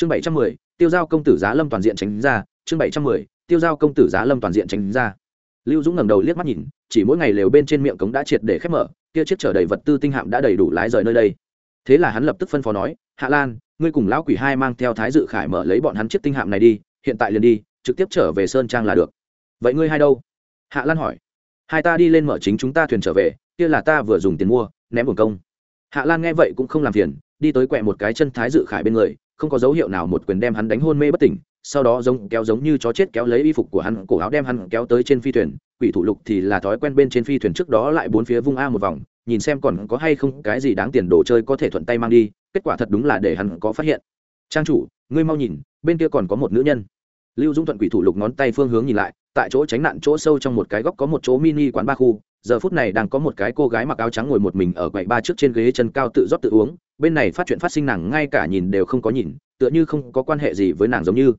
chương bảy trăm mười, tiêu giao công tử giá lâm toàn diện tránh ra. Chương bảy trăm mười, tiêu giao công tử giá lâm toàn diện tránh ra. Lưu dũng ngẩng đầu liếc mắt nhìn, chỉ mỗi ngày lều bên trên miệng cống đã triệt để khép mở, kia chiếc chở đầy vật tư tinh hạm đã đầy đủ lái rời nơi đây. Thế là hắn lập tức phân phó nói, hạ lan, ngươi cùng lão quỷ hai mang theo thái dự khải mở lấy bọn hắn chiếc tinh hạm này đi, hiện tại liền đi, trực tiếp trở về sơn trang là được. Vậy ngươi hai đâu? Hạ lan hỏi. Hai ta đi lên mở chính chúng ta thuyền trở về, kia là ta vừa dùng tiền mua, ném buồn công. Hạ lan nghe vậy cũng không làm phiền, đi tới quẹ một cái chân thái dự khải bên người không có dấu hiệu nào một quyền đem hắn đánh hôn mê bất tỉnh, sau đó giống kéo giống như chó chết kéo lấy y phục của hắn, cổ áo đem hắn kéo tới trên phi thuyền, quỷ thủ lục thì là thói quen bên trên phi thuyền trước đó lại bốn phía vung a một vòng, nhìn xem còn có hay không cái gì đáng tiền đồ chơi có thể thuận tay mang đi, kết quả thật đúng là để hắn có phát hiện. Trang chủ, ngươi mau nhìn, bên kia còn có một nữ nhân. Lưu dũng thuận quỷ thủ lục ngón tay phương hướng nhìn lại, tại chỗ tránh nạn chỗ sâu trong một cái góc có một chỗ mini quán ba khu, giờ phút này đang có một cái cô gái mặc áo trắng ngồi một mình ở quầy ba trước trên ghế chân cao tự rót tự uống bên này phát chuyện phát sinh nàng ngay cả nhìn đều không có nhìn, tựa như không có quan hệ gì với nàng giống như.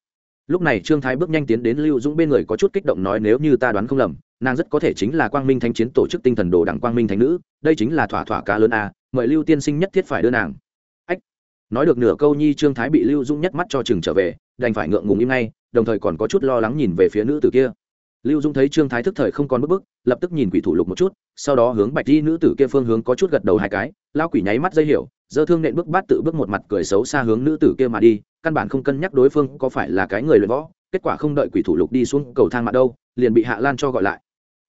Lúc này trương thái bước nhanh tiến đến lưu dũng bên người có chút kích động nói nếu như ta đoán không lầm, nàng rất có thể chính là quang minh thanh chiến tổ chức tinh thần đồ đảng quang minh thánh nữ, đây chính là thỏa thỏa cá lớn a, mời lưu tiên sinh nhất thiết phải đưa nàng. Ách. Nói được nửa câu nhi trương thái bị lưu dũng nhất mắt cho chừng trở về, đành phải ngượng ngùng im ngay, đồng thời còn có chút lo lắng nhìn về phía nữ tử kia. Lưu dũng thấy trương thái thức thời không còn bức bức, lập tức nhìn quỷ thủ lục một chút, sau đó hướng bạch di nữ tử kia phương hướng có chút gật đầu hai cái lao quỷ nháy mắt dây hiểu dơ thương nện bước bát tự bước một mặt cười xấu xa hướng nữ tử kia mà đi, căn bản không cân nhắc đối phương có phải là cái người luyện võ, kết quả không đợi quỷ thủ lục đi xuống cầu thang mặt đâu, liền bị hạ lan cho gọi lại.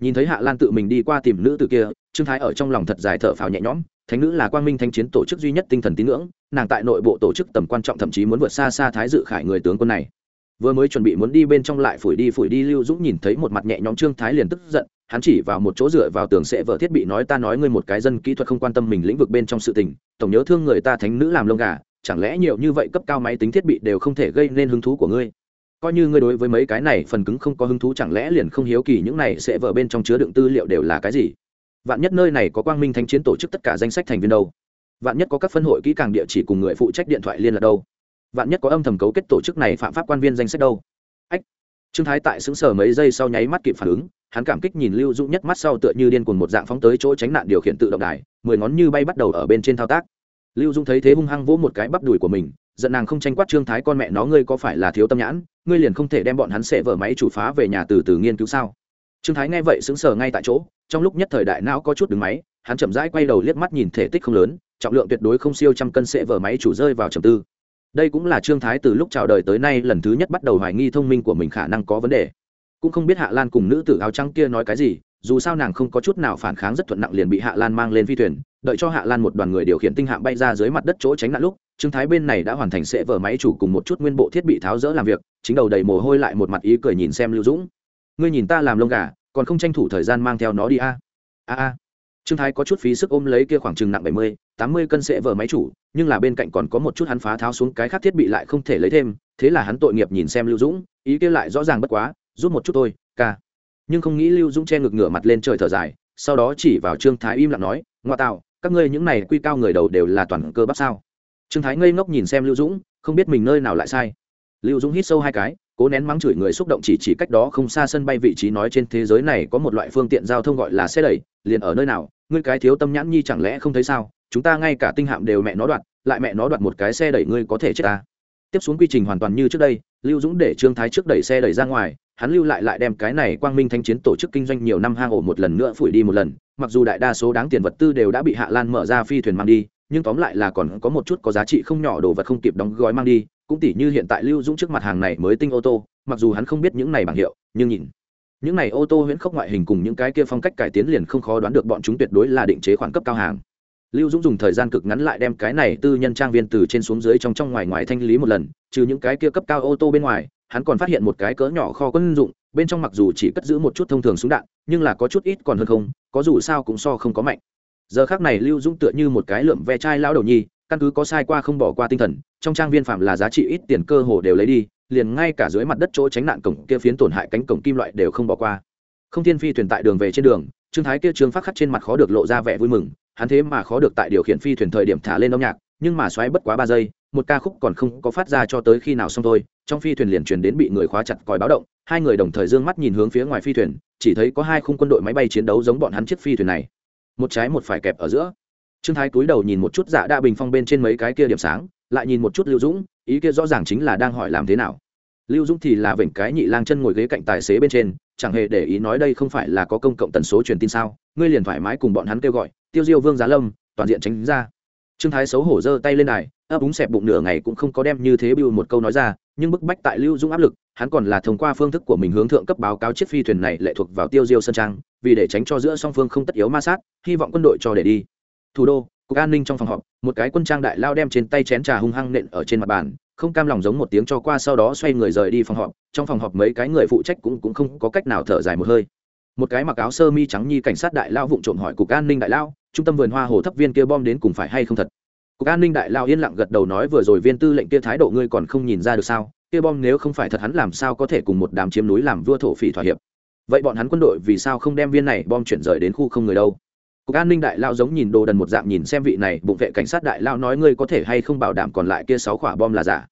Nhìn thấy hạ lan tự mình đi qua tìm nữ tử kia, trương thái ở trong lòng thật dài thở phào nhẹ nhõm, thánh nữ là quang minh thanh chiến tổ chức duy nhất tinh thần tín ngưỡng, nàng tại nội bộ tổ chức tầm quan trọng thậm chí muốn vượt xa xa thái dự khải người tướng quân này. Vừa mới chuẩn bị muốn đi bên trong lại phủi đi phủi đi lưu dũng nhìn thấy một mặt nhẹ nhõm trương thái liền tức giận hắn chỉ vào một chỗ dựa vào tường sẽ vợ thiết bị nói, ta nói ngươi một cái dân kỹ thuật không quan tâm mình lĩnh vực bên trong sự tình, tổng nhớ thương người ta thánh nữ làm lông gà, chẳng lẽ nhiều như vậy cấp cao máy tính thiết bị đều không thể gây nên hứng thú của ngươi? Coi như ngươi đối với mấy cái này phần cứng không có hứng thú, chẳng lẽ liền không hiếu kỳ những này sẽ vợ bên trong chứa đựng tư liệu đều là cái gì? Vạn nhất nơi này có quang minh thanh chiến tổ chức tất cả danh sách thành viên đâu? Vạn nhất có các phân hội kỹ càng địa chỉ cùng người phụ trách điện thoại liên lạc đâu? Vạn nhất có âm thầm cấu kết tổ chức này phạm pháp quan viên danh sách đâu? Trương thái tại xứng sở mấy giây sau nháy mắt kịp phản ứng, hắn cảm kích nhìn lưu dũng nhất mắt sau tựa như điên cuồng một dạng phóng tới chỗ tránh nạn điều khiển tự động đài, mười ngón như bay bắt đầu ở bên trên thao tác. Lưu dũng thấy thế hung hăng vỗ một cái bắp đùi của mình, giận nàng không tranh quát trương thái con mẹ nó ngươi có phải là thiếu tâm nhãn, ngươi liền không thể đem bọn hắn sẽ vở máy chủ phá về nhà từ từ nghiên cứu sao? Trương thái nghe vậy sững sờ ngay tại chỗ, trong lúc nhất thời đại não có chút đứng máy, hắn chậm rãi quay đầu liếc mắt nhìn thể tích không lớn, trọng lượng tuyệt đối không siêu trăm cân sẽ vở máy chủ rơi vào trầm tư đây cũng là trương thái từ lúc chào đời tới nay lần thứ nhất bắt đầu hoài nghi thông minh của mình khả năng có vấn đề. Cũng không biết hạ lan cùng nữ tử áo trắng kia nói cái gì, dù sao nàng không có chút nào phản kháng rất thuận nặng liền bị hạ lan mang lên phi thuyền, đợi cho hạ lan một đoàn người điều khiển tinh hạm bay ra dưới mặt đất chỗ tránh nạn lúc, trương thái bên này đã hoàn thành sẽ vở máy chủ cùng một chút nguyên bộ thiết bị tháo rỡ làm việc, chính đầu đầy mồ hôi lại một mặt ý cười nhìn xem lưu dũng. Ngươi nhìn ta làm lông gà, còn không tranh thủ thời gian mang theo nó đi a? A a. Trương thái có chút phí sức ôm lấy kia khoảng chừng nặng bảy mươi tám mươi cân sẽ vở máy chủ, nhưng là bên cạnh còn có một chút hắn phá tháo xuống cái khác thiết bị lại không thể lấy thêm, thế là hắn tội nghiệp nhìn xem lưu dũng, ý kia lại rõ ràng bất quá giúp một chút thôi, ca. Nhưng không nghĩ lưu dũng che ngực ngửa mặt lên trời thở dài, sau đó chỉ vào trương thái im lặng nói, ngoa tạo, các ngươi những này quy cao người đầu đều là toàn cơ bắp sao? Trương thái ngây ngốc nhìn xem lưu dũng, không biết mình nơi nào lại sai. Lưu dũng hít sâu hai cái, cố nén mắng chửi người xúc động chỉ chỉ cách đó không xa sân bay vị trí nói trên thế giới này có một loại phương tiện giao thông gọi là xe đẩy, liền ở nơi nào, ngươi cái thiếu tâm nhãn nhi chẳng lẽ không thấy sao? Chúng ta ngay cả tinh hạm đều mẹ nó đoạt, lại mẹ nó đoạt một cái xe đẩy ngươi có thể chết ta. Tiếp xuống quy trình hoàn toàn như trước đây, lưu dũng để trương thái trước đẩy xe đẩy ra ngoài, hắn lưu lại lại đem cái này quang minh thanh chiến tổ chức kinh doanh nhiều năm hang ổ một lần nữa phủi đi một lần, mặc dù đại đa số đáng tiền vật tư đều đã bị hạ lan mở ra phi thuyền mang đi, nhưng tóm lại là còn có một chút có giá trị không nhỏ đồ vật không kịp đóng gói mang đi, cũng tỉ như hiện tại lưu dũng trước mặt hàng này mới tinh ô tô, mặc dù hắn không biết những này bằng hiệu, nhưng nhìn, những này ô tô huyễn khốc ngoại hình cùng những cái kia phong cách cải tiến liền không khó đoán được bọn chúng tuyệt đối là định chế khoản cấp cao hàng lưu dũng dùng thời gian cực ngắn lại đem cái này tư nhân trang viên từ trên xuống dưới trong trong ngoài ngoài thanh lý một lần, trừ những cái kia cấp cao ô tô bên ngoài, hắn còn phát hiện một cái cỡ nhỏ kho quân dụng, bên trong mặc dù chỉ cất giữ một chút thông thường súng đạn, nhưng là có chút ít còn hơn không, có dù sao cũng so không có mạnh. Giờ khác này lưu dũng tựa như một cái lượm ve chai lao đầu nhi, căn cứ có sai qua không bỏ qua tinh thần, trong trang viên phạm là giá trị ít tiền cơ hồ đều lấy đi, liền ngay cả dưới mặt đất chỗ tránh nạn cổng kia phiến tổn hại cánh cổng kim loại đều không bỏ qua. Không thiên phi thuyền tại đường về trên đường, trương thái kia trương phát khắc trên mặt khó được lộ ra vẻ vui mừng hắn thế mà khó được tại điều khiển phi thuyền thời điểm thả lên âm nhạc, nhưng mà xoáy bất quá ba giây, một ca khúc còn không có phát ra cho tới khi nào xong thôi. Trong phi thuyền liền truyền đến bị người khóa chặt còi báo động, hai người đồng thời d ư ơ n g mắt nhìn hướng phía ngoài phi thuyền, chỉ thấy có hai khung quân đội máy bay chiến đấu giống bọn hắn chiếc phi thuyền này. Một trái một phải kẹp ở giữa. Trương thái cúi đầu nhìn một chút dạ đa bình phong bên trên mấy cái kia điểm sáng, lại nhìn một chút lưu dũng, ý kia rõ ràng chính là đang hỏi làm thế nào. Lưu dũng thì là vểnh cái nhị lang chân ngồi ghế cạnh tài xế bên trên, chẳng hề để ý nói đây không phải là có công cộng tần số truyền tin sao, ngươi liền thoải mái cùng bọn hắn kêu gọi tiêu diêu vương giá lâm, toàn diện tránh ra. Trương thái xấu hổ giơ tay lên này ấp úng xẹp bụng nửa ngày cũng không có đem như thế bưu một câu nói ra, nhưng bức bách tại lưu dũng áp lực, hắn còn là thông qua phương thức của mình hướng thượng cấp báo cáo chiếc phi thuyền này lệ thuộc vào tiêu diêu sơn trang, vì để tránh cho giữa song phương không tất yếu ma sát, hy vọng quân đội cho để đi. Thủ đô, cục an ninh trong phòng họp, một cái quân trang đại lao đem trên tay chén trà hung hăng nện ở trên mặt bàn, không cam lòng giống một tiếng cho qua sau đó xoay người rời đi phòng họp, trong phòng họp mấy cái người phụ trách cũng cũng không có cách nào thở dài một hơi. Một cái mặc áo sơ mi trắng nhi cảnh sát đại lao vụng trộm hỏi cục an ninh đại lao trung tâm vườn hoa hồ thấp viên kia bom đến cùng phải hay không thật? Cục an ninh đại lao yên lặng gật đầu nói vừa rồi viên tư lệnh kia thái độ ngươi còn không nhìn ra được sao? Kia bom nếu không phải thật hắn làm sao có thể cùng một đám chiếm núi làm vua thổ phỉ thỏa hiệp? Vậy bọn hắn quân đội vì sao không đem viên này bom chuyển rời đến khu không người đâu? Cục an ninh đại lao giống nhìn đồ đần một dạng nhìn xem vị này bụng vệ cảnh sát đại lao nói ngươi có thể hay không bảo đảm còn lại kia sáu quả bom là giả?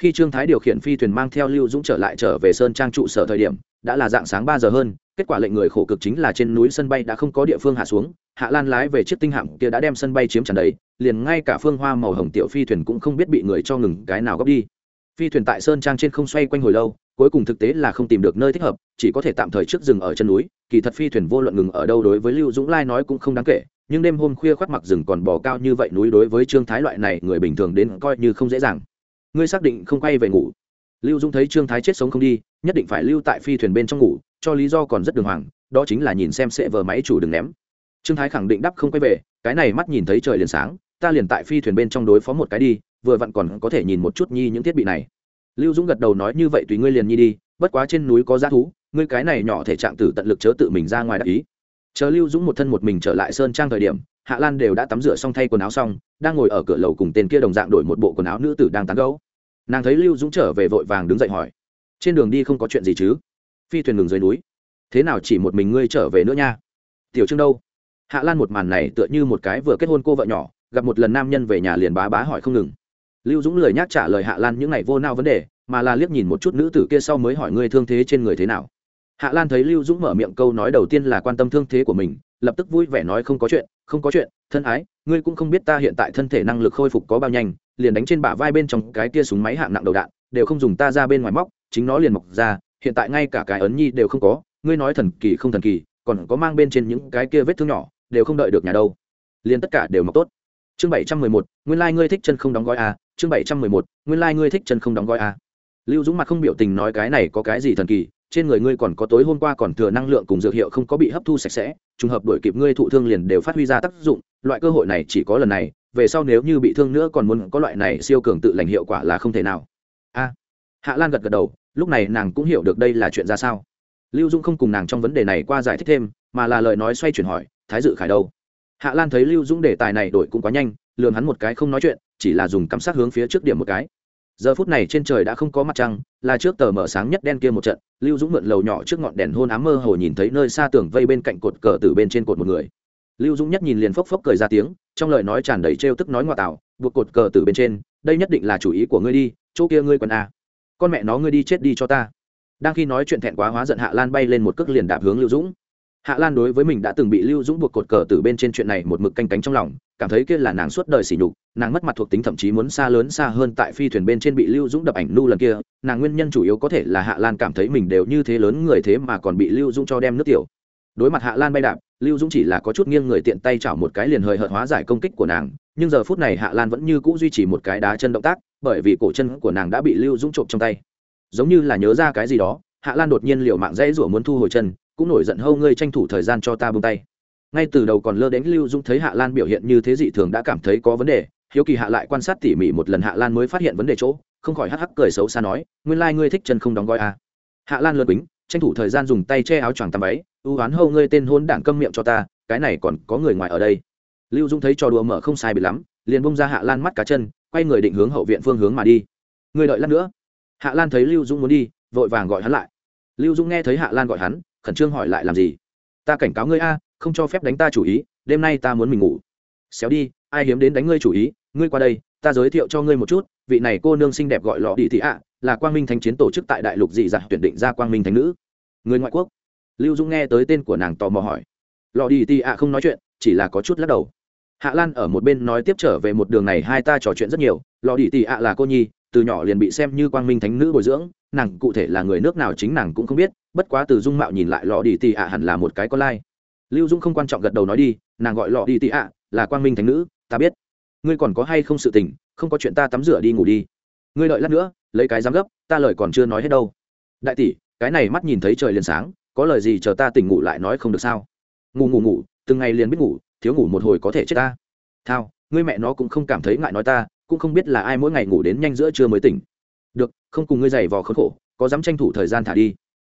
Khi trương thái điều khiển phi thuyền mang theo lưu dũng trở lại trở về sơn trang trụ sở thời điểm, đã là dạng sáng ba giờ hơn, kết quả lệnh người khổ cực chính là trên núi sân bay đã không có địa phương hạ xuống, hạ lan lái về chiếc tinh hạm kia đã đem sân bay chiếm tràn đầy, liền ngay cả phương hoa màu hồng tiểu phi thuyền cũng không biết bị người cho ngừng cái nào góp đi. Phi thuyền tại sơn trang trên không xoay quanh hồi lâu, cuối cùng thực tế là không tìm được nơi thích hợp, chỉ có thể tạm thời trước rừng ở chân núi, kỳ thật phi thuyền vô luận ngừng ở đâu đối với lưu dũng lai nói cũng không đáng kể, nhưng đêm hôm khuya khoác mặc rừng còn bò cao như vậy núi đối với trương thái loại này người bình thường đến coi như không dễ dàng ngươi xác định không quay về ngủ. Lưu dũng thấy trương thái chết sống không đi, nhất định phải lưu tại phi thuyền bên trong ngủ, cho lý do còn rất đường hoàng, đó chính là nhìn xem sẽ vờ máy chủ đừng ném. Trương thái khẳng định đắp không quay về, cái này mắt nhìn thấy trời liền sáng, ta liền tại phi thuyền bên trong đối phó một cái đi, vừa vặn còn có thể nhìn một chút nhi những thiết bị này. Lưu dũng gật đầu nói như vậy tùy ngươi liền nhi đi, bất quá trên núi có g thú, ngươi cái này nhỏ thể trạng tử tận lực chớ tự mình ra ngoài đại ý. Chờ lưu dũng một thân một mình trở lại sơn trang thời điểm, hạ lan đều đã tắm rửa xong thay quần áo xong, đang ngồi ở cửa lầu cùng tên kia đồng dạng đổi một bộ quần áo nữ tử đang tán gấu nàng thấy lưu dũng trở về vội vàng đứng dậy hỏi, trên đường đi không có chuyện gì chứ? Phi thuyền ngừng dưới núi, thế nào chỉ một mình ngươi trở về nữa nha? Tiểu trương đâu? Hạ lan một màn này tựa như một cái vừa kết hôn cô vợ nhỏ, gặp một lần nam nhân về nhà liền bá bá hỏi không ngừng. Lưu dũng lười nhác trả lời hạ lan những ngày vô nao vấn đề, mà là liếc nhìn một chút nữ tử kia sau mới hỏi ngươi thương thế trên người thế nào. Hạ lan thấy lưu dũng mở miệng câu nói đầu tiên là quan tâm thương thế của mình, lập tức vui vẻ nói không có chuyện, không có chuyện, thân ái, ngươi cũng không biết ta hiện tại thân thể năng lực khôi phục có bao nhanh liền đánh trên bả vai bên trong cái kia súng máy hạng nặng đầu đạn, đều không dùng ta ra bên ngoài móc, chính nó liền mọc ra, hiện tại ngay cả cái ấn nhi đều không có, ngươi nói thần kỳ không thần kỳ, còn có mang bên trên những cái kia vết thương nhỏ, đều không đợi được nhà đâu. Liền tất cả đều mọc tốt. Chương bảy trăm mười một, nguyên lai、like、ngươi thích chân không đóng gói a, chương bảy trăm mười một, nguyên lai、like、ngươi thích chân không đóng gói a. Lưu dũng mặt không biểu tình nói cái này có cái gì thần kỳ, trên người ngươi còn có tối hôm qua còn thừa năng lượng cùng dược hiệu không có bị hấp thu sạch sẽ, trùng hợp đổi kịp ngươi thụ thương liền đều phát huy ra tác dụng, loại cơ hội này chỉ có lần này về sau nếu như bị thương nữa còn muốn có loại này siêu cường tự lành hiệu quả là không thể nào. A. Hạ lan gật gật đầu, lúc này nàng cũng hiểu được đây là chuyện ra sao. Lưu dung không cùng nàng trong vấn đề này qua giải thích thêm, mà là lời nói xoay chuyển hỏi, thái dự khải đâu? Hạ lan thấy lưu dũng đề tài này đổi cũng quá nhanh lường hắn một cái không nói chuyện, chỉ là dùng cắm sát hướng phía trước điểm một cái. Giờ phút này trên trời đã không có mặt trăng, là trước tờ mở sáng nhất đen kia một trận, lưu dũng mượn lầu nhỏ trước ngọn đèn hôn ám mơ hồ nhìn thấy nơi xa tường vây bên cạnh cột cờ từ bên trên cột một người lưu dũng nhất nhìn liền phốc phốc cười ra tiếng, trong lời nói tràn đầy trêu tức nói ngoại tạo, buộc cột cờ từ bên trên, đây nhất định là chủ ý của ngươi đi, chỗ kia ngươi quần à. con mẹ nó ngươi đi chết đi cho ta. Đang khi nói chuyện thẹn quá hóa giận hạ lan bay lên một cước liền đạp hướng lưu dũng. Hạ lan đối với mình đã từng bị lưu dũng buộc cột cờ từ bên trên chuyện này một mực canh cánh trong lòng, cảm thấy kia là nàng suốt đời sỉ nhục, nàng mất mặt thuộc tính thậm chí muốn xa lớn xa hơn tại phi thuyền bên trên bị lưu dũng đập ảnh nu lần kia, nàng nguyên nhân chủ yếu có thể là hạ lan cảm thấy mình đều như thế lớn người thế mà còn bị lưu dũng cho đem nước tiểu. Đối mặt hạ lan bay đạp lưu dũng chỉ là có chút nghiêng người tiện tay chảo một cái liền hời hợt hóa giải công kích của nàng, nhưng giờ phút này hạ lan vẫn như c ũ duy trì một cái đá chân động tác, bởi vì cổ chân của nàng đã bị lưu dũng trộm trong tay giống như là nhớ ra cái gì đó, hạ lan đột nhiên liệu mạng dãy rủa muốn thu hồi chân, cũng nổi giận hâu ngươi tranh thủ thời gian cho ta bông tay ngay từ đầu còn lơ đến lưu dũng thấy hạ lan biểu hiện như thế dị thường đã cảm thấy có vấn đề, hiếu kỳ hạ lại quan sát tỉ mỉ một lần hạ lan mới phát hiện vấn đề chỗ, không khỏi hắc hắc cười xấu xa nói, nguyên lai、like、ngươi thích chân không đóng gói à. hạ lan lơ bính tranh thủ thời gian dùng tay che áo choàng tắm váy ưu oán hâu ngươi tên hôn đảng câm miệng cho ta, cái này còn có người ngoài ở đây. Lưu dũng thấy trò đùa mở không sai bị lắm, liền bông ra hạ lan mắt cá chân, quay người định hướng hậu viện phương hướng mà đi. Người đợi lát nữa. Hạ lan thấy lưu dũng muốn đi, vội vàng gọi hắn lại. Lưu dũng nghe thấy hạ lan gọi hắn, khẩn trương hỏi lại làm gì? Ta cảnh cáo ngươi a, không cho phép đánh ta chủ ý, đêm nay ta muốn mình ngủ. Xéo đi, ai hiếm đến đánh ngươi chủ ý, ngươi qua đây, ta giới thiệu cho ngươi một chút, vị này cô nương xinh đẹp gọi lọ đi thị ạ là quang minh thánh chiến tổ chức tại đại lục dị dạ tuyển định ra quang minh thánh nữ. Người ngoại quốc lưu dũng nghe tới tên của nàng tò mò hỏi. Lọ đi thị ạ không nói chuyện, chỉ là có chút lắc đầu. Hạ lan ở một bên nói tiếp trở về một đường này hai ta trò chuyện rất nhiều lò đi tị ạ là cô nhi, từ nhỏ liền bị xem như quang minh thánh nữ bồi dưỡng, nàng cụ thể là người nước nào chính nàng cũng không biết, bất quá từ dung mạo nhìn lại lò đi tị ạ hẳn là một cái con lai. Lưu dung không quan trọng gật đầu nói đi, nàng gọi lò đi tị ạ, là quang minh thánh nữ, ta biết. Ngươi còn có hay không sự tình, không có chuyện ta tắm rửa đi ngủ đi. Ngươi đợi lát nữa, lấy cái dám gấp, ta lời còn chưa nói hết đâu. Đại tỷ, cái này mắt nhìn thấy trời liền sáng có lời gì chờ ta tỉnh ngủ lại nói không được sao? Ngủ ngủ ngủ, từng ngày liền biết ngủ, thiếu ngủ một hồi có thể chết ta. Thao, ngươi mẹ nó cũng không cảm thấy ngại nói ta, cũng không biết là ai mỗi ngày ngủ đến nhanh giữa trưa mới tỉnh. Được, không cùng ngươi giày vò khốn khổ, có dám tranh thủ thời gian thả đi.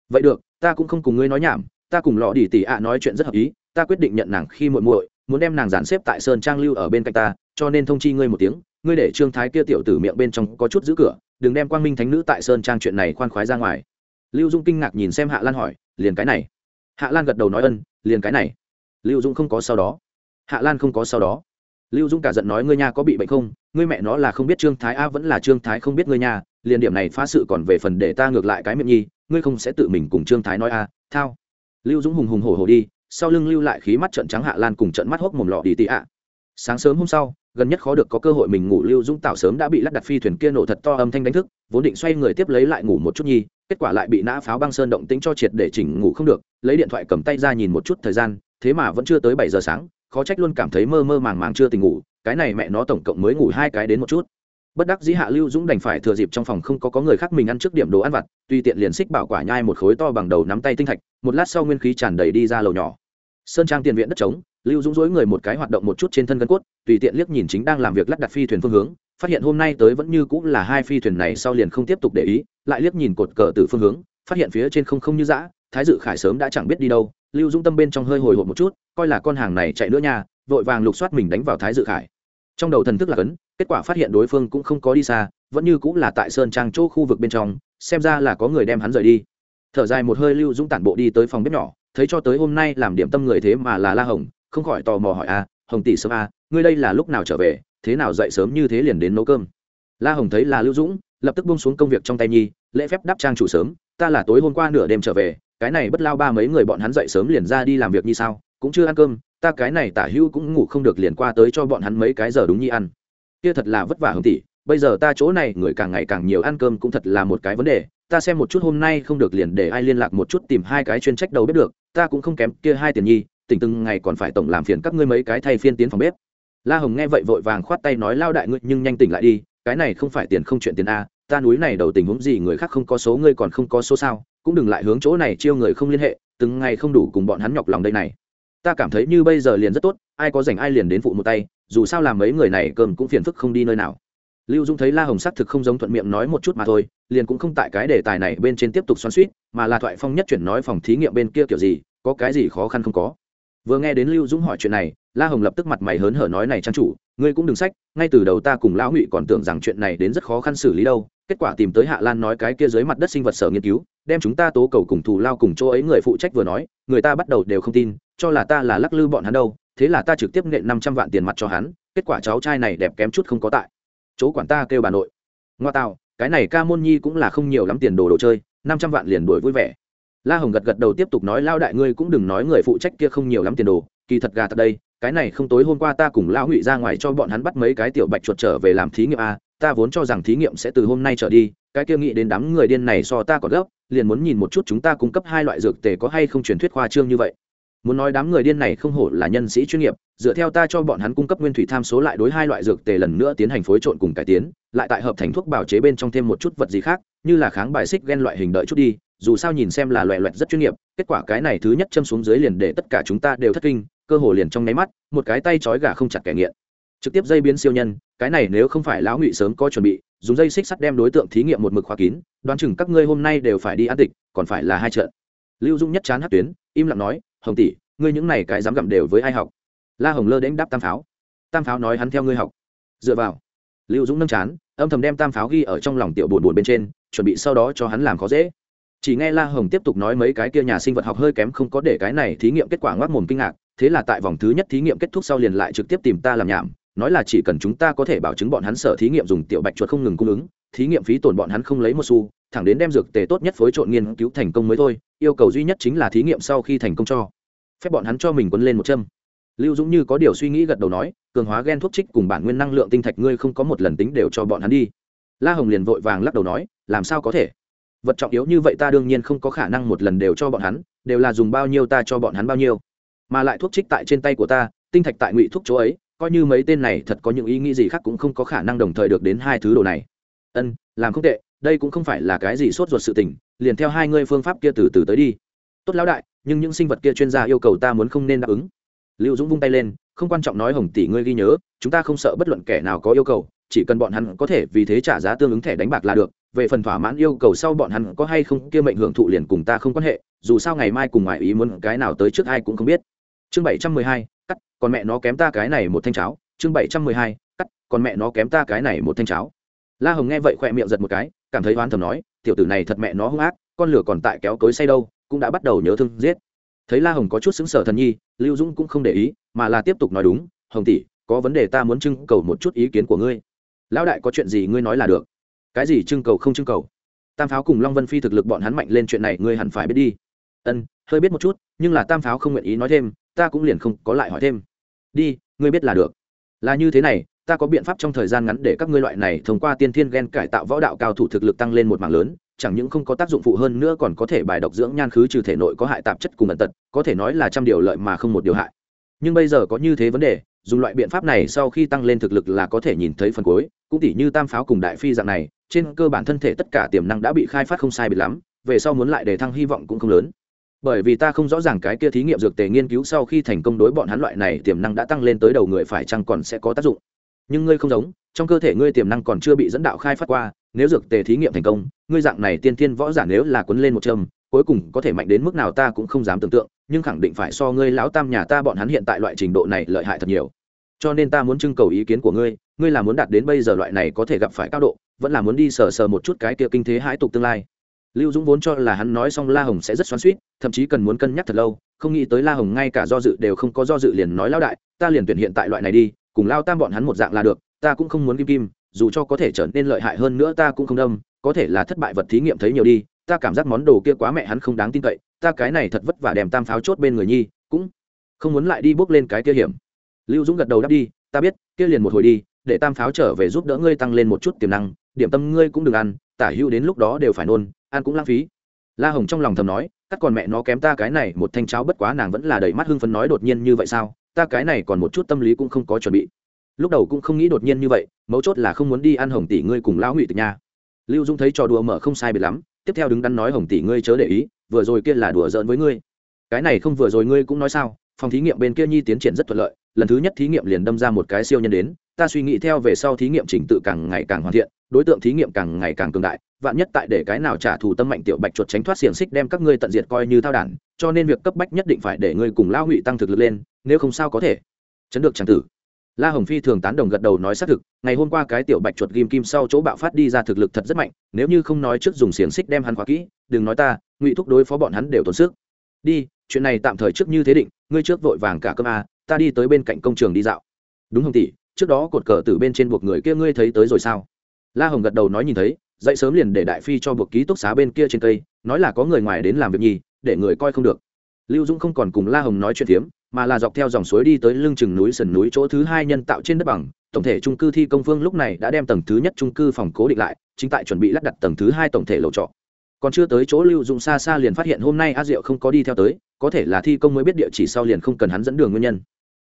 Vậy được, ta cũng không cùng ngươi nói nhảm, ta cùng lọ đi tỉ ạ nói chuyện rất hợp ý, ta quyết định nhận nàng khi muội muội, muốn đem nàng dàn xếp tại sơn trang lưu ở bên cạnh ta, cho nên thông chi ngươi một tiếng, ngươi để trương thái kia tiểu tử miệng bên trong có chút giữ cửa, đừng đem quang minh thánh nữ tại sơn trang chuyện này khoan khoái ra ngoài lưu dung kinh ngạc nhìn xem hạ lan hỏi, liền cái này? Hạ lan gật đầu nói, ân, liền cái này. Lưu dung không có sau đó. Hạ lan không có sau đó. Lưu dung cả giận nói, ngươi nha có bị bệnh không? Ngươi mẹ nó là không biết trương thái a vẫn là trương thái không biết ngươi nha, liền điểm này phá sự còn về phần để ta ngược lại cái miệng nhi, ngươi không sẽ tự mình cùng trương thái nói a, thao. Lưu dũng hùng hùng hổ hổ đi, sau lưng lưu lại khí mắt trận trắng hạ lan cùng trận mắt hốc mồm lọ đi tị ạ sáng sớm hôm sau, gần nhất khó được có cơ hội mình ngủ, lưu dũng tạo sớm đã bị lắp đặt phi thuyền kia nổ thật to âm thanh đánh thức, vốn định xoay người tiếp lấy lại ngủ một chút nhi kết quả lại bị nã pháo băng sơn động tính cho triệt để chỉnh ngủ không được, lấy điện thoại cầm tay ra nhìn một chút thời gian, thế mà vẫn chưa tới bảy giờ sáng, khó trách luôn cảm thấy mơ mơ màng màng chưa tỉnh ngủ, cái này mẹ nó tổng cộng mới ngủ hai cái đến một chút. Bất đắc dĩ hạ lưu dũng đành phải thừa dịp trong phòng không có có người khác mình ăn trước điểm đồ ăn vặt tùy tiện liền xích bảo quả nhai một khối to bằng đầu nắm tay tinh thạch, một lát sau nguyên khí tràn đầy đi ra lầu nhỏ. Sơn trang tiền viện đất trống lưu dũng dối người một cái hoạt động một chút trên thân gân cốt, tùy tiện liếc nhìn chính đang làm việc lắp đặt phi thuyền phương hướng, phát hiện hôm nay tới vẫn như cũng là hai phi thuyền này sau liền không tiếp tục để ý, lại liếc nhìn cột cờ từ phương hướng, phát hiện phía trên không không như dã, thái dự khải sớm đã chẳng biết đi đâu, lưu dũng tâm bên trong hơi hồi hộp một chút, coi là con hàng này chạy nữa nha, vội vàng lục soát mình đánh vào thái dự khải. Trong đầu thần thức là cấn kết quả phát hiện đối phương cũng không có đi xa, vẫn như cũng là tại sơn trang chỗ khu vực bên trong, xem ra là có người đem hắn rời đi. Thở dài một hơi lưu dũng tản bộ đi tới phòng bếp nhỏ, thấy cho tới hôm nay làm điểm tâm người thế mà là la hồng không khỏi tò mò hỏi a hồng tỷ sớm a ngươi đây là lúc nào trở về? Thế nào dậy sớm như thế liền đến nấu cơm? La hồng thấy là lưu dũng, lập tức buông xuống công việc trong tay nhi, lễ phép đáp trang chủ sớm, ta là tối hôm qua nửa đêm trở về, cái này bất lao ba mấy người bọn hắn dậy sớm liền ra đi làm việc như sao, cũng chưa ăn cơm, ta cái này tả hữu cũng ngủ không được liền qua tới cho bọn hắn mấy cái giờ đúng nhi ăn. Kia thật là vất vả hồng tỷ, bây giờ ta chỗ này người càng ngày càng nhiều ăn cơm cũng thật là một cái vấn đề, ta xem một chút hôm nay không được liền để ai liên lạc một chút tìm hai cái chuyên trách đầu bếp được, ta cũng không kém kia hai tiền nhi tỉnh từng ngày còn phải tổng làm phiền các ngươi mấy cái thay phiên tiến phòng bếp. La hồng nghe vậy vội vàng khoát tay nói, lao đại ngươi, nhưng nhanh tỉnh lại đi, cái này không phải tiền không chuyện tiền a, ta núi này đầu tình huống gì người khác không có số, ngươi còn không có số sao, cũng đừng lại hướng chỗ này chiêu người không liên hệ, từng ngày không đủ cùng bọn hắn nhọc lòng đây này. Ta cảm thấy như bây giờ liền rất tốt, ai có dành ai liền đến phụ một tay, dù sao làm mấy người này cơm cũng phiền phức không đi nơi nào. Lưu dung thấy la hồng sắc thực không giống thuận miệng nói một chút mà thôi, liền cũng không tại cái đề tài này bên trên tiếp tục xoắn suýt mà là thoại phong nhất chuyển nói phòng thí nghiệm bên kia kiểu gì, có cái gì khó khăn không có vừa nghe đến lưu dũng hỏi chuyện này, la hồng lập tức mặt mày hớn hở nói này trang chủ, ngươi cũng đừng sách, ngay từ đầu ta cùng lão ngụy còn tưởng rằng chuyện này đến rất khó khăn xử lý đâu, kết quả tìm tới hạ lan nói cái kia dưới mặt đất sinh vật sở nghiên cứu, đem chúng ta tố cầu cùng thù lao cùng chỗ ấy người phụ trách vừa nói, người ta bắt đầu đều không tin, cho là ta là lắc lư bọn hắn đâu, thế là ta trực tiếp nện năm trăm vạn tiền mặt cho hắn, kết quả cháu trai này đẹp kém chút không có tại. Chỗ quản ta kêu bà nội. Ngoa tạo, cái này ca môn nhi cũng là không nhiều lắm tiền đồ đồ chơi, năm trăm vạn liền đuổi vui vẻ la hồng gật gật đầu tiếp tục nói lao đại ngươi cũng đừng nói người phụ trách kia không nhiều lắm tiền đồ, kỳ thật gà thật đây, cái này không tối hôm qua ta cùng lão ngụy ra ngoài cho bọn hắn bắt mấy cái tiểu bạch chuột trở về làm thí nghiệm a ta vốn cho rằng thí nghiệm sẽ từ hôm nay trở đi, cái kia nghĩ đến đám người điên này so ta còn gấp, liền muốn nhìn một chút chúng ta cung cấp hai loại dược tề có hay không truyền thuyết khoa trương như vậy. Muốn nói đám người điên này không hổ là nhân sĩ chuyên nghiệp, dựa theo ta cho bọn hắn cung cấp nguyên thủy tham số lại đối hai loại dược tề lần nữa tiến hành phối trộn cùng cải tiến, lại tại hợp thành thuốc bào chế bên trong thêm một chút vật gì khác, như là kháng bài xích ghen loại hình đợi chút đi dù sao nhìn xem là loẹ loẹt rất chuyên nghiệp, kết quả cái này thứ nhất châm xuống dưới liền để tất cả chúng ta đều thất kinh, cơ hồ liền trong nháy mắt, một cái tay trói gà không chặt kẻ nghiện. Trực tiếp dây biến siêu nhân, cái này nếu không phải lão ngụy sớm có chuẩn bị, dùng dây xích sắt đem đối tượng thí nghiệm một mực khóa kín, đoán chừng các ngươi hôm nay đều phải đi ăn tịch, còn phải là hai trận. Lưu dung nhất chán hát tuyến, im lặng nói, hồng tỷ, ngươi những này cái dám gặm đều với ai học? La hồng lơ đánh đáp tam pháo. Tam pháo nói hắn theo ngươi học. Dựa vào. Lưu dũng nâng chán, âm thầm đem tam pháo ghi ở trong lòng tiểu buồn buồn bên trên, chuẩn bị sau đó cho hắn làm khó dễ chỉ nghe la hồng tiếp tục nói mấy cái kia nhà sinh vật học hơi kém không có để cái này thí nghiệm kết quả ngoác mồm kinh ngạc, thế là tại vòng thứ nhất thí nghiệm kết thúc sau liền lại trực tiếp tìm ta làm nhảm, nói là chỉ cần chúng ta có thể bảo chứng bọn hắn sở thí nghiệm dùng tiểu bạch chuột không ngừng cung ứng, thí nghiệm phí tổn bọn hắn không lấy một xu, thẳng đến đem dược tề tốt nhất phối trộn nghiên cứu thành công mới thôi, yêu cầu duy nhất chính là thí nghiệm sau khi thành công cho. Phép bọn hắn cho mình quấn lên một châm. Lưu dũng như có điều suy nghĩ gật đầu nói, cường hóa gen thuốc trích cùng bản nguyên năng lượng tinh thạch ngươi không có một lần tính đều cho bọn hắn đi. La hồng liền vội vàng lắc đầu nói, làm sao có thể? Vật trọng yếu như vậy ta đương nhiên không có khả năng một lần đều cho bọn hắn, đều là dùng bao nhiêu ta cho bọn hắn bao nhiêu. Mà lại thuốc trích tại trên tay của ta, tinh thạch tại ngụy thuốc chỗ ấy, coi như mấy tên này thật có những ý nghĩ gì khác cũng không có khả năng đồng thời được đến hai thứ đồ này. Ân, làm không tệ, đây cũng không phải là cái gì sốt ruột sự tình, liền theo hai ngươi phương pháp kia từ từ tới đi. Tốt lão đại, nhưng những sinh vật kia chuyên gia yêu cầu ta muốn không nên đáp ứng. Lưu dũng vung tay lên, không quan trọng nói hồng tỷ ngươi ghi nhớ, chúng ta không sợ bất luận kẻ nào có yêu cầu, chỉ cần bọn hắn có thể vì thế trả giá tương ứng thẻ đánh bạc là được về phần thỏa mãn yêu cầu sau bọn hắn có hay không, kia mệnh hưởng thụ liền cùng ta không quan hệ, dù sao ngày mai cùng ngoại ý muốn cái nào tới trước ai cũng không biết. Chương bảy trăm mười hai, cắt, còn mẹ nó kém ta cái này một thanh cháo. Chương bảy trăm mười hai, cắt, còn mẹ nó kém ta cái này một thanh cháo. La hồng nghe vậy khỏe miệng giật một cái, cảm thấy oán thầm nói, tiểu tử này thật mẹ nó hung ác, con lửa còn tại kéo cối say đâu, cũng đã bắt đầu nhớ thương giết. Thấy la hồng có chút xứng sở thần nhi, lưu dũng cũng không để ý, mà là tiếp tục nói đúng, hồng tỷ, có vấn đề ta muốn trưng cầu một chút ý kiến của ngươi. Lão đại có chuyện gì ngươi nói là được cái gì trưng cầu không trưng cầu? Tam pháo cùng long vân phi thực lực bọn hắn mạnh lên chuyện này, ngươi hẳn phải biết đi. Ân, hơi biết một chút, nhưng là tam pháo không nguyện ý nói thêm, ta cũng liền không có lại hỏi thêm. Đi, ngươi biết là được. Là như thế này, ta có biện pháp trong thời gian ngắn để các ngươi loại này thông qua tiên thiên Ghen cải tạo võ đạo cao thủ thực lực tăng lên một mảng lớn, chẳng những không có tác dụng phụ hơn nữa còn có thể bài độc dưỡng nhan khứ trừ thể nội có hại tạp chất cùng ẩn tật, có thể nói là trăm điều lợi mà không một điều hại. Nhưng bây giờ có như thế vấn đề, dùng loại biện pháp này sau khi tăng lên thực lực là có thể nhìn thấy phần cuối cũng tỉ như tam pháo cùng đại phi dạng này, trên cơ bản thân thể tất cả tiềm năng đã bị khai phát không sai biệt lắm, về sau muốn lại để thăng hy vọng cũng không lớn. Bởi vì ta không rõ ràng cái kia thí nghiệm dược tề nghiên cứu sau khi thành công đối bọn hắn loại này tiềm năng đã tăng lên tới đầu người phải chăng còn sẽ có tác dụng. Nhưng ngươi không giống, trong cơ thể ngươi tiềm năng còn chưa bị dẫn đạo khai phát qua, nếu dược tề thí nghiệm thành công, ngươi dạng này tiên thiên võ giả nếu là quấn lên một châm, cuối cùng có thể mạnh đến mức nào ta cũng không dám tưởng tượng, nhưng khẳng định phải so ngươi lão tam nhà ta bọn hắn hiện tại loại trình độ này lợi hại thật nhiều. Cho nên ta muốn trưng cầu ý kiến của ngươi ngươi là muốn đạt đến bây giờ loại này có thể gặp phải cao độ, vẫn là muốn đi sờ sờ một chút cái kia kinh thế hãi tục tương lai. Lưu dũng vốn cho là hắn nói xong la hồng sẽ rất xoắn suýt thậm chí cần muốn cân nhắc thật lâu, không nghĩ tới la hồng ngay cả do dự đều không có do dự liền nói lao đại, ta liền tuyển hiện tại loại này đi, cùng lao tam bọn hắn một dạng là được, ta cũng không muốn kim kim, dù cho có thể trở nên lợi hại hơn nữa ta cũng không đâm, có thể là thất bại vật thí nghiệm thấy nhiều đi, ta cảm giác món đồ kia quá mẹ hắn không đáng tin cậy, ta cái này thật vất vả đem tam pháo chốt bên người nhi, cũng không muốn lại đi bước lên cái kia hiểm. Lưu dũng gật đầu đáp đi, ta biết, kia liền một hồi đi để tam pháo trở về giúp đỡ ngươi tăng lên một chút tiềm năng, điểm tâm ngươi cũng đừng ăn, tả hữu đến lúc đó đều phải nôn, ăn cũng lãng phí. La hồng trong lòng thầm nói cắt còn mẹ nó kém ta cái này, một thanh cháo bất quá nàng vẫn là đầy mắt hưng phấn nói đột nhiên như vậy sao? Ta cái này còn một chút tâm lý cũng không có chuẩn bị. Lúc đầu cũng không nghĩ đột nhiên như vậy, mấu chốt là không muốn đi ăn hồng tỷ ngươi cùng lão ngụy tịch nha. Lưu dung thấy trò đùa mở không sai biệt lắm, tiếp theo đứng đắn nói, hồng tỷ ngươi chớ để ý, vừa rồi kia là đùa giỡn với ngươi. Cái này không vừa rồi ngươi cũng nói sao, phòng thí nghiệm bên kia nhi tiến triển rất thuận lợi, lần thứ nhất thí nghiệm liền đâm ra một cái siêu nhân đến ta suy nghĩ theo về sau thí nghiệm trình tự càng ngày càng hoàn thiện, đối tượng thí nghiệm càng ngày càng cường đại, vạn nhất tại để cái nào trả thù tâm mạnh tiểu bạch chuột tránh thoát xiềng xích đem các ngươi tận diệt coi như thao đản, cho nên việc cấp bách nhất định phải để ngươi cùng lao ngụy tăng thực lực lên, nếu không sao có thể. Chấn được tràng tử. La hồng phi thường tán đồng gật đầu nói xác thực, ngày hôm qua cái tiểu bạch chuột ghim kim sau chỗ bạo phát đi ra thực lực thật rất mạnh, nếu như không nói trước dùng xiềng xích đem hắn khóa kỹ, đừng nói ta, ngụy thúc đối phó bọn hắn đều tốn sức. Đi, chuyện này tạm thời trước như thế định, ngươi trước vội vàng cả cơm a ta đi tới bên cạnh công trường đi dạo. Đúng hồng tỷ? Trước đó cột cờ từ bên trên buộc người kia ngươi thấy tới rồi sao? La hồng gật đầu nói nhìn thấy, dậy sớm liền để đại phi cho buộc ký túc xá bên kia trên cây, nói là có người ngoài đến làm việc nhì, để người coi không được. Lưu dũng không còn cùng la hồng nói chuyện phiếm, mà là dọc theo dòng suối đi tới lưng chừng núi sườn núi chỗ thứ hai nhân tạo trên đất bằng, tổng thể trung cư thi công phương lúc này đã đem tầng thứ nhất trung cư phòng cố định lại, chính tại chuẩn bị lắp đặt tầng thứ hai tổng thể lầu trọ. Còn chưa tới chỗ lưu dụng xa xa liền phát hiện hôm nay a diệu không có đi theo tới, có thể là thi công mới biết địa chỉ sau liền không cần hắn dẫn đường nguyên nhân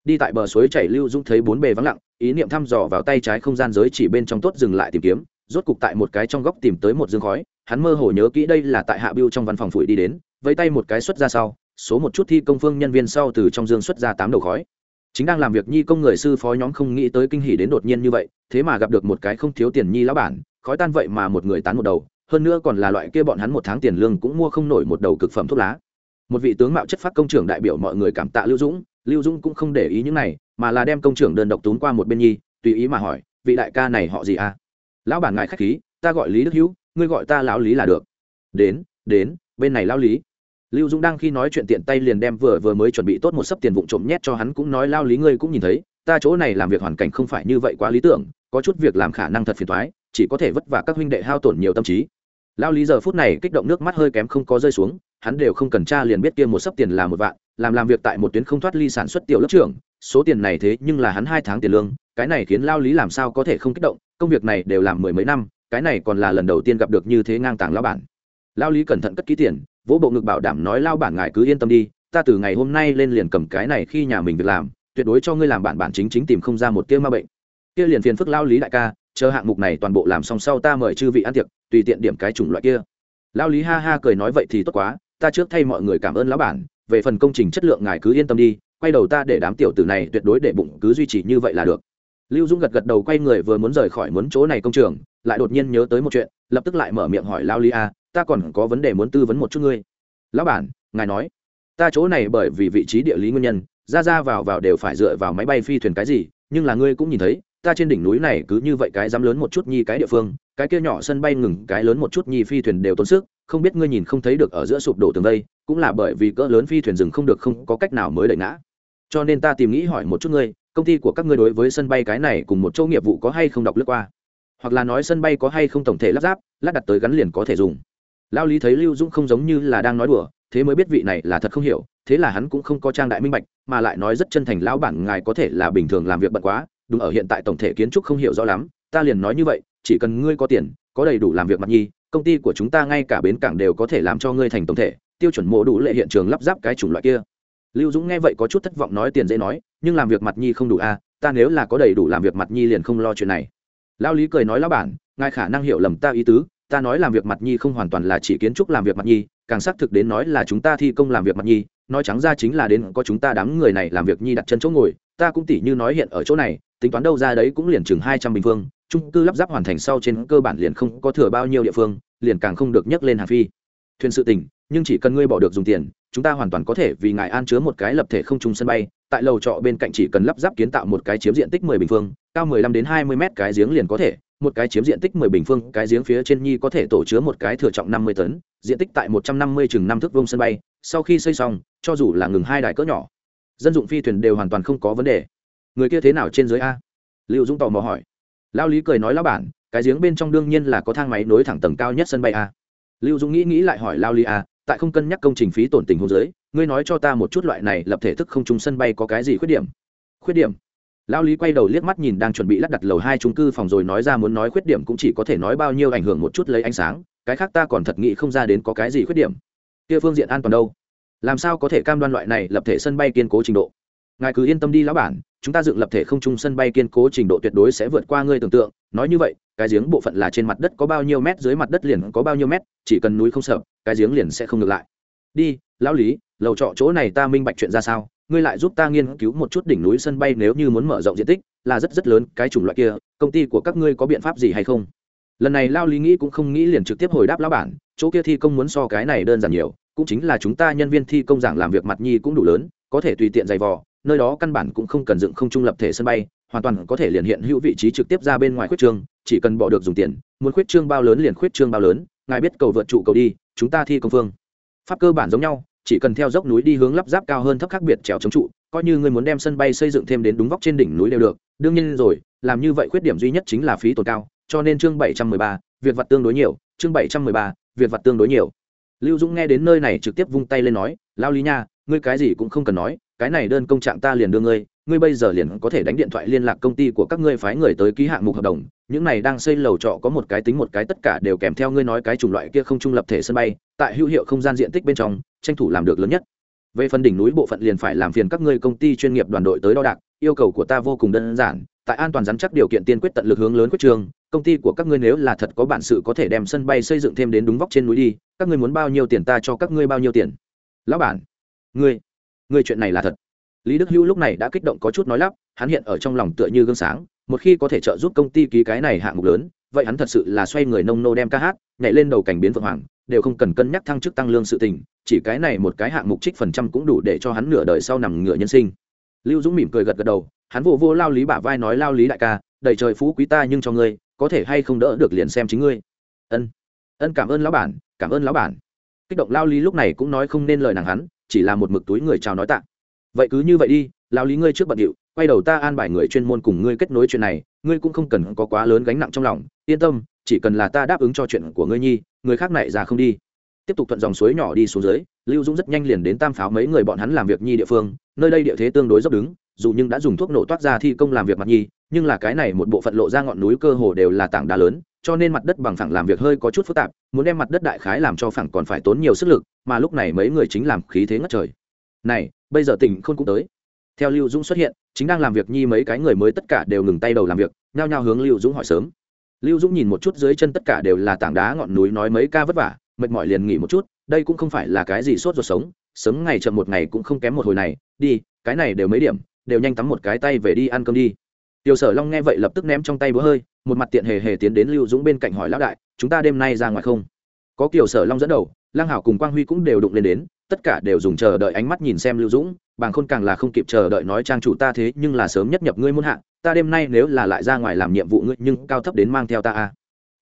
đi tại bờ suối chảy lưu dũng thấy bốn bề vắng lặng, ý niệm thăm dò vào tay trái không gian giới chỉ bên trong tốt dừng lại tìm kiếm, rốt cục tại một cái trong góc tìm tới một dương khói, hắn mơ hồ nhớ kỹ đây là tại hạ biêu trong văn phòng phủi đi đến với tay một cái xuất ra sau, số một chút thi công phương nhân viên sau từ trong dương xuất ra tám đầu khói. Chính đang làm việc nhi công người sư phó nhóm không nghĩ tới kinh hỉ đến đột nhiên như vậy, thế mà gặp được một cái không thiếu tiền nhi lão bản, khói tan vậy mà một người tán một đầu, hơn nữa còn là loại kia bọn hắn một tháng tiền lương cũng mua không nổi một đầu cực phẩm thuốc lá. Một vị tướng mạo chất phát công trưởng đại biểu mọi người cảm tạ lưu dũng lưu dũng cũng không để ý những này, mà là đem công trưởng đơn độc tốn qua một bên nhi, tùy ý mà hỏi, vị đại ca này họ gì à? Lão bản ngài khách khí, ta gọi lý đức hữu, ngươi gọi ta lão lý là được. Đến đến, bên này lão lý. Lưu dũng đang khi nói chuyện tiện tay liền đem vừa vừa mới chuẩn bị tốt một sấp tiền vụn trộm nhét cho hắn cũng nói lao lý ngươi cũng nhìn thấy, ta chỗ này làm việc hoàn cảnh không phải như vậy quá lý tưởng, có chút việc làm khả năng thật phiền thoái chỉ có thể vất vả các huynh đệ hao tổn nhiều tâm trí. Lao lý giờ phút này kích động nước mắt hơi kém không có rơi xuống, hắn đều không cần tra liền biết kia một sấp tiền là một vạn làm làm việc tại một tuyến không thoát ly sản xuất tiểu lớp trưởng, số tiền này thế nhưng là hắn hai tháng tiền lương, cái này khiến lao lý làm sao có thể không kích động, công việc này đều làm mười mấy năm, cái này còn là lần đầu tiên gặp được như thế ngang tàng lao bản. Lao lý cẩn thận cất ký tiền, vỗ bộ ngực bảo đảm nói lao bản ngài cứ yên tâm đi, ta từ ngày hôm nay lên liền cầm cái này khi nhà mình việc làm, tuyệt đối cho ngươi làm bản bản chính chính tìm không ra một tiêu ma bệnh. Kia liền phiền phức lao lý đại ca, chờ hạng mục này toàn bộ làm xong sau ta mời chư vị ăn tiệc, tùy tiện điểm cái chủng loại kia. Lao lý ha ha cười nói vậy thì tốt quá, ta trước thay mọi người cảm ơn lão bản về phần công trình chất lượng ngài cứ yên tâm đi, quay đầu ta để đám tiểu tử này tuyệt đối để bụng cứ duy trì như vậy là được. Lưu dung gật gật đầu quay người vừa muốn rời khỏi muốn chỗ này công trường, lại đột nhiên nhớ tới một chuyện, lập tức lại mở miệng hỏi lao li a, ta còn có vấn đề muốn tư vấn một chút ngươi. Lão bản, ngài nói, ta chỗ này bởi vì vị trí địa lý nguyên nhân, ra ra vào vào đều phải dựa vào máy bay phi thuyền cái gì, nhưng là ngươi cũng nhìn thấy, ta trên đỉnh núi này cứ như vậy cái dám lớn một chút nhi cái địa phương, cái kia nhỏ sân bay ngừng, cái lớn một chút nhi phi thuyền đều tốn sức, không biết ngươi nhìn không thấy được ở giữa sụp đổ tường đây cũng là bởi vì cỡ lớn phi thuyền dừng không được không có cách nào mới đẩy ngã. Cho nên ta tìm nghĩ hỏi một chút ngươi, công ty của các ngươi đối với sân bay cái này cùng một chỗ nghiệp vụ có hay không đọc lướt qua? Hoặc là nói sân bay có hay không tổng thể lắp ráp, lắp đặt tới gắn liền có thể dùng. Lao lý thấy lưu dũng không giống như là đang nói đùa, thế mới biết vị này là thật không hiểu, thế là hắn cũng không có trang đại minh bạch, mà lại nói rất chân thành, lão bản, ngài có thể là bình thường làm việc bận quá, đúng ở hiện tại tổng thể kiến trúc không hiểu rõ lắm, ta liền nói như vậy, chỉ cần ngươi có tiền, có đầy đủ làm việc mặt nhi, công ty của chúng ta ngay cả bến cảng đều có thể làm cho ngươi thành tổng thể tiêu chuẩn mộ đủ lệ hiện trường lắp ráp cái chủng loại kia. Lưu dũng nghe vậy có chút thất vọng nói tiền dễ nói, nhưng làm việc mặt nhi không đủ a ta nếu là có đầy đủ làm việc mặt nhi liền không lo chuyện này. Lao lý cười nói lão bản, ngài khả năng hiểu lầm ta ý tứ, ta nói làm việc mặt nhi không hoàn toàn là chỉ kiến trúc làm việc mặt nhi, càng xác thực đến nói là chúng ta thi công làm việc mặt nhi, nói trắng ra chính là đến có chúng ta đám người này làm việc nhi đặt chân chỗ ngồi, ta cũng tỉ như nói hiện ở chỗ này, tính toán đâu ra đấy cũng liền chừng hai trăm bình phương trung cư lắp ráp hoàn thành sau trên cơ bản liền không có thừa bao nhiêu địa phương, liền càng không được nhắc lên hà phi. Thuyền sự tình nhưng chỉ cần ngươi bỏ được dùng tiền, chúng ta hoàn toàn có thể vì ngài an chứa một cái lập thể không trùng sân bay. Tại lầu trọ bên cạnh chỉ cần lắp ráp kiến tạo một cái chiếm diện tích mười bình phương, cao mười lăm đến hai mươi mét cái giếng liền có thể. Một cái chiếm diện tích mười bình phương, cái giếng phía trên nhi có thể tổ chứa một cái thừa trọng năm mươi tấn, diện tích tại một trăm năm mươi chừng năm thước vuông sân bay. Sau khi xây xong, cho dù là ngừng hai đài cỡ nhỏ, dân dụng phi thuyền đều hoàn toàn không có vấn đề. Người kia thế nào trên dưới a? Liệu dũng tò mò hỏi. Lao lý cười nói lao bản, cái giếng bên trong đương nhiên là có thang máy nối thẳng tầng cao nhất sân bay a. Lưu dũng nghĩ nghĩ lại hỏi lao lý a tại không cân nhắc công trình phí tổn tình hôn giới ngươi nói cho ta một chút loại này lập thể thức không trung sân bay có cái gì khuyết điểm? Khuyết điểm? Lao lý quay đầu liếc mắt nhìn đang chuẩn bị lắp đặt lầu hai trung cư phòng rồi nói ra muốn nói khuyết điểm cũng chỉ có thể nói bao nhiêu ảnh hưởng một chút lấy ánh sáng, cái khác ta còn thật nghĩ không ra đến có cái gì khuyết điểm. Kia phương diện an toàn đâu? Làm sao có thể cam đoan loại này lập thể sân bay kiên cố trình độ? Ngài cứ yên tâm đi lão bản, chúng ta dựng lập thể không trung sân bay kiên cố trình độ tuyệt đối sẽ vượt qua ngươi tưởng tượng. Nói như vậy, cái giếng bộ phận là trên mặt đất có bao nhiêu mét, dưới mặt đất liền có bao nhiêu mét, chỉ cần núi không sợ cái giếng liền sẽ không ngược lại. Đi, lão lý, lầu trọ chỗ này ta minh bạch chuyện ra sao, ngươi lại giúp ta nghiên cứu một chút đỉnh núi sân bay nếu như muốn mở rộng diện tích, là rất rất lớn, cái chủng loại kia, công ty của các ngươi có biện pháp gì hay không? Lần này lao lý nghĩ cũng không nghĩ liền trực tiếp hồi đáp lão bản, chỗ kia thi công muốn so cái này đơn giản nhiều, cũng chính là chúng ta nhân viên thi công giảng làm việc mặt nhi cũng đủ lớn, có thể tùy tiện giày vò, nơi đó căn bản cũng không cần dựng không trung lập thể sân bay, hoàn toàn có thể liền hiện hữu vị trí trực tiếp ra bên ngoài khuyết trương, chỉ cần bỏ được dùng tiền, muốn khuyết trương bao lớn liền khuyết trương bao lớn ngài biết cầu vượt trụ cầu đi, chúng ta thi công phương. Pháp cơ bản giống nhau, chỉ cần theo dốc núi đi hướng lắp ráp cao hơn thấp khác biệt trèo chống trụ, coi như người muốn đem sân bay xây dựng thêm đến đúng vóc trên đỉnh núi đều được. Đương nhiên rồi, làm như vậy khuyết điểm duy nhất chính là phí tổn cao, cho nên chương bảy trăm mười ba, việc vặt tương đối nhiều, chương bảy trăm mười ba, việc vặt tương đối nhiều. Lưu dũng nghe đến nơi này trực tiếp vung tay lên nói, lao lý nha, ngươi cái gì cũng không cần nói, cái này đơn công trạng ta liền đưa ngươi ngươi bây giờ liền có thể đánh điện thoại liên lạc công ty của các ngươi phái người tới ký hạng mục hợp đồng, những này đang xây lầu trọ có một cái tính một cái tất cả đều kèm theo ngươi nói cái chủng loại kia không trung lập thể sân bay, tại hữu hiệu không gian diện tích bên trong, tranh thủ làm được lớn nhất. Về phần đỉnh núi bộ phận liền phải làm phiền các ngươi công ty chuyên nghiệp đoàn đội tới đo đạc, yêu cầu của ta vô cùng đơn giản, tại an toàn dám chắc điều kiện tiên quyết tận lực hướng lớn quyết trường, công ty của các ngươi nếu là thật có bản sự có thể đem sân bay xây dựng thêm đến đúng vóc trên núi đi, các ngươi muốn bao nhiêu tiền ta cho các ngươi bao nhiêu tiền? Lão bản, ngươi ngươi chuyện này là thật lý đức hữu lúc này đã kích động có chút nói lắp, hắn hiện ở trong lòng tựa như gương sáng, một khi có thể trợ giúp công ty ký cái này hạng mục lớn, vậy hắn thật sự là xoay người nông nô đem ca hát, nhảy lên đầu cảnh biến vượng hoàng, đều không cần cân nhắc thăng chức tăng lương sự tình, chỉ cái này một cái hạng mục trích phần trăm cũng đủ để cho hắn nửa đời sau nằm ngựa nhân sinh. Lưu dũng mỉm cười gật gật đầu, hắn vô vô lao lý bả vai nói, lao lý đại ca, đầy trời phú quý ta nhưng cho ngươi, có thể hay không đỡ được liền xem chính ngươi. Ân ân cảm ơn lão bản, cảm ơn lão bản. Kích động lao lý lúc này cũng nói không nên lời nàng hắn, chỉ là một mực túi người chào nói tạ vậy cứ như vậy đi lao lý ngươi trước bận điệu, quay đầu ta an bài người chuyên môn cùng ngươi kết nối chuyện này, ngươi cũng không cần có quá lớn gánh nặng trong lòng, yên tâm, chỉ cần là ta đáp ứng cho chuyện của ngươi nhi, người khác này ra không đi. Tiếp tục thuận dòng suối nhỏ đi xuống dưới, lưu dũng rất nhanh liền đến tam pháo mấy người bọn hắn làm việc nhi địa phương, nơi đây địa thế tương đối dốc đứng, dù nhưng đã dùng thuốc nổ toát ra thi công làm việc mặt nhi, nhưng là cái này một bộ phận lộ ra ngọn núi cơ hồ đều là tảng đá lớn, cho nên mặt đất bằng phẳng làm việc hơi có chút phức tạp, muốn đem mặt đất đại khái làm cho phẳng còn phải tốn nhiều sức lực, mà lúc này mấy người chính làm khí thế ngất trời. Này bây giờ tỉnh khôn cũng tới. Theo lưu dũng xuất hiện, chính đang làm việc nhi mấy cái người mới tất cả đều ngừng tay đầu làm việc, nhao nhao hướng lưu dũng hỏi sớm. Lưu dũng nhìn một chút dưới chân tất cả đều là tảng đá ngọn núi nói mấy ca vất vả, mệt mỏi liền nghỉ một chút, đây cũng không phải là cái gì sốt ruột sống, sớm ngày chậm một ngày cũng không kém một hồi này, đi, cái này đều mấy điểm, đều nhanh tắm một cái tay về đi ăn cơm đi. Tiểu sở long nghe vậy lập tức ném trong tay búa hơi, một mặt tiện hề hề tiến đến lưu dũng bên cạnh hỏi lão đại, chúng ta đêm nay ra ngoài không? Có kiểu sở long dẫn đầu lang hảo cùng quang huy cũng đều đụng lên đến tất cả đều dùng chờ đợi ánh mắt nhìn xem lưu dũng bàng khôn càng là không kịp chờ đợi nói trang chủ ta thế nhưng là sớm nhất nhập ngươi muôn hạng ta đêm nay nếu là lại ra ngoài làm nhiệm vụ ngươi nhưng cao thấp đến mang theo ta a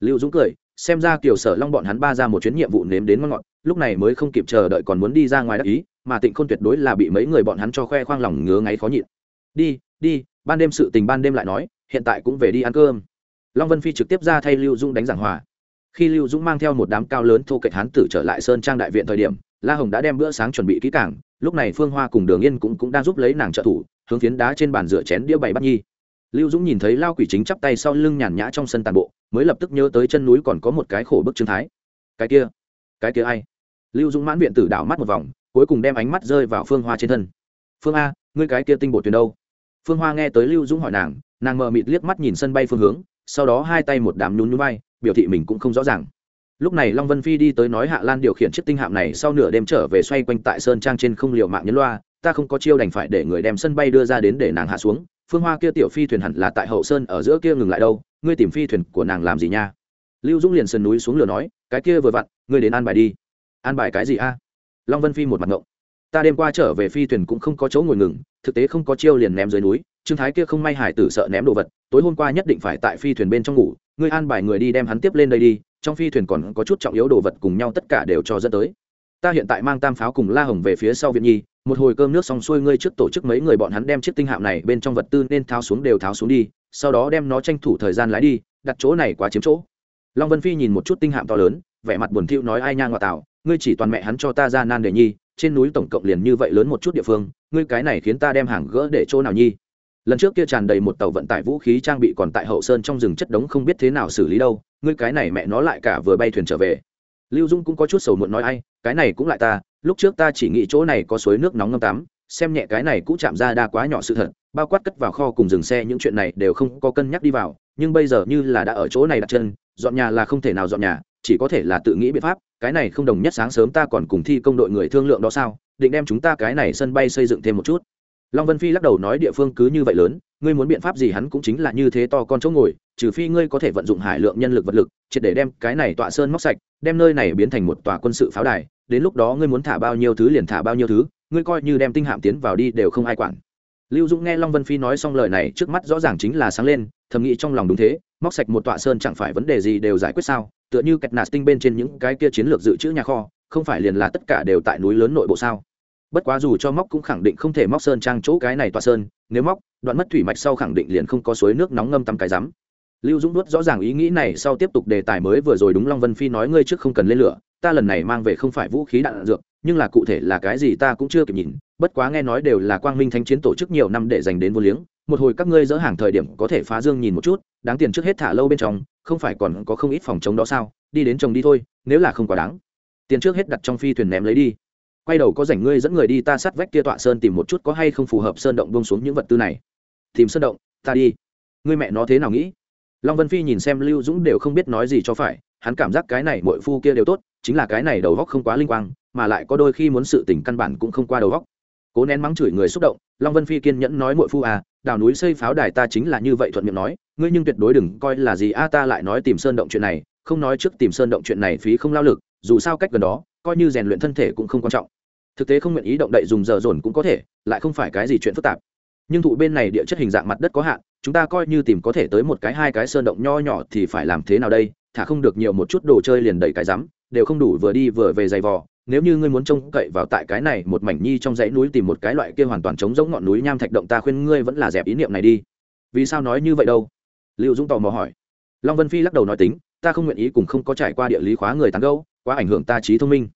lưu dũng cười, xem ra kiểu sở long bọn hắn ba ra một chuyến nhiệm vụ nếm đến ngon ngọt, lúc này mới không kịp chờ đợi còn muốn đi ra ngoài đắc ý, mà tịnh khôn tuyệt đối là bị mấy người bọn hắn cho khoe khoang lòng ngứa ngáy khó nhịn. Đi đi, ban đêm sự tình ban đêm lại nói, hiện tại cũng về đi ăn cơm. Long vân phi trực tiếp ra thay lưu dũng đánh giảng hòa. Khi lưu dũng mang theo một đám cao lớn thô kệch hán tử trở lại sơn trang đại viện thời điểm la hồng đã đem bữa sáng chuẩn bị kỹ càng lúc này phương hoa cùng đường yên cũng, cũng đang giúp lấy nàng trợ thủ hướng phiến đá trên bàn rửa chén đĩa bày bắt nhi. Lưu dũng nhìn thấy lao quỷ chính chắp tay sau lưng nhàn nhã trong sân tàn bộ mới lập tức nhớ tới chân núi còn có một cái khổ bức trương thái. Cái kia cái kia ai? Lưu dũng mãn viện tử đảo mắt một vòng cuối cùng đem ánh mắt rơi vào phương hoa trên thân. Phương a ngươi cái kia tinh bột tuyền đâu? Phương hoa nghe tới lưu dũng hỏi nàng nàng mờ mịt liếc mắt nhìn sân bay phương hướng sau đó hai tay một đám nhún nhún bay biểu thị mình cũng không rõ ràng lúc này long vân phi đi tới nói hạ lan điều khiển chiếc tinh hạm này sau nửa đêm trở về xoay quanh tại sơn trang trên không liều mạng nhấn loa, ta không có chiêu đành phải để người đem sân bay đưa ra đến để nàng hạ xuống, phương hoa kia tiểu phi thuyền hẳn là tại hậu sơn ở giữa kia ngừng lại đâu, ngươi tìm phi thuyền của nàng làm gì nha? Lưu dũng liền sườn núi xuống lửa nói, cái kia vừa vặn, ngươi đến an bài đi. An bài cái gì a? Long vân phi một mặt ngộng. Ta đêm qua trở về phi thuyền cũng không có chỗ ngồi ngừng, thực tế không có chiêu liền ném dưới núi, trương thái kia không may hải tử sợ ném đồ vật, tối hôm qua nhất định phải tại phi thuyền bên trong ngủ, ngươi an bài người đi đem hắn tiếp lên đây đi trong phi thuyền còn có chút trọng yếu đồ vật cùng nhau tất cả đều cho dẫn tới. Ta hiện tại mang tam pháo cùng la hồng về phía sau viện nhi, một hồi cơm nước xong xuôi ngươi trước tổ chức mấy người bọn hắn đem chiếc tinh hạm này bên trong vật tư nên tháo xuống đều tháo xuống đi, sau đó đem nó tranh thủ thời gian lái đi, đặt chỗ này quá chiếm chỗ. Long vân phi nhìn một chút tinh hạm to lớn, vẻ mặt buồn thiu nói ai nha ngoại tạo ngươi chỉ toàn mẹ hắn cho ta ra nan đề nhi, trên núi tổng cộng liền như vậy lớn một chút địa phương, ngươi cái này khiến ta đem hàng gỡ để chỗ nào nhi? Lần trước kia tràn đầy một tàu vận tải vũ khí trang bị còn tại hậu sơn trong rừng chất đống không biết thế nào xử lý đâu ngươi cái này mẹ nó lại cả vừa bay thuyền trở về. Lưu dung cũng có chút sầu muộn nói ai, cái này cũng lại ta, lúc trước ta chỉ nghĩ chỗ này có suối nước nóng ngâm tắm, xem nhẹ cái này cũng chạm ra đa quá nhỏ sự thật, bao quát cất vào kho cùng dừng xe những chuyện này đều không có cân nhắc đi vào, nhưng bây giờ như là đã ở chỗ này đặt chân, dọn nhà là không thể nào dọn nhà, chỉ có thể là tự nghĩ biện pháp, cái này không đồng nhất sáng sớm ta còn cùng thi công đội người thương lượng đó sao, định đem chúng ta cái này sân bay xây dựng thêm một chút long vân phi lắc đầu nói địa phương cứ như vậy lớn, ngươi muốn biện pháp gì hắn cũng chính là như thế to con chỗ ngồi, trừ phi ngươi có thể vận dụng hải lượng nhân lực vật lực, triệt để đem cái này tọa sơn móc sạch, đem nơi này biến thành một tòa quân sự pháo đài, đến lúc đó ngươi muốn thả bao nhiêu thứ liền thả bao nhiêu thứ, ngươi coi như đem tinh hạm tiến vào đi đều không ai quản. Lưu dũng nghe long vân phi nói xong lời này, trước mắt rõ ràng chính là sáng lên, thầm nghĩ trong lòng đúng thế, móc sạch một tọa sơn chẳng phải vấn đề gì đều giải quyết sao? Tựa như kẹt nạt tinh bên trên những cái kia chiến lược dự trữ nhà kho, không phải liền là tất cả đều tại núi lớn nội bộ sao? Bất quá dù cho móc cũng khẳng định không thể móc sơn trang chỗ cái này toa sơn, nếu móc, đoạn mất thủy mạch sau khẳng định liền không có suối nước nóng ngâm tắm cái rắm. Lưu dũng đốt rõ ràng ý nghĩ này sau tiếp tục đề tài mới vừa rồi đúng long vân phi nói ngươi trước không cần lên lửa, ta lần này mang về không phải vũ khí đạn dược, nhưng là cụ thể là cái gì ta cũng chưa kịp nhìn, bất quá nghe nói đều là quang minh thánh chiến tổ chức nhiều năm để dành đến vô liếng, một hồi các ngươi dỡ hàng thời điểm có thể phá dương nhìn một chút, đáng tiền trước hết thả lâu bên trong, không phải còn có không ít phòng chống đó sao, đi đến chồng đi thôi, nếu là không quá đáng. Tiền trước hết đặt trong phi thuyền ném lấy đi quay đầu có rảnh ngươi dẫn người đi ta sát vách kia tọa sơn tìm một chút có hay không phù hợp sơn động bông xuống những vật tư này. Tìm sơn động, ta đi. Ngươi mẹ nó thế nào nghĩ? Long vân phi nhìn xem lưu dũng đều không biết nói gì cho phải, hắn cảm giác cái này mỗi phu kia đều tốt, chính là cái này đầu góc không quá linh quang, mà lại có đôi khi muốn sự tình căn bản cũng không qua đầu góc. Cố nén mắng chửi người xúc động, long vân phi kiên nhẫn nói mỗi phu à đào núi xây pháo đài ta chính là như vậy thuận miệng nói, ngươi nhưng tuyệt đối đừng coi là gì a, ta lại nói tìm sơn động chuyện này, không nói trước tìm sơn động chuyện này phí không lao lực dù sao cách gần đó, coi như rèn luyện thân thể cũng không quan trọng. Thực tế không nguyện ý động đậy dùng giờ dồn cũng có thể, lại không phải cái gì chuyện phức tạp. Nhưng thụ bên này địa chất hình dạng mặt đất có hạn, chúng ta coi như tìm có thể tới một cái hai cái sơn động nho nhỏ thì phải làm thế nào đây? Thả không được nhiều một chút đồ chơi liền đầy cái rắm, đều không đủ vừa đi vừa về giày vò. Nếu như ngươi muốn trông cậy vào tại cái này một mảnh nhi trong dãy núi tìm một cái loại kia hoàn toàn chống giống ngọn núi nham thạch động ta khuyên ngươi vẫn là dẹp ý niệm này đi. Vì sao nói như vậy đâu? Liệu dũng tò mò hỏi. Long vân phi lắc đầu nói tính, ta không nguyện ý cùng không có trải qua địa lý khóa người tán gâu quá ảnh hưởng ta trí thông minh.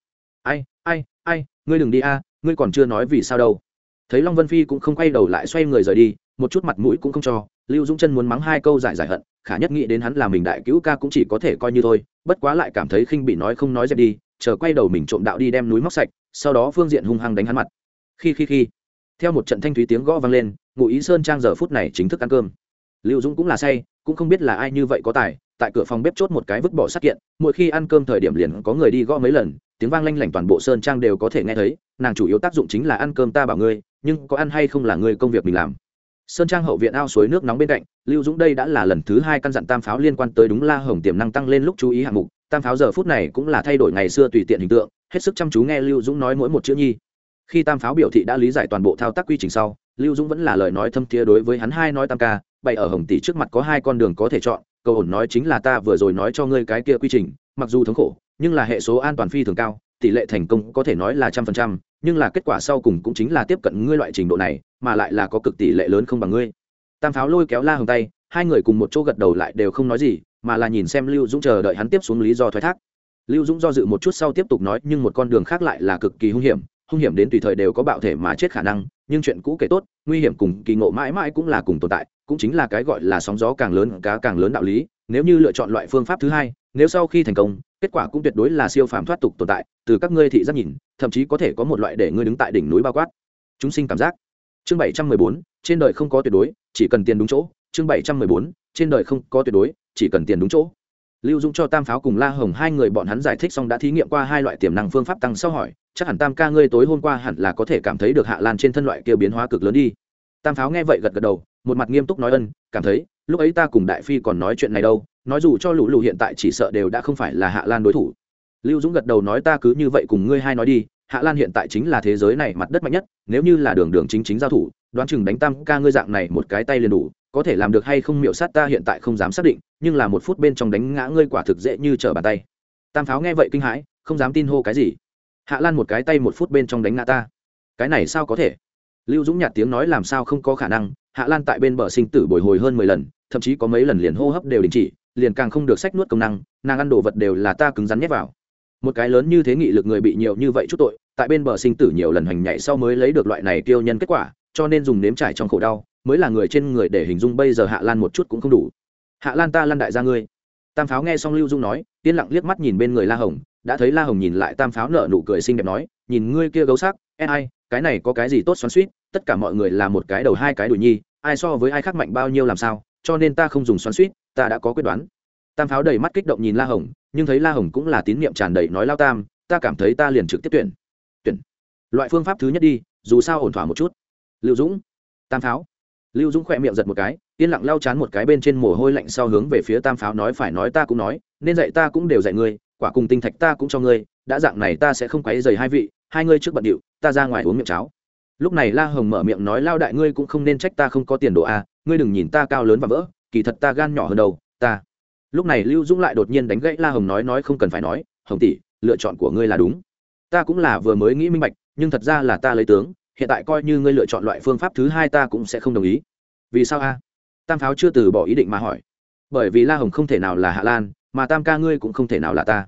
Ai ai ai, ngươi đừng đi a, ngươi còn chưa nói vì sao đâu. Thấy long vân phi cũng không quay đầu lại xoay người rời đi, một chút mặt mũi cũng không cho. Lưu dũng chân muốn mắng hai câu giải giải hận, khả nhất nghĩ đến hắn là mình đại cứu ca cũng chỉ có thể coi như thôi, bất quá lại cảm thấy khinh bị nói không nói dẹp đi, chờ quay đầu mình trộm đạo đi đem núi móc sạch, sau đó phương diện hung hăng đánh hắn mặt. Khi khi khi, theo một trận thanh thúy tiếng gõ vang lên, ngụ ý sơn trang giờ phút này chính thức ăn cơm. Lưu dũng cũng là say, cũng không biết là ai như vậy có tài tại cửa phòng bếp chốt một cái vứt bỏ sát kiện, mỗi khi ăn cơm thời điểm liền có người đi gõ mấy lần, tiếng vang lanh lảnh toàn bộ sơn trang đều có thể nghe thấy, nàng chủ yếu tác dụng chính là ăn cơm ta bảo ngươi, nhưng có ăn hay không là ngươi công việc mình làm. Sơn trang hậu viện ao suối nước nóng bên cạnh, lưu dũng đây đã là lần thứ hai căn dặn tam pháo liên quan tới đúng la hồng tiềm năng tăng lên lúc chú ý hạng mục, tam pháo giờ phút này cũng là thay đổi ngày xưa tùy tiện hình tượng, hết sức chăm chú nghe lưu dũng nói mỗi một chữ nhi. Khi tam pháo biểu thị đã lý giải toàn bộ thao tác quy trình sau, lưu dũng vẫn là lời nói thâm thiế đối với hắn hai nói tam ca, bày ở hồng tỷ trước mặt có hai con đường có thể chọn Cầu ổn nói chính là ta vừa rồi nói cho ngươi cái kia quy trình, mặc dù thống khổ, nhưng là hệ số an toàn phi thường cao, tỷ lệ thành công có thể nói là trăm phần trăm, nhưng là kết quả sau cùng cũng chính là tiếp cận ngươi loại trình độ này, mà lại là có cực tỷ lệ lớn không bằng ngươi. Tam pháo lôi kéo la hồng tay, hai người cùng một chỗ gật đầu lại đều không nói gì, mà là nhìn xem lưu dũng chờ đợi hắn tiếp xuống lý do thoái thác. Lưu dũng do dự một chút sau tiếp tục nói, nhưng một con đường khác lại là cực kỳ hung hiểm hung hiểm đến tùy thời đều có bạo thể mà chết khả năng, nhưng chuyện cũ kể tốt, nguy hiểm cùng kỳ ngộ mãi mãi cũng là cùng tồn tại cũng chính là cái gọi là sóng gió càng lớn cá càng lớn đạo lý, nếu như lựa chọn loại phương pháp thứ hai, nếu sau khi thành công, kết quả cũng tuyệt đối là siêu phàm thoát tục tồn tại, từ các ngươi thị giác nhìn, thậm chí có thể có một loại để ngươi đứng tại đỉnh núi bao quát. Chúng sinh cảm giác. Chương bảy trăm mười bốn, trên đời không có tuyệt đối, chỉ cần tiền đúng chỗ. Chương bảy trăm mười bốn, trên đời không có tuyệt đối, chỉ cần tiền đúng chỗ. Lưu dũng cho tam pháo cùng la hồng hai người bọn hắn giải thích xong đã thí nghiệm qua hai loại tiềm năng phương pháp tăng sau hỏi, chắc hẳn tam ca ngươi tối hôm qua hẳn là có thể cảm thấy được hạ lan trên thân loại kia biến hóa cực lớn đi. Tam pháo nghe vậy gật gật đầu một mặt nghiêm túc nói ân, cảm thấy, lúc ấy ta cùng đại phi còn nói chuyện này đâu, nói dù cho lũ lụ hiện tại chỉ sợ đều đã không phải là hạ lan đối thủ. Lưu dũng gật đầu nói ta cứ như vậy cùng ngươi hai nói đi, hạ lan hiện tại chính là thế giới này mặt đất mạnh nhất, nếu như là đường đường chính chính giao thủ, đoán chừng đánh tam ca ngươi dạng này một cái tay liền đủ, có thể làm được hay không miệu sát ta hiện tại không dám xác định, nhưng là một phút bên trong đánh ngã ngươi quả thực dễ như trở bàn tay. Tam pháo nghe vậy kinh hãi, không dám tin hô cái gì. Hạ lan một cái tay một phút bên trong đánh ngã ta. Cái này sao có thể? Lưu dũng nhạt tiếng nói làm sao không có khả năng hạ lan tại bên bờ sinh tử bồi hồi hơn mười lần, thậm chí có mấy lần liền hô hấp đều đình chỉ, liền càng không được sách nuốt công năng, nàng ăn đồ vật đều là ta cứng rắn nhét vào. Một cái lớn như thế nghị lực người bị nhiều như vậy chút tội, tại bên bờ sinh tử nhiều lần hành nhảy sau mới lấy được loại này tiêu nhân kết quả, cho nên dùng nếm trải trong khổ đau, mới là người trên người để hình dung bây giờ hạ lan một chút cũng không đủ. Hạ lan ta lăn đại gia ngươi. Tam pháo nghe xong lưu dung nói, yên lặng liếc mắt nhìn bên người la hồng, đã thấy la hồng nhìn lại tam pháo nở nụ cười xinh đẹp nói, nhìn ngươi kia gấu sắc e ai cái này có cái gì tốt xoắn suýt, tất cả mọi người là một cái đầu hai cái đùi nhi, ai so với ai khác mạnh bao nhiêu làm sao, cho nên ta không dùng xoắn suýt, ta đã có quyết đoán. Tam pháo đầy mắt kích động nhìn la hồng, nhưng thấy la hồng cũng là tín nhiệm tràn đầy nói lao tam, ta cảm thấy ta liền trực tiếp tuyển. Tuyển. Loại phương pháp thứ nhất đi, dù sao ổn thỏa một chút. Lưu dũng. Tam pháo. Lưu dũng khỏe miệng giật một cái, yên lặng lau chán một cái bên trên mồ hôi lạnh sau hướng về phía tam pháo nói phải nói ta cũng nói, nên dạy ta cũng đều dạy ngươi, quả cùng tinh thạch ta cũng cho ngươi, đã dạng này ta sẽ không quấy dày hai vị hai ngươi trước bận điệu ta ra ngoài uống miệng cháo. Lúc này la hồng mở miệng nói lao đại ngươi cũng không nên trách ta không có tiền đồ a à, ngươi đừng nhìn ta cao lớn và vỡ kỳ thật ta gan nhỏ hơn đâu ta. Lúc này lưu dũng lại đột nhiên đánh gãy la hồng nói nói không cần phải nói hồng tỷ lựa chọn của ngươi là đúng. Ta cũng là vừa mới nghĩ minh bạch nhưng thật ra là ta lấy tướng hiện tại coi như ngươi lựa chọn loại phương pháp thứ hai ta cũng sẽ không đồng ý. Vì sao a? Tam pháo chưa từ bỏ ý định mà hỏi. Bởi vì la hồng không thể nào là hạ lan mà tam ca ngươi cũng không thể nào là ta.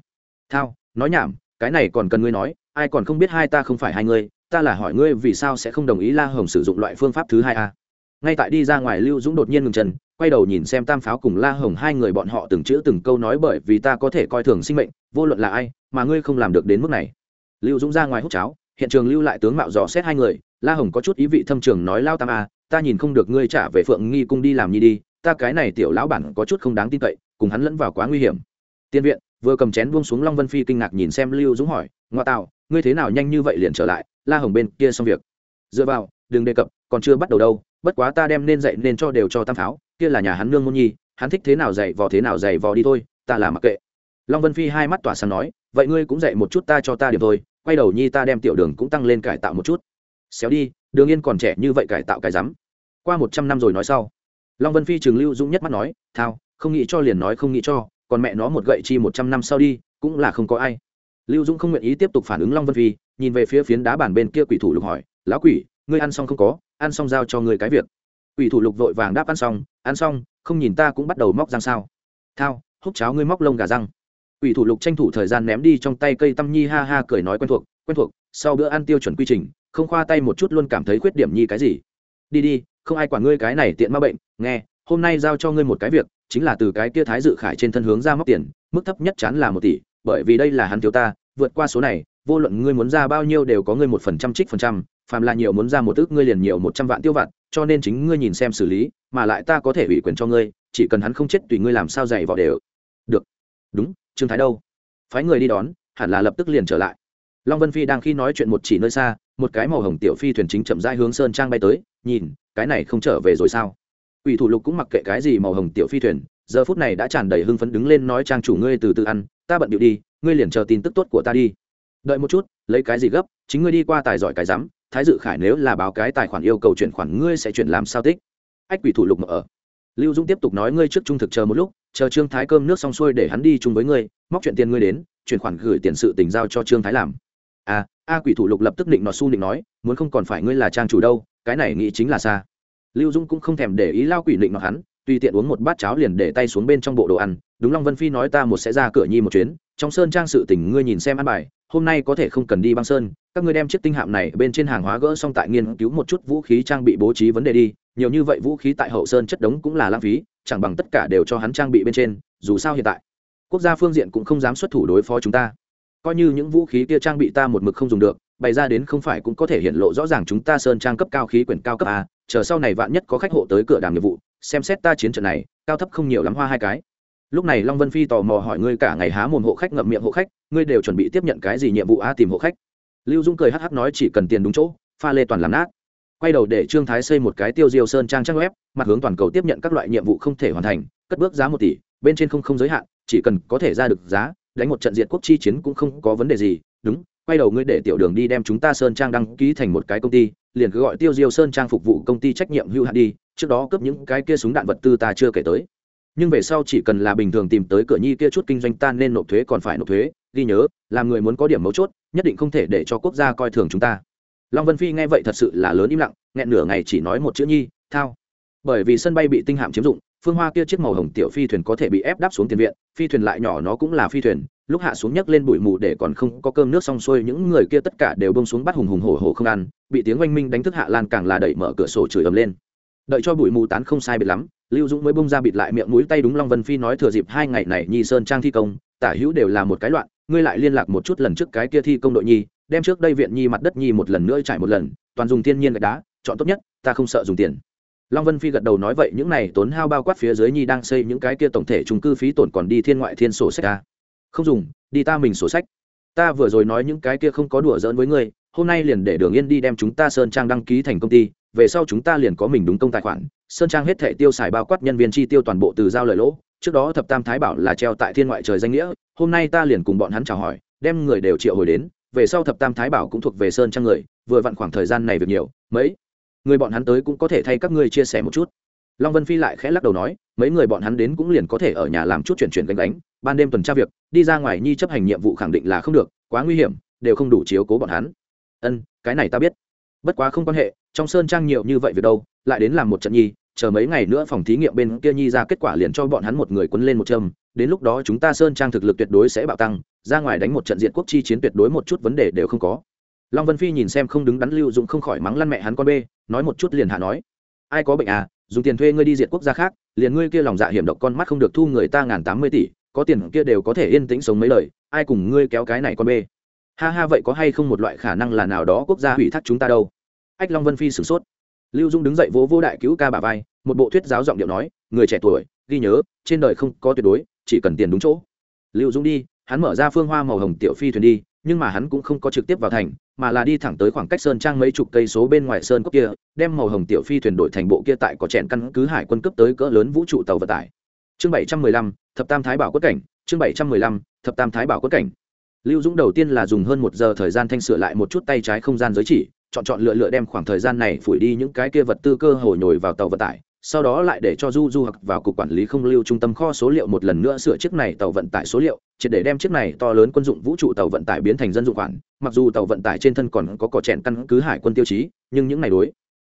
Thao nói nhảm cái này còn cần ngươi nói ai còn không biết hai ta không phải hai ngươi, ta là hỏi ngươi vì sao sẽ không đồng ý la hồng sử dụng loại phương pháp thứ hai a. Ngay tại đi ra ngoài lưu dũng đột nhiên ngừng chân, quay đầu nhìn xem tam pháo cùng la hồng hai người bọn họ từng chữ từng câu nói bởi vì ta có thể coi thường sinh mệnh, vô luận là ai, mà ngươi không làm được đến mức này. Lưu dũng ra ngoài hút cháo, hiện trường lưu lại tướng mạo dò xét hai người, la hồng có chút ý vị thâm trường nói, lao tam a ta nhìn không được ngươi trả về phượng nghi cung đi làm nhi đi, ta cái này tiểu lão bản có chút không đáng tin cậy, cùng hắn lẫn vào quá nguy hiểm. Tiên viện, vừa cầm chén buông xuống long vân phi kinh ngạc nhìn xem lưu dũng hỏi, ngoa tạo ngươi thế nào nhanh như vậy liền trở lại, la hồng bên kia xong việc. Dựa vào, đừng đề cập, còn chưa bắt đầu đâu, bất quá ta đem nên dạy nên cho đều cho tam pháo kia là nhà hắn nương môn nhi, hắn thích thế nào dạy vò thế nào dạy vò đi thôi, ta là mặc kệ. Long vân phi hai mắt tỏa sáng nói, vậy ngươi cũng dạy một chút ta cho ta điểm thôi, quay đầu nhi ta đem tiểu đường cũng tăng lên cải tạo một chút. Xéo đi, đường yên còn trẻ như vậy cải tạo cái rắm. Qua một trăm năm rồi nói sau, long vân phi trường lưu dũng nhất mắt nói, thao, không nghĩ cho liền nói không nghĩ cho, còn mẹ nó một gậy chi một trăm năm sau đi, cũng là không có ai lưu dũng không nguyện ý tiếp tục phản ứng long vân phi, nhìn về phía phiến đá bàn bên kia quỷ thủ lục hỏi, lão quỷ, ngươi ăn xong không có? Ăn xong giao cho ngươi cái việc. Quỷ thủ lục vội vàng đáp, ăn xong ăn xong, không nhìn ta cũng bắt đầu móc răng sao? Thao hút cháo ngươi móc lông gà răng. Quỷ thủ lục tranh thủ thời gian ném đi trong tay cây tăm nhi ha ha cười nói quen thuộc quen thuộc, sau bữa ăn tiêu chuẩn quy trình, không khoa tay một chút luôn cảm thấy khuyết điểm nhi cái gì? Đi đi, không ai quản ngươi cái này tiện ma bệnh, nghe, hôm nay giao cho ngươi một cái việc, chính là từ cái kia thái dự khải trên thân hướng ra móc tiền, mức thấp nhất chán là một tỷ bởi vì đây là hắn thiếu ta, vượt qua số này, vô luận ngươi muốn ra bao nhiêu đều có ngươi một phần trăm trích phần trăm, phàm là nhiều muốn ra một ước ngươi liền nhiều một trăm vạn tiêu vạn cho nên chính ngươi nhìn xem xử lý, mà lại ta có thể ủy quyền cho ngươi, chỉ cần hắn không chết tùy ngươi làm sao dày vào đều. Được. Đúng, trương thái đâu? Phái người đi đón, hẳn là lập tức liền trở lại. Long vân phi đang khi nói chuyện một chỉ nơi xa, một cái màu hồng tiểu phi thuyền chính chậm rãi hướng sơn trang bay tới, nhìn, cái này không trở về rồi sao? Ủy thủ lục cũng mặc kệ cái gì màu hồng tiểu phi thuyền, giờ phút này đã tràn đầy hưng phấn đứng lên nói trang chủ ngươi từ từ ăn ta bận điệu đi, ngươi liền chờ tin tức tốt của ta đi. Đợi một chút, lấy cái gì gấp, chính ngươi đi qua tài giỏi cái rắm thái dự khải nếu là báo cái tài khoản yêu cầu chuyển khoản, ngươi sẽ chuyển làm sao tích? Ách quỷ thủ lục mở ở. Lưu dung tiếp tục nói ngươi trước trung thực chờ một lúc, chờ trương thái cơm nước xong xuôi để hắn đi chung với ngươi, móc chuyện tiền ngươi đến, chuyển khoản gửi tiền sự tình giao cho trương thái làm. À a quỷ thủ lục lập tức định nọ su định nói, muốn không còn phải ngươi là trang chủ đâu, cái này nghĩ chính là xa. Lưu dung cũng không thèm để ý lao quỷ định nọ hắn tùy tiện uống một bát cháo liền để tay xuống bên trong bộ đồ ăn. Đúng long vân phi nói ta một sẽ ra cửa nhi một chuyến. Trong sơn trang sự tình ngươi nhìn xem ăn bài, hôm nay có thể không cần đi băng sơn. Các ngươi đem chiếc tinh hạm này bên trên hàng hóa gỡ xong tại nghiên cứu một chút vũ khí trang bị bố trí vấn đề đi. Nhiều như vậy vũ khí tại hậu sơn chất đống cũng là lãng phí, chẳng bằng tất cả đều cho hắn trang bị bên trên, dù sao hiện tại, quốc gia phương diện cũng không dám xuất thủ đối phó chúng ta. Coi như những vũ khí kia trang bị ta một mực không dùng được, bày ra đến không phải cũng có thể hiện lộ rõ ràng chúng ta sơn trang cấp cao khí quyển cao cấp a, chờ sau này vạn nhất có khách hộ tới cửa đàm nghiệp vụ xem xét ta chiến trận này, cao thấp không nhiều lắm hoa hai cái. Lúc này long vân phi tò mò hỏi ngươi cả ngày há mồm hộ khách ngậm miệng hộ khách, ngươi đều chuẩn bị tiếp nhận cái gì nhiệm vụ a tìm hộ khách. Lưu dung cười hắc hắc nói chỉ cần tiền đúng chỗ, pha lê toàn làm nát. Quay đầu để trương thái xây một cái tiêu diêu sơn trang trang web, mặt hướng toàn cầu tiếp nhận các loại nhiệm vụ không thể hoàn thành, cất bước giá một tỷ, bên trên không không giới hạn, chỉ cần có thể ra được giá, đánh một trận diện quốc chi chiến cũng không có vấn đề gì. Đúng, quay đầu ngươi để tiểu đường đi đem chúng ta sơn trang đăng ký thành một cái công ty, liền cứ gọi tiêu diêu sơn trang phục vụ công ty trách nhiệm hữu hạn đi trước đó cấp những cái kia súng đạn vật tư ta chưa kể tới. Nhưng về sau chỉ cần là bình thường tìm tới cửa nhi kia chút kinh doanh ta nên nộp thuế còn phải nộp thuế, ghi nhớ, làm người muốn có điểm mấu chốt, nhất định không thể để cho quốc gia coi thường chúng ta. Long vân phi nghe vậy thật sự là lớn im lặng, nghẹn nửa ngày chỉ nói một chữ nhi, thao. Bởi vì sân bay bị tinh hạm chiếm dụng, phương hoa kia chiếc màu hồng tiểu phi thuyền có thể bị ép đáp xuống tiền viện, phi thuyền lại nhỏ nó cũng là phi thuyền, lúc hạ xuống nhấc lên bụi mù để còn không có cơm nước xong xuôi những người kia tất cả đều bông xuống bắt hùng hùng hổ hổ không ăn, bị tiếng oanh minh đánh thức hạ lan càng là đẩy mở cửa sổ chửi ầm lên đợi cho bụi mù tán không sai biệt lắm, lưu dũng mới bông ra bịt lại miệng mũi tay đúng long vân phi nói thừa dịp hai ngày này nhi sơn trang thi công, tả hữu đều là một cái loạn, ngươi lại liên lạc một chút lần trước cái kia thi công đội nhi, đem trước đây viện nhi mặt đất nhi một lần nữa trải một lần, toàn dùng thiên nhiên gạch đá, chọn tốt nhất, ta không sợ dùng tiền. Long vân phi gật đầu nói vậy những này tốn hao bao quát phía dưới nhi đang xây những cái kia tổng thể trung cư phí tổn còn đi thiên ngoại thiên sổ sách ta không dùng, đi ta mình sổ sách. Ta vừa rồi nói những cái kia không có đùa giỡn với ngươi, hôm nay liền để đường yên đi đem chúng ta sơn trang đăng ký thành công ty về sau chúng ta liền có mình đúng công tài khoản, sơn trang hết thể tiêu xài bao quát nhân viên chi tiêu toàn bộ từ giao lời lỗ. Trước đó thập tam thái bảo là treo tại thiên ngoại trời danh nghĩa, hôm nay ta liền cùng bọn hắn chào hỏi, đem người đều triệu hồi đến. Về sau thập tam thái bảo cũng thuộc về sơn trang người, vừa vặn khoảng thời gian này việc nhiều, mấy người bọn hắn tới cũng có thể thay các ngươi chia sẻ một chút. Long vân phi lại khẽ lắc đầu nói, mấy người bọn hắn đến cũng liền có thể ở nhà làm chút chuyển chuyển gánh đánh ban đêm tuần tra việc, đi ra ngoài nhi chấp hành nhiệm vụ khẳng định là không được, quá nguy hiểm, đều không đủ chiếu cố bọn hắn. Ân, cái này ta biết. Bất quá không quan hệ trong sơn trang nhiều như vậy việc đâu, lại đến làm một trận nhi, chờ mấy ngày nữa phòng thí nghiệm bên kia nhi ra kết quả liền cho bọn hắn một người quấn lên một châm, đến lúc đó chúng ta sơn trang thực lực tuyệt đối sẽ bạo tăng, ra ngoài đánh một trận diện quốc chi chiến tuyệt đối một chút vấn đề đều không có. Long vân phi nhìn xem không đứng đắn lưu dũng không khỏi mắng lăn mẹ hắn con bê, nói một chút liền hạ nói. Ai có bệnh à dùng tiền thuê ngươi đi diện quốc gia khác, liền ngươi kia lòng dạ hiểm độc con mắt không được thu người ta ngàn tám mươi tỷ, có tiền kia đều có thể yên tĩnh sống mấy lời, ai cùng ngươi kéo cái này con bê? Ha ha, vậy có hay không một loại khả năng là nào đó quốc gia hủy thác chúng ta đâu? Ách long vân phi sửng sốt. Lưu dung đứng dậy vỗ vô đại cứu ca bà vai, một bộ thuyết giáo giọng điệu nói, người trẻ tuổi, ghi nhớ, trên đời không có tuyệt đối, chỉ cần tiền đúng chỗ. Lưu dung đi, hắn mở ra phương hoa màu hồng tiểu phi thuyền đi, nhưng mà hắn cũng không có trực tiếp vào thành, mà là đi thẳng tới khoảng cách sơn trang mấy chục cây số bên ngoài sơn cốc kia, đem màu hồng tiểu phi thuyền đổi thành bộ kia tại có chèn căn cứ hải quân cấp tới cỡ lớn vũ trụ tàu vận tải. Chương bảy trăm mười lăm, thập tam thái bảo quất cảnh, chương bảy trăm mười lăm, thập tam thái bảo quất cảnh. Lưu dũng đầu tiên là dùng hơn một giờ thời gian thanh sửa lại một chút tay trái không gian giới chỉ chọn chọn lựa lựa đem khoảng thời gian này phủi đi những cái kia vật tư cơ hồ nhồi vào tàu vận tải, sau đó lại để cho du du hoặc vào cục quản lý không lưu trung tâm kho số liệu một lần nữa sửa chiếc này tàu vận tải số liệu chỉ để đem chiếc này to lớn quân dụng vũ trụ tàu vận tải biến thành dân dụng khoản, mặc dù tàu vận tải trên thân còn có cỏ chèn căn cứ hải quân tiêu chí, nhưng những này đối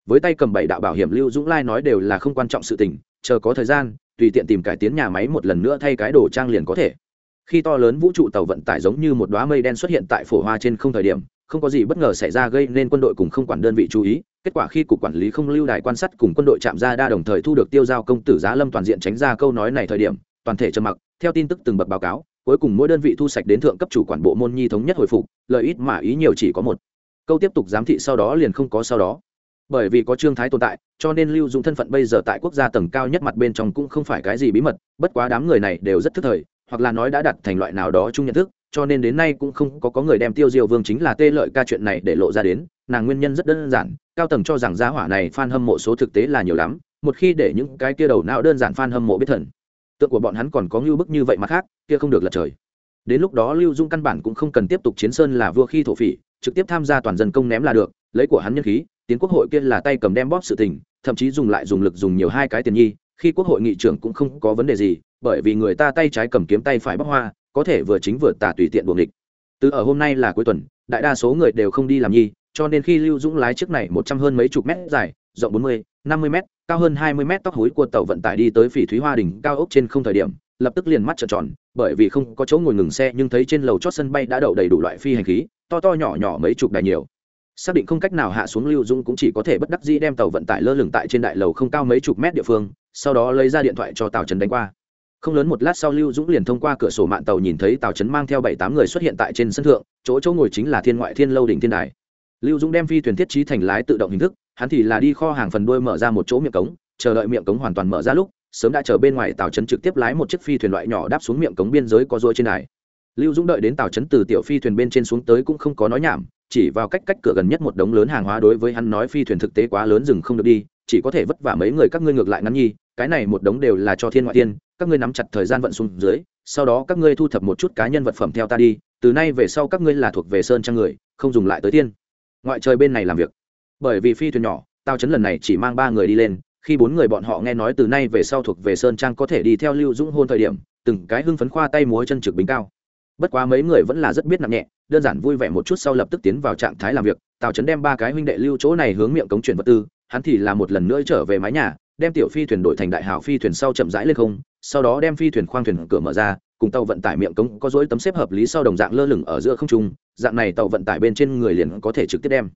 với tay cầm bảy đạo bảo hiểm lưu dũng lai nói đều là không quan trọng sự tình, chờ có thời gian, tùy tiện tìm cải tiến nhà máy một lần nữa thay cái đồ trang liền có thể. Khi to lớn vũ trụ tàu vận tải giống như một đoá mây đen xuất hiện tại phổ hoa trên không thời điểm không có gì bất ngờ xảy ra gây nên quân đội cùng không quản đơn vị chú ý. Kết quả khi cục quản lý không lưu đài quan sát cùng quân đội chạm ra đa đồng thời thu được tiêu giao công tử giá lâm toàn diện tránh ra câu nói này thời điểm, toàn thể trầm mặc, theo tin tức từng bậc báo cáo, cuối cùng mỗi đơn vị thu sạch đến thượng cấp chủ quản bộ môn nhi thống nhất hồi phục, lợi ít mà ý nhiều chỉ có một. Câu tiếp tục giám thị sau đó liền không có sau đó. Bởi vì có trương thái tồn tại, cho nên lưu dụng thân phận bây giờ tại quốc gia tầng cao nhất mặt bên trong cũng không phải cái gì bí mật, bất quá đám người này đều rất thức thời, hoặc là nói đã đặt thành loại nào đó chung nhận thức cho nên đến nay cũng không có, có người đem tiêu diêu vương chính là tê lợi ca chuyện này để lộ ra đến nàng nguyên nhân rất đơn giản cao tầng cho rằng giá hỏa này f a n hâm mộ số thực tế là nhiều lắm một khi để những cái kia đầu não đơn giản f a n hâm mộ biết thần tượng của bọn hắn còn có ngưu bức như vậy mà khác kia không được lật trời. Đến lúc đó lưu dung căn bản cũng không cần tiếp tục chiến sơn là vua khi thổ phỉ trực tiếp tham gia toàn dân công ném là được lấy của hắn nhân khí tiến quốc hội kia là tay cầm đem bóp sự tình thậm chí dùng lại dùng lực dùng nhiều hai cái tiền nhi khi quốc hội nghị trưởng cũng không có vấn đề gì bởi vì người ta tay trái cầm kiếm tay phải bóc hoa có thể vừa chính vừa tả tùy tiện buồng địch. Từ ở hôm nay là cuối tuần, đại đa số người đều không đi làm nhi, cho nên khi lưu dũng lái chiếc này một trăm hơn mấy chục mét dài, rộng bốn mươi, năm mươi mét, cao hơn hai mươi mét tóc hối của tàu vận tải đi tới phỉ thúy hoa đình cao ốc trên không thời điểm, lập tức liền mắt trợn tròn, bởi vì không có chỗ ngồi ngừng xe nhưng thấy trên lầu chót sân bay đã đậu đầy đủ loại phi hành khí, to to nhỏ nhỏ mấy chục đài nhiều. Xác định không cách nào hạ xuống lưu dũng cũng chỉ có thể bất đắc dĩ đem tàu vận tải lơ lửng tại trên đại lầu không cao mấy chục mét địa phương, sau đó lấy ra điện thoại cho tàu trần đánh qua không lớn một lát sau lưu dũng liền thông qua cửa sổ mạng tàu nhìn thấy tàu trấn mang theo bảy tám người xuất hiện tại trên sân thượng, chỗ chỗ ngồi chính là thiên ngoại thiên lâu đỉnh thiên đài. Lưu dũng đem phi thuyền thiết trí thành lái tự động hình thức, hắn thì là đi kho hàng phần đuôi mở ra một chỗ miệng cống, chờ đợi miệng cống hoàn toàn mở ra lúc, sớm đã chờ bên ngoài tàu trấn trực tiếp lái một chiếc phi thuyền loại nhỏ đáp xuống miệng cống biên giới có ruôi trên đài. Lưu dũng đợi đến tàu trấn từ tiểu phi thuyền bên trên xuống tới cũng không có nói nhảm, chỉ vào cách cách cửa gần nhất một đống lớn hàng hóa đối với hắn nói phi thuyền thực tế quá lớn dừng không được đi chỉ có thể vất vả mấy người các ngươi ngược lại ngắn nhi, cái này một đống đều là cho thiên ngoại tiên, các ngươi nắm chặt thời gian vận xuống dưới, sau đó các ngươi thu thập một chút cá nhân vật phẩm theo ta đi, từ nay về sau các ngươi là thuộc về sơn trang người, không dùng lại tới tiên. Ngoại trời bên này làm việc. Bởi vì phi thuyền nhỏ, tao chấn lần này chỉ mang ba người đi lên, khi bốn người bọn họ nghe nói từ nay về sau thuộc về sơn trang có thể đi theo lưu dũng hôn thời điểm, từng cái hưng phấn khoa tay múa chân trực bính cao. Bất quá mấy người vẫn là rất biết nặng nhẹ, đơn giản vui vẻ một chút sau lập tức tiến vào trạng thái làm việc tào trấn đem ba cái huynh đệ lưu chỗ này hướng miệng cống chuyển vật tư hắn thì là một lần nữa trở về mái nhà, đem tiểu phi thuyền đổi thành đại hào phi thuyền sau chậm rãi lên không, sau đó đem phi thuyền khoang thuyền cửa mở ra, cùng tàu vận tải miệng cống có dối tấm xếp hợp lý sau đồng dạng lơ lửng ở giữa không trung, dạng này tàu vận tải bên trên người liền có thể trực tiếp đem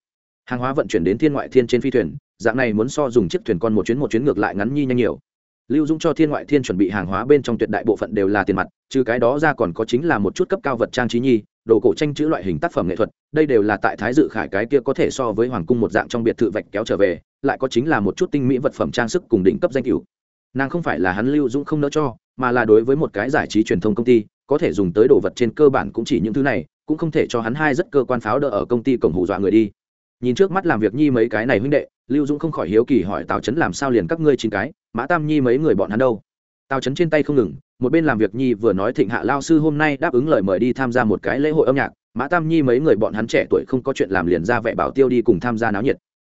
hàng hóa vận chuyển đến thiên ngoại thiên trên phi thuyền, dạng này muốn so dùng chiếc thuyền con một chuyến một chuyến ngược lại ngắn nhi nhanh nhiều. Lưu dung cho thiên ngoại thiên chuẩn bị hàng hóa bên trong tuyệt đại bộ phận đều là tiền mặt, trừ cái đó ra còn có chính là một chút cấp cao vật trang trí nhi đồ cổ tranh chữ loại hình tác phẩm nghệ thuật, đây đều là tại thái dự khải cái kia có thể so với hoàng cung một dạng trong biệt thự vạch kéo trở về, lại có chính là một chút tinh mỹ vật phẩm trang sức cùng đỉnh cấp danh cửu nàng không phải là hắn lưu dũng không nỡ cho, mà là đối với một cái giải trí truyền thông công ty, có thể dùng tới đồ vật trên cơ bản cũng chỉ những thứ này, cũng không thể cho hắn hai rất cơ quan pháo đỡ ở công ty cổng hù dọa người đi. Nhìn trước mắt làm việc nhi mấy cái này huynh đệ, lưu dũng không khỏi hiếu kỳ hỏi tào trấn làm sao liền các ngươi chín cái, mã tam nhi mấy người bọn hắn đâu? Tào trấn trên tay không ngừng một bên làm việc nhi vừa nói thịnh hạ lao sư hôm nay đáp ứng lời mời đi tham gia một cái lễ hội âm nhạc, mã tam nhi mấy người bọn hắn trẻ tuổi không có chuyện làm liền ra vẻ bảo tiêu đi cùng tham gia náo nhiệt.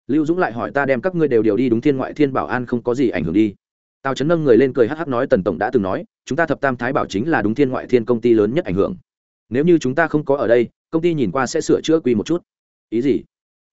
Lưu dũng lại hỏi ta đem các ngươi đều điều đi đúng thiên ngoại thiên bảo an không có gì ảnh hưởng đi. Tào trấn nâng người lên cười hắc hắc nói tần tổng đã từng nói, chúng ta thập tam thái bảo chính là đúng thiên ngoại thiên công ty lớn nhất ảnh hưởng. Nếu như chúng ta không có ở đây, công ty nhìn qua sẽ sửa chữa quy một chút. Ý gì?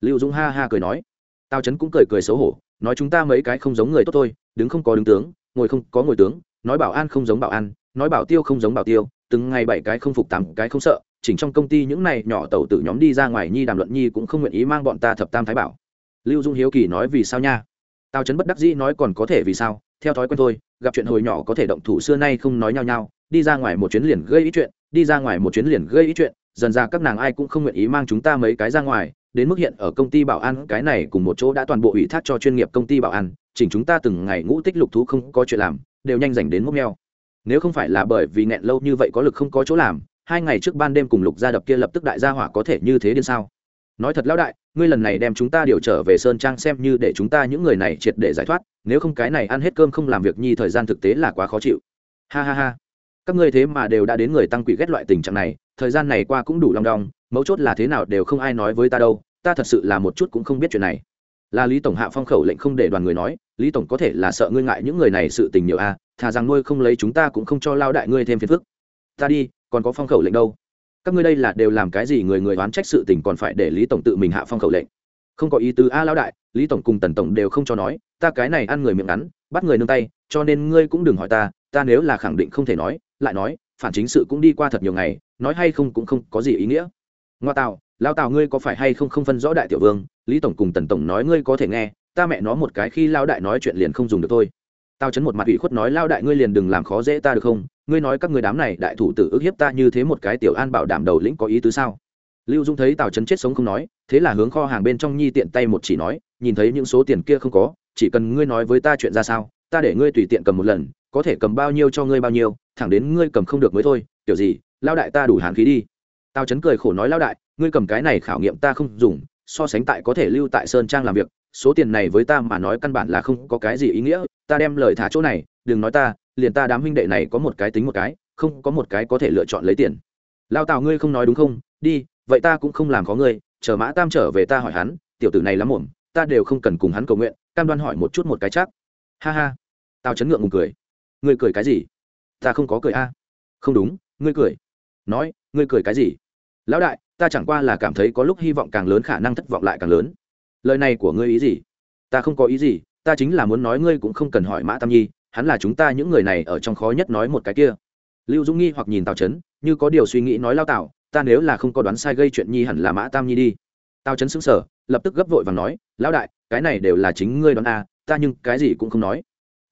Lưu dũng ha ha cười nói. Tào trấn cũng cười cười xấu hổ, nói chúng ta mấy cái không giống người tốt thôi, đứng không có đứng tướng, ngồi không có ngồi tướng nói bảo an không giống bảo an, nói bảo tiêu không giống bảo tiêu, từng ngày bảy cái không phục tám cái không sợ, chỉnh trong công ty những này nhỏ tàu tử nhóm đi ra ngoài nhi đàm luận nhi cũng không nguyện ý mang bọn ta thập tam thái bảo. Lưu dung hiếu kỳ nói vì sao nha? Tao trấn bất đắc dĩ nói còn có thể vì sao, theo thói quen thôi, gặp chuyện hồi nhỏ có thể động thủ xưa nay không nói nhau nhau, đi ra ngoài một chuyến liền gây ý chuyện, đi ra ngoài một chuyến liền gây ý chuyện, dần ra các nàng ai cũng không nguyện ý mang chúng ta mấy cái ra ngoài, đến mức hiện ở công ty bảo an cái này cùng một chỗ đã toàn bộ ủy thác cho chuyên nghiệp công ty bảo an, chỉnh chúng ta từng ngày ngũ tích lục thú không có chuyện làm đều nhanh dành đến mốc neo nếu không phải là bởi vì nghẹn lâu như vậy có lực không có chỗ làm, hai ngày trước ban đêm cùng lục gia đập kia lập tức đại gia hỏa có thể như thế điên sao? Nói thật lão đại, ngươi lần này đem chúng ta điều trở về sơn trang xem như để chúng ta những người này triệt để giải thoát, nếu không cái này ăn hết cơm không làm việc nhi thời gian thực tế là quá khó chịu. Ha ha ha. Các ngươi thế mà đều đã đến người tăng quỷ ghét loại tình trạng này, thời gian này qua cũng đủ long đong, mấu chốt là thế nào đều không ai nói với ta đâu, ta thật sự là một chút cũng không biết chuyện này là lý tổng hạ phong khẩu lệnh không để đoàn người nói lý tổng có thể là sợ ngươi ngại những người này sự tình nhiều a à, thà rằng nuôi không lấy chúng ta cũng không cho lao đại ngươi thêm phiền phức. Ta đi còn có phong khẩu lệnh đâu? Các ngươi đây là đều làm cái gì người người oán trách sự tình còn phải để lý tổng tự mình hạ phong khẩu lệnh? Không có ý tứ a lao đại lý tổng cùng tần tổng đều không cho nói ta cái này ăn người miệng ngắn bắt người nương tay cho nên ngươi cũng đừng hỏi ta ta nếu là khẳng định không thể nói lại nói phản chính sự cũng đi qua thật nhiều ngày nói hay không cũng không có gì ý nghĩa. Ngoa tạo lao tào ngươi có phải hay không không phân rõ đại tiểu vương, lý tổng cùng tần tổng nói ngươi có thể nghe, ta mẹ nó một cái khi lao đại nói chuyện liền không dùng được thôi. Tao chấn một mặt ủy khuất nói, lao đại ngươi liền đừng làm khó dễ ta được không? Ngươi nói các người đám này đại thủ tử ức hiếp ta như thế một cái tiểu an bảo đảm đầu lĩnh có ý tứ sao? Lưu dung thấy tào chấn chết sống không nói, thế là hướng kho hàng bên trong nhi tiện tay một chỉ nói, nhìn thấy những số tiền kia không có, chỉ cần ngươi nói với ta chuyện ra sao, ta để ngươi tùy tiện cầm một lần, có thể cầm bao nhiêu cho ngươi bao nhiêu, thẳng đến ngươi cầm không được mới thôi, kiểu gì, lao đại ta đủ hàn khí đi. Tào chấn cười khổ nói, lao đại ngươi cầm cái này khảo nghiệm ta không dùng, so sánh tại có thể lưu tại sơn trang làm việc, số tiền này với ta mà nói căn bản là không có cái gì ý nghĩa, ta đem lời thả chỗ này, đừng nói ta, liền ta đám huynh đệ này có một cái tính một cái, không có một cái có thể lựa chọn lấy tiền. Lao tào ngươi không nói đúng không? Đi, vậy ta cũng không làm có ngươi, chờ mã tam trở về ta hỏi hắn, tiểu tử này lắm muộn, ta đều không cần cùng hắn cầu nguyện, cam đoan hỏi một chút một cái chắc. Ha ha. Tao chấn ngượng ngùng cười. Ngươi cười cái gì? Ta không có cười a. Không đúng, ngươi cười. Nói, ngươi cười cái gì? Lão đại ta chẳng qua là cảm thấy có lúc hy vọng càng lớn khả năng thất vọng lại càng lớn. Lời này của ngươi ý gì? Ta không có ý gì ta chính là muốn nói ngươi cũng không cần hỏi mã tam nhi hắn là chúng ta những người này ở trong khó nhất nói một cái kia. Lưu dũng nghi hoặc nhìn tào trấn như có điều suy nghĩ nói lao tào ta nếu là không có đoán sai gây chuyện nhi hẳn là mã tam nhi đi. Tào trấn xứng sở lập tức gấp vội và nói lão đại cái này đều là chính ngươi đoán a à, ta nhưng cái gì cũng không nói.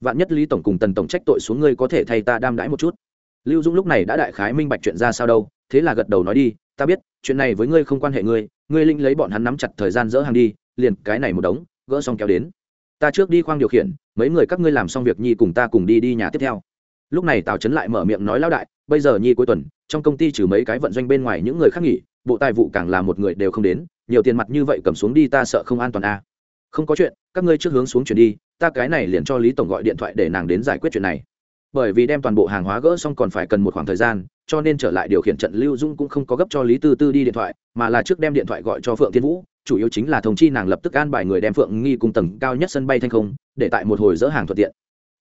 Vạn nhất lý tổng cùng tần tổng trách tội xuống ngươi có thể thay ta đam đãi một chút. Lưu dũng lúc này đã đại khái minh bạch chuyện ra sao đâu thế là gật đầu nói đi ta biết, chuyện này với ngươi không quan hệ ngươi ngươi linh lấy bọn hắn nắm chặt thời gian dỡ hàng đi, liền cái này một đống, gỡ xong kéo đến. Ta trước đi khoang điều khiển, mấy người các ngươi làm xong việc nhi cùng ta cùng đi đi nhà tiếp theo. Lúc này tào trấn lại mở miệng nói lão đại, bây giờ nhi cuối tuần, trong công ty trừ mấy cái vận doanh bên ngoài những người khác nghỉ, bộ tài vụ càng là một người đều không đến, nhiều tiền mặt như vậy cầm xuống đi ta sợ không an toàn à. không có chuyện, các ngươi trước hướng xuống chuyển đi, ta cái này liền cho lý tổng gọi điện thoại để nàng đến giải quyết chuyện này bởi vì đem toàn bộ hàng hóa gỡ xong còn phải cần một khoảng thời gian, cho nên trở lại điều khiển trận lưu dung cũng không có gấp cho lý tư tư đi điện thoại, mà là trước đem điện thoại gọi cho phượng thiên vũ, chủ yếu chính là thông chi nàng lập tức an bài người đem phượng nghi cùng tầng cao nhất sân bay thanh không, để tại một hồi dỡ hàng thuận tiện.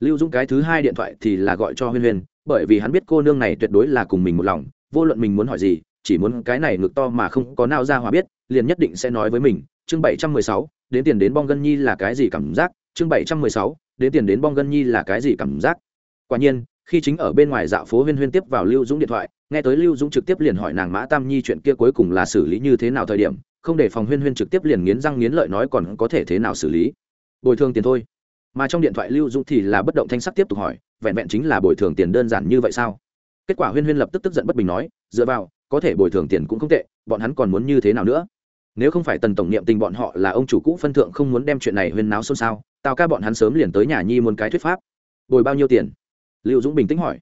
Lưu dung cái thứ hai điện thoại thì là gọi cho huyên huyên, bởi vì hắn biết cô nương này tuyệt đối là cùng mình một lòng, vô luận mình muốn hỏi gì, chỉ muốn cái này ngực to mà không có nào ra hòa biết, liền nhất định sẽ nói với mình. Chương bảy trăm mười sáu, đến tiền đến bong gân nhi là cái gì cảm giác? Chương bảy trăm mười sáu, đến tiền đến bong gân nhi là cái gì cảm giác? Quả nhiên, khi chính ở bên ngoài dạo phố huyên huyên tiếp vào lưu dũng điện thoại, nghe tới lưu dũng trực tiếp liền hỏi nàng mã tam nhi chuyện kia cuối cùng là xử lý như thế nào thời điểm, không để phòng huyên huyên trực tiếp liền nghiến răng nghiến lợi nói còn có thể thế nào xử lý. Bồi thường tiền thôi. Mà trong điện thoại lưu dũng thì là bất động thanh sắc tiếp tục hỏi, vẹn vẹn chính là bồi thường tiền đơn giản như vậy sao? Kết quả huyên huyên lập tức tức giận bất bình nói, dựa vào, có thể bồi thường tiền cũng không tệ, bọn hắn còn muốn như thế nào nữa? Nếu không phải tần tổng niệm tình bọn họ là ông chủ cũ phân thượng không muốn đem chuyện này huyên náo xôn xao tao ca bọn hắn sớm liền tới nhà nhi muốn cái thuyết pháp. Bồi bao nhiêu tiền? Lưu dũng bình tĩnh hỏi.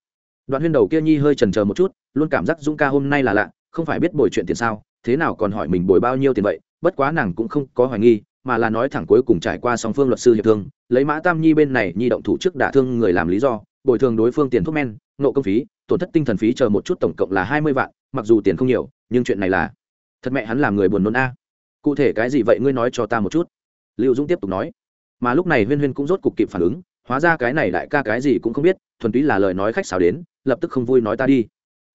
Đoạn huyên đầu kia nhi hơi trần c một chút, luôn cảm giác dũng ca hôm nay là lạ, không phải biết bồi chuyện tiền sao, thế nào còn hỏi mình bồi bao nhiêu tiền vậy, bất quá nàng cũng không có hoài nghi, mà là nói thẳng cuối cùng trải qua song phương luật sư hiệp thương, lấy mã tam nhi bên này nhi động thủ chức đả thương người làm lý do, bồi thường đối phương tiền thuốc men, nộ công phí, tổn thất tinh thần phí chờ một chút tổng cộng là hai mươi vạn, mặc dù tiền không nhiều, nhưng chuyện này là thật mẹ hắn làm người buồn nôn a. Cụ thể cái gì vậy ngươi nói cho ta một chút. Lưu dũng tiếp tục nói. Mà lúc này huyên huyên cũng rốt cục kịp phản ứng hóa ra cái này đại ca cái gì cũng không biết, thuần túy là lời nói khách xào đến, lập tức không vui nói ta đi.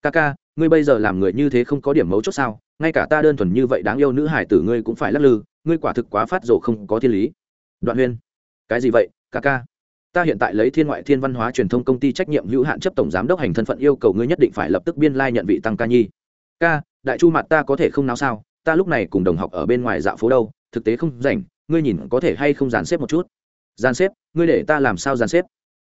Ca ca, ngươi bây giờ làm người như thế không có điểm mấu chốt sao? Ngay cả ta đơn thuần như vậy đáng yêu nữ hải tử ngươi cũng phải lắc lư, ngươi quả thực quá phát rồ không có thiên lý. Đoạn huyên, cái gì vậy, ca ca? Ta hiện tại lấy thiên ngoại thiên văn hóa truyền thông công ty trách nhiệm hữu hạn chấp tổng giám đốc hành thân phận yêu cầu ngươi nhất định phải lập tức biên lai、like、nhận vị tăng ca nhi. Ca, đại chu mặt ta có thể không nào sao? Ta lúc này cùng đồng học ở bên ngoài dạo phố đâu, thực tế không rảnh, ngươi nhìn có thể hay không dàn xếp một chút? Gian xếp, ngươi để ta làm sao gian xếp?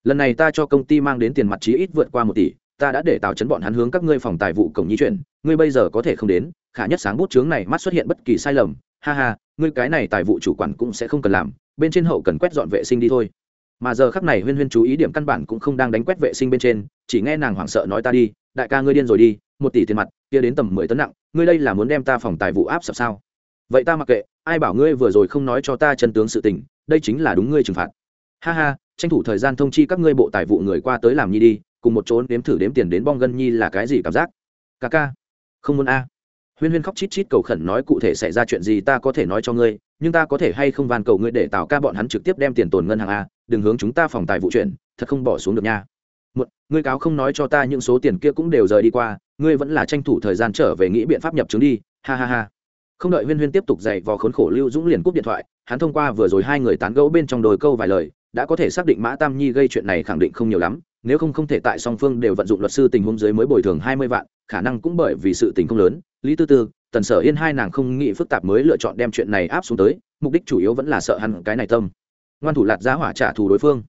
Lần này ta cho công ty mang đến tiền mặt chí ít vượt qua một tỷ, ta đã để tạo chấn bọn hắn hướng các ngươi phòng tài vụ cổng nhi chuyển, ngươi bây giờ có thể không đến, khả nhất sáng bút chướng này mắt xuất hiện bất kỳ sai lầm, ha ha, ngươi cái này tài vụ chủ quản cũng sẽ không cần làm, bên trên hậu cần quét dọn vệ sinh đi thôi. Mà giờ khắc này huyên huyên chú ý điểm căn bản cũng không đang đánh quét vệ sinh bên trên, chỉ nghe nàng hoảng sợ nói ta đi, đại ca ngươi điên rồi đi, một tỷ tiền mặt, kia đến tầm mười tấn nặng, ngươi đây là muốn đem ta phòng tài vụ áp sập sao? Vậy ta mặc kệ ai bảo ngươi vừa rồi không nói cho ta chân tướng sự tình, đây chính là đúng ngươi trừng phạt. Ha ha, tranh thủ thời gian thông chi các ngươi bộ tài vụ người qua tới làm nhi đi, cùng một chỗ đếm thử đếm tiền đến bong gân nhi là cái gì cảm giác? Ca ca, không muốn a. Huyên huyên khóc chít chít cầu khẩn nói cụ thể xảy ra chuyện gì ta có thể nói cho ngươi, nhưng ta có thể hay không van cầu ngươi để tạo ca bọn hắn trực tiếp đem tiền tồn ngân hàng a, đừng hướng chúng ta phòng tài vụ chuyện, thật không bỏ xuống được nha. Một, ngươi cáo không nói cho ta những số tiền kia cũng đều rời đi qua, ngươi vẫn là tranh thủ thời gian trở về nghĩ biện pháp nhập chứng đi, ha ha ha không đợi huyên huyên tiếp tục dạy vò khốn khổ lưu dũng liền cúp điện thoại, hắn thông qua vừa rồi hai người tán gẫu bên trong đồi câu vài lời, đã có thể xác định mã tam nhi gây chuyện này khẳng định không nhiều lắm, nếu không không thể tại song phương đều vận dụng luật sư tình huống dưới mới bồi thường hai mươi vạn, khả năng cũng bởi vì sự tình không lớn. Lý tư tư, tần sở yên hai nàng không nghĩ phức tạp mới lựa chọn đem chuyện này áp xuống tới, mục đích chủ yếu vẫn là sợ hắn cái này tâm. Ngoan thủ lạt giá hỏa trả thù đối phương.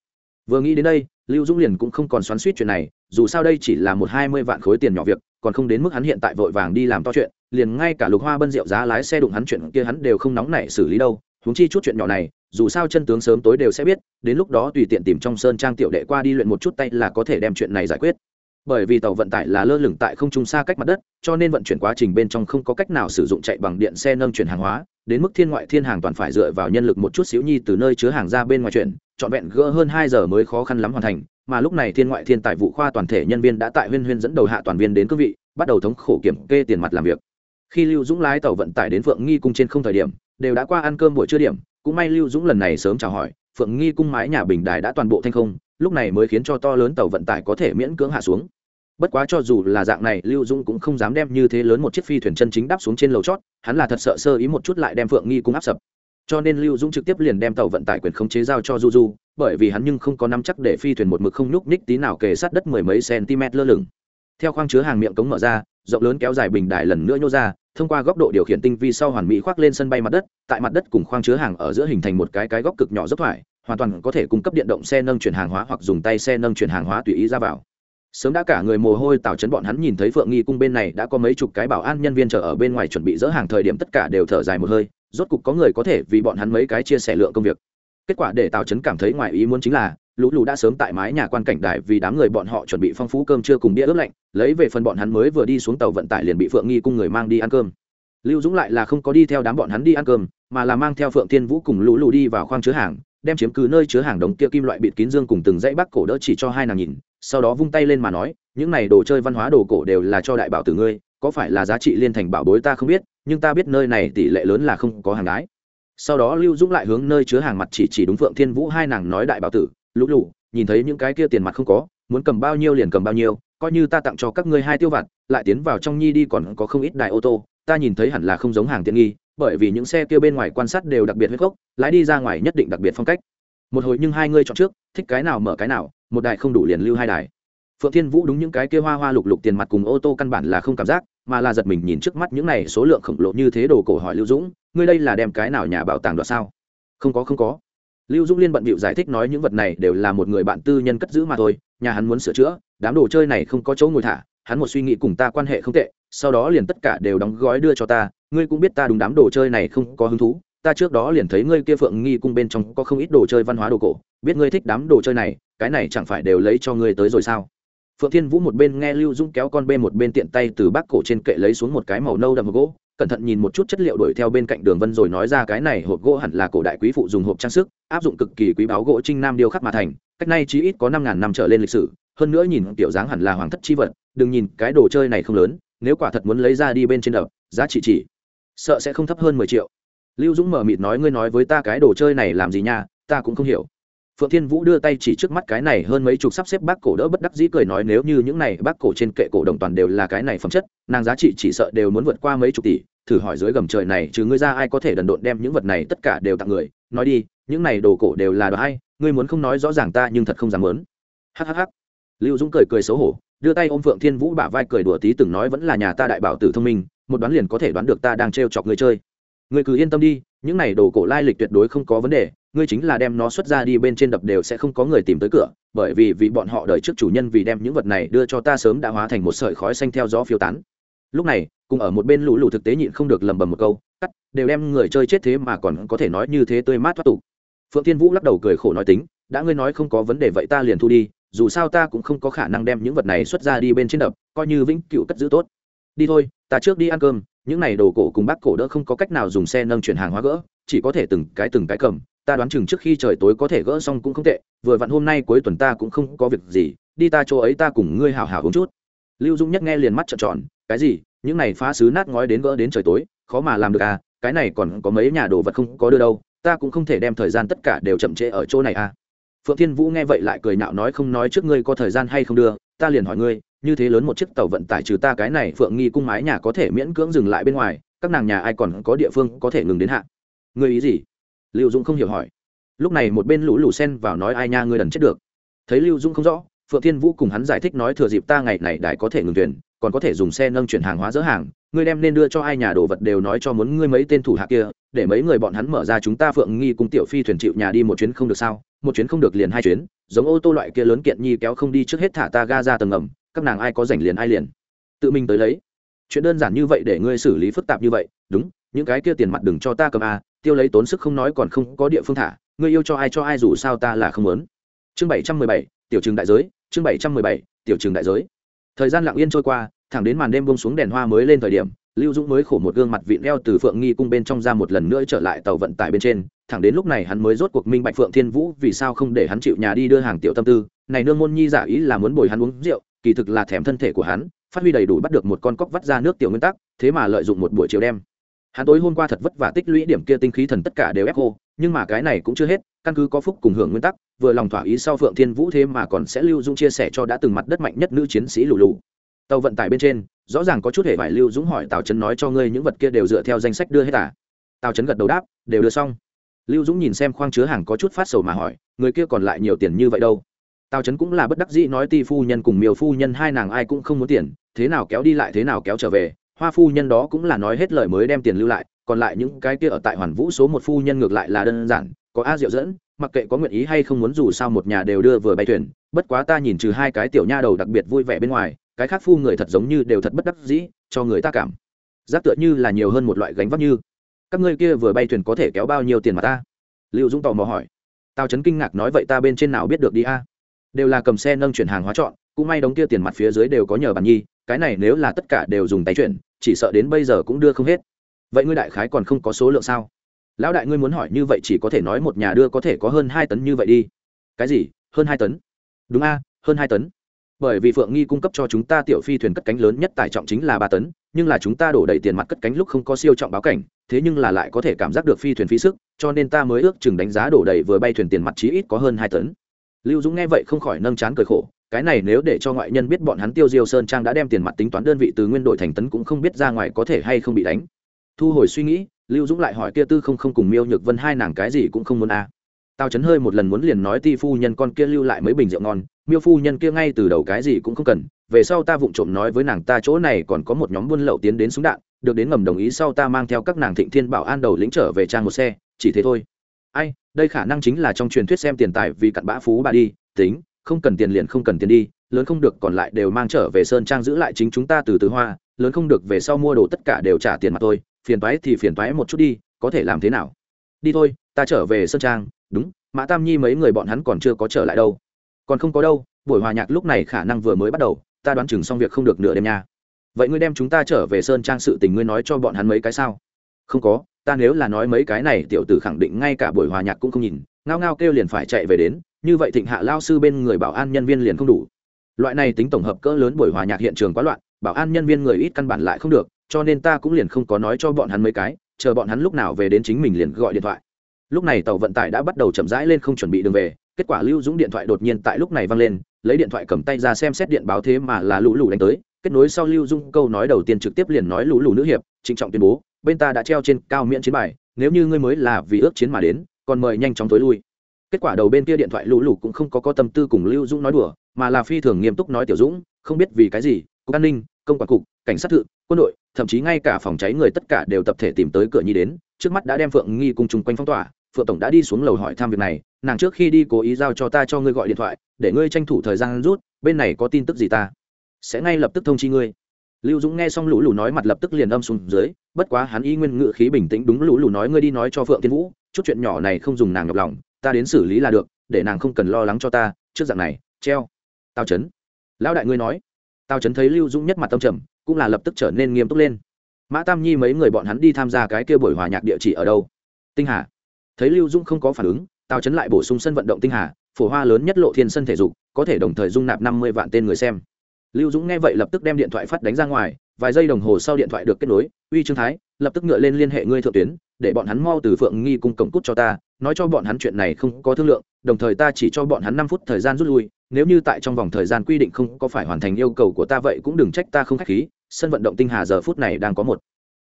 Vừa nghĩ đến đây, lưu dũng liền cũng không còn xoắn suýt chuyện này dù sao đây chỉ là một hai mươi vạn khối tiền nhỏ việc, còn không đến mức hắn hiện tại vội vàng đi làm to chuyện, liền ngay cả lục hoa bân rượu giá lái xe đụng hắn chuyện kia hắn đều không nóng nảy xử lý đâu, huống chi chút chuyện nhỏ này, dù sao chân tướng sớm tối đều sẽ biết, đến lúc đó tùy tiện tìm trong sơn trang tiểu đệ qua đi luyện một chút tay là có thể đem chuyện này giải quyết. Bởi vì tàu vận tải là lơ lửng tại không trung xa cách mặt đất, cho nên vận chuyển quá trình bên trong không có cách nào sử dụng chạy bằng điện xe nâng chuyển hàng hóa, đến mức thiên ngoại thiên hàng toàn phải dựa vào nhân lực một chút xíu nhi từ nơi chứa hàng ra bên ngoài chuyển trọn vẹn gỡ hơn hai giờ mới khó khăn lắm hoàn thành, mà lúc này thiên ngoại thiên tài vụ khoa toàn thể nhân viên đã tại huyên huyên dẫn đầu hạ toàn viên đến cương vị, bắt đầu thống khổ kiểm kê tiền mặt làm việc. Khi lưu dũng lái tàu vận tải đến phượng nghi cung trên không thời điểm, đều đã qua ăn cơm buổi trưa điểm, cũng may lưu dũng lần này sớm chào hỏi, phượng nghi cung mái nhà bình đài đã toàn bộ thanh không, lúc này mới khiến cho to lớn tàu vận tải có thể miễn cưỡng hạ xuống. Bất quá cho dù là dạng này, lưu dũng cũng không dám đem như thế lớn một chiếc phi thuyền chân chính đáp xuống trên lầu chót, hắn là thật sợ sơ ý một chút lại đem phượng nghi cung áp sập cho nên lưu dũng trực tiếp liền đem tàu vận tải quyền khống chế giao cho du du bởi vì hắn nhưng không có nắm chắc để phi thuyền một mực không nhúc nhích tí nào kề sát đất mười mấy cm lơ lửng. Theo khoang chứa hàng miệng cống mở ra, rộng lớn kéo dài bình đài lần nữa nhô ra, thông qua góc độ điều khiển tinh vi sau hoàn mỹ khoác lên sân bay mặt đất, tại mặt đất cùng khoang chứa hàng ở giữa hình thành một cái cái góc cực nhỏ dốc thoải, hoàn toàn có thể cung cấp điện động xe nâng chuyển hàng hóa hoặc dùng tay xe nâng chuyển hàng hóa tùy ý ra vào. Sớm đã cả người mồ hôi tào chấn bọn hắn nhìn thấy phượng nghi cung bên này đã có mấy chục cái bảo an nhân viên chờ ở bên ngoài chuẩn bị dỡ hàng thời điểm tất cả đều thở dài một hơi rốt cục có người có thể vì bọn hắn mấy cái chia sẻ lượng công việc. Kết quả để tào chấn cảm thấy ngoài ý muốn chính là, lũ lù đã sớm tại mái nhà quan cảnh đài vì đám người bọn họ chuẩn bị phong phú cơm trưa cùng bia ướp lạnh, lấy về phần bọn hắn mới vừa đi xuống tàu vận tải liền bị phượng nghi cung người mang đi ăn cơm. Lưu dũng lại là không có đi theo đám bọn hắn đi ăn cơm, mà là mang theo phượng thiên vũ cùng lũ lù đi vào khoang chứa hàng, đem chiếm cứ nơi chứa hàng đống kia kim loại bịt kín dương cùng từng dãy bắc cổ đỡ chỉ cho hai nàng nhìn, sau đó vung tay lên mà nói, những này đồ chơi văn hóa đồ cổ đều là cho đại bảo tử ngươi, có phải là giá trị liên thành bảo bối ta không biết nhưng ta biết nơi này tỷ lệ lớn là không có hàng gái. Sau đó lưu dũng lại hướng nơi chứa hàng mặt chỉ chỉ đúng phượng thiên vũ hai nàng nói đại bảo tử, lũ lụ nhìn thấy những cái kia tiền mặt không có, muốn cầm bao nhiêu liền cầm bao nhiêu, coi như ta tặng cho các ngươi hai tiêu vặt, lại tiến vào trong nhi đi còn có không ít đại ô tô, ta nhìn thấy hẳn là không giống hàng tiện nghi, bởi vì những xe kia bên ngoài quan sát đều đặc biệt huyết gốc, lái đi ra ngoài nhất định đặc biệt phong cách. Một hồi nhưng hai ngươi chọn trước, thích cái nào mở cái nào, một đài không đủ liền lưu hai đài. Phượng thiên vũ đúng những cái kia hoa hoa lục lục tiền mặt cùng ô tô căn bản là không cảm giác mà là giật mình nhìn trước mắt những này số lượng khổng lồ như thế đồ cổ hỏi lưu dũng, ngươi đây là đem cái nào nhà bảo tàng đoạt sao? Không có không có. Lưu dũng liên bận bịu giải thích nói những vật này đều là một người bạn tư nhân cất giữ mà thôi, nhà hắn muốn sửa chữa, đám đồ chơi này không có chỗ ngồi thả, hắn một suy nghĩ cùng ta quan hệ không tệ, sau đó liền tất cả đều đóng gói đưa cho ta, ngươi cũng biết ta đúng đám đồ chơi này không có hứng thú, ta trước đó liền thấy ngươi kia phượng nghi cung bên trong có không ít đồ chơi văn hóa đồ cổ, biết ngươi thích đám đồ chơi này, cái này chẳng phải đều lấy cho ngươi tới rồi sao? Phượng thiên vũ một bên nghe lưu dũng kéo con bê một bên tiện tay từ bác cổ trên kệ lấy xuống một cái màu nâu đậm gỗ, cẩn thận nhìn một chút chất liệu đuổi theo bên cạnh đường vân rồi nói ra cái này hộp gỗ hẳn là cổ đại quý phụ dùng hộp trang sức, áp dụng cực kỳ quý báu gỗ trinh nam điêu khắc mà thành, cách nay chí ít có năm ngàn năm trở lên lịch sử, hơn nữa nhìn tiểu dáng hẳn là hoàng thất chi vật, đừng nhìn cái đồ chơi này không lớn, nếu quả thật muốn lấy ra đi bên trên đập, giá trị chỉ sợ sẽ không thấp hơn mười triệu. Lưu dũng mở mịt nói, ngươi nói với ta cái đồ chơi này làm gì nha, ta cũng không hiểu phượng thiên vũ đưa tay chỉ trước mắt cái này hơn mấy chục sắp xếp bác cổ đỡ bất đắc dĩ cười nói nếu như những này bác cổ trên kệ cổ đồng toàn đều là cái này phẩm chất, nàng giá trị chỉ sợ đều muốn vượt qua mấy chục tỷ. Thử hỏi dưới gầm trời này, trừ ngươi ra ai có thể đần độn đem những vật này tất cả đều tặng người? Nói đi, những này đồ cổ đều là đồ hay, ngươi muốn không nói rõ ràng ta nhưng thật không dám muốn. Hhh lưu dũng cười cười xấu hổ, đưa tay ôm phượng thiên vũ bả vai cười đùa tí từng nói vẫn là nhà ta đại bảo tử thông minh, một đoán liền có thể đoán được ta đang trêu chọc người chơi. Người cứ yên tâm đi, những này đồ cổ lai lịch tuyệt đối không có vấn đề ngươi chính là đem nó xuất ra đi bên trên đập đều sẽ không có người tìm tới cửa, bởi vì vì bọn họ đợi trước chủ nhân vì đem những vật này đưa cho ta sớm đã hóa thành một sợi khói xanh theo gió phiêu tán. Lúc này, cùng ở một bên lũ lụ thực tế nhịn không được lầm bầm một câu, cắt, đều đem người chơi chết thế mà còn có thể nói như thế tươi mát thoát tục. Phượng tiên vũ lắc đầu cười khổ nói tính, đã ngươi nói không có vấn đề vậy ta liền thu đi, dù sao ta cũng không có khả năng đem những vật này xuất ra đi bên trên đập, coi như vĩnh cựu cất giữ tốt. Đi thôi, ta trước đi ăn cơm, những này đồ cổ cùng bác cổ đỡ không có cách nào dùng xe nâng chuyển hàng hóa gỡ, chỉ có thể từng cái từng cái cầm ta đoán chừng trước khi trời tối có thể gỡ xong cũng không tệ, vừa vặn hôm nay cuối tuần ta cũng không có việc gì, đi ta chỗ ấy ta cùng ngươi hào hào uống chút. Lưu dung nhất nghe liền mắt trợn tròn, cái gì, những này phá xứ nát ngói đến gỡ đến trời tối, khó mà làm được à cái này còn có mấy nhà đồ vật không có đưa đâu, ta cũng không thể đem thời gian tất cả đều chậm trễ ở chỗ này à. Phượng thiên vũ nghe vậy lại cười nhạo nói không nói trước ngươi có thời gian hay không đưa, ta liền hỏi ngươi, như thế lớn một chiếc tàu vận tải trừ ta cái này phượng nghi cung mái nhà có thể miễn cưỡng dừng lại bên ngoài, các nàng nhà ai còn có địa phương có thể ngừng đến hạ? Ngươi ý gì? Lưu dũng không hiểu hỏi. Lúc này một bên lũ lù sen vào nói ai nha ngươi đần chết được. Thấy lưu dũng không rõ, phượng thiên vũ cùng hắn giải thích nói thừa dịp ta ngày này đại có thể ngừng thuyền, còn có thể dùng xe nâng chuyển hàng hóa dỡ hàng, ngươi đem nên đưa cho ai nhà đồ vật đều nói cho muốn ngươi mấy tên thủ hạ kia, để mấy người bọn hắn mở ra chúng ta phượng nghi cùng tiểu phi thuyền chịu nhà đi một chuyến không được sao, một chuyến không được liền hai chuyến, giống ô tô loại kia lớn kiện nhi kéo không đi trước hết thả ta ga ra tầng ngầm, các nàng ai có rảnh liền ai liền. Tự mình tới lấy. Chuyện đơn giản như vậy để ngươi xử lý phức tạp như vậy, đúng, những cái kia tiền mặt đừng cho ta cầm a tiêu lấy tốn sức không nói còn không có địa phương thả người yêu cho ai cho ai dù sao ta là không muốn. Chương bảy trăm mười bảy, tiểu trường đại giới, chương bảy trăm mười bảy, tiểu trường đại giới. Thời gian lặng yên trôi qua, thẳng đến màn đêm bông xuống đèn hoa mới lên thời điểm, lưu dũng mới khổ một gương mặt vịn leo từ phượng nghi cung bên trong ra một lần nữa trở lại tàu vận tải bên trên. Thẳng đến lúc này hắn mới rốt cuộc minh bạch phượng thiên vũ vì sao không để hắn chịu nhà đi đưa hàng tiểu tâm tư. Này nương môn nhi giả ý là muốn bồi hắn uống rượu, kỳ thực là thèm thân thể của hắn, phát huy đầy đủ bắt được một con cóc vắt ra nước tiểu nguyên tắc, thế mà lợi dụng một buổi chiều đêm hắn tối hôm qua thật vất vả tích lũy điểm kia tinh khí thần tất cả đều ép khô nhưng mà cái này cũng chưa hết, căn cứ có phúc cùng hưởng nguyên tắc, vừa lòng thỏa ý sau phượng thiên vũ thế mà còn sẽ lưu dung chia sẻ cho đã từng mặt đất mạnh nhất nữ chiến sĩ lù lù. Tàu vận tải bên trên, rõ ràng có chút hệ vải lưu dũng hỏi tào trấn nói cho ngươi những vật kia đều dựa theo danh sách đưa hết à? Tào trấn gật đầu đáp, đều đưa xong. Lưu dũng nhìn xem khoang chứa hàng có chút phát sầu mà hỏi, người kia còn lại nhiều tiền như vậy đâu? Tào trấn cũng là bất đắc dĩ nói ti phu nhân cùng miều phu nhân hai nàng ai cũng không muốn tiền, thế nào kéo đi lại thế nào kéo trở về hoa phu nhân đó cũng là nói hết lời mới đem tiền lưu lại, còn lại những cái kia ở tại hoàn vũ số một phu nhân ngược lại là đơn giản, có a diệu dẫn, mặc kệ có nguyện ý hay không muốn dù sao một nhà đều đưa vừa bay thuyền, bất quá ta nhìn trừ hai cái tiểu nha đầu đặc biệt vui vẻ bên ngoài, cái khác phu người thật giống như đều thật bất đắc dĩ, cho người ta cảm giác tựa như là nhiều hơn một loại gánh vác như, các ngươi kia vừa bay thuyền có thể kéo bao nhiêu tiền mà ta? Liệu dũng tò mò hỏi. Tao chấn kinh ngạc nói vậy ta bên trên nào biết được đi a? Đều là cầm xe nâng chuyển hàng hóa chọn, cũng may đóng kia tiền mặt phía dưới đều có nhờ bàn nhi cái này nếu là tất cả đều dùng tay chuyển, chỉ sợ đến bây giờ cũng đưa không hết. Vậy ngươi đại khái còn không có số lượng sao? Lão đại ngươi muốn hỏi như vậy chỉ có thể nói một nhà đưa có thể có hơn hai tấn như vậy đi. Cái gì? Hơn hai tấn? Đúng a, hơn hai tấn. Bởi vì phượng nghi cung cấp cho chúng ta tiểu phi thuyền cất cánh lớn nhất tải trọng chính là ba tấn, nhưng là chúng ta đổ đầy tiền mặt cất cánh lúc không có siêu trọng báo cảnh, thế nhưng là lại có thể cảm giác được phi thuyền phí sức, cho nên ta mới ước chừng đánh giá đổ đầy vừa bay thuyền tiền mặt chí ít có hơn hai tấn. Lưu dũng nghe vậy không khỏi nâng chán cười khổ cái này nếu để cho ngoại nhân biết bọn hắn tiêu diêu sơn trang đã đem tiền mặt tính toán đơn vị từ nguyên đội thành tấn cũng không biết ra ngoài có thể hay không bị đánh. Thu hồi suy nghĩ, lưu dũng lại hỏi kia tư không không cùng miêu nhược vân hai nàng cái gì cũng không muốn a à. tao chấn hơi một lần muốn liền nói ti phu nhân con kia lưu lại mấy bình rượu ngon, miêu phu nhân kia ngay từ đầu cái gì cũng không cần, về sau ta vụng trộm nói với nàng ta chỗ này còn có một nhóm buôn lậu tiến đến súng đạn, được đến ngầm đồng ý sau ta mang theo các nàng thịnh thiên bảo an đầu lĩnh trở về trang một xe, chỉ thế thôi. Ai, đây khả năng chính là trong truyền thuyết xem tiền tài vì cặn bã phú bà đi, tính không cần tiền liền không cần tiền đi, lớn không được còn lại đều mang trở về sơn trang giữ lại chính chúng ta từ từ hoa, lớn không được về sau mua đồ tất cả đều trả tiền mặt tôi phiền toái thì phiền toái một chút đi, có thể làm thế nào? Đi thôi, ta trở về sơn trang, đúng, mã tam nhi mấy người bọn hắn còn chưa có trở lại đâu. Còn không có đâu, buổi hòa nhạc lúc này khả năng vừa mới bắt đầu, ta đoán chừng xong việc không được nửa đêm nha. Vậy ngươi đem chúng ta trở về sơn trang sự tình ngươi nói cho bọn hắn mấy cái sao? Không có, ta nếu là nói mấy cái này, tiểu tử khẳng định ngay cả buổi hòa nhạc cũng không nhìn, ngao ngao kêu liền phải chạy về đến như vậy thịnh hạ lao sư bên người bảo an nhân viên liền không đủ. Loại này tính tổng hợp cỡ lớn buổi hòa nhạc hiện trường quá loạn, bảo an nhân viên người ít căn bản lại không được, cho nên ta cũng liền không có nói cho bọn hắn mấy cái, chờ bọn hắn lúc nào về đến chính mình liền gọi điện thoại. Lúc này tàu vận tải đã bắt đầu chậm rãi lên không chuẩn bị đường về, kết quả lưu dũng điện thoại đột nhiên tại lúc này văng lên, lấy điện thoại cầm tay ra xem xét điện báo thế mà là lũ lù đánh tới, kết nối sau lưu dung câu nói đầu tiên trực tiếp liền nói lũ lù nữ hiệp, trịnh trọng tuyên bố, bên ta đã treo trên cao miễn chiến bài, nếu như ngươi mới là vì ước chiến mà đến, còn mời nhanh chóng tối lui kết quả đầu bên kia điện thoại lũ lù cũng không có có tâm tư cùng lưu dũng nói đùa, mà là phi thường nghiêm túc nói tiểu dũng, không biết vì cái gì, cục an ninh, công quản cục, cảnh sát thự, quân đội, thậm chí ngay cả phòng cháy người tất cả đều tập thể tìm tới cửa nhi đến, trước mắt đã đem phượng nghi cùng chung quanh phong tỏa, phượng tổng đã đi xuống lầu hỏi thăm việc này, nàng trước khi đi cố ý giao cho ta cho ngươi gọi điện thoại, để ngươi tranh thủ thời gian rút, bên này có tin tức gì ta? Sẽ ngay lập tức thông chi ngươi. Lưu dũng nghe xong lũ lù nói mặt lập tức liền âm xuống dưới, bất quá hắn y nguyên ngự khí bình tĩnh đúng lũ lù nói ngươi đi nói cho phượng tiên vũ, chút chuyện nhỏ này không dùng nàng nhọc lòng ta đến xử lý là được, để nàng không cần lo lắng cho ta, trước dạng này, treo. Tao chấn. Lão đại ngươi nói. Tao chấn thấy lưu dũng nhất mặt tâm trầm, cũng là lập tức trở nên nghiêm túc lên. Mã tam nhi mấy người bọn hắn đi tham gia cái kia buổi hòa nhạc địa chỉ ở đâu? Tinh hà. Thấy lưu dũng không có phản ứng, tào chấn lại bổ sung sân vận động tinh hà, phổ hoa lớn nhất lộ thiên sân thể dục, có thể đồng thời dung nạp năm mươi vạn tên người xem. Lưu dũng nghe vậy lập tức đem điện thoại phát đánh ra ngoài, vài giây đồng hồ sau điện thoại được kết nối, uy trương thái, lập tức ngựa lên liên hệ ngươi thượng tuyến, để bọn hắn mau từ phượng nghi cung cổng cút cho ta nói cho bọn hắn chuyện này không có thương lượng, đồng thời ta chỉ cho bọn hắn năm phút thời gian rút lui, nếu như tại trong vòng thời gian quy định không có phải hoàn thành yêu cầu của ta vậy cũng đừng trách ta không khách khí, sân vận động tinh hà giờ phút này đang có một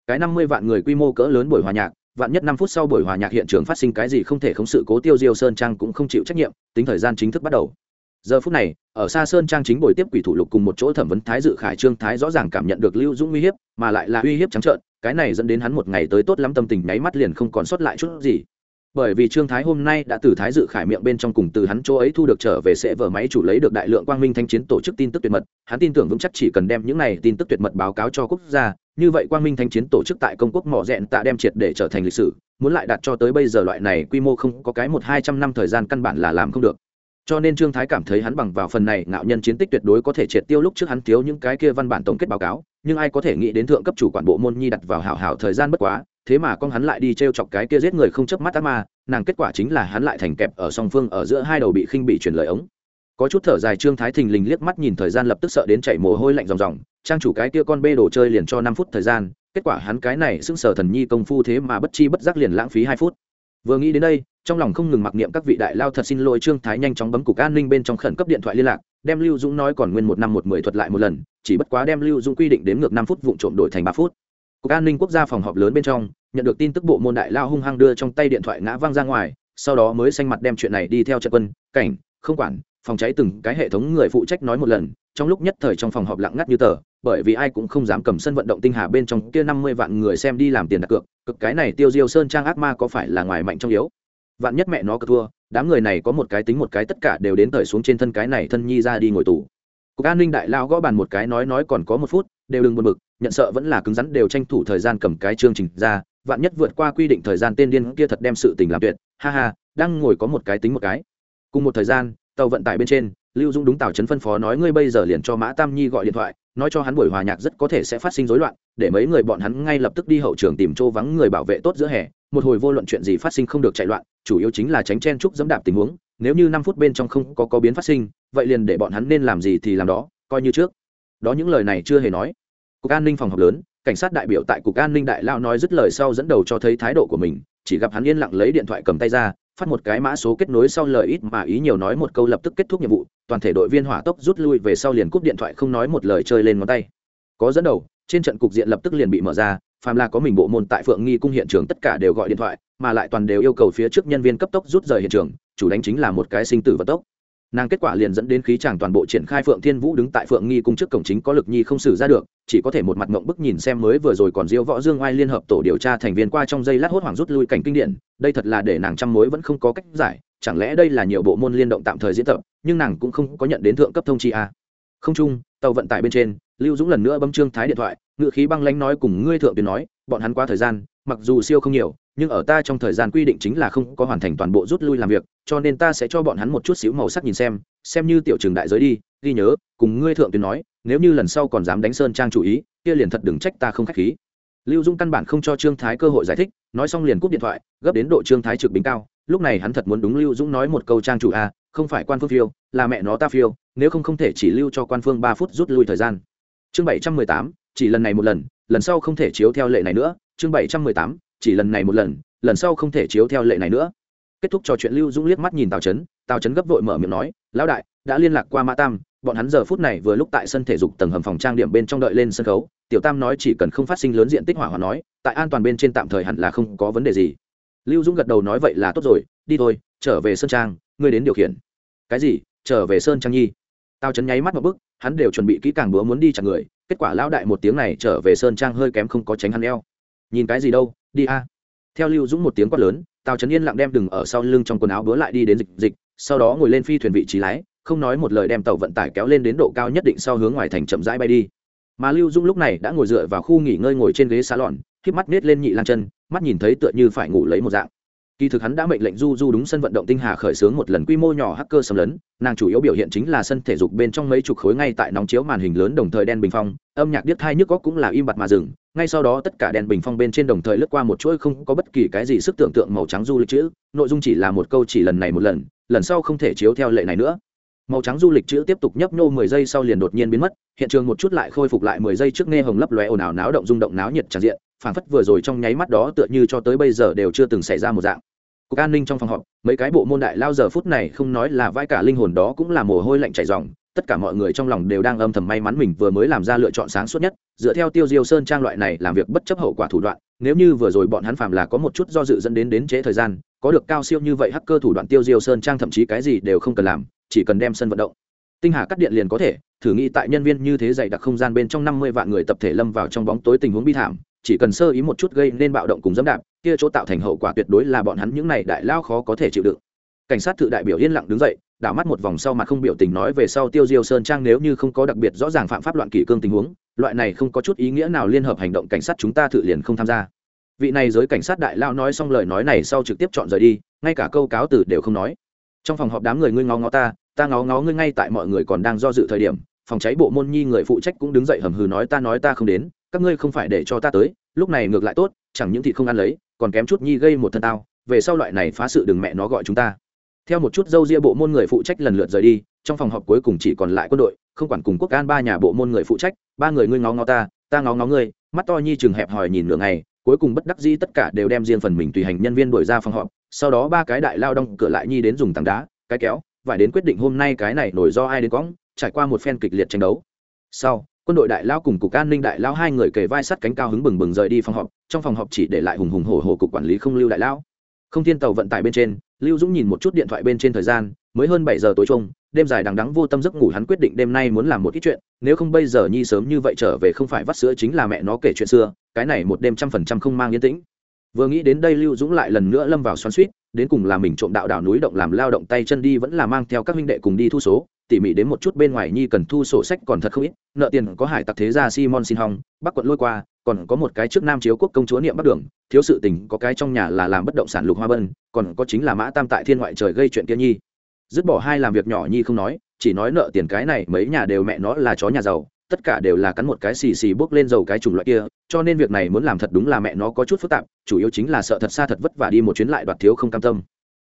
cái năm mươi vạn người quy mô cỡ lớn buổi hòa nhạc, vạn nhất năm phút sau buổi hòa nhạc hiện trường phát sinh cái gì không thể không sự cố tiêu diêu sơn trang cũng không chịu trách nhiệm, tính thời gian chính thức bắt đầu. Giờ phút này, ở xa sơn trang chính buổi tiếp quỷ thủ lục cùng một chỗ thẩm vấn thái dự khải trương thái rõ ràng cảm nhận được lưu dũng uy hiếp, mà lại là uy hiếp trắng trợn, cái này dẫn đến hắn một ngày tới tốt lắm, tâm tình nháy mắt liền không còn sót lại chút gì bởi vì trương thái hôm nay đã từ thái dự khải miệng bên trong cùng từ hắn chỗ ấy thu được trở về sẽ vở máy chủ lấy được đại lượng quang minh thanh chiến tổ chức tin tức tuyệt mật. Hắn tin tưởng vững chắc chỉ cần đem những này tin tức tuyệt mật báo cáo cho quốc gia, như vậy quang minh thanh chiến tổ chức tại công quốc mỏ rẽn tạ đem triệt để trở thành lịch sử. Muốn lại đạt cho tới bây giờ loại này quy mô không có cái một hai trăm năm thời gian căn bản là làm không được cho nên trương thái cảm thấy hắn bằng vào phần này ngạo nhân chiến tích tuyệt đối có thể triệt tiêu lúc trước hắn thiếu những cái kia văn bản tổng kết báo cáo, nhưng ai có thể nghĩ đến thượng cấp chủ quản bộ môn nhi đặt vào hảo hảo thời gian bất quá, thế mà con hắn lại đi t r e o chọc cái kia giết người không chớp mắt ác ma, nàng kết quả chính là hắn lại thành kẹp ở song phương ở giữa hai đầu bị khinh bị truyền lời ống. Có chút thở dài trương thái thình lình liếc mắt nhìn thời gian lập tức sợ đến chảy mồ hôi lạnh ròng ròng, trang chủ cái kia con bê đồ chơi liền cho năm phút thời gian, kết quả hắn cái này sững sờ thần nhi công phu thế mà bất chi bất giác liền lãng phí hai phút. Vừa nghĩ đến đây trong lòng không ngừng mặc niệm các vị đại lao thật xin lỗi trương thái nhanh chóng bấm cục an ninh bên trong khẩn cấp điện thoại liên lạc, đem lưu dũng nói còn nguyên một năm một mười thuật lại một lần, chỉ bất quá đem lưu dũng quy định đến ngược năm phút vụ trộm đổi thành ba phút. Cục an ninh quốc gia phòng họp lớn bên trong, nhận được tin tức bộ môn đại lao hung hăng đưa trong tay điện thoại ngã văng ra ngoài, sau đó mới xanh mặt đem chuyện này đi theo trận quân, cảnh, không quản, phòng cháy từng cái hệ thống người phụ trách nói một lần, trong lúc nhất thời trong phòng họp lặng ngắt như tờ, bởi vì ai cũng không dám cầm sân vận động tinh hà bên trong kia năm mươi vạn người xem đi làm tiền đặt cược, cực cái này tiêu diêu sơn trang ác ma có phải là ngoài mạnh trong yếu? Vạn nhất mẹ nó cơ thua, đám người này có một cái tính một cái tất cả đều đến thời xuống trên thân cái này thân nhi ra đi ngồi tù. Cục an ninh đại lao gõ bàn một cái nói nói còn có một phút, đều đừng buồn bực, nhận sợ vẫn là cứng rắn đều tranh thủ thời gian cầm cái chương trình ra, vạn nhất vượt qua quy định thời gian tên điên kia thật đem sự tình làm tuyệt, ha ha, đang ngồi có một cái tính một cái. Cùng một thời gian, tàu vận tải bên trên, lưu dung đúng tàu trấn phân phó nói ngươi bây giờ liền cho mã tam nhi gọi điện thoại nói cho hắn buổi hòa nhạc rất có thể sẽ phát sinh rối loạn, để mấy người bọn hắn ngay lập tức đi hậu trường tìm chỗ vắng người bảo vệ tốt giữa hè, một hồi vô luận chuyện gì phát sinh không được chạy loạn, chủ yếu chính là tránh chen chúc dẫm đạp tình huống, nếu như năm phút bên trong không có có biến phát sinh, vậy liền để bọn hắn nên làm gì thì làm đó, coi như trước. Đó những lời này chưa hề nói. Cục an ninh phòng họp lớn, cảnh sát đại biểu tại cục an ninh đại lao nói dứt lời sau dẫn đầu cho thấy thái độ của mình chỉ gặp hắn yên lặng lấy điện thoại cầm tay ra, phát một cái mã số kết nối sau lời ít mà ý nhiều nói một câu lập tức kết thúc nhiệm vụ, toàn thể đội viên hỏa tốc rút lui về sau liền cúp điện thoại không nói một lời chơi lên ngón tay. Có dẫn đầu, trên trận cục diện lập tức liền bị mở ra, phàm là có mình bộ môn tại phượng nghi cung hiện trường tất cả đều gọi điện thoại, mà lại toàn đều yêu cầu phía trước nhân viên cấp tốc rút rời hiện trường, chủ đánh chính là một cái sinh tử và tốc nàng kết quả liền dẫn đến khí chàng toàn bộ triển khai phượng thiên vũ đứng tại phượng nghi cung trước cổng chính có lực nhi không xử ra được, chỉ có thể một mặt ngộng bức nhìn xem mới vừa rồi còn diêu võ dương oai liên hợp tổ điều tra thành viên qua trong giây lát hốt hoảng rút lui cảnh kinh điển, đây thật là để nàng trăm mối vẫn không có cách giải, chẳng lẽ đây là nhiều bộ môn liên động tạm thời diễn tập, nhưng nàng cũng không có nhận đến thượng cấp thông chi a. Không chung, tàu vận tải bên trên, lưu dũng lần nữa bấm trương thái điện thoại ngự khí băng lánh nói cùng ngươi thượng tuyến nói, bọn hắn qua thời gian mặc dù siêu không nhiều, nhưng ở ta trong thời gian quy định chính là không có hoàn thành toàn bộ rút lui làm việc, cho nên ta sẽ cho bọn hắn một chút xíu màu sắc nhìn xem xem như tiểu trường đại giới đi, ghi nhớ, cùng ngươi thượng tuyến nói, nếu như lần sau còn dám đánh sơn trang chủ ý, kia liền thật đừng trách ta không k h á c h khí. Lưu dung căn bản không cho trương thái cơ hội giải thích, nói xong liền cúp điện thoại, gấp đến độ trương thái trực bình cao, lúc này hắn thật muốn đúng lưu dũng nói một câu trang chủ a không phải quan phương phiêu, là mẹ nó ta phiêu, nếu không không thể chỉ lưu cho quan phương ba phút rút lui thời gian. Chương bảy trăm mười tám, chỉ lần này một lần lần sau không thể chiếu theo lệ này nữa chương bảy trăm mười tám, chỉ lần này một lần lần sau không thể chiếu theo lệ này nữa. Kết thúc trò chuyện lưu dũng liếc mắt nhìn tào trấn tào trấn gấp vội mở miệng nói, lão đại, đã liên lạc qua mã tam, bọn hắn giờ phút này vừa lúc tại sân thể dục tầng hầm phòng trang điểm bên trong đợi lên sân khấu, tiểu tam nói chỉ cần không phát sinh lớn diện tích hỏa hoạn nói, tại an toàn bên trên tạm thời hẳn là không có vấn đề gì. Lưu dũng gật đầu nói, vậy là tốt rồi, đi thôi, trở về sơn trang, ngươi đến điều khiển. Cái gì? Trở về sơn trang nhi? Tao chấn nháy mắt một bức hắn đều chuẩn bị kỹ càng bữa muốn đi chặt người, kết quả lão đại một tiếng này trở về sơn trang hơi kém không có tránh hắn eo nhìn cái gì đâu, đi a. Theo lưu dũng một tiếng quát lớn, tào trấn yên lặng đem đừng ở sau lưng trong quần áo bứa lại đi đến dịch dịch, sau đó ngồi lên phi thuyền vị trí lái, không nói một lời đem tàu vận tải kéo lên đến độ cao nhất định sau hướng ngoài thành chậm rãi bay đi. Mà lưu dung lúc này đã ngồi dựa vào khu nghỉ ngơi ngồi trên ghế xá lòn k mắt nết lên nhị lan chân, mắt nhìn thấy tựa như phải ngủ lấy một dạng kỳ thực hắn đã mệnh lệnh du du đúng sân vận động tinh hà khởi xướng một lần quy mô nhỏ hacker xâm lấn, nàng chủ yếu biểu hiện chính là sân thể dục bên trong mấy chục khối ngay tại nóng chiếu màn hình lớn đồng thời đen bình phong, âm nhạc điếc thai nhức góc cũng là im bặt mà dừng, ngay sau đó tất cả đèn bình phong bên trên đồng thời lướt qua một chuỗi không có bất kỳ cái gì sức tưởng tượng màu trắng du lịch chữ, nội dung chỉ là một câu chỉ lần này một lần lần sau không thể chiếu theo lệ này nữa. Màu trắng du lịch chữ tiếp tục nhấp nhô mười giây sau liền đột nhiên biến mất, hiện trường một chút lại khôi phục lại mười giây trước nghe hồng lấp lóe ồn ào náo động rung động náo nhiệt tràn diện phản phất vừa rồi trong nháy mắt đó tựa như cho tới bây giờ đều chưa từng xảy ra một dạng cục an ninh trong phòng họp, mấy cái bộ môn đại lao giờ phút này không nói là vai cả linh hồn đó cũng là mồ hôi lạnh chảy dòng tất cả mọi người trong lòng đều đang âm thầm may mắn mình vừa mới làm ra lựa chọn sáng suốt nhất, dựa theo tiêu diêu sơn trang loại này làm việc bất chấp hậu quả thủ đoạn, nếu như vừa rồi bọn hắn phạm là có một chút do dự dẫn đến đến trễ thời gian, có được cao siêu như vậy hacker thủ đoạn tiêu diêu sơn trang thậm chí cái gì đều không cần làm, chỉ cần đem sân vận động. Tinh hà cắt điện liền có thể, thử nghĩ tại nhân viên như thế dày đặc không gian bên trong năm mươi vạn người tập thể lâm vào trong bóng tối tình huống bi thảm chỉ cần sơ ý một chút gây nên bạo động cùng dẫm đạp, kia chỗ tạo thành hậu quả tuyệt đối là bọn hắn những này đại lao khó có thể chịu đựng. Cảnh sát tự đại biểu yên lặng đứng dậy, đảo mắt một vòng sau mặt không biểu tình nói về sau tiêu diêu sơn trang nếu như không có đặc biệt rõ ràng phạm pháp loạn kỷ cương tình huống, loại này không có chút ý nghĩa nào liên hợp hành động cảnh sát chúng ta tự liền không tham gia. Vị này giới cảnh sát đại lao nói xong lời nói này sau trực tiếp chọn rời đi, ngay cả câu cáo từ đều không nói. Trong phòng họp đám người ngươi ngó ngó ta ta ngó ngó ngươi ngay tại mọi người còn đang do dự thời điểm phòng cháy bộ môn nhi người phụ trách cũng đứng dậy hầm hừ nói ta nói ta không đến, các ngươi không phải để cho ta tới, lúc này ngược lại tốt, chẳng những thịt không ăn lấy, còn kém chút nhi gây một thân tao, về sau loại này phá sự đừng mẹ nó gọi chúng ta. Theo một chút dâu ria bộ môn người phụ trách lần lượt rời đi, trong phòng họp cuối cùng chỉ còn lại quân đội, không quản cùng quốc an ba nhà bộ môn người phụ trách, ba người ngươi ngó ngó ta ta ngó ngó ngươi, mắt to nhi chừng hẹp hòi nhìn nửa ngày, cuối cùng bất đắc dĩ tất cả đều đem riêng phần mình tùy hành nhân viên đuổi ra phòng họp, sau đó ba cái đại lao đong cửa lại nhi đến dùng tảng đá, cái kéo và đến quyết định hôm nay cái này nổi do ai đến quõng trải qua một phen kịch liệt tranh đấu. Sau, quân đội đại lao cùng cục an ninh đại lao hai người kề vai sắt cánh cao hứng bừng bừng rời đi phòng họp, trong phòng họp chỉ để lại hùng hùng hổ hổ cục quản lý không lưu đại lao. Không thiên tàu vận tải bên trên, lưu dũng nhìn một chút điện thoại bên trên thời gian, mới hơn bảy giờ tối chung đêm dài đằng đắng vô tâm giấc ngủ hắn quyết định đêm nay muốn làm một ít chuyện, nếu không bây giờ nhi sớm như vậy trở về không phải vắt sữa chính là mẹ nó kể chuyện xưa, cái này một đêm trăm phần trăm không mang yên tĩnh. Vừa nghĩ đến đây lưu dũng lại lần nữa lâm vào xoắn suýt đến cùng là mình trộm đạo đảo núi động làm lao động tay chân đi vẫn là mang theo các huynh đệ cùng đi thu số tỉ mỉ đến một chút bên ngoài nhi cần thu sổ sách còn thật không ít, nợ tiền có hải tặc thế gia simon xin hong, bắc quận lôi qua, còn có một cái trước nam chiếu quốc công chúa niệm bắc đường, thiếu sự tình có cái trong nhà là làm bất động sản lục hoa bân, còn có chính là mã tam tại thiên ngoại trời gây chuyện kia nhi. Dứt bỏ hai làm việc nhỏ nhi không nói, chỉ nói nợ tiền cái này mấy nhà đều mẹ nó là chó nhà giàu, tất cả đều là cắn một cái xì xì bước lên dầu cái chủng loại kia, cho nên việc này muốn làm thật đúng là mẹ nó có chút phức tạp, chủ yếu chính là sợ thật xa thật vất vả đi một chuyến lại đoạt thiếu không cam tâm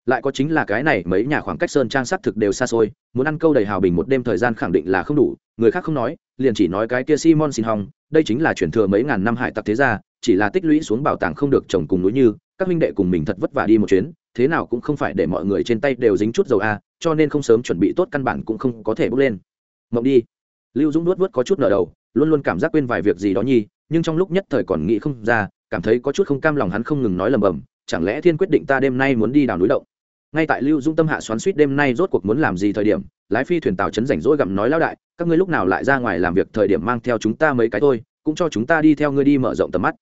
lại có chính là cái này mấy nhà khoảng cách sơn trang xác thực đều xa xôi, muốn ăn câu đầy hào bình một đêm thời gian khẳng định là không đủ, người khác không nói, liền chỉ nói cái kia simon xin hong, đây chính là chuyển thừa mấy ngàn năm hải tặc thế gia, chỉ là tích lũy xuống bảo tàng không được trồng cùng núi như, các huynh đệ cùng mình thật vất vả đi một chuyến, thế nào cũng không phải để mọi người trên tay đều dính chút dầu a, cho nên không sớm chuẩn bị tốt căn bản cũng không có thể bước lên. Mộng đi. Lưu dũng nuốt vớt có chút nở đầu, luôn luôn cảm giác quên vài việc gì đó nhi, nhưng trong lúc nhất thời còn nghĩ không ra, cảm thấy có chút không cam lòng hắn không ngừng nói lầm bầm, chẳng lẽ thiên quyết định ta đêm nay muốn đi đào núi động? Ngay tại lưu dung tâm hạ xoắn suýt đêm nay rốt cuộc muốn làm gì thời điểm, lái phi thuyền tàu chấn rảnh rỗi gặm nói lao đại, các ngươi lúc nào lại ra ngoài làm việc thời điểm mang theo chúng ta mấy cái thôi, cũng cho chúng ta đi theo ngươi đi mở rộng tầm mắt.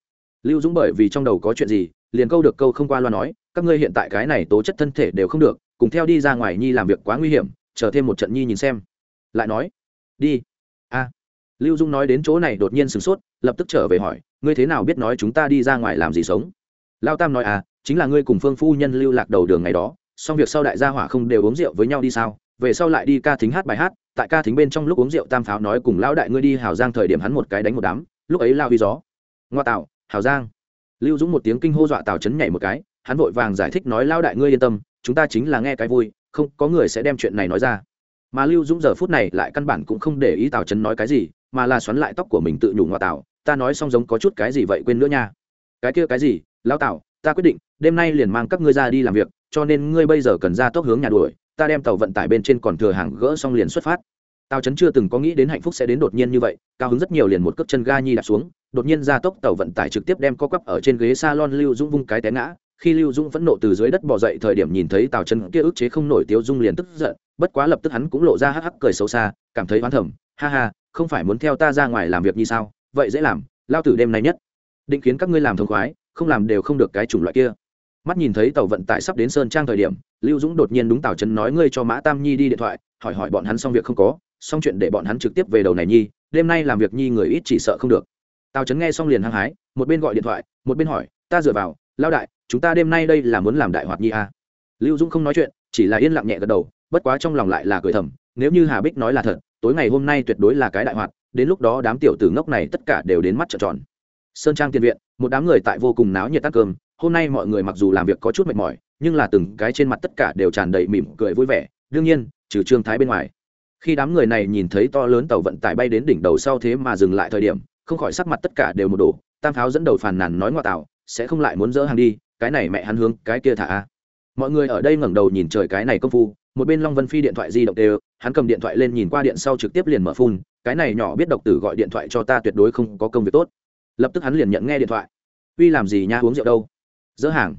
Lưu dũng bởi vì trong đầu có chuyện gì, liền câu được câu không qua loa nói, các ngươi hiện tại cái này tố chất thân thể đều không được, cùng theo đi ra ngoài nhi làm việc quá nguy hiểm, chờ thêm một trận nhi nhìn xem. Lại nói, đi. A. Lưu dung nói đến chỗ này đột nhiên sửng sốt, lập tức trở về hỏi, ngươi thế nào biết nói chúng ta đi ra ngoài làm gì sống? Lao tam nói à chính là ngươi cùng phương phu nhân lưu lạc đầu đường ngày đó xong việc sau đại gia hỏa không đều uống rượu với nhau đi sao? Về sau lại đi ca thính hát bài hát, tại ca thính bên trong lúc uống rượu tam pháo nói cùng lão đại ngươi đi hào giang thời điểm hắn một cái đánh một đám, lúc ấy lao huy gió. Ngoa tạo hào giang. Lưu dũng một tiếng kinh hô dọa tào chấn nhảy một cái, hắn vội vàng giải thích nói lao đại ngươi yên tâm, chúng ta chính là nghe cái vui, không có người sẽ đem chuyện này nói ra. Mà lưu dũng giờ phút này lại căn bản cũng không để ý tào chấn nói cái gì, mà là xoắn lại tóc của mình tự nhủ ngoa tào, ta nói xong giống có chút cái gì vậy quên nữa nha. Cái kia cái gì? Lao tào, ta quyết định, đêm nay liền mang các ngươi ra đi làm việc cho nên ngươi bây giờ cần ra tốc hướng nhà đuổi, ta đem tàu vận tải bên trên còn thừa hàng gỡ xong liền xuất phát. Tao chấn chưa từng có nghĩ đến hạnh phúc sẽ đến đột nhiên như vậy, cao hứng rất nhiều liền một cước chân ga nhi đạp xuống, đột nhiên ra tốc tàu vận tải trực tiếp đem co quắp ở trên ghế salon lưu dũng vung cái té ngã. Khi lưu dũng phẫn nộ từ dưới đất bỏ dậy thời điểm nhìn thấy tào chân kia ức chế không nổi tiêu dung liền tức giận, bất quá lập tức hắn cũng lộ ra hắc hắc cười xấu xa, cảm thấy oán thẩm ha ha, không phải muốn theo ta ra ngoài làm việc như sao? Vậy dễ làm, lao tử đêm nay nhất. Định khiến các ngươi làm thông khoái, không làm đều không được cái chủng loại kia mắt nhìn thấy tàu vận tải sắp đến sơn trang thời điểm, lưu dũng đột nhiên đúng tào trấn nói ngươi cho mã tam nhi đi điện thoại, hỏi hỏi bọn hắn xong việc không có, xong chuyện để bọn hắn trực tiếp về đầu này nhi, đêm nay làm việc nhi người ít chỉ sợ không được tào trấn nghe xong liền hăng hái, một bên gọi điện thoại, một bên hỏi, ta dựa vào lao đại, chúng ta đêm nay đây là muốn làm đại hoạt nhi à. lưu dũng không nói chuyện, chỉ là yên lặng nhẹ gật đầu, bất quá trong lòng lại là cười thầm, nếu như hà bích nói là thật, tối ngày hôm nay tuyệt đối là cái đại hoạt, đến lúc đó đám tiểu tử ngốc này tất cả đều đến mắt trợn tròn sơn trang tiền viện, một đám người tại vô cùng náo nhiệt ăn cơm hôm nay mọi người mặc dù làm việc có chút mệt mỏi, nhưng là từng cái trên mặt tất cả đều tràn đầy mỉm cười vui vẻ. Đương nhiên, trừ trương thái bên ngoài, khi đám người này nhìn thấy to lớn tàu vận tải bay đến đỉnh đầu sau thế mà dừng lại thời điểm, không khỏi sắc mặt tất cả đều một đổ. Tam pháo dẫn đầu phàn nàn nói ngoại tàu sẽ không lại muốn dỡ hàng đi, cái này mẹ hắn hướng, cái kia thả. A mọi người ở đây ngẩng đầu nhìn trời cái này công phu, một bên long vân phi điện thoại di động đều, hắn cầm điện thoại lên nhìn qua điện sau trực tiếp liền mở phun, cái này nhỏ biết độc tử gọi điện thoại cho ta tuyệt đối không có công việc tốt. Lập tức hắn liền nhận nghe điện thoại. Uy làm gì nha, uống rượu đâu? Dỡ hàng.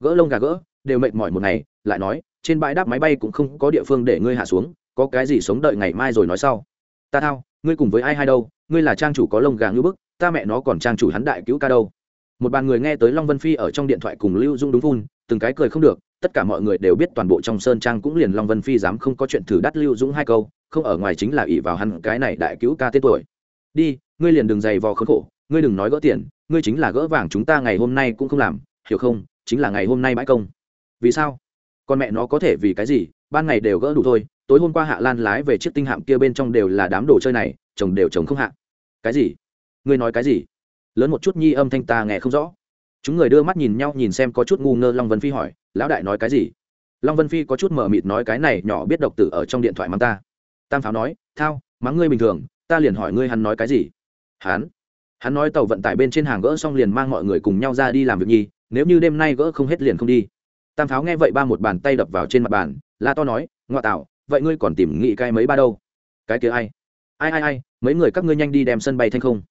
Gỡ lông gà gỡ, đều mệt mỏi một ngày, lại nói, trên bãi đáp máy bay cũng không có địa phương để ngươi hạ xuống, có cái gì sống đợi ngày mai rồi nói sau. Ta thao, ngươi cùng với ai hai đâu, ngươi là trang chủ có lông gà ngưỡng bức, ta mẹ nó còn trang chủ hắn đại cứu ca đâu. Một bàn người nghe tới long vân phi ở trong điện thoại cùng lưu dung đúng phun, từng cái cười không được, tất cả mọi người đều biết toàn bộ trong sơn trang cũng liền long vân phi dám không có chuyện thử đắt lưu dũng hai câu, không ở ngoài chính là ỷ vào hắn cái này đại cứu ca tên tuổi. Đi, ngươi liền đừng dày vò khốn khổ, ngươi đừng nói gỡ tiền, ngươi chính là gỡ vàng chúng ta ngày hôm nay cũng không làm hiểu không, chính là ngày hôm nay bãi công. Vì sao? Con mẹ nó có thể vì cái gì? Ban ngày đều gỡ đủ thôi, tối hôm qua hạ lan lái về chiếc tinh hạm kia bên trong đều là đám đồ chơi này, chồng đều chồng không hạ. Cái gì? Ngươi nói cái gì? Lớn một chút nhi âm thanh ta nghe không rõ. Chúng người đưa mắt nhìn nhau nhìn xem có chút ngu ngơ long vân phi hỏi, lão đại nói cái gì? Long vân phi có chút mờ mịt nói cái này nhỏ biết độc tử ở trong điện thoại mắng ta. Tam pháo nói, thao, mắng ngươi bình thường, ta liền hỏi ngươi hắn nói cái gì? Hắn hắn nói tàu vận tải bên trên hàng gỡ xong liền mang mọi người cùng nhau ra đi làm việc nhi, nếu như đêm nay gỡ không hết liền không đi. Tam pháo nghe vậy ba một bàn tay đập vào trên mặt bàn, la to nói, ngoa tạo, vậy ngươi còn tìm nghị cái mấy ba đâu? Cái kia ai? Ai ai ai, mấy người các ngươi nhanh đi đem sân bay thanh không.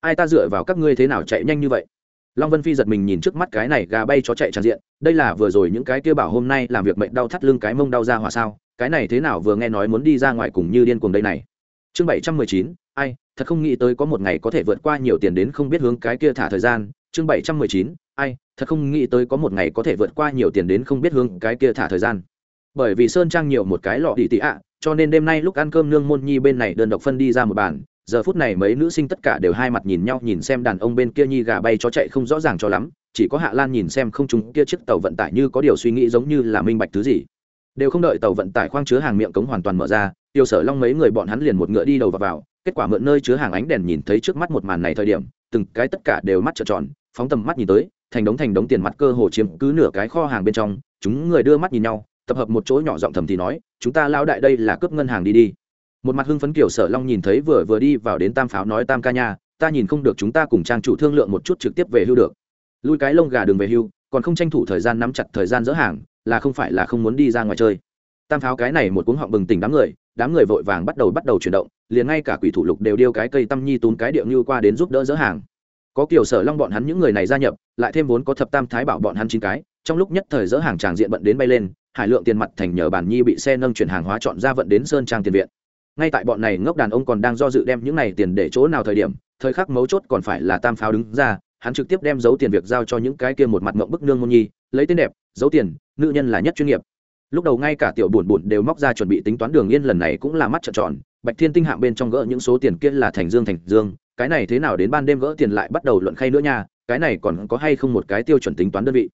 Ai ta dựa vào các ngươi thế nào chạy nhanh như vậy? Long vân phi giật mình nhìn trước mắt cái này gà bay chó chạy tràn diện, đây là vừa rồi những cái kia bảo hôm nay làm việc mệnh đau thắt lưng cái mông đau ra hỏa sao? Cái này thế nào vừa nghe nói muốn đi ra ngoài cùng như điên cuồng đây này? Chương bảy trăm mười chín, ai thật không nghĩ tới có một ngày có thể vượt qua nhiều tiền đến không biết hướng cái kia thả thời gian. Chương bảy trăm mười chín ai thật không nghĩ tới có một ngày có thể vượt qua nhiều tiền đến không biết hướng cái kia thả thời gian. Bởi vì sơn trang nhiều một cái lọ đi tị ạ cho nên đêm nay lúc ăn cơm nương môn nhi bên này đơn độc phân đi ra một bàn. Giờ phút này mấy nữ sinh tất cả đều hai mặt nhìn nhau nhìn xem đàn ông bên kia nhi gà bay chó chạy không rõ ràng cho lắm. Chỉ có hạ lan nhìn xem không chúng kia chiếc tàu vận tải như có điều suy nghĩ giống như là minh bạch thứ gì. Đều không đợi tàu vận tải khoang chứa hàng miệng cống hoàn toàn mở ra tiêu sở long mấy người bọn hắn liền một ngựa đi đầu vào, vào kết quả mượn nơi chứa hàng ánh đèn nhìn thấy trước mắt một màn này thời điểm, từng cái tất cả đều mắt trợn tròn, phóng tầm mắt nhìn tới, thành đống thành đống tiền mặt cơ hồ chiếm cứ nửa cái kho hàng bên trong, chúng người đưa mắt nhìn nhau, tập hợp một chỗ nhỏ giọng thầm thì nói, chúng ta lao đại đây là cướp ngân hàng đi đi. Một mặt hưng phấn kiểu sở long nhìn thấy vừa vừa đi vào đến tam pháo nói, tam ca nha, ta nhìn không được chúng ta cùng trang chủ thương lượng một chút trực tiếp về hưu được. Lui cái lông gà đường về hưu, còn không tranh thủ thời gian nắm chặt thời gian dỡ hàng, là không phải là không muốn đi ra ngoài chơi tam pháo cái này một cuống họng bừng tỉnh đám người đám người vội vàng bắt đầu bắt đầu chuyển động, liền ngay cả quỷ thủ lục đều điêu cái cây tâm nhi túm cái điệu như qua đến giúp đỡ dỡ hàng. Có kiểu sở long bọn hắn những người này gia nhập, lại thêm vốn có thập tam thái bảo bọn hắn chín cái, trong lúc nhất thời dỡ hàng tràng diện bận đến bay lên, hải lượng tiền mặt thành nhờ bản nhi bị xe nâng chuyển hàng hóa chọn ra vận đến sơn trang tiền viện. Ngay tại bọn này ngốc đàn ông còn đang do dự đem những này tiền để chỗ nào thời điểm, thời khắc mấu chốt còn phải là tam pháo đứng ra, hắn trực tiếp đem giấu tiền việc giao cho những cái kia một mặt mộng bức nương môn nhi, lấy tên đẹp, giấu tiền, nữ nhân là nhất chuyên nghiệp lúc đầu ngay cả tiểu buồn buồn đều móc ra chuẩn bị tính toán đường yên lần này cũng là mắt trợn tròn, bạch thiên tinh hạng bên trong gỡ những số tiền kia là thành dương thành dương, cái này thế nào đến ban đêm gỡ tiền lại bắt đầu luận khay nữa nha, cái này còn có hay không một cái tiêu chuẩn tính toán đơn vị.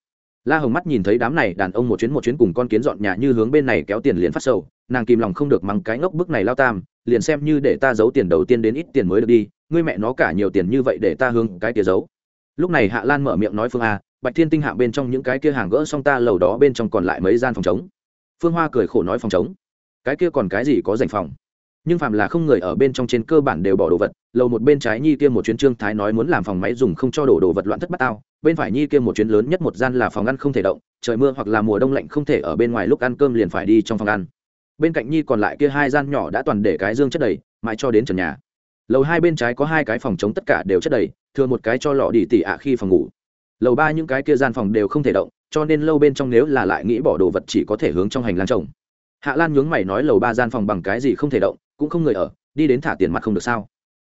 La hồng mắt nhìn thấy đám này, đàn ông một chuyến một chuyến cùng con kiến dọn nhà như hướng bên này kéo tiền liền phát sầu, nàng kìm lòng không được mắng cái ngốc bức này lao tam, liền xem như để ta giấu tiền đầu tiên đến ít tiền mới được đi, ngươi mẹ nó cả nhiều tiền như vậy để ta hướng cái kia giấu. Lúc này hạ lan mở miệng nói phương a, bạch thiên tinh hạ bên trong những cái kia hàng gỡ xong ta lầu đó bên trong còn lại mấy gian phòng chống phương hoa cười khổ nói phòng chống cái kia còn cái gì có dành phòng? Nhưng phạm là không người ở bên trong trên cơ bản đều bỏ đồ vật, lầu một bên trái nhi kia một chuyến trương thái nói muốn làm phòng máy dùng không cho đổ đồ vật loạn thất bát tao bên phải nhi kia một chuyến lớn nhất một gian là phòng ăn không thể động, trời mưa hoặc là mùa đông lạnh không thể ở bên ngoài lúc ăn cơm liền phải đi trong phòng ăn. Bên cạnh nhi còn lại kia hai gian nhỏ đã toàn để cái dương chất đầy, mãi cho đến trần nhà. Lầu hai bên trái có hai cái phòng chống tất cả đều chất đầy, thừa một cái cho lọ đi tỉ ạ khi phòng ngủ. Lầu ba những cái kia gian phòng đều không thể động cho nên lâu bên trong nếu là lại nghĩ bỏ đồ vật chỉ có thể hướng trong hành lang trồng. Hạ lan nhướng mày nói lầu ba gian phòng bằng cái gì không thể động, cũng không người ở, đi đến thả tiền mặt không được sao?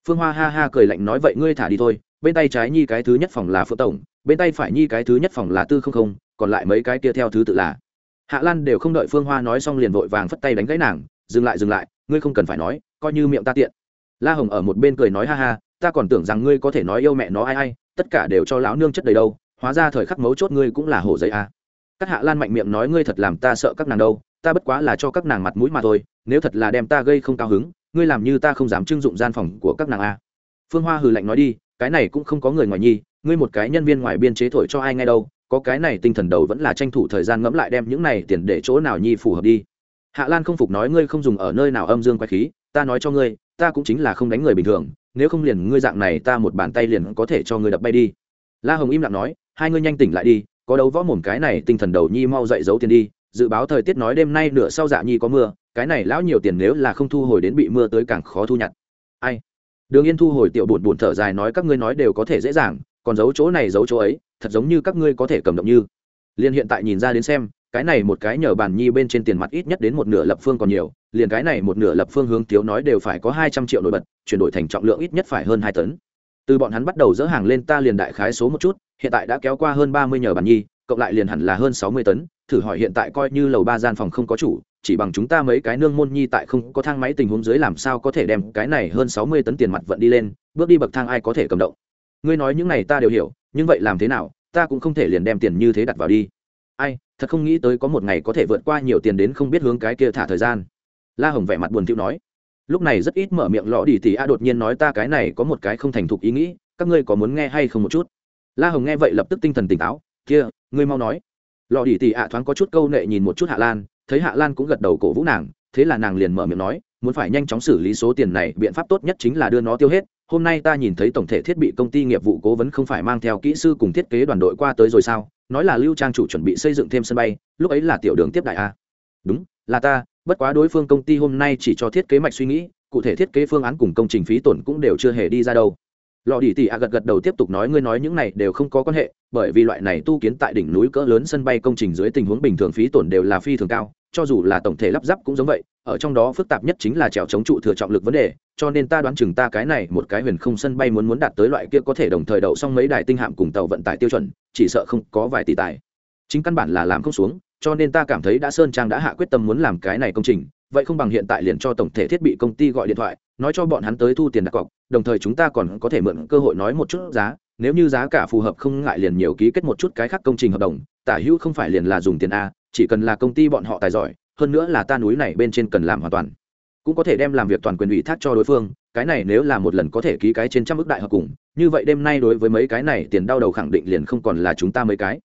Phương hoa ha ha cười lạnh nói vậy ngươi thả đi thôi, bên tay trái nhi cái thứ nhất phòng là phượng tổng, bên tay phải nhi cái thứ nhất phòng là tư không không, còn lại mấy cái kia theo thứ tự là. Hạ lan đều không đợi phương hoa nói xong liền vội vàng phất tay đánh gãy nàng, dừng lại dừng lại, ngươi không cần phải nói, coi như miệng ta tiện. La hồng ở một bên cười nói ha ha, ta còn tưởng rằng ngươi có thể nói yêu mẹ nó ai ai, tất cả đều cho lão nương chất đầy đâu hóa ra thời khắc mấu chốt ngươi cũng là hổ giấy a à. các hạ lan mạnh miệng nói ngươi thật làm ta sợ các nàng đâu, ta bất quá là cho các nàng mặt mũi mà thôi, nếu thật là đem ta gây không cao hứng, ngươi làm như ta không dám trưng dụng gian phòng của các nàng a phương hoa hừ lạnh nói đi, cái này cũng không có người ngoài nhi, ngươi một cái nhân viên ngoài biên chế thổi cho ai ngay đâu, có cái này tinh thần đầu vẫn là tranh thủ thời gian ngẫm lại đem những này tiền để chỗ nào nhi phù hợp đi. Hạ lan không phục nói ngươi không dùng ở nơi nào âm dương quay khí, ta nói cho ngươi, ta cũng chính là không đánh người bình thường, nếu không liền ngươi dạng này ta một bàn tay liền có thể cho ngươi đập bay đi. La hồng im lặng nói hai ngươi nhanh tỉnh lại đi, có đấu võ mồm cái này tinh thần đầu nhi mau dậy giấu tiền đi, dự báo thời tiết nói đêm nay nửa sau dạ nhi có mưa, cái này lão nhiều tiền nếu là không thu hồi đến bị mưa tới càng khó thu nhặt. Ai? Đường yên thu hồi tiểu bụn bụn thở dài nói các ngươi nói đều có thể dễ dàng, còn giấu chỗ này giấu chỗ ấy, thật giống như các ngươi có thể cầm động như. Liên hiện tại nhìn ra đến xem, cái này một cái nhờ bàn nhi bên trên tiền mặt ít nhất đến một nửa lập phương còn nhiều, liền cái này một nửa lập phương hướng thiếu nói đều phải có hai trăm triệu nổi bật, chuyển đổi thành trọng lượng ít nhất phải hơn hai tấn. Từ bọn hắn bắt đầu dỡ hàng lên ta liền đại khái số một chút hiện tại đã kéo qua hơn ba mươi nhờ bản nhi, cộng lại liền hẳn là hơn sáu mươi tấn, thử hỏi hiện tại coi như lầu ba gian phòng không có chủ, chỉ bằng chúng ta mấy cái nương môn nhi tại không có thang máy tình huống dưới làm sao có thể đem cái này hơn sáu mươi tấn tiền mặt vận đi lên, bước đi bậc thang ai có thể cầm động. Ngươi nói những này ta đều hiểu, nhưng vậy làm thế nào, ta cũng không thể liền đem tiền như thế đặt vào đi. Ai, thật không nghĩ tới có một ngày có thể vượt qua nhiều tiền đến không biết hướng cái kia thả thời gian. La hồng vẻ mặt buồn thiu nói. Lúc này rất ít mở miệng lọ đi thì a đột nhiên nói ta cái này có một cái không thành thục ý nghĩ, các ngươi có muốn nghe hay không một chút? La hồng nghe vậy lập tức tinh thần tỉnh táo, kia, ngươi mau nói. Lò đi tỉ ạ thoáng có chút câu nệ nhìn một chút hạ lan, thấy hạ lan cũng gật đầu cổ vũ nàng, thế là nàng liền mở miệng nói, muốn phải nhanh chóng xử lý số tiền này, biện pháp tốt nhất chính là đưa nó tiêu hết, hôm nay ta nhìn thấy tổng thể thiết bị công ty nghiệp vụ cố vấn không phải mang theo kỹ sư cùng thiết kế đoàn đội qua tới rồi sao? Nói là lưu trang chủ chuẩn bị xây dựng thêm sân bay, lúc ấy là tiểu đường tiếp đại a. Đúng, là ta, bất quá đối phương công ty hôm nay chỉ cho thiết kế mạch suy nghĩ, cụ thể thiết kế phương án cùng công trình phí tổn cũng đều chưa hề đi ra đâu lò đi tỉ a gật gật đầu tiếp tục nói, ngươi nói những này đều không có quan hệ, bởi vì loại này tu kiến tại đỉnh núi cỡ lớn sân bay công trình dưới tình huống bình thường phí tổn đều là phi thường cao, cho dù là tổng thể lắp ráp cũng giống vậy, ở trong đó phức tạp nhất chính là trèo chống trụ thừa trọng lực vấn đề, cho nên ta đoán chừng ta cái này một cái huyền không sân bay muốn muốn đạt tới loại kia có thể đồng thời đậu xong mấy đài tinh hạm cùng tàu vận tải tiêu chuẩn, chỉ sợ không có vài tỷ tài. Chính căn bản là làm không xuống, cho nên ta cảm thấy đã sơn trang đã hạ quyết tâm muốn làm cái này công trình, vậy không bằng hiện tại liền cho tổng thể thiết bị công ty gọi điện thoại nói cho bọn hắn tới thu tiền đặt cọc, đồng thời chúng ta còn có thể mượn cơ hội nói một chút giá, nếu như giá cả phù hợp không ngại liền nhiều ký kết một chút cái khác công trình hợp đồng, tả hữu không phải liền là dùng tiền a, chỉ cần là công ty bọn họ tài giỏi, hơn nữa là ta núi này bên trên cần làm hoàn toàn. Cũng có thể đem làm việc toàn quyền ủy thác cho đối phương, cái này nếu là một lần có thể ký cái trên trăm ước đại hợp cùng, như vậy đêm nay đối với mấy cái này tiền đau đầu khẳng định liền không còn là chúng ta mấy cái.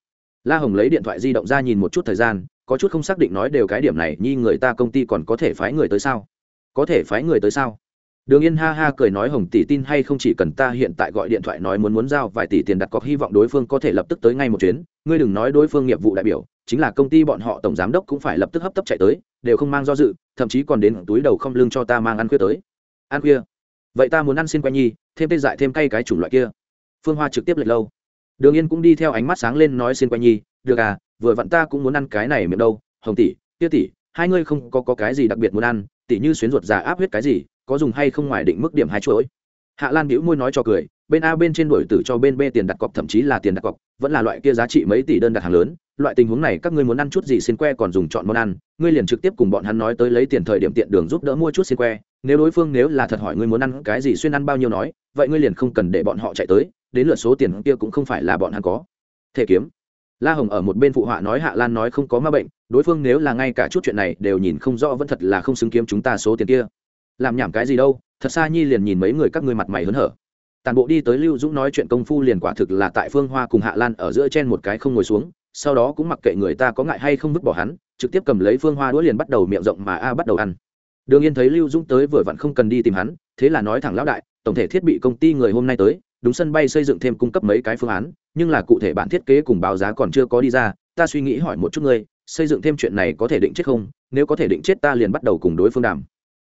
La hồng lấy điện thoại di động ra nhìn một chút thời gian, có chút không xác định nói đều cái điểm này, nhi người ta công ty còn có thể phái người tới sao? Có thể phái người tới sao? Đường yên ha ha cười nói hồng tỷ tin hay không chỉ cần ta hiện tại gọi điện thoại nói muốn muốn giao vài tỷ tiền đặt cọc hy vọng đối phương có thể lập tức tới ngay một chuyến. Ngươi đừng nói đối phương nghiệp vụ đại biểu chính là công ty bọn họ tổng giám đốc cũng phải lập tức hấp tấp chạy tới đều không mang do dự thậm chí còn đến túi đầu không lương cho ta mang ăn khuya tới. Ăn khuya? Vậy ta muốn ăn xin quay nhi thêm tê dại thêm cay cái chủng loại kia. Phương hoa trực tiếp lệch lâu. Đường yên cũng đi theo ánh mắt sáng lên nói xin quay nhi được à vừa vặn ta cũng muốn ăn cái này miệng đâu hồng tỷ kia tỷ hai ngươi không có, có cái gì đặc biệt muốn ăn tỷ như xuyến ruột già áp huyết cái gì có dùng hay không ngoài định mức điểm hai chuỗi. Hạ lan bĩu môi nói cho cười, bên a bên trên đổi tử cho bên b tiền đặt cọc, thậm chí là tiền đặt cọc, vẫn là loại kia giá trị mấy tỷ đơn đặt hàng lớn. Loại tình huống này, các ngươi muốn ăn chút gì xin que còn dùng chọn món ăn. Ngươi liền trực tiếp cùng bọn hắn nói tới lấy tiền thời điểm tiện đường giúp đỡ mua chút xin que. Nếu đối phương nếu là thật hỏi ngươi muốn ăn cái gì xuyên ăn bao nhiêu nói, vậy ngươi liền không cần để bọn họ chạy tới, đến lượt số tiền kia cũng không phải là bọn hắn có. Thể kiếm. La hồng ở một bên phụ họa nói hạ lan nói không có ma bệnh, đối phương nếu là ngay cả chút chuyện này đều nhìn không rõ vẫn thật là không xứng kiếm chúng ta số tiền kia làm nhảm cái gì đâu, thật xa nhi liền nhìn mấy người các ngươi mặt mày hớn hở. Tàn bộ đi tới lưu dũng nói chuyện công phu liền quả thực là tại phương hoa cùng hạ lan ở giữa trên một cái không ngồi xuống, sau đó cũng mặc kệ người ta có ngại hay không vứt bỏ hắn, trực tiếp cầm lấy phương hoa đũa liền bắt đầu miệng rộng mà a bắt đầu ăn. Đường yên thấy lưu dũng tới vừa vặn không cần đi tìm hắn, thế là nói thẳng lão đại, tổng thể thiết bị công ty người hôm nay tới, đúng sân bay xây dựng thêm cung cấp mấy cái phương án, nhưng là cụ thể bản thiết kế cùng báo giá còn chưa có đi ra, ta suy nghĩ hỏi một chút ngươi, xây dựng thêm chuyện này có thể định chết không? Nếu có thể định chết ta liền bắt đầu cùng đối phương đàm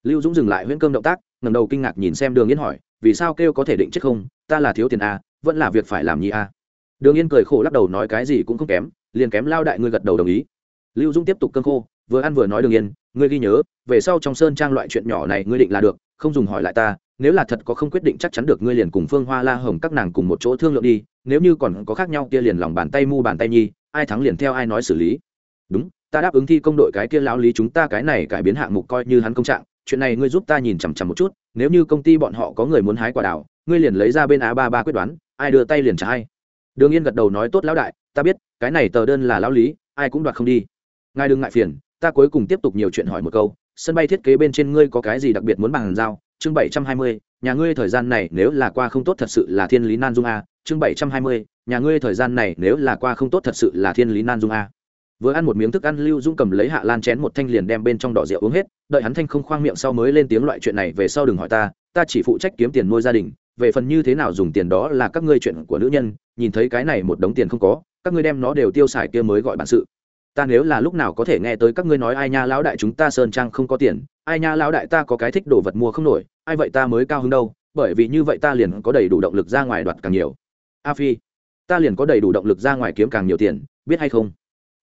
lưu dũng dừng lại huyễn cơm động tác ngầm đầu kinh ngạc nhìn xem đường yên hỏi, vì sao kêu có thể định chết không? Ta là thiếu tiền a vẫn là việc phải làm nhi a à? đường yên cười khổ lắc đầu nói cái gì cũng không kém, liền kém lao đại ngươi gật đầu đồng ý. Lưu dũng tiếp tục cơm khô, vừa ăn vừa nói đường yên, ngươi ghi nhớ, về sau trong sơn trang loại chuyện nhỏ này ngươi định là được, không dùng hỏi lại ta, nếu là thật có không quyết định chắc chắn được ngươi liền cùng phương hoa la hồng các nàng cùng một chỗ thương lượng đi, nếu như còn có khác nhau kia liền lòng bàn tay mu bàn tay nhi, ai thắng liền theo ai nói xử lý. Đúng ta đáp ứng thi công đội cái kia lão lý chúng ta cái này cải biến hạng mục coi như hắn công trạng, chuyện này ngươi giúp ta nhìn chằm chằm một chút, nếu như công ty bọn họ có người muốn hái quả đào, ngươi liền lấy ra bên á ba ba quyết đoán, ai đưa tay liền trả ai. Đường yên gật đầu nói, tốt lão đại, ta biết, cái này tờ đơn là lão lý, ai cũng đoạt không đi. Ngài đừng ngại phiền, ta cuối cùng tiếp tục nhiều chuyện hỏi một câu, sân bay thiết kế bên trên ngươi có cái gì đặc biệt muốn bàn giao? Chương bảy trăm hai mươi, nhà ngươi thời gian này nếu là qua không tốt thật sự là thiên lý nan dung a. Chương bảy trăm hai mươi, nhà ngươi thời gian này nếu là qua không tốt thật sự là thiên lý nan dung a vừa ăn một miếng thức ăn, lưu dũng cầm lấy hạ lan chén một thanh liền đem bên trong đỏ rượu uống hết. Đợi hắn thanh không khoang miệng sau mới lên tiếng loại chuyện này, về sau đừng hỏi ta ta chỉ phụ trách kiếm tiền nuôi gia đình. Về phần như thế nào dùng tiền đó là các ngươi chuyện của nữ nhân, nhìn thấy cái này một đống tiền không có, các ngươi đem nó đều tiêu xài kia mới gọi bản sự. Ta nếu là lúc nào có thể nghe tới các ngươi nói ai nha lão đại chúng ta sơn trang không có tiền, ai nha lão đại ta có cái thích đồ vật mua không nổi, ai vậy ta mới cao hứng đâu, bởi vì như vậy ta liền có đầy đủ động lực ra ngoài đoạt càng nhiều. A phi, ta liền có đầy đủ động lực ra ngoài kiếm càng nhiều tiền, biết hay không?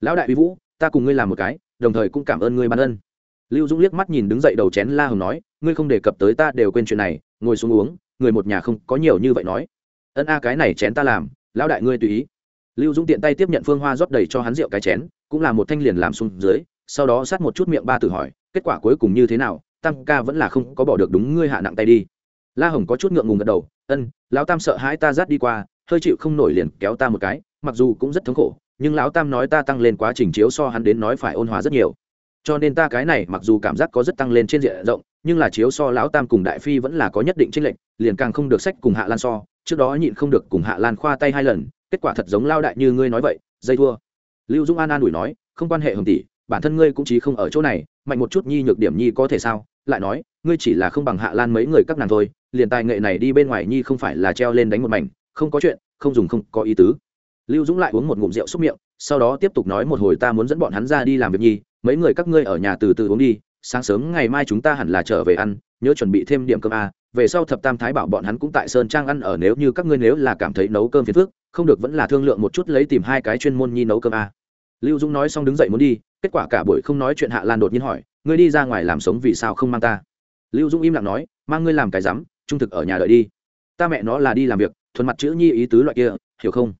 Lão đại uy vũ, ta cùng ngươi làm một cái, đồng thời cũng cảm ơn ngươi ban ân. Lưu dũng liếc mắt nhìn đứng dậy đầu chén la hồng nói, ngươi không đề cập tới ta đều quên chuyện này, ngồi xuống uống, người một nhà không có nhiều như vậy nói. Ân a, cái này chén ta làm, lão đại ngươi tùy ý. Lưu dũng tiện tay tiếp nhận phương hoa rót đầy cho hắn rượu cái chén, cũng là một thanh liền làm xuống dưới, sau đó sát một chút miệng ba tử hỏi, kết quả cuối cùng như thế nào, tam ca vẫn là không có bỏ được đúng ngươi hạ nặng tay đi. La hồng có chút ngượng ngùng gật đầu, ân, lão tam sợ hãi ta rát đi qua, hơi chịu không nổi liền kéo ta một cái, mặc dù cũng rất thống khổ nhưng lão tam nói ta tăng lên quá trình chiếu so hắn đến nói phải ôn hòa rất nhiều. Cho nên ta cái này mặc dù cảm giác có rất tăng lên trên diện rộng, nhưng là chiếu so lão tam cùng đại phi vẫn là có nhất định tranh lệch, liền càng không được sách cùng hạ lan so. Trước đó nhịn không được cùng hạ lan khoa tay hai lần, kết quả thật giống lao đại như ngươi nói vậy, dây thua. Lưu dung an an ủi nói, không quan hệ hồng tỷ, bản thân ngươi cũng chỉ không ở chỗ này, mạnh một chút nhi nhược điểm nhi có thể sao? Lại nói, ngươi chỉ là không bằng hạ lan mấy người các nàng thôi, liền tài nghệ này đi bên ngoài nhi không phải là treo lên đánh một mảnh, không có chuyện, không dùng không có ý tứ lưu dũng lại uống một ngụm rượu xúc miệng, sau đó tiếp tục nói một hồi ta muốn dẫn bọn hắn ra đi làm việc nhi, mấy người các ngươi ở nhà từ từ uống đi, sáng sớm ngày mai chúng ta hẳn là trở về ăn, nhớ chuẩn bị thêm điểm cơm a, về sau thập tam thái bảo bọn hắn cũng tại sơn trang ăn ở nếu như các ngươi nếu là cảm thấy nấu cơm phiền phức, không được vẫn là thương lượng một chút lấy tìm hai cái chuyên môn nhi nấu cơm a. Lưu dũng nói xong đứng dậy muốn đi, kết quả cả buổi không nói chuyện hạ lan đột nhiên hỏi, ngươi đi ra ngoài làm sống vì sao không mang ta? Lưu dũng im lặng nói, mang ngươi làm cái rắm, trung thực ở nhà đợi đi. Ta mẹ nó là đi làm việc, thuần mặt chữ nhi ý tứ loại kia, hiểu không?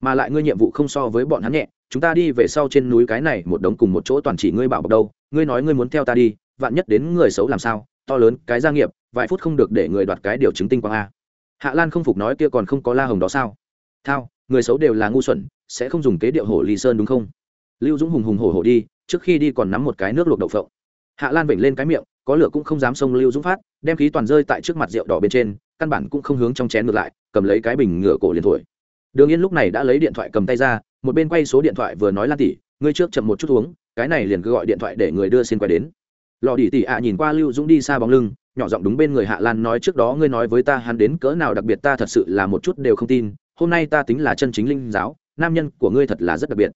Mà lại ngươi nhiệm vụ không so với bọn hắn nhẹ, chúng ta đi về sau trên núi cái này một đống cùng một chỗ toàn chỉ ngươi bảo bọc đâu, ngươi nói ngươi muốn theo ta đi, vạn nhất đến người xấu làm sao, to lớn cái gia nghiệp, vài phút không được để người đoạt cái điều chứng tinh quang a. Hạ lan không phục nói kia còn không có la hồng đó sao? Thao, người xấu đều là ngu xuẩn, sẽ không dùng kế điệu hổ lý sơn đúng không? Lưu dũng hùng hùng hổ hổ đi, trước khi đi còn nắm một cái nước luộc đậu phộng. Hạ lan vểnh lên cái miệng, có lửa cũng không dám xông lưu dũng phát, đem khí toàn rơi tại trước mặt rượu đỏ bên trên, căn bản cũng không hướng trong chén ngược lại, cầm lấy cái bình ngửa cổ liền thổi đường yên lúc này đã lấy điện thoại cầm tay ra, một bên quay số điện thoại vừa nói lan tỉ ngươi trước chậm một chút uống, cái này liền cứ gọi điện thoại để người đưa xin quay đến. Lò đỉ tỉ ạ nhìn qua lưu dũng đi xa bóng lưng, nhỏ giọng đúng bên người hạ lan nói trước đó ngươi nói với ta hắn đến cỡ nào đặc biệt ta thật sự là một chút đều không tin, hôm nay ta tính là chân chính linh giáo, nam nhân của ngươi thật là rất đặc biệt.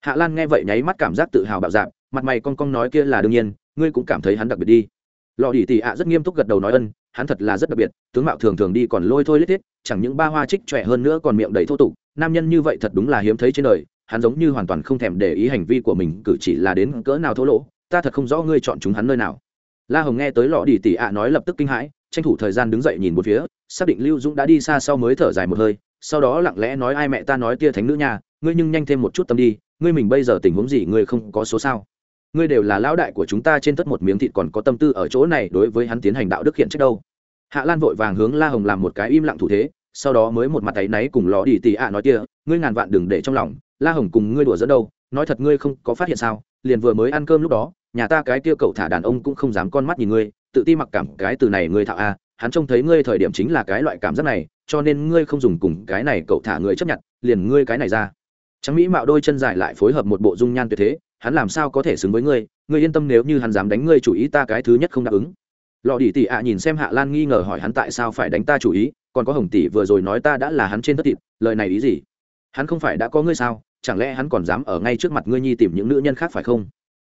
Hạ lan nghe vậy nháy mắt cảm giác tự hào bạo dạp mặt mày con con nói kia là đương nhiên, ngươi cũng cảm thấy hắn đặc biệt đi. Lò đỉ tỉ ạ rất nghiêm túc gật đầu nói ân hắn thật là rất đặc biệt, tướng mạo thường thường đi còn lôi thôi lết thiết chẳng những ba hoa trích trẻ hơn nữa còn miệng đầy thô tục, nam nhân như vậy thật đúng là hiếm thấy trên đời, hắn giống như hoàn toàn không thèm để ý hành vi của mình, cử chỉ là đến cỡ nào thô lỗ, ta thật không rõ ngươi chọn chúng hắn nơi nào. La hồng nghe tới lọ đi tỉ ạ nói lập tức kinh hãi, tranh thủ thời gian đứng dậy nhìn một phía, xác định lưu dũng đã đi xa sau mới thở dài một hơi, sau đó lặng lẽ nói ai mẹ ta nói tia thánh nữ nhà ngươi nhưng nhanh thêm một chút tâm đi, ngươi mình bây giờ tình huống gì, ngươi không có số sao? Ngươi đều là lão đại của chúng ta trên tất một miếng thịt còn có tâm tư ở chỗ này đối với hắn tiến hành đạo đức hiện trách đâu. Hạ lan vội vàng hướng la hồng làm một cái im lặng thủ thế, sau đó mới một mặt tay náy cùng ló đi tì ạ nói kia, ngươi ngàn vạn đừng để trong lòng, la hồng cùng ngươi đùa dẫn đâu, nói thật ngươi không có phát hiện sao, liền vừa mới ăn cơm lúc đó, nhà ta cái kia cậu thả đàn ông cũng không dám con mắt nhìn ngươi, tự ti mặc cảm cái từ này ngươi thạo a, hắn trông thấy ngươi thời điểm chính là cái loại cảm giác này, cho nên ngươi không dùng cùng cái này cậu thả người chấp nhận, liền ngươi cái này ra. Trắng mỹ mạo đôi chân dài lại phối hợp một bộ dung nhan tuyệt thế hắn làm sao có thể xứng với ngươi ngươi yên tâm nếu như hắn dám đánh ngươi chủ ý ta cái thứ nhất không đáp ứng. Lò đỉ tỉ ạ à nhìn xem hạ lan nghi ngờ hỏi hắn tại sao phải đánh ta chủ ý, còn có hồng tỷ vừa rồi nói ta đã là hắn trên tất thịt, lời này ý gì? Hắn không phải đã có ngươi sao, chẳng lẽ hắn còn dám ở ngay trước mặt ngươi nhi tìm những nữ nhân khác phải không?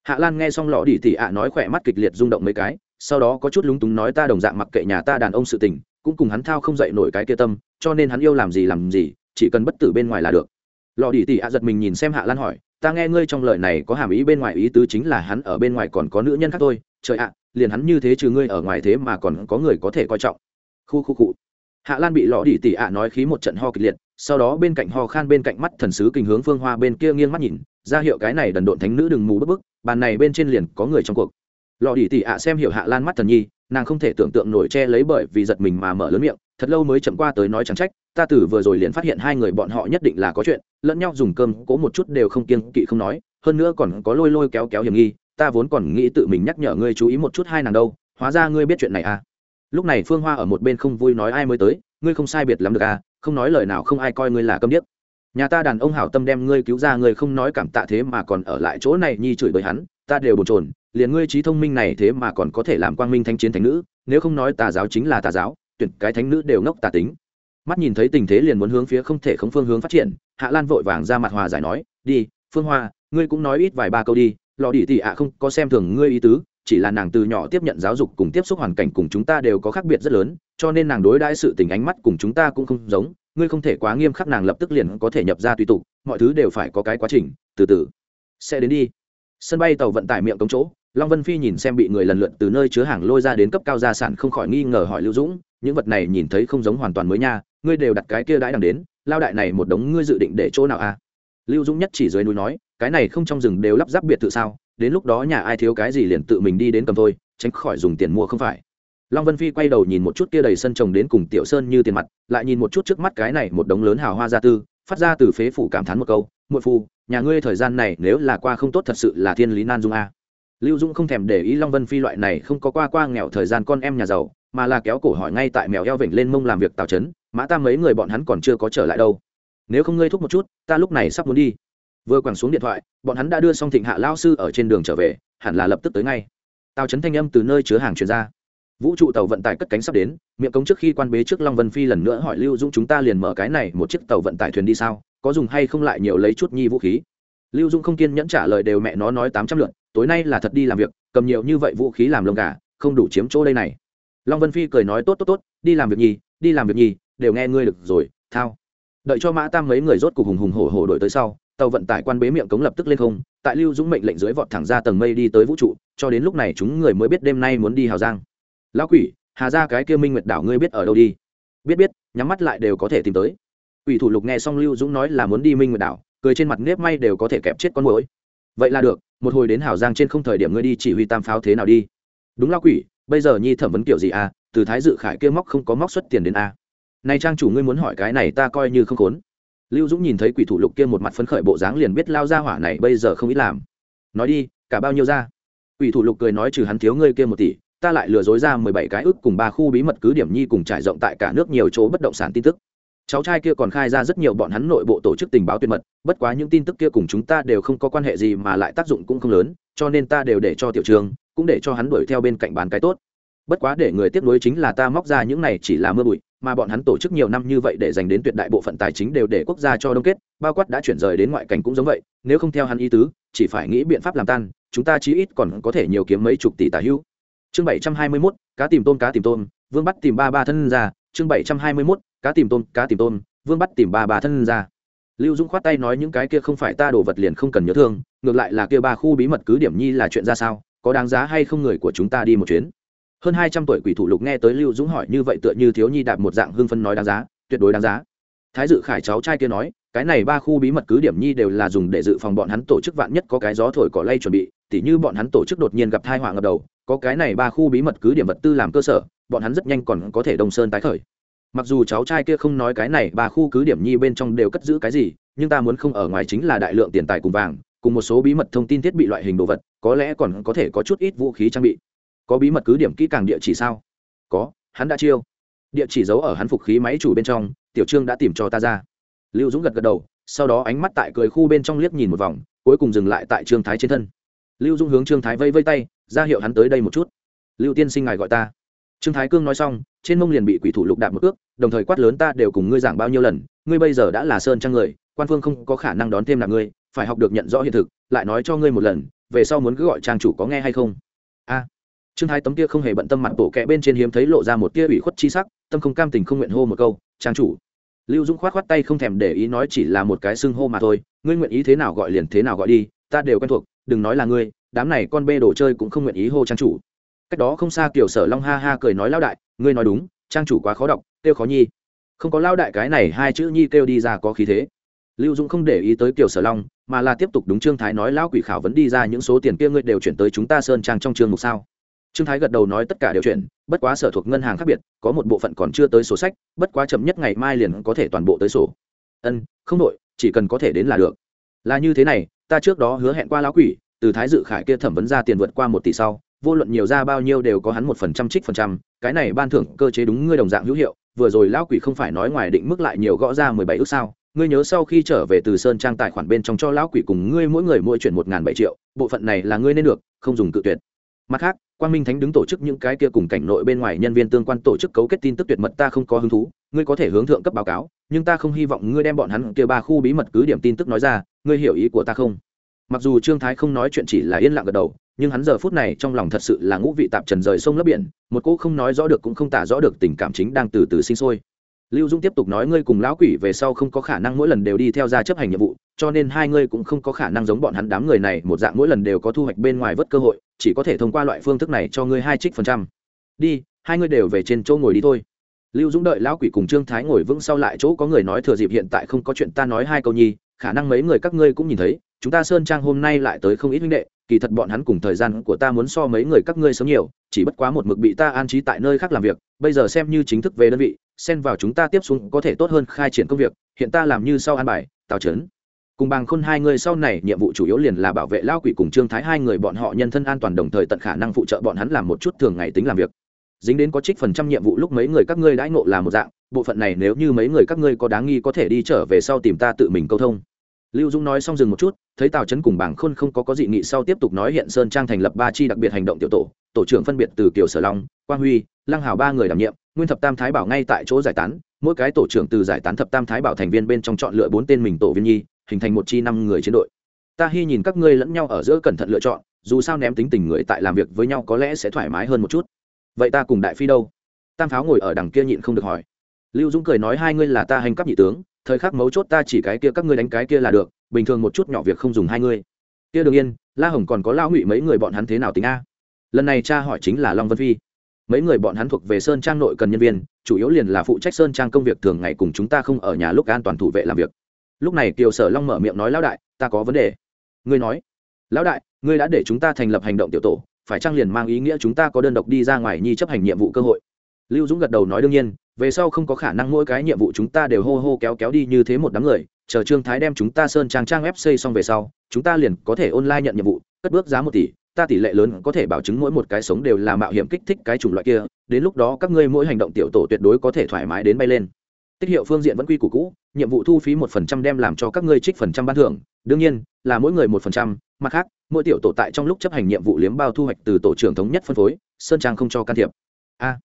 Hạ lan nghe xong lọ đỉ tỉ ạ à nói khỏe mắt kịch liệt rung động mấy cái, sau đó có chút lúng túng nói ta đồng dạng mặc kệ nhà ta đàn ông sự tình, cũng cùng hắn thao không dậy nổi cái kia tâm, cho nên hắn yêu làm gì làm gì, chỉ cần bất tử bên ngoài là được. Lọ đỉ tỉ ạ à giật mình nhìn xem hạ lan hỏi ta nghe ngươi trong lời này có hàm ý bên ngoài ý tứ chính là hắn ở bên ngoài còn có nữ nhân khác thôi. Trời ạ, liền hắn như thế trừ ngươi ở ngoài thế mà còn có người có thể coi trọng. Khu khu cụ hạ lan bị lọ đỉ tỉ ạ nói khí một trận ho kịch liệt, sau đó bên cạnh ho khan bên cạnh mắt thần sứ kình hướng phương hoa bên kia nghiêng mắt nhìn, ra hiệu cái này đần độn thánh nữ đừng mù bức bức, bàn này bên trên liền có người trong cuộc. Lọ đỉ tỉ ạ xem hiểu hạ lan mắt thần nhi nàng không thể tưởng tượng nổi che lấy bởi vì giật mình mà mở lớn miệng, thật lâu mới chậm qua tới nói chẳng trách, ta tử vừa rồi liền phát hiện hai người bọn họ nhất định là có chuyện, lẫn nhau dùng cơm cố một chút đều không kiên kỵ không nói, hơn nữa còn có lôi lôi kéo kéo hiểm nghi, ta vốn còn nghĩ tự mình nhắc nhở ngươi chú ý một chút hai nàng đâu, hóa ra ngươi biết chuyện này à. Lúc này phương hoa ở một bên không vui nói ai mới tới, ngươi không sai biệt lắm được à không nói lời nào không ai coi ngươi là câm điếc. Nhà ta đàn ông hảo tâm đem ngươi cứu ra, ngươi không nói cảm tạ thế mà còn ở lại chỗ này nhi chửi bới hắn, ta đều bồn chồn liền ngươi trí thông minh này thế mà còn có thể làm quang minh thanh chiến thánh nữ, nếu không nói tà giáo chính là tà giáo, tuyển cái thánh nữ đều ngốc tà tính. Mắt nhìn thấy tình thế liền muốn hướng phía không thể không phương hướng phát triển, hạ lan vội vàng ra mặt hòa giải nói, đi, phương hoa, ngươi cũng nói ít vài ba câu đi lò đi tị ạ không có xem thường ngươi ý tứ, chỉ là nàng từ nhỏ tiếp nhận giáo dục cùng tiếp xúc hoàn cảnh cùng chúng ta đều có khác biệt rất lớn, cho nên nàng đối đãi sự tình ánh mắt cùng chúng ta cũng không giống, ngươi không thể quá nghiêm khắc nàng lập tức liền có thể nhập ra tùy tục, mọi thứ đều phải có cái quá trình, từ từ, sẽ đến đi. Sân bay tàu vận tải miệng cống chỗ long vân phi nhìn xem bị người lần lượt từ nơi chứa hàng lôi ra đến cấp cao gia sản không khỏi nghi ngờ hỏi lưu dũng, những vật này nhìn thấy không giống hoàn toàn mới nha, ngươi đều đặt cái kia đãi đằng đến, lao đại này một đống ngươi dự định để chỗ nào a à? lưu dũng nhất chỉ dưới núi nói, cái này không trong rừng đều lắp ráp biệt thự sao, đến lúc đó nhà ai thiếu cái gì liền tự mình đi đến cầm thôi, tránh khỏi dùng tiền mua không phải long vân phi quay đầu nhìn một chút kia đầy sân trồng đến cùng tiểu sơn như tiền mặt, lại nhìn một chút trước mắt cái này một đống lớn hào hoa gia tư, phát ra từ phế phủ cảm thán một câu, muội phu, nhà ngươi thời gian này nếu là qua không tốt thật sự là thiên lý nan dung a lưu dung không thèm để ý long vân phi loại này không có qua qua nghèo thời gian con em nhà giàu, mà là kéo cổ hỏi ngay tại mèo eo vểnh lên mông làm việc tào trấn mã ta mấy người bọn hắn còn chưa có trở lại đâu? Nếu không ngơi thúc một chút, ta lúc này sắp muốn đi. Vừa quẳng xuống điện thoại, bọn hắn đã đưa xong thịnh hạ lao sư ở trên đường trở về, hẳn là lập tức tới ngay. Tào trấn thanh âm từ nơi chứa hàng chuyển ra. Vũ trụ tàu vận tải cất cánh sắp đến, miệng cống trước khi quan bế trước long vân phi lần nữa hỏi lưu dũng, chúng ta liền mở cái này một chiếc tàu vận tải thuyền đi sao? Có dùng hay không lại nhiều lấy chút nhi vũ khí? Lưu dũng không kiên nhẫn trả lời đều mẹ nó nói tám trăm lượt. tối nay là thật đi làm việc cầm nhiều như vậy vũ khí làm lông gà không đủ chiếm chỗ đây này. Long vân phi cười nói tốt tốt tốt đi làm việc nhì, đi làm việc nhì, đều nghe ngươi được rồi thao. Đợi cho mã tam mấy người rốt cục hùng hùng hổ hổ đổi tới sau tàu vận tải quan bế miệng cống lập tức lên không tại lưu dũng mệnh lệnh dưới vọt thẳng ra tầng mây đi tới vũ trụ cho đến lúc này chúng người mới biết đêm nay muốn đi hào giang. Lão quỷ hà ra cái kia minh nguyệt đảo ngươi biết ở đâu đi? Biết biết nhắm mắt lại đều có thể tìm tới. Ủy thủ lục nghe xong lưu dũng nói là muốn đi minh nguyệt đảo cười trên mặt nếp may đều có thể kẹp chết con mũi vậy là được, một hồi đến hảo giang trên không thời điểm ngươi đi chỉ huy tam pháo thế nào đi? Đúng lao quỷ, bây giờ nhi thẩm vấn kiểu gì à? Từ thái dự khải kia móc không có móc xuất tiền đến a à? này trang chủ ngươi muốn hỏi cái này ta coi như không khốn. Lưu dũng nhìn thấy quỷ thủ lục kia một mặt phấn khởi bộ dáng liền biết lao ra hỏa này bây giờ không ít làm. Nói đi, cả bao nhiêu ra? Quỷ thủ lục cười nói trừ hắn thiếu ngươi kia một tỷ, ta lại lừa dối ra mười bảy cái ức cùng ba khu bí mật cứ điểm nhi cùng trải rộng tại cả nước nhiều chỗ bất động sản tin tức cháu trai kia còn khai ra rất nhiều bọn hắn nội bộ tổ chức tình báo tuyệt mật, bất quá những tin tức kia cùng chúng ta đều không có quan hệ gì mà lại tác dụng cũng không lớn, cho nên ta đều để cho tiểu trường, cũng để cho hắn đuổi theo bên cạnh bán cái tốt. Bất quá để người tiếp nối chính là ta móc ra những này chỉ là mưa bụi, mà bọn hắn tổ chức nhiều năm như vậy để dành đến tuyệt đại bộ phận tài chính đều để quốc gia cho đông kết, bao quát đã chuyển rời đến ngoại cảnh cũng giống vậy, nếu không theo hắn ý tứ, chỉ phải nghĩ biện pháp làm tan, chúng ta chí ít còn có thể nhiều kiếm mấy chục tỷ tà hữu. Chương bảy trăm hai mươi mốt, cá tìm tôm, cá tìm tôm, vương bắt tìm ba ba thân ra, chương bảy trăm hai mươi mốt cá tìm tôm, cá tìm tôm, vương bắt tìm ba bà thân ra. Lưu dũng khoát tay nói những cái kia không phải ta đồ vật liền không cần nhớ thương, ngược lại là kia ba khu bí mật cứ điểm nhi là chuyện ra sao, có đáng giá hay không người của chúng ta đi một chuyến. Hơn hai trăm tuổi quỷ thủ lục nghe tới lưu dũng hỏi như vậy tựa như thiếu nhi đạp một dạng hưng phân nói đáng giá, tuyệt đối đáng giá. Thái dự khải cháu trai kia nói, cái này ba khu bí mật cứ điểm nhi đều là dùng để dự phòng bọn hắn tổ chức vạn nhất có cái gió thổi cỏ lay chuẩn bị, tỉ như bọn hắn tổ chức đột nhiên gặp thai họa ngập đầu, có cái này ba khu bí mật cứ điểm vật tư làm cơ sở, bọn hắn rất nhanh còn có thể đông sơn tái khởi mặc dù cháu trai kia không nói cái này, bà khu cứ điểm nhi bên trong đều cất giữ cái gì, nhưng ta muốn không ở ngoài chính là đại lượng tiền tài cùng vàng, cùng một số bí mật thông tin thiết bị loại hình đồ vật, có lẽ còn có thể có chút ít vũ khí trang bị. Có bí mật cứ điểm kỹ càng địa chỉ sao? Có, hắn đã chiêu. Địa chỉ giấu ở hắn phục khí máy chủ bên trong, tiểu trương đã tìm cho ta ra. Lưu dũng gật gật đầu, sau đó ánh mắt tại cười khu bên trong liếc nhìn một vòng, cuối cùng dừng lại tại trương thái trên thân. Lưu dũng hướng trương thái vây vây tay, ra hiệu hắn tới đây một chút. Lưu tiên sinh ngài gọi ta. Trương thái cương nói xong, trên mông liền bị quỷ thủ lục đạp một ước đồng thời quát lớn ta đều cùng ngươi giảng bao nhiêu lần, ngươi bây giờ đã là sơn trang người, quan phương không có khả năng đón thêm là ngươi, phải học được nhận rõ hiện thực, lại nói cho ngươi một lần, về sau muốn cứ gọi trang chủ có nghe hay không? A. Trương thái tấm kia không hề bận tâm mặt bộ kẹ bên trên hiếm thấy lộ ra một tia ủy khuất chi sắc, tâm không cam tình không nguyện hô một câu, trang chủ. Lưu dũng khoát khoát tay không thèm để ý nói chỉ là một cái xưng hô mà thôi, ngươi nguyện ý thế nào gọi liền thế nào gọi đi, ta đều quen thuộc, đừng nói là ngươi, đám này con bê đồ chơi cũng không nguyện ý hô trang chủ. Cách đó không xa kiểu sở long ha ha cười nói lao đại, ngươi nói đúng trang chủ quá khó đọc, kêu khó nhi. Không có lao đại cái này hai chữ nhi kêu đi ra có khí thế. Lưu dũng không để ý tới kiểu sở long, mà là tiếp tục đúng trương thái nói lão quỷ khảo vẫn đi ra những số tiền kia ngươi đều chuyển tới chúng ta sơn trang trong trường mục sao. Trương thái gật đầu nói tất cả đều chuyển, bất quá sở thuộc ngân hàng khác biệt, có một bộ phận còn chưa tới sổ sách, bất quá chậm nhất ngày mai liền có thể toàn bộ tới sổ. Ân, không đội chỉ cần có thể đến là được. Là như thế này, ta trước đó hứa hẹn qua lão quỷ, từ thái dự khải kia thẩm vấn ra tiền vượt qua một tỷ sau vô luận nhiều ra bao nhiêu đều có hắn một phần trăm trích phần trăm, cái này ban thưởng cơ chế đúng ngươi đồng dạng hữu hiệu, vừa rồi lão quỷ không phải nói ngoài định mức lại nhiều gõ ra mười bảy ước sao, ngươi nhớ sau khi trở về từ sơn trang tài khoản bên trong cho lão quỷ cùng ngươi mỗi người mỗi chuyển một ngàn bảy triệu, bộ phận này là ngươi nên được, không dùng cự tuyệt. Mặt khác quan minh thánh đứng tổ chức những cái kia cùng cảnh nội bên ngoài nhân viên tương quan tổ chức cấu kết tin tức tuyệt mật ta không có hứng thú, ngươi có thể hướng thượng cấp báo cáo, nhưng ta không hy vọng ngươi đem bọn hắn kia ba khu bí mật cứ điểm tin tức nói ra, ngươi hiểu ý của ta không? Mặc dù trương thái không nói chuyện chỉ là yên lặng gật đầu nhưng hắn giờ phút này trong lòng thật sự là ngũ vị tạp trần rời sông lấp biển, một cô không nói rõ được cũng không tả rõ được tình cảm chính đang từ từ sinh sôi. Lưu dung tiếp tục nói, ngươi cùng lão quỷ về sau không có khả năng mỗi lần đều đi theo ra chấp hành nhiệm vụ, cho nên hai ngươi cũng không có khả năng giống bọn hắn đám người này, một dạng mỗi lần đều có thu hoạch bên ngoài vớt cơ hội, chỉ có thể thông qua loại phương thức này cho ngươi hai trích phần trăm. Đi, hai ngươi đều về trên chỗ ngồi đi thôi. Lưu dũng đợi lão quỷ cùng trương thái ngồi vững sau lại chỗ có người nói thừa dịp hiện tại không có chuyện ta nói hai câu nhi, khả năng mấy người các ngươi cũng nhìn thấy, chúng ta sơn trang hôm nay lại tới không ít huynh đệ kỳ thật bọn hắn cùng thời gian của ta muốn so mấy người các ngươi sớm nhiều, chỉ bất quá một mực bị ta an trí tại nơi khác làm việc, bây giờ xem như chính thức về đơn vị, xen vào chúng ta tiếp xuống có thể tốt hơn khai triển công việc, hiện ta làm như sau an bài, tào trấn. Cùng bằng khôn hai người sau này, nhiệm vụ chủ yếu liền là bảo vệ lao quỷ cùng trương thái hai người bọn họ nhân thân an toàn đồng thời tận khả năng phụ trợ bọn hắn làm một chút thường ngày tính làm việc. Dính đến có trích phần trăm nhiệm vụ lúc mấy người các ngươi đãi ngộ là một dạng, bộ phận này nếu như mấy người các ngươi có đáng nghi có thể đi trở về sau tìm ta tự mình câu thông lưu dũng nói xong dừng một chút, thấy tào trấn cùng bảng khôn không có có dị nghị sau tiếp tục nói hiện sơn trang thành lập ba chi đặc biệt hành động tiểu tổ tổ trưởng phân biệt từ kiều sở long, quang huy, lăng hào ba người đảm nhiệm, nguyên thập tam thái bảo ngay tại chỗ giải tán, mỗi cái tổ trưởng từ giải tán thập tam thái bảo thành viên bên trong chọn lựa bốn tên mình tổ viên nhi, hình thành một chi năm người chiến đội. Ta hy nhìn các ngươi lẫn nhau ở giữa cẩn thận lựa chọn, dù sao ném tính tình người tại làm việc với nhau có lẽ sẽ thoải mái hơn một chút. Vậy ta cùng đại phi đâu? Tam pháo ngồi ở đằng kia nhịn không được hỏi. Lưu dũng cười nói hai ngươi là ta hành cấp nhị tướng thời khắc mấu chốt ta chỉ cái kia, các ngươi đánh cái kia là được, bình thường một chút nhỏ việc không dùng hai ngươi. Kia đương nhiên, la hồng còn có lão ngụy mấy người bọn hắn thế nào tính a? Lần này cha hỏi chính là long vân phi. Mấy người bọn hắn thuộc về sơn trang nội cần nhân viên, chủ yếu liền là phụ trách sơn trang công việc, thường ngày cùng chúng ta không ở nhà lúc an toàn thủ vệ làm việc. Lúc này kiều sở long mở miệng nói, lão đại, ta có vấn đề. Ngươi nói, lão đại, ngươi đã để chúng ta thành lập hành động tiểu tổ, phải trang liền mang ý nghĩa chúng ta có đơn độc đi ra ngoài nhi chấp hành nhiệm vụ cơ hội? Lưu dũng gật đầu nói, đương nhiên về sau không có khả năng mỗi cái nhiệm vụ chúng ta đều hô hô kéo kéo đi như thế một đám người, chờ trương thái đem chúng ta sơn trang trang web xây xong về sau, chúng ta liền có thể online nhận nhiệm vụ, cất bước giá một tỷ, ta tỷ lệ lớn có thể bảo chứng mỗi một cái sống đều là mạo hiểm kích thích cái chủng loại kia, đến lúc đó các ngươi mỗi hành động tiểu tổ tuyệt đối có thể thoải mái đến bay lên. Tích hiệu phương diện vẫn quy củ cũ, nhiệm vụ thu phí một phần trăm đem làm cho các ngươi trích phần trăm ban thưởng, đương nhiên, là mỗi người một phần trăm, mặt khác, mỗi tiểu tổ tại trong lúc chấp hành nhiệm vụ liếm bao thu hoạch từ tổ trưởng thống nhất phân phối, sơn trang không cho can thiệp. A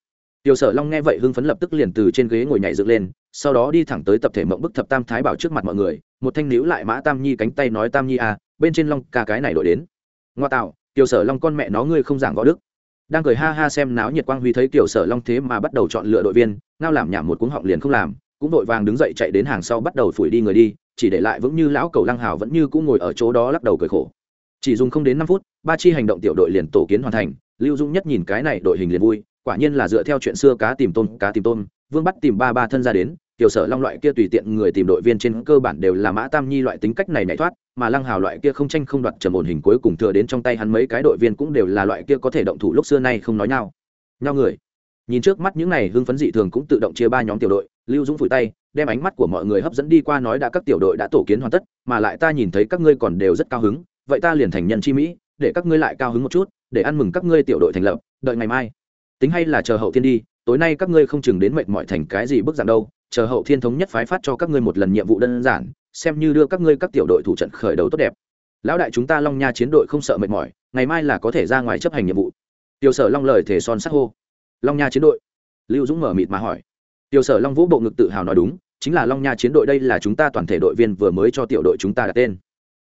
tiểu sở long nghe vậy hưng phấn lập tức liền từ trên ghế ngồi nhảy dựng lên, sau đó đi thẳng tới tập thể mộng bức thập tam thái bảo trước mặt mọi người, một thanh níu lại mã tam nhi cánh tay nói tam nhi a bên trên long ca cái này đổi đến. Ngoa tạo, tiểu sở long con mẹ nó ngươi không giảng gõ đức. Đang cười ha ha xem náo nhiệt quang huy thấy tiểu sở long thế mà bắt đầu chọn lựa đội viên, ngao làm nhảm một cuống họng liền không làm, cũng vội vàng đứng dậy chạy đến hàng sau bắt đầu phủi đi người đi, chỉ để lại vững như lão cầu lăng hào vẫn như cũng ngồi ở chỗ đó lắc đầu cười khổ. Chỉ dùng không đến năm phút, ba chi hành động tiểu đội liền tổ kiến hoàn thành, lưu dung nhất nhìn cái này đội hình liền vui quả nhiên là dựa theo chuyện xưa cá tìm tôm, cá tìm tôm, vương bắt tìm ba ba thân ra đến, tiểu sở long loại kia tùy tiện người tìm đội viên trên cơ bản đều là mã tam nhi loại tính cách này nhảy thoát, mà lăng hào loại kia không tranh không đoạt trầm ổn hình cuối cùng thừa đến trong tay hắn mấy cái đội viên cũng đều là loại kia có thể động thủ lúc xưa nay không nói nhau. Nhau người. Nhìn trước mắt những này hưng phấn dị thường cũng tự động chia ba nhóm tiểu đội, lưu dũng phủi tay, đem ánh mắt của mọi người hấp dẫn đi qua nói đã các tiểu đội đã tổ kiến hoàn tất, mà lại ta nhìn thấy các ngươi còn đều rất cao hứng, vậy ta liền thành nhân chi mỹ, để các ngươi lại cao hứng một chút, để ăn mừng các ngươi tiểu đội thành lập, đợi ngày mai tính hay là chờ hậu thiên đi, tối nay các ngươi không chừng đến mệt mỏi thành cái gì bức dạng đâu, chờ hậu thiên thống nhất phái phát cho các ngươi một lần nhiệm vụ đơn giản, xem như đưa các ngươi các tiểu đội thủ trận khởi đầu tốt đẹp. Lão đại chúng ta long nha chiến đội không sợ mệt mỏi, ngày mai là có thể ra ngoài chấp hành nhiệm vụ. Tiểu sở long lời thể son sắc hô. Long nha chiến đội. Lưu dũng mở mịt mà hỏi. Tiểu sở long vũ bộ ngực tự hào nói đúng, chính là long nha chiến đội đây là chúng ta toàn thể đội viên vừa mới cho tiểu đội chúng ta đặt tên.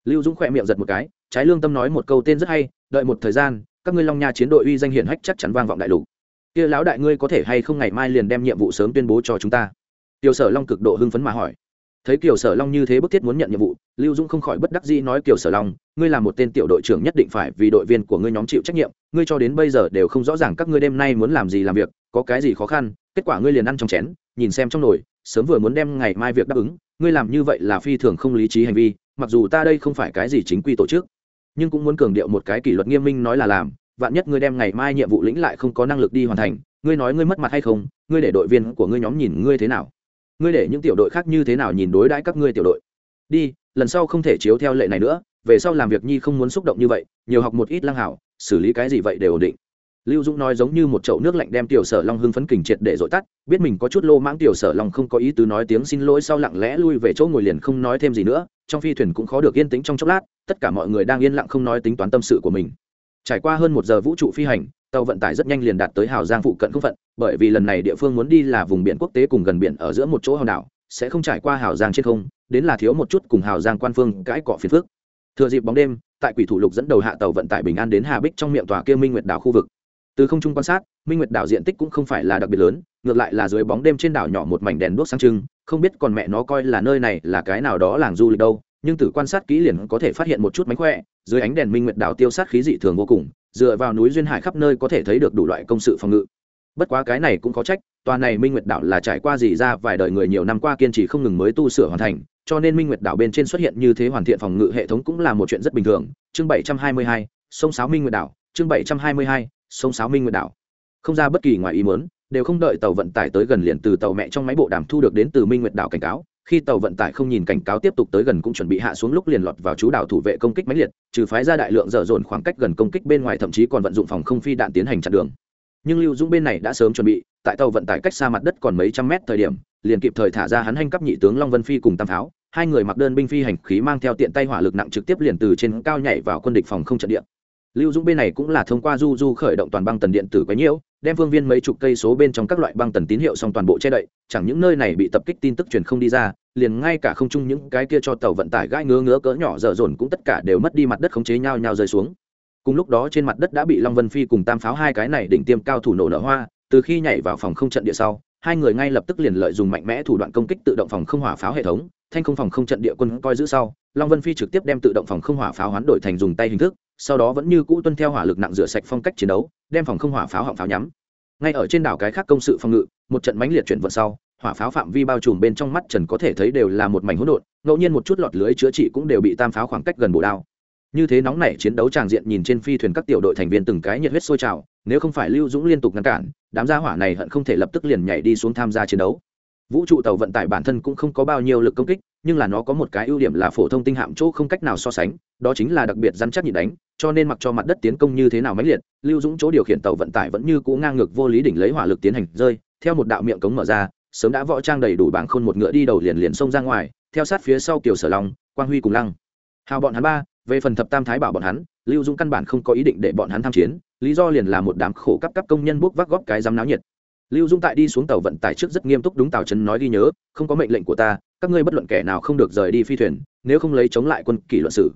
Lưu dũng khỏe miệng giật một cái, trái lương tâm nói một câu tên rất hay, đợi một thời gian, các ngươi long nha chiến đội uy danh hiển hách chắc chắn vang vọng đại lục kia lão đại ngươi có thể hay không ngày mai liền đem nhiệm vụ sớm tuyên bố cho chúng ta? Tiểu sở long cực độ hưng phấn mà hỏi. Thấy kiều sở long như thế bức thiết muốn nhận nhiệm vụ, lưu dũng không khỏi bất đắc dĩ nói, kiều sở long, ngươi là một tên tiểu đội trưởng nhất định phải vì đội viên của ngươi nhóm chịu trách nhiệm. Ngươi cho đến bây giờ đều không rõ ràng các ngươi đêm nay muốn làm gì làm việc, có cái gì khó khăn, kết quả ngươi liền ăn trong chén, nhìn xem trong nồi, sớm vừa muốn đem ngày mai việc đáp ứng, ngươi làm như vậy là phi thường không lý trí hành vi, mặc dù ta đây không phải cái gì chính quy tổ chức, nhưng cũng muốn cường điệu một cái kỷ luật nghiêm minh nói là làm vạn nhất ngươi đem ngày mai nhiệm vụ lĩnh lại không có năng lực đi hoàn thành, ngươi nói ngươi mất mặt hay không, ngươi để đội viên của ngươi nhóm nhìn ngươi thế nào? Ngươi để những tiểu đội khác như thế nào nhìn đối đãi các ngươi tiểu đội? Đi, lần sau không thể chiếu theo lệ này nữa, về sau làm việc nhi không muốn xúc động như vậy, nhiều học một ít lăng hảo, xử lý cái gì vậy đều ổn định. Lưu dũng nói giống như một chậu nước lạnh đem tiểu sở long hưng phấn kình triệt để dội tắt, biết mình có chút lô mãng tiểu sở long không có ý tứ nói tiếng xin lỗi sau lặng lẽ lui về chỗ ngồi liền không nói thêm gì nữa, trong phi thuyền cũng khó được yên tĩnh trong chốc lát, tất cả mọi người đang yên lặng không nói tính toán tâm sự của mình trải qua hơn một giờ vũ trụ phi hành, tàu vận tải rất nhanh liền đạt tới hào giang phụ cận không phận, bởi vì lần này địa phương muốn đi là vùng biển quốc tế cùng gần biển ở giữa một chỗ hòn đảo, sẽ không trải qua hào giang trên không, đến là thiếu một chút cùng hào giang quan phương cãi cọ phiền phước thừa dịp bóng đêm, tại quỷ thủ lục dẫn đầu hạ tàu vận tải bình an đến hà bích trong miệng tòa kia minh nguyệt đảo khu vực. Từ không trung quan sát, minh nguyệt đảo diện tích cũng không phải là đặc biệt lớn, ngược lại là dưới bóng đêm trên đảo nhỏ một mảnh đèn đuốc sáng trưng, không biết còn mẹ nó coi là nơi này là cái nào đó làng du lịch đâu nhưng từ quan sát kỹ liền có thể phát hiện một chút mánh khỏe, dưới ánh đèn minh nguyệt đảo tiêu sát khí dị thường vô cùng, dựa vào núi duyên hải khắp nơi có thể thấy được đủ loại công sự phòng ngự. Bất quá cái này cũng có trách, tòa này minh nguyệt đảo là trải qua gì ra vài đời người nhiều năm qua kiên trì không ngừng mới tu sửa hoàn thành, cho nên minh nguyệt đảo bên trên xuất hiện như thế hoàn thiện phòng ngự hệ thống cũng là một chuyện rất bình thường. Chương bảy trăm hai mươi hai, sông sáo minh nguyệt đảo. Chương bảy trăm hai mươi hai, sông sáo minh nguyệt đảo. Không ra bất kỳ ngoài ý muốn, đều không đợi tàu vận tải tới gần liền từ tàu mẹ trong máy bộ đàm thu được đến từ minh nguyệt đảo cảnh cáo khi tàu vận tải không nhìn cảnh cáo tiếp tục tới gần cũng chuẩn bị hạ xuống lúc liền lọt vào chú đảo thủ vệ công kích máy liệt, trừ phái ra đại lượng dở dồn khoảng cách gần công kích bên ngoài thậm chí còn vận dụng phòng không phi đạn tiến hành chặn đường. Nhưng lưu dũng bên này đã sớm chuẩn bị, tại tàu vận tải cách xa mặt đất còn mấy trăm mét thời điểm, liền kịp thời thả ra hắn hành cấp nhị tướng long vân phi cùng tam pháo hai người mặc đơn binh phi hành khí mang theo tiện tay hỏa lực nặng trực tiếp liền từ trên cao nhảy vào quân địch phòng không trận địa lưu dũng bên này cũng là thông qua du du khởi động toàn băng tần điện tử quấy nhiễu, đem phương viên mấy chục cây số bên trong các loại băng tần tín hiệu xong toàn bộ che đậy, chẳng những nơi này bị tập kích tin tức truyền không đi ra, liền ngay cả không chung những cái kia cho tàu vận tải gai ngứa ngứa cỡ nhỏ dở dồn cũng tất cả đều mất đi mặt đất khống chế nhau nhau rơi xuống. Cùng lúc đó trên mặt đất đã bị long vân phi cùng tam pháo hai cái này đỉnh tiêm cao thủ nổ nở hoa, từ khi nhảy vào phòng không trận địa sau, hai người ngay lập tức liền lợi dùng mạnh mẽ thủ đoạn công kích tự động phòng không hỏa pháo hệ thống, thanh không phòng không trận địa quân coi giữ sau, long vân phi trực tiếp đem tự động phòng không hỏa pháo hoán đổi thành dùng tay hình thức sau đó vẫn như cũ tuân theo hỏa lực nặng rửa sạch phong cách chiến đấu, đem phòng không hỏa pháo họng pháo nhắm. Ngay ở trên đảo cái khác công sự phòng ngự, một trận mãnh liệt chuyển vận sau, hỏa pháo phạm vi bao trùm bên trong mắt trần có thể thấy đều là một mảnh hỗn độn, ngẫu nhiên một chút lọt lưới chữa trị cũng đều bị tam pháo khoảng cách gần bổ đao. Như thế nóng nảy chiến đấu tràng diện nhìn trên phi thuyền các tiểu đội thành viên từng cái nhiệt huyết sôi trào, nếu không phải lưu dũng liên tục ngăn cản, đám gia hỏa này hận không thể lập tức liền nhảy đi xuống tham gia chiến đấu vũ trụ tàu vận tải bản thân cũng không có bao nhiêu lực công kích, nhưng là nó có một cái ưu điểm là phổ thông tinh hạm chỗ không cách nào so sánh, đó chính là đặc biệt dăn chắc nhịn đánh, cho nên mặc cho mặt đất tiến công như thế nào mãnh liệt, lưu dũng chỗ điều khiển tàu vận tải vẫn như cũ ngang ngược vô lý đỉnh lấy hỏa lực tiến hành rơi, theo một đạo miệng cống mở ra, sớm đã võ trang đầy đủ bảng khôn một ngựa đi đầu liền liền xông ra ngoài, theo sát phía sau kiều sở long, quang huy cùng lăng. Hào bọn hắn ba, về phần thập tam thái bảo bọn hắn, lưu dũng căn bản không có ý định để bọn hắn tham chiến, lý do liền là một đám khổ cấp cấp công nhân bốc vác góp cái dám náo nhiệt lưu dung tại đi xuống tàu vận tải trước rất nghiêm túc đúng tàu trấn nói ghi nhớ, không có mệnh lệnh của ta, các ngươi bất luận kẻ nào không được rời đi phi thuyền, nếu không lấy chống lại quân kỷ luận sử.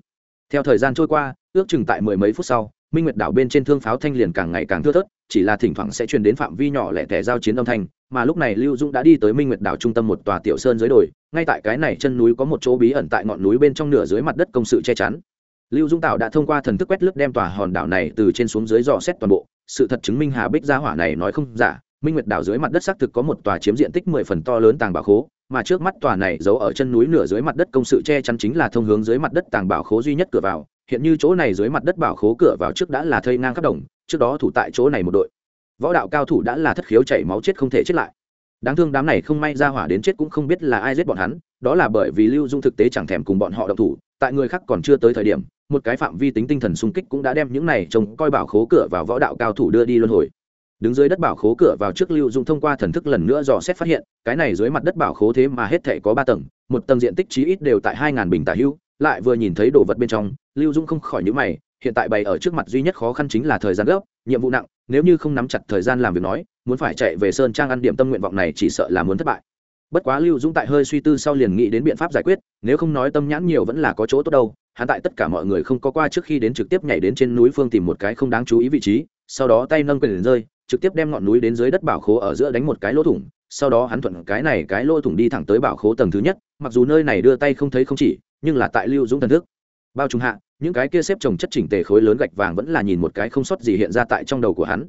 Theo thời gian trôi qua, ước chừng tại mười mấy phút sau, minh nguyệt đảo bên trên thương pháo thanh liền càng ngày càng thưa thớt, chỉ là thỉnh thoảng sẽ truyền đến phạm vi nhỏ lẻ tẻ giao chiến âm thanh, mà lúc này lưu dung đã đi tới minh nguyệt đảo trung tâm một tòa tiểu sơn dưới đồi, ngay tại cái này chân núi có một chỗ bí ẩn tại ngọn núi bên trong nửa dưới mặt đất công sự che chắn. Lưu dung tạo đã thông qua thần thức quét lướt đem tòa hòn đảo này từ trên xuống dưới dò xét toàn bộ, sự thật chứng minh hà bích gia hỏa này nói không giả minh nguyệt đảo dưới mặt đất xác thực có một tòa chiếm diện tích mười phần to lớn tàng bảo khố, mà trước mắt tòa này giấu ở chân núi nửa dưới mặt đất công sự che chắn chính là thông hướng dưới mặt đất tàng bảo khố duy nhất cửa vào. Hiện như chỗ này dưới mặt đất bảo khố cửa vào trước đã là thây ngang khắp đồng, trước đó thủ tại chỗ này một đội. Võ đạo cao thủ đã là thất khiếu chảy máu chết không thể chết lại. Đáng thương đám này không may ra hỏa đến chết cũng không biết là ai giết bọn hắn, đó là bởi vì lưu dung thực tế chẳng thèm cùng bọn họ động thủ, tại người khác còn chưa tới thời điểm, một cái phạm vi tính tinh thần xung kích cũng đã đem những này trông coi bảo khố cửa vào võ đạo cao thủ đưa đi luân hồi đứng dưới đất bảo khố cửa vào trước lưu dung thông qua thần thức lần nữa dò xét phát hiện, cái này dưới mặt đất bảo khố thế mà hết thể có ba tầng, một tầng diện tích chí ít đều tại hai ngàn bình tả hữu, lại vừa nhìn thấy đồ vật bên trong, lưu dung không khỏi nhữ mày, hiện tại bày ở trước mặt duy nhất khó khăn chính là thời gian gấp, nhiệm vụ nặng, nếu như không nắm chặt thời gian làm việc nói, muốn phải chạy về sơn trang ăn điểm tâm nguyện vọng này chỉ sợ là muốn thất bại. Bất quá lưu dung tại hơi suy tư sau liền nghĩ đến biện pháp giải quyết, nếu không nói tâm nhãn nhiều vẫn là có chỗ tốt đâu, hắn tại tất cả mọi người không có qua trước khi đến trực tiếp nhảy đến trên núi phương tìm một cái không đáng chú ý vị trí, sau đó tay nâng quyền rơi trực tiếp đem ngọn núi đến dưới đất bảo khố ở giữa đánh một cái lỗ thủng, sau đó hắn thuận cái này cái lỗ thủng đi thẳng tới bảo khố tầng thứ nhất, mặc dù nơi này đưa tay không thấy không chỉ, nhưng là tại lưu dũng thần thức. Bao trùng hạ, những cái kia xếp trồng chất chỉnh tề khối lớn gạch vàng vẫn là nhìn một cái không sót gì hiện ra tại trong đầu của hắn.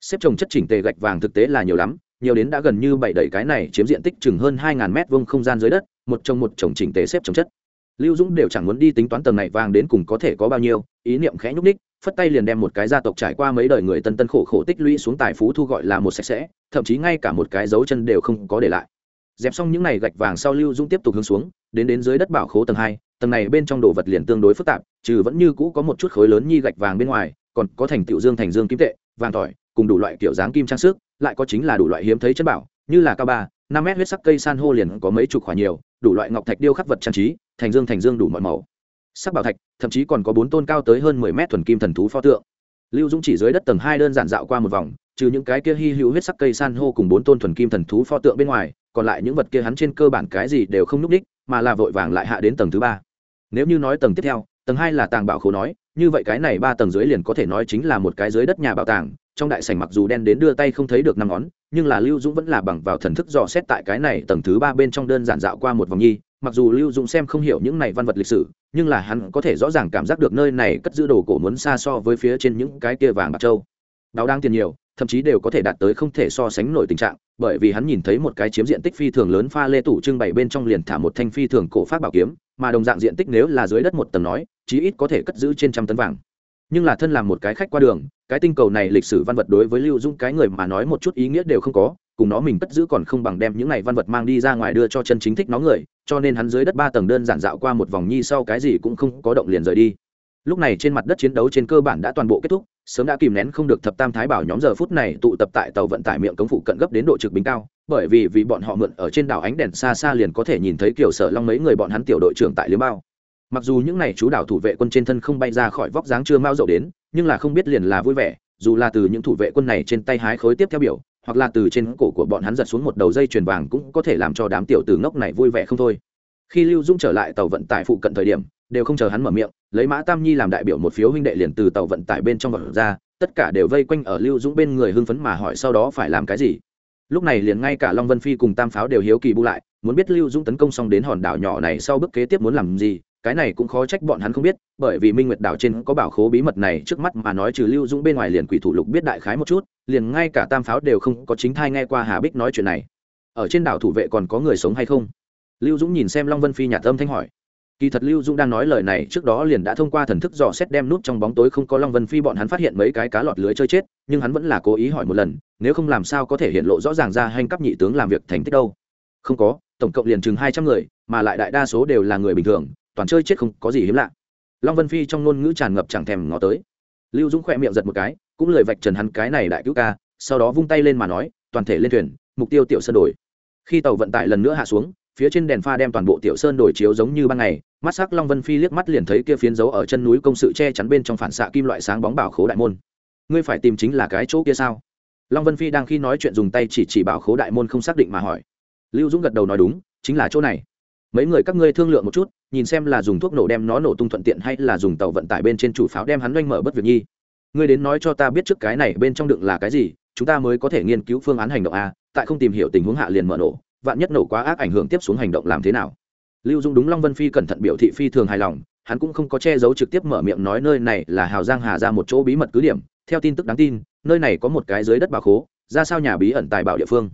Xếp trồng chất chỉnh tề gạch vàng thực tế là nhiều lắm, nhiều đến đã gần như bảy đẩy cái này chiếm diện tích chừng hơn hai ngàn mét vuông không gian dưới đất, một trong một chồng chỉnh tề xếp trồng chất lưu dũng đều chẳng muốn đi tính toán tầng này vàng đến cùng có thể có bao nhiêu, ý niệm khẽ nhúc ních phất tay liền đem một cái gia tộc trải qua mấy đời người tân tân khổ khổ tích lũy xuống tài phú thu gọi là một sạch sẽ, thậm chí ngay cả một cái dấu chân đều không có để lại. Dẹp xong những n à y gạch vàng sau lưu dũng tiếp tục hướng xuống, đến đến dưới đất bảo khố tầng hai, tầng này bên trong đồ vật liền tương đối phức tạp, trừ vẫn như cũ có một chút khối lớn nhi gạch vàng bên ngoài, còn có thành tiểu dương thành dương kim tệ, vàng tỏi, cùng đủ loại kiểu dáng kim trang sức, lại có chính là đủ loại hiếm thấy chất bảo, như là cao ba năm mét huyết sắc cây san hô liền có mấy chục khoả nhiều, đủ loại ngọc thạch điêu khắc vật trang trí, thành dương thành dương đủ mọi màu. Sắc bảo thạch, thậm chí còn có bốn tôn cao tới hơn mười mét thuần kim thần thú pho tượng. Lưu dũng chỉ dưới đất tầng hai đơn giản dạo qua một vòng, trừ những cái kia hy hữu huyết sắc cây san hô cùng bốn tôn thuần kim thần thú pho tượng bên ngoài, còn lại những vật kia hắn trên cơ bản cái gì đều không núp đích, mà là vội vàng lại hạ đến tầng thứ ba. Nếu như nói tầng tiếp theo, tầng hai là tàng bảo khố nói, như vậy cái này ba tầng dưới liền có thể nói chính là một cái dưới đất nhà bảo tàng, trong đại sảnh mặc dù đen đến đưa tay không thấy được năm ngón nhưng là lưu dũng vẫn là bằng vào thần thức dò xét tại cái này tầng thứ ba bên trong đơn giản dạo qua một vòng nhi, mặc dù lưu dũng xem không hiểu những này văn vật lịch sử, nhưng là hắn có thể rõ ràng cảm giác được nơi này cất giữ đồ cổ muốn xa so với phía trên những cái kia vàng bạc châu. Đào đang tiền nhiều, thậm chí đều có thể đạt tới không thể so sánh nổi tình trạng, bởi vì hắn nhìn thấy một cái chiếm diện tích phi thường lớn pha lê tủ trưng bày bên trong liền thả một thanh phi thường cổ phát bảo kiếm, mà đồng dạng diện tích nếu là dưới đất một tầng nói, chí ít có thể cất giữ trên trăm tấn vàng nhưng là thân làm một cái khách qua đường, cái tinh cầu này lịch sử văn vật đối với lưu dung cái người mà nói một chút ý nghĩa đều không có, cùng nó mình cất giữ còn không bằng đem những này văn vật mang đi ra ngoài đưa cho chân chính thích nó người, cho nên hắn dưới đất ba tầng đơn giản dạo qua một vòng nhi sau cái gì cũng không có động liền rời đi. Lúc này trên mặt đất chiến đấu trên cơ bản đã toàn bộ kết thúc, sớm đã kìm nén không được thập tam thái bảo nhóm giờ phút này tụ tập tại tàu vận tải miệng cống phụ cận gấp đến độ trực bình cao, bởi vì vì bọn họ mượn ở trên đảo ánh đèn xa xa liền có thể nhìn thấy kiểu sở long mấy người bọn hắn tiểu đội trưởng tại liếm bao mặc dù những n à y chú đảo thủ vệ quân trên thân không bay ra khỏi vóc dáng chưa mau dậu đến, nhưng là không biết liền là vui vẻ, dù là từ những thủ vệ quân này trên tay hái khối tiếp theo biểu, hoặc là từ trên cổ của bọn hắn giật xuống một đầu dây chuyền vàng cũng có thể làm cho đám tiểu từ ngốc này vui vẻ không thôi. Khi lưu dung trở lại tàu vận tải phụ cận thời điểm, đều không chờ hắn mở miệng, lấy mã tam nhi làm đại biểu một phiếu huynh đệ liền từ tàu vận tải bên trong vật ra, tất cả đều vây quanh ở lưu dũng bên người hưng phấn mà hỏi sau đó phải làm cái gì. Lúc này liền ngay cả long vân phi cùng tam pháo đều hiếu kỳ bu lại, muốn biết lưu dũng tấn công xong đến hòn đảo nhỏ này sau bước kế tiếp muốn làm gì cái này cũng khó trách bọn hắn không biết, bởi vì minh nguyệt đảo trên có bảo khố bí mật này, trước mắt mà nói trừ lưu dũng bên ngoài liền quỷ thủ lục biết đại khái một chút, liền ngay cả tam pháo đều không có chính thai nghe qua hà bích nói chuyện này. Ở trên đảo thủ vệ còn có người sống hay không? Lưu dũng nhìn xem long vân phi nhạt âm thanh hỏi. Kỳ thật lưu dũng đang nói lời này trước đó liền đã thông qua thần thức dò xét đem nút trong bóng tối không có long vân phi bọn hắn phát hiện mấy cái cá lọt lưới chơi chết, nhưng hắn vẫn là cố ý hỏi một lần, nếu không làm sao có thể hiện lộ rõ ràng ra hành cấp nhị tướng làm việc thành tích đâu. Không có, tổng cộng liền chừng hai trăm người, mà lại đại đa số đều là người bình thường toàn chơi chết không có gì hiếm lạ. Long vân phi trong ngôn ngữ tràn ngập chẳng thèm ngó tới. Lưu dũng khỏe miệng giật một cái, cũng lời vạch trần hắn cái này đại cứu ca, sau đó vung tay lên mà nói, toàn thể lên thuyền, mục tiêu tiểu sơn đổi. Khi tàu vận tải lần nữa hạ xuống, phía trên đèn pha đem toàn bộ tiểu sơn đổi chiếu giống như ban ngày, mắt sắc long vân phi liếc mắt liền thấy kia phiến dấu ở chân núi công sự che chắn bên trong phản xạ kim loại sáng bóng bảo khố đại môn. Ngươi phải tìm chính là cái chỗ kia sao? Long vân phi đang khi nói chuyện dùng tay chỉ chỉ bảo khố đại môn không xác định mà hỏi. Lưu dũng gật đầu nói đúng, chính là chỗ này mấy người các ngươi thương lượng một chút, nhìn xem là dùng thuốc nổ đem nó nổ tung thuận tiện hay là dùng tàu vận tải bên trên chủ pháo đem hắn doanh mở bất việc nhi. Ngươi đến nói cho ta biết trước cái này bên trong đựng là cái gì, chúng ta mới có thể nghiên cứu phương án hành động a, tại không tìm hiểu tình huống hạ liền mở nổ, vạn nhất nổ quá ác ảnh hưởng tiếp xuống hành động làm thế nào. Lưu dung đúng long vân phi cẩn thận biểu thị phi thường hài lòng, hắn cũng không có che giấu trực tiếp mở miệng nói nơi này là hào giang hà ra một chỗ bí mật cứ điểm, theo tin tức đáng tin, nơi này có một cái dưới đất bà khố, ra sao nhà bí ẩn tài bảo địa phương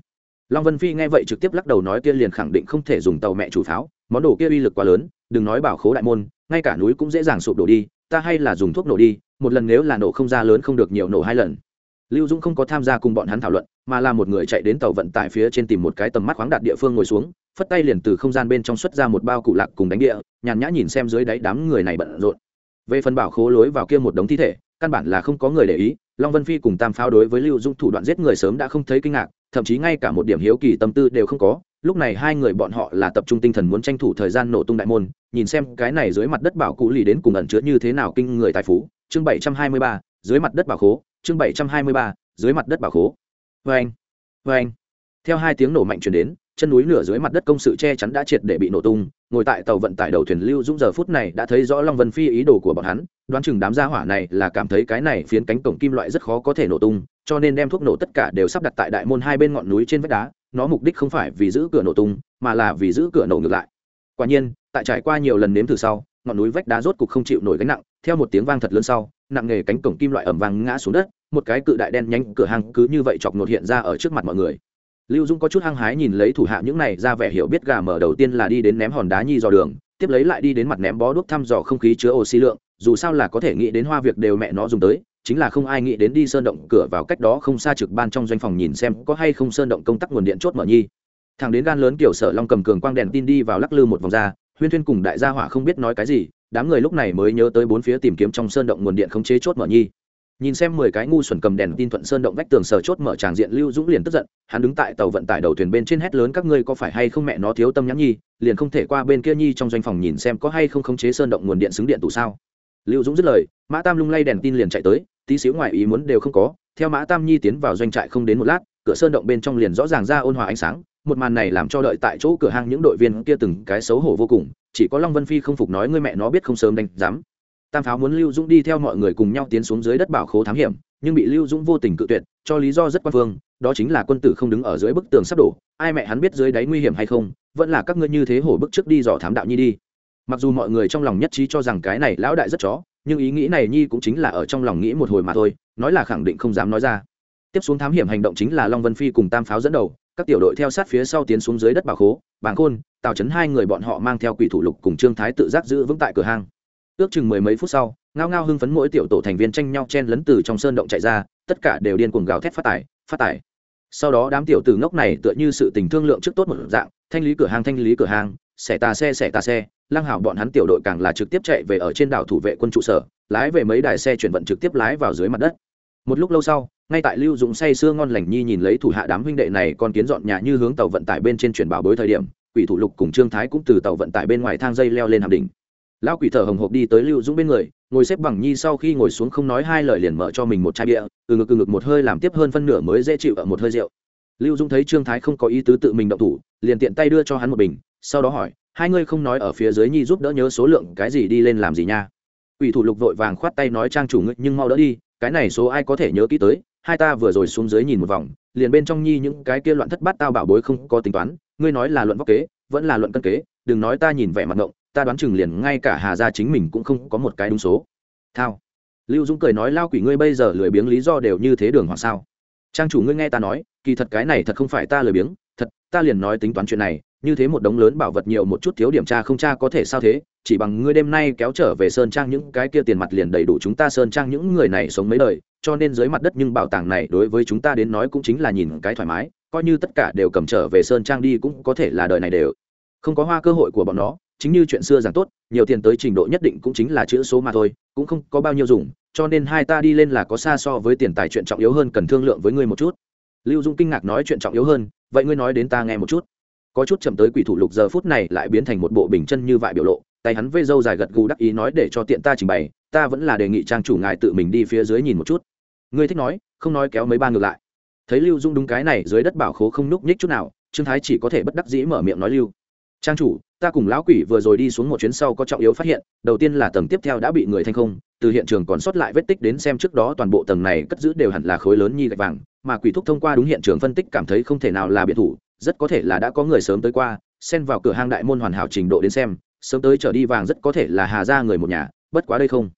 long vân phi nghe vậy trực tiếp lắc đầu nói kia liền khẳng định không thể dùng tàu mẹ chủ pháo, món đồ kia uy lực quá lớn, đừng nói bảo khố đại môn, ngay cả núi cũng dễ dàng sụp đổ đi, ta hay là dùng thuốc nổ đi, một lần nếu là nổ không ra lớn không được nhiều nổ hai lần. Lưu dũng không có tham gia cùng bọn hắn thảo luận, mà là một người chạy đến tàu vận tải phía trên tìm một cái tầm mắt khoáng đạt địa phương ngồi xuống, phất tay liền từ không gian bên trong xuất ra một bao cụ lạc cùng đánh địa, nhàn nhã nhìn xem dưới đáy đám người này bận rộn. Về phần bảo khố lối vào kia một đống thi thể, căn bản là không có người để ý, long vân phi cùng tam pháo đối với lưu dũng thủ đoạn giết người sớm đã không thấy kinh ngạc thậm chí ngay cả một điểm hiếu kỳ tâm tư đều không có. Lúc này hai người bọn họ là tập trung tinh thần muốn tranh thủ thời gian nổ tung đại môn, nhìn xem cái này dưới mặt đất bảo cụ lì đến cùng ẩn chứa như thế nào kinh người tài phú. Chương bảy trăm hai mươi ba, dưới mặt đất bảo khố. Chương bảy trăm hai mươi ba, dưới mặt đất bảo khố. Vê anh vê anh theo hai tiếng nổ mạnh chuyển đến, chân núi lửa dưới mặt đất công sự che chắn đã triệt để bị nổ tung. Ngồi tại tàu vận tải đầu thuyền lưu dũng giờ phút này đã thấy rõ long vân phi ý đồ của bọn hắn. Đoán chừng đám gia hỏa này là cảm thấy cái này phiến cánh cổng kim loại rất khó có thể nổ tung cho nên đem thuốc nổ tất cả đều sắp đặt tại đại môn hai bên ngọn núi trên vách đá, nó mục đích không phải vì giữ cửa nổ tung, mà là vì giữ cửa nổ ngược lại. Quả nhiên, tại trải qua nhiều lần nếm thử sau, ngọn núi vách đá rốt cục không chịu nổi gánh nặng, theo một tiếng vang thật lớn sau, nặng nghề cánh cổng kim loại ẩm vang ngã xuống đất, một cái cự đại đen nhánh cửa hàng cứ như vậy chọc nột hiện ra ở trước mặt mọi người. Lưu dung có chút hăng hái nhìn lấy thủ hạ những này, ra vẻ hiểu biết gà mở đầu tiên là đi đến ném hòn đá nhi dò đường, tiếp lấy lại đi đến mặt ném bó đuốc thăm dò không khí chứa oxy lượng, dù sao là có thể nghĩ đến hoa việc đều mẹ nó dùng tới chính là không ai nghĩ đến đi sơn động cửa vào cách đó không xa trực ban trong doanh phòng nhìn xem có hay không sơn động công tắc nguồn điện chốt mở nhi. Thằng đến gan lớn kiểu sở long cầm cường quang đèn tin đi vào lắc lư một vòng ra, huyên thuyên cùng đại gia hỏa không biết nói cái gì, đám người lúc này mới nhớ tới bốn phía tìm kiếm trong sơn động nguồn điện không chế chốt mở nhi. Nhìn xem mười cái ngu xuẩn cầm đèn tin thuận sơn động vách tường sờ chốt mở tràng diện lưu dũng liền tức giận, hắn đứng tại tàu vận tải đầu thuyền bên trên hét lớn các ngươi có phải hay không mẹ nó thiếu tâm nhắn nhi, liền không thể qua bên kia nhi trong doanh phòng nhìn xem có hay không khống chế sơn động nguồn điện xứng điện tủ sao. Lưu dũng dứt lời, mã tam lung lay đèn tin liền chạy tới tí xíu ngoài ý muốn đều không có, theo mã tam nhi tiến vào doanh trại không đến một lát, cửa sơn động bên trong liền rõ ràng ra ôn hòa ánh sáng, một màn này làm cho đợi tại chỗ cửa hàng những đội viên kia từng cái xấu hổ vô cùng, chỉ có long vân phi không phục nói ngươi mẹ nó biết không sớm đánh dám tam pháo muốn lưu dũng đi theo mọi người cùng nhau tiến xuống dưới đất bảo khố thám hiểm, nhưng bị lưu dũng vô tình cự tuyệt, cho lý do rất quan phương, đó chính là quân tử không đứng ở dưới bức tường sắp đổ, ai mẹ hắn biết dưới đáy nguy hiểm hay không, vẫn là các ngươi như thế hổ bức trước đi dò thám đạo nhi đi mặc dù mọi người trong lòng nhất trí cho rằng cái này lão đại rất chó, nhưng ý nghĩ này nhi cũng chính là ở trong lòng nghĩ một hồi mà thôi, nói là khẳng định không dám nói ra. Tiếp xuống thám hiểm hành động chính là long vân phi cùng tam pháo dẫn đầu, các tiểu đội theo sát phía sau tiến xuống dưới đất bảo khố, bàng khôn, tào chấn hai người bọn họ mang theo quỷ thủ lục cùng trương thái tự giác giữ vững tại cửa hang. Ước chừng mười mấy phút sau, ngao ngao hưng phấn mỗi tiểu tổ thành viên tranh nhau chen lấn từ trong sơn động chạy ra, tất cả đều điên cuồng gào thét phát tải phát tải sau đó đám tiểu tử ngốc này tựa như sự tình thương lượng trước tốt một dạng, thanh lý cửa hàng thanh lý cửa hàng xẻ tà xe, xẻ tà xe. Lăng hảo bọn hắn tiểu đội càng là trực tiếp chạy về ở trên đảo thủ vệ quân trụ sở, lái về mấy đài xe chuyển vận trực tiếp lái vào dưới mặt đất. Một lúc lâu sau, ngay tại lưu dũng say sưa ngon lành nhi nhìn lấy thủ hạ đám huynh đệ này còn kiến dọn nhà như hướng tàu vận tải bên trên chuyển bảo bối thời điểm, quỷ thủ lục cùng trương thái cũng từ tàu vận tải bên ngoài thang dây leo lên hàm đỉnh. Lão quỷ thở hồng hộc đi tới lưu dũng bên người, ngồi xếp bằng nhi sau khi ngồi xuống không nói hai lời liền mở cho mình một chai bia, từ ngực từ ngực một hơi làm tiếp hơn phân nửa mới dễ chịu ở một hơi rượu lưu Dung thấy trương thái không có ý tứ tự mình động thủ, liền tiện tay đưa cho hắn một bình, sau đó hỏi, hai ngươi không nói ở phía dưới nhi giúp đỡ nhớ số lượng cái gì đi lên làm gì nha? Ủy thủ lục vội vàng khoát tay nói, trang chủ ngươi nhưng mau đỡ đi, cái này số ai có thể nhớ kỹ tới, hai ta vừa rồi xuống dưới nhìn một vòng, liền bên trong nhi những cái kia loạn thất bát tao bảo bối không có tính toán, ngươi nói là luận vóc kế, vẫn là luận cân kế, đừng nói ta nhìn vẻ mặt ngộng, ta đoán chừng liền ngay cả hà gia chính mình cũng không có một cái đúng số. Thao. Lưu dũng cười nói, lao quỷ ngươi bây giờ lười biếng lý do đều như thế đường hoặc sao? Trang chủ ngươi nghe ta nói, kỳ thật cái này thật không phải ta lười biếng, thật, ta liền nói tính toán chuyện này, như thế một đống lớn bảo vật nhiều một chút thiếu điểm tra không tra có thể sao thế, chỉ bằng ngươi đêm nay kéo trở về sơn trang những cái kia tiền mặt liền đầy đủ chúng ta sơn trang những người này sống mấy đời, cho nên dưới mặt đất nhưng bảo tàng này đối với chúng ta đến nói cũng chính là nhìn cái thoải mái, coi như tất cả đều cầm trở về sơn trang đi cũng có thể là đời này đều. Không có hoa cơ hội của bọn nó, chính như chuyện xưa rằng tốt, nhiều tiền tới trình độ nhất định cũng chính là chữ số mà thôi, cũng không có bao nhiêu dùng cho nên hai ta đi lên là có xa so với tiền tài chuyện trọng yếu hơn, cần thương lượng với ngươi một chút. Lưu dung kinh ngạc nói chuyện trọng yếu hơn, vậy ngươi nói đến ta nghe một chút. Có chút chậm tới quỷ thủ lục giờ phút này lại biến thành một bộ bình chân như vại biểu lộ, tay hắn vây râu dài gật gù đắc ý nói để cho tiện ta trình bày, ta vẫn là đề nghị trang chủ ngài tự mình đi phía dưới nhìn một chút. Ngươi thích nói, không nói kéo mấy ba ngược lại. Thấy lưu dung đúng cái này, dưới đất bảo khố không núc nhích chút nào, trương thái chỉ có thể bất đắc dĩ mở miệng nói lưu. Trang chủ, ta cùng lão quỷ vừa rồi đi xuống một chuyến sau có trọng yếu phát hiện, đầu tiên là tầng tiếp theo đã bị người thanh không từ hiện trường còn sót lại vết tích đến xem trước đó toàn bộ tầng này cất giữ đều hẳn là khối lớn nhi gạch vàng, mà quỷ thúc thông qua đúng hiện trường phân tích cảm thấy không thể nào là biệt thủ, rất có thể là đã có người sớm tới qua, xen vào cửa hang đại môn hoàn hảo trình độ đến xem, sớm tới trở đi vàng rất có thể là hà ra người một nhà, bất quá đây không.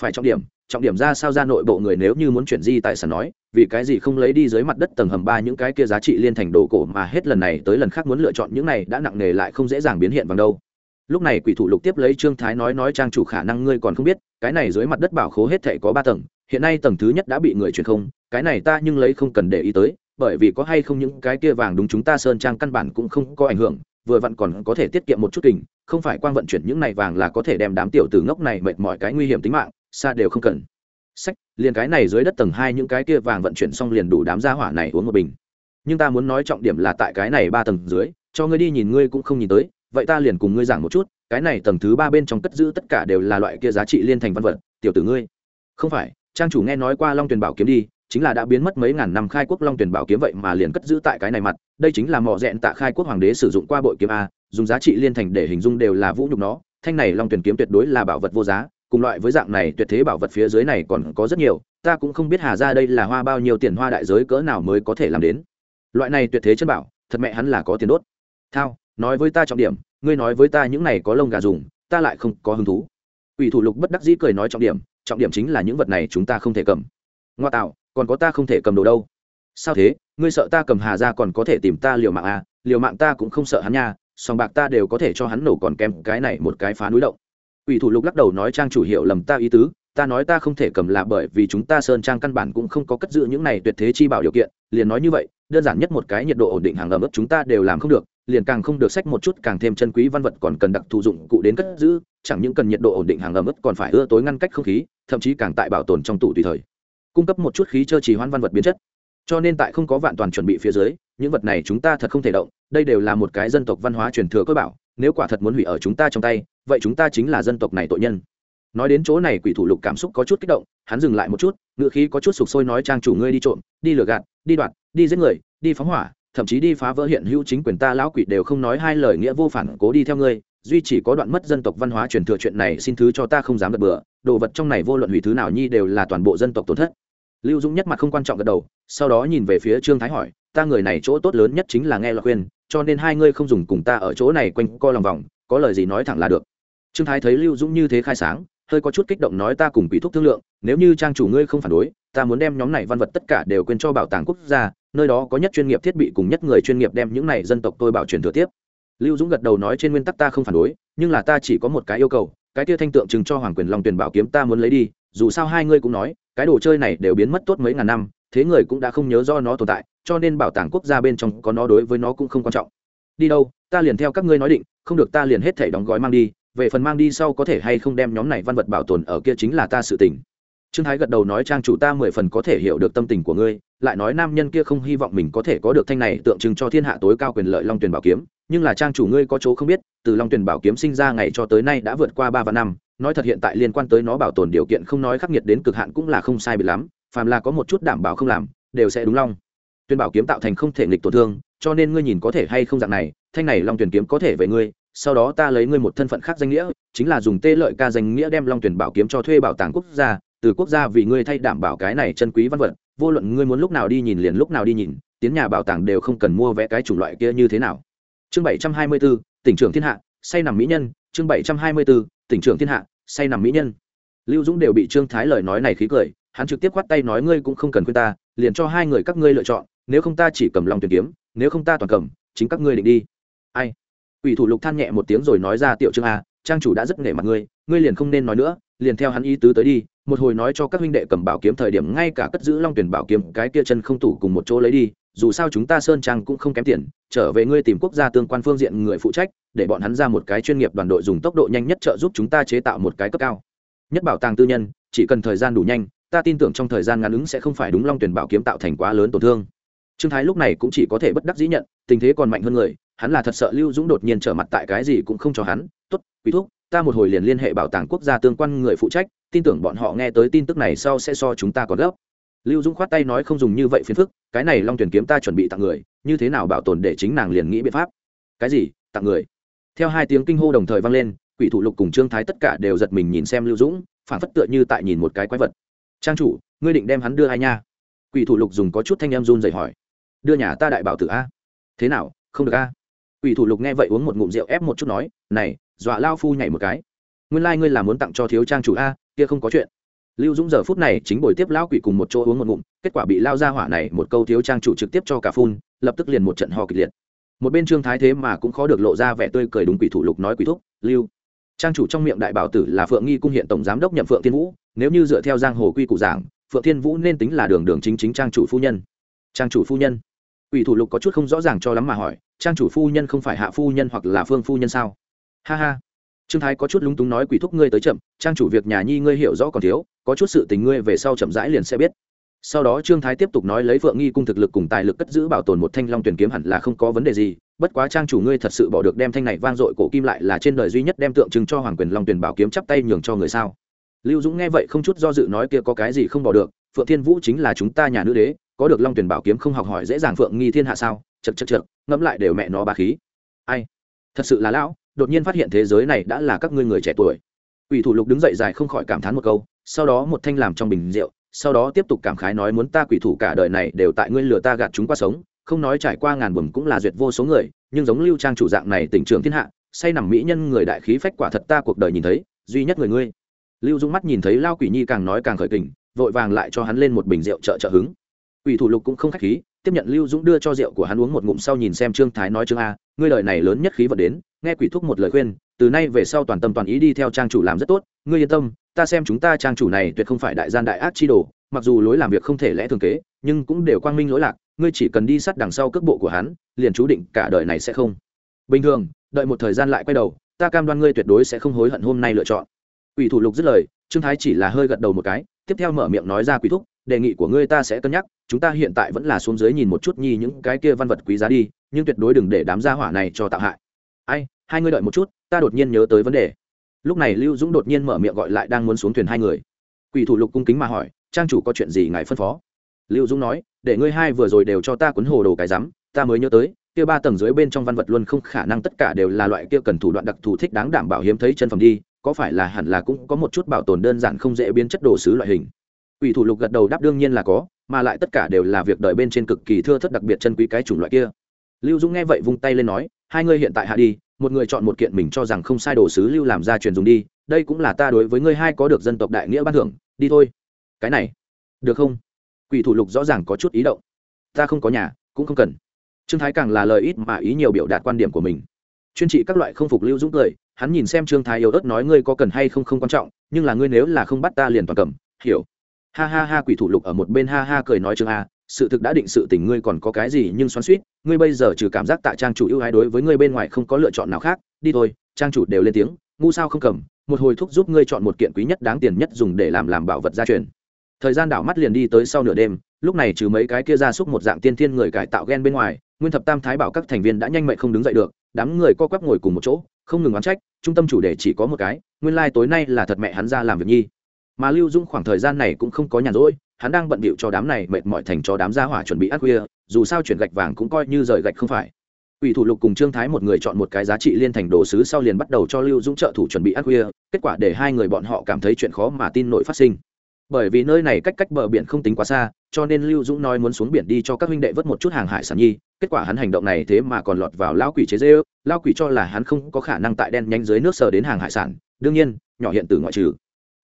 Phải trọng điểm trọng điểm ra sao ra nội bộ người nếu như muốn chuyển di tài sản nói, vì cái gì không lấy đi dưới mặt đất tầng hầm ba những cái kia giá trị liên thành đồ cổ mà hết lần này tới lần khác muốn lựa chọn những này đã nặng nề lại không dễ dàng biến hiện bằng đâu lúc này quỷ thủ lục tiếp lấy trương thái nói nói trang chủ khả năng ngươi còn không biết, cái này dưới mặt đất bảo khố hết thể có ba tầng, hiện nay tầng thứ nhất đã bị người truyền không, cái này ta nhưng lấy không cần để ý tới, bởi vì có hay không những cái kia vàng đúng chúng ta sơn trang căn bản cũng không có ảnh hưởng, vừa vặn còn có thể tiết kiệm một chút kình, không phải quang vận chuyển những này vàng là có thể đem đám tiểu tử ngốc này mệt mỏi cái nguy hiểm tính mạng, xa đều không cần. Sách, liền cái này dưới đất tầng hai những cái kia vàng vận chuyển xong liền đủ đám gia hỏa này uống một bình. Nhưng ta muốn nói trọng điểm là tại cái này ba tầng dưới, cho ngươi đi nhìn ngươi cũng không nhìn tới vậy ta liền cùng ngươi giảng một chút, cái này tầng thứ ba bên trong cất giữ tất cả đều là loại kia giá trị liên thành văn vật, tiểu tử ngươi. Không phải, trang chủ nghe nói qua long tuyền bảo kiếm đi, chính là đã biến mất mấy ngàn năm khai quốc long tuyển bảo kiếm vậy mà liền cất giữ tại cái này mặt, đây chính là mỏ rẽn tạ khai quốc hoàng đế sử dụng qua bội kiếm a, dùng giá trị liên thành để hình dung đều là vũ nhục nó, thanh này long tuyển kiếm tuyệt đối là bảo vật vô giá, cùng loại với dạng này tuyệt thế bảo vật phía dưới này còn có rất nhiều, ta cũng không biết hà ra đây là hoa bao nhiêu tiền hoa đại giới cỡ nào mới có thể làm đến. Loại này tuyệt thế chân bảo, thật mẹ hắn là có tiền đốt. Thao nói với ta trọng điểm, ngươi nói với ta những này có lông gà dùng, ta lại không có hứng thú. Ủy thủ lục bất đắc dĩ cười nói trọng điểm trọng điểm chính là những vật này chúng ta không thể cầm. Ngoa tạo, còn có ta không thể cầm đồ đâu. Sao thế? Ngươi sợ ta cầm hà ra còn có thể tìm ta liều mạng à? Liều mạng ta cũng không sợ hắn nha, sòng bạc ta đều có thể cho hắn nổ còn kèm cái này một cái phá núi động. Ủy thủ lục lắc đầu nói trang chủ hiệu lầm ta ý tứ, ta nói ta không thể cầm là bởi vì chúng ta sơn trang căn bản cũng không có cất giữ những này tuyệt thế chi bảo điều kiện, liền nói như vậy, đơn giản nhất một cái nhiệt độ ổn định hàng ẩm ướp chúng ta đều làm không được liền càng không được sách một chút, càng thêm chân quý văn vật còn cần đặc thù dụng cụ đến cất giữ, chẳng những cần nhiệt độ ổn định hàng ẩm ướt còn phải ưa tối ngăn cách không khí, thậm chí càng tại bảo tồn trong tủ tùy thời. Cung cấp một chút khí trơ trì hoãn văn vật biến chất. Cho nên tại không có vạn toàn chuẩn bị phía dưới, những vật này chúng ta thật không thể động, đây đều là một cái dân tộc văn hóa truyền thừa cơ bảo, nếu quả thật muốn hủy ở chúng ta trong tay, vậy chúng ta chính là dân tộc này tội nhân. Nói đến chỗ này quỷ thủ lục cảm xúc có chút kích động, hắn dừng lại một chút ngựa khí có chút sục sôi nói, trang chủ ngươi đi trộm, đi lừa gạt, đi đoạt, đi giết người, đi phóng hỏa thậm chí đi phá vỡ hiện hữu chính quyền ta lão quỷ đều không nói hai lời nghĩa vô phản cố đi theo ngươi, duy chỉ có đoạn mất dân tộc văn hóa truyền thừa chuyện này xin thứ cho ta không dám gật bừa, đồ vật trong này vô luận hủy thứ nào nhi đều là toàn bộ dân tộc tổn thất. Lưu dũng nhất mặt không quan trọng gật đầu, sau đó nhìn về phía trương thái hỏi, ta người này chỗ tốt lớn nhất chính là nghe lời khuyên cho nên hai ngươi không dùng cùng ta ở chỗ này quanh co lòng vòng, có lời gì nói thẳng là được. Trương thái thấy lưu dũng như thế khai sáng, hơi có chút kích động nói, ta cùng quỷ thúc thương lượng, nếu như trang chủ ngươi không phản đối ta muốn đem nhóm này văn vật tất cả đều quên cho bảo tàng quốc gia, nơi đó có nhất chuyên nghiệp thiết bị cùng nhất người chuyên nghiệp đem những này dân tộc tôi bảo truyền thừa tiếp. Lưu dũng gật đầu nói trên nguyên tắc ta không phản đối, nhưng là ta chỉ có một cái yêu cầu, cái kia thanh tượng chừng cho hoàng quyền long tuyển bảo kiếm ta muốn lấy đi, dù sao hai ngươi cũng nói, cái đồ chơi này đều biến mất tốt mấy ngàn năm, thế người cũng đã không nhớ do nó tồn tại, cho nên bảo tàng quốc gia bên trong có nó đối với nó cũng không quan trọng. Đi đâu, ta liền theo các ngươi nói định, không được ta liền hết thể đóng gói mang đi, về phần mang đi sau có thể hay không đem nhóm này văn vật bảo tồn ở kia chính là ta sự tình trương thái gật đầu nói, trang chủ ta mười phần có thể hiểu được tâm tình của ngươi, lại nói nam nhân kia không hy vọng mình có thể có được thanh này tượng trưng cho thiên hạ tối cao quyền lợi long tuyển bảo kiếm, nhưng là trang chủ ngươi có chỗ không biết, từ long tuyển bảo kiếm sinh ra ngày cho tới nay đã vượt qua ba và năm, nói thật hiện tại liên quan tới nó bảo tồn điều kiện không nói khắc nghiệt đến cực hạn cũng là không sai bị lắm, phàm là có một chút đảm bảo không làm, đều sẽ đúng long tuyên bảo kiếm tạo thành không thể nghịch tổn thương, cho nên ngươi nhìn có thể hay không dạng này, thanh này long tuyển kiếm có thể về ngươi, sau đó ta lấy ngươi một thân phận khác danh nghĩa, chính là dùng tê lợi ca danh nghĩa đem long tuyển bảo kiếm cho thuê bảo tàng quốc gia từ quốc gia vì ngươi thay đảm bảo cái này chân quý văn vật, vô luận ngươi muốn lúc nào đi nhìn liền lúc nào đi nhìn, tiến nhà bảo tàng đều không cần mua vé cái chủng loại kia như thế nào. Chương bảy trăm hai mươi bốn tỉnh trưởng thiên hạ, say nằm mỹ nhân. Chương bảy trăm hai mươi bốn tỉnh trưởng thiên hạ, say nằm mỹ nhân. Lưu dũng đều bị trương thái lời nói này khí cười, hắn trực tiếp khoát tay nói ngươi cũng không cần khuyên ta, liền cho hai người các ngươi lựa chọn, nếu không ta chỉ cầm lòng tuyển kiếm, nếu không ta toàn cầm, chính các ngươi định đi. Ai? Ủy thủ lục than nhẹ một tiếng rồi nói ra, tiểu trương a trang chủ đã rất nể mặt ngươi ngươi liền không nên nói nữa liền theo hắn ý tứ tới đi, một hồi nói cho các huynh đệ cầm bảo kiếm thời điểm ngay cả cất giữ long tuyển bảo kiếm cái kia chân không tủ cùng một chỗ lấy đi, dù sao chúng ta sơn trang cũng không kém tiền, trở về ngươi tìm quốc gia tương quan phương diện người phụ trách, để bọn hắn ra một cái chuyên nghiệp đoàn đội dùng tốc độ nhanh nhất trợ giúp chúng ta chế tạo một cái cấp cao. Nhất bảo tàng tư nhân, chỉ cần thời gian đủ nhanh, ta tin tưởng trong thời gian ngắn ứng sẽ không phải đúng long tuyển bảo kiếm tạo thành quá lớn tổn thương. Trương thái lúc này cũng chỉ có thể bất đắc dĩ nhận, tình thế còn mạnh hơn người, hắn là thật sợ lưu dũng đột nhiên trở mặt tại cái gì cũng không cho hắn t ố t quý thúc ta một hồi liền liên hệ bảo tàng quốc gia tương quan người phụ trách, tin tưởng bọn họ nghe tới tin tức này sau sẽ so chúng ta còn gấp. Lưu dũng khoát tay nói không dùng như vậy phiền phức, cái này long tuyển kiếm ta chuẩn bị tặng người, như thế nào bảo tồn để chính nàng liền nghĩ biện pháp. Cái gì? Tặng người? Theo hai tiếng kinh hô đồng thời vang lên, quỷ thủ lục cùng trương thái tất cả đều giật mình nhìn xem lưu dũng phản phất tựa như tại nhìn một cái quái vật. Trang chủ, ngươi định đem hắn đưa ai nha? Quỷ thủ lục dùng có chút thanh em run dậy hỏi. Đưa nhà ta đại bảo tử a. Thế nào? Không được a. Quỷ thủ lục nghe vậy uống một ngụm rượu ép một chút nói, này dọa lao phu nhảy một cái. Nguyên lai、like、ngươi là muốn tặng cho thiếu trang chủ a, kia không có chuyện. Lưu dũng giờ phút này chính buổi tiếp lão quỷ cùng một chỗ uống một ngụm, kết quả bị lao ra hỏa này một câu thiếu trang chủ trực tiếp cho cả phun, lập tức liền một trận ho kịch liệt. Một bên trương thái thế mà cũng khó được lộ ra vẻ tươi cười đúng quỷ thủ lục nói quỷ thúc, lưu, trang chủ trong miệng đại bảo tử là phượng nghi cung hiện tổng giám đốc nhậm phượng thiên vũ, nếu như dựa theo giang hồ quy củ giảng, phượng thiên vũ nên tính là đường đường chính chính trang chủ phu nhân. Trang chủ phu nhân? Quỷ thủ lục có chút không rõ ràng cho lắm mà hỏi, trang chủ phu nhân không phải hạ phu nhân hoặc là phương phu nhân sao? Ha ha. Trương thái có chút lúng túng nói quỷ thúc ngươi tới chậm, trang chủ việc nhà nhi ngươi hiểu rõ còn thiếu, có chút sự tình ngươi về sau chậm rãi liền sẽ biết. Sau đó trương thái tiếp tục nói lấy phượng nghi cung thực lực cùng tài lực cất giữ bảo tồn một thanh long tuyển kiếm hẳn là không có vấn đề gì, bất quá trang chủ ngươi thật sự bỏ được đem thanh này vang dội cổ kim lại là trên đời duy nhất đem tượng trưng cho hoàng quyền long tuyển bảo kiếm chắp tay nhường cho người sao. Lưu dũng nghe vậy không chút do dự nói kia có cái gì không bỏ được, phượng thiên vũ chính là chúng ta nhà nữ đế, có được long tuyển bảo kiếm không học hỏi dễ dàng phượng nghi thiên hạ sao chật chật chật ngẫm lại đều mẹ nó bà khí. Ai? Thật sự là lão đột nhiên phát hiện thế giới này đã là các ngươi người trẻ tuổi. Ủy thủ lục đứng dậy dài không khỏi cảm thán một câu, sau đó một thanh làm trong bình rượu, sau đó tiếp tục cảm khái nói muốn ta quỷ thủ cả đời này đều tại ngươi lừa ta gạt chúng qua sống, không nói trải qua ngàn buồm cũng là duyệt vô số người, nhưng giống lưu trang chủ dạng này tỉnh trường thiên hạ, say nằm mỹ nhân người đại khí phách quả thật ta cuộc đời nhìn thấy, duy nhất người ngươi. Lưu dũng mắt nhìn thấy lao quỷ nhi càng nói càng khởi kình, vội vàng lại cho hắn lên một bình rượu trợ trợ hứng. Ủy thủ lục cũng không khách khí, tiếp nhận lưu dũng đưa cho rượu của hắn uống một ngụm sau nhìn xem trương thái nói trương a, ngươi lời này lớn nhất khí vật đến nghe quỷ thúc một lời khuyên, từ nay về sau toàn tâm toàn ý đi theo trang chủ làm rất tốt. Ngươi yên tâm, ta xem chúng ta trang chủ này tuyệt không phải đại gian đại ác chi đồ, mặc dù lối làm việc không thể lẽ thường kế, nhưng cũng đều quang minh lỗi lạc, ngươi chỉ cần đi sát đằng sau cước bộ của hắn, liền chú định cả đời này sẽ không. Bình thường, đợi một thời gian lại quay đầu, ta cam đoan ngươi tuyệt đối sẽ không hối hận hôm nay lựa chọn. Quỷ thủ lục dứt lời, trương thái chỉ là hơi gật đầu một cái, tiếp theo mở miệng nói ra quỷ thúc, đề nghị của ngươi ta sẽ cân nhắc, chúng ta hiện tại vẫn là xuống dưới nhìn một chút nhi những cái kia văn vật quý giá đi, nhưng tuyệt đối đừng để đám gia hỏa này cho tạo hại ai, hai ngươi đợi một chút, ta đột nhiên nhớ tới vấn đề. Lúc này lưu dũng đột nhiên mở miệng gọi lại đang muốn xuống thuyền hai người. Quỷ thủ lục cung kính mà hỏi, trang chủ có chuyện gì ngài phân phó? Lưu dũng nói, để ngươi hai vừa rồi đều cho ta cuốn hồ đồ cái rắm, ta mới nhớ tới, kia ba tầng dưới bên trong văn vật luôn không khả năng tất cả đều là loại kia cần thủ đoạn đặc thù thích đáng đảm bảo hiếm thấy chân phẩm đi, có phải là hẳn là cũng có một chút bảo tồn đơn giản không dễ biến chất đồ sứ loại hình? Quỷ thủ lục gật đầu đáp đương nhiên là có, mà lại tất cả đều là việc đợi bên trên cực kỳ thưa thất đặc biệt chân quý cái chủng loại kia. Lưu dũng nghe vậy vung tay lên nói hai ngươi hiện tại hạ đi, một người chọn một kiện mình cho rằng không sai đồ sứ lưu làm ra truyền dùng đi, đây cũng là ta đối với ngươi hai có được dân tộc đại nghĩa ban thưởng, đi thôi. Cái này, được không? Quỷ thủ lục rõ ràng có chút ý động. Ta không có nhà, cũng không cần. Trương thái càng là lời ít mà ý nhiều biểu đạt quan điểm của mình. Chuyên trị các loại không phục lưu dũng cười, hắn nhìn xem trương thái yếu ớt nói ngươi có cần hay không không quan trọng, nhưng là ngươi nếu là không bắt ta liền toàn cầm, hiểu. Ha ha ha, quỷ thủ lục ở một bên ha ha cười nói trương a sự thực đã định sự tình ngươi còn có cái gì nhưng xoắn suýt, ngươi bây giờ trừ cảm giác tạ trang chủ ưu ái đối với ngươi bên ngoài không có lựa chọn nào khác, đi thôi, trang chủ đều lên tiếng, ngu sao không cầm, một hồi thúc giúp ngươi chọn một kiện quý nhất đáng tiền nhất dùng để làm làm bảo vật gia truyền. Thời gian đảo mắt liền đi tới sau nửa đêm, lúc này trừ mấy cái kia ra xúc một dạng tiên thiên người cải tạo gen bên ngoài, nguyên thập tam thái bảo các thành viên đã nhanh mệnh không đứng dậy được, đám người co quắp ngồi cùng một chỗ, không ngừng oán trách, trung tâm chủ đề chỉ có một cái, nguyên lai、like、tối nay là thật mẹ hắn ra làm việc nhi. Mà lưu dung khoảng thời gian này cũng không có nhàn rỗi hắn đang bận bịu cho đám này mệt mỏi thành cho đám gia hỏa chuẩn bị ác khuya, dù sao chuyển gạch vàng cũng coi như rời gạch không phải. Ủy thủ lục cùng trương thái một người chọn một cái giá trị liên thành đồ sứ sau liền bắt đầu cho lưu dũng trợ thủ chuẩn bị ác khuya, kết quả để hai người bọn họ cảm thấy chuyện khó mà tin nổi phát sinh. Bởi vì nơi này cách cách bờ biển không tính quá xa, cho nên lưu dũng nói muốn xuống biển đi cho các huynh đệ vớt một chút hàng hải sản nhi, kết quả hắn hành động này thế mà còn lọt vào lao quỷ chế dê ư lao quỷ cho là hắn không có khả năng tại đen nhanh dưới nước sờ đến hàng hải sản, đương nhiên, nhỏ hiện từ ngoại trừ.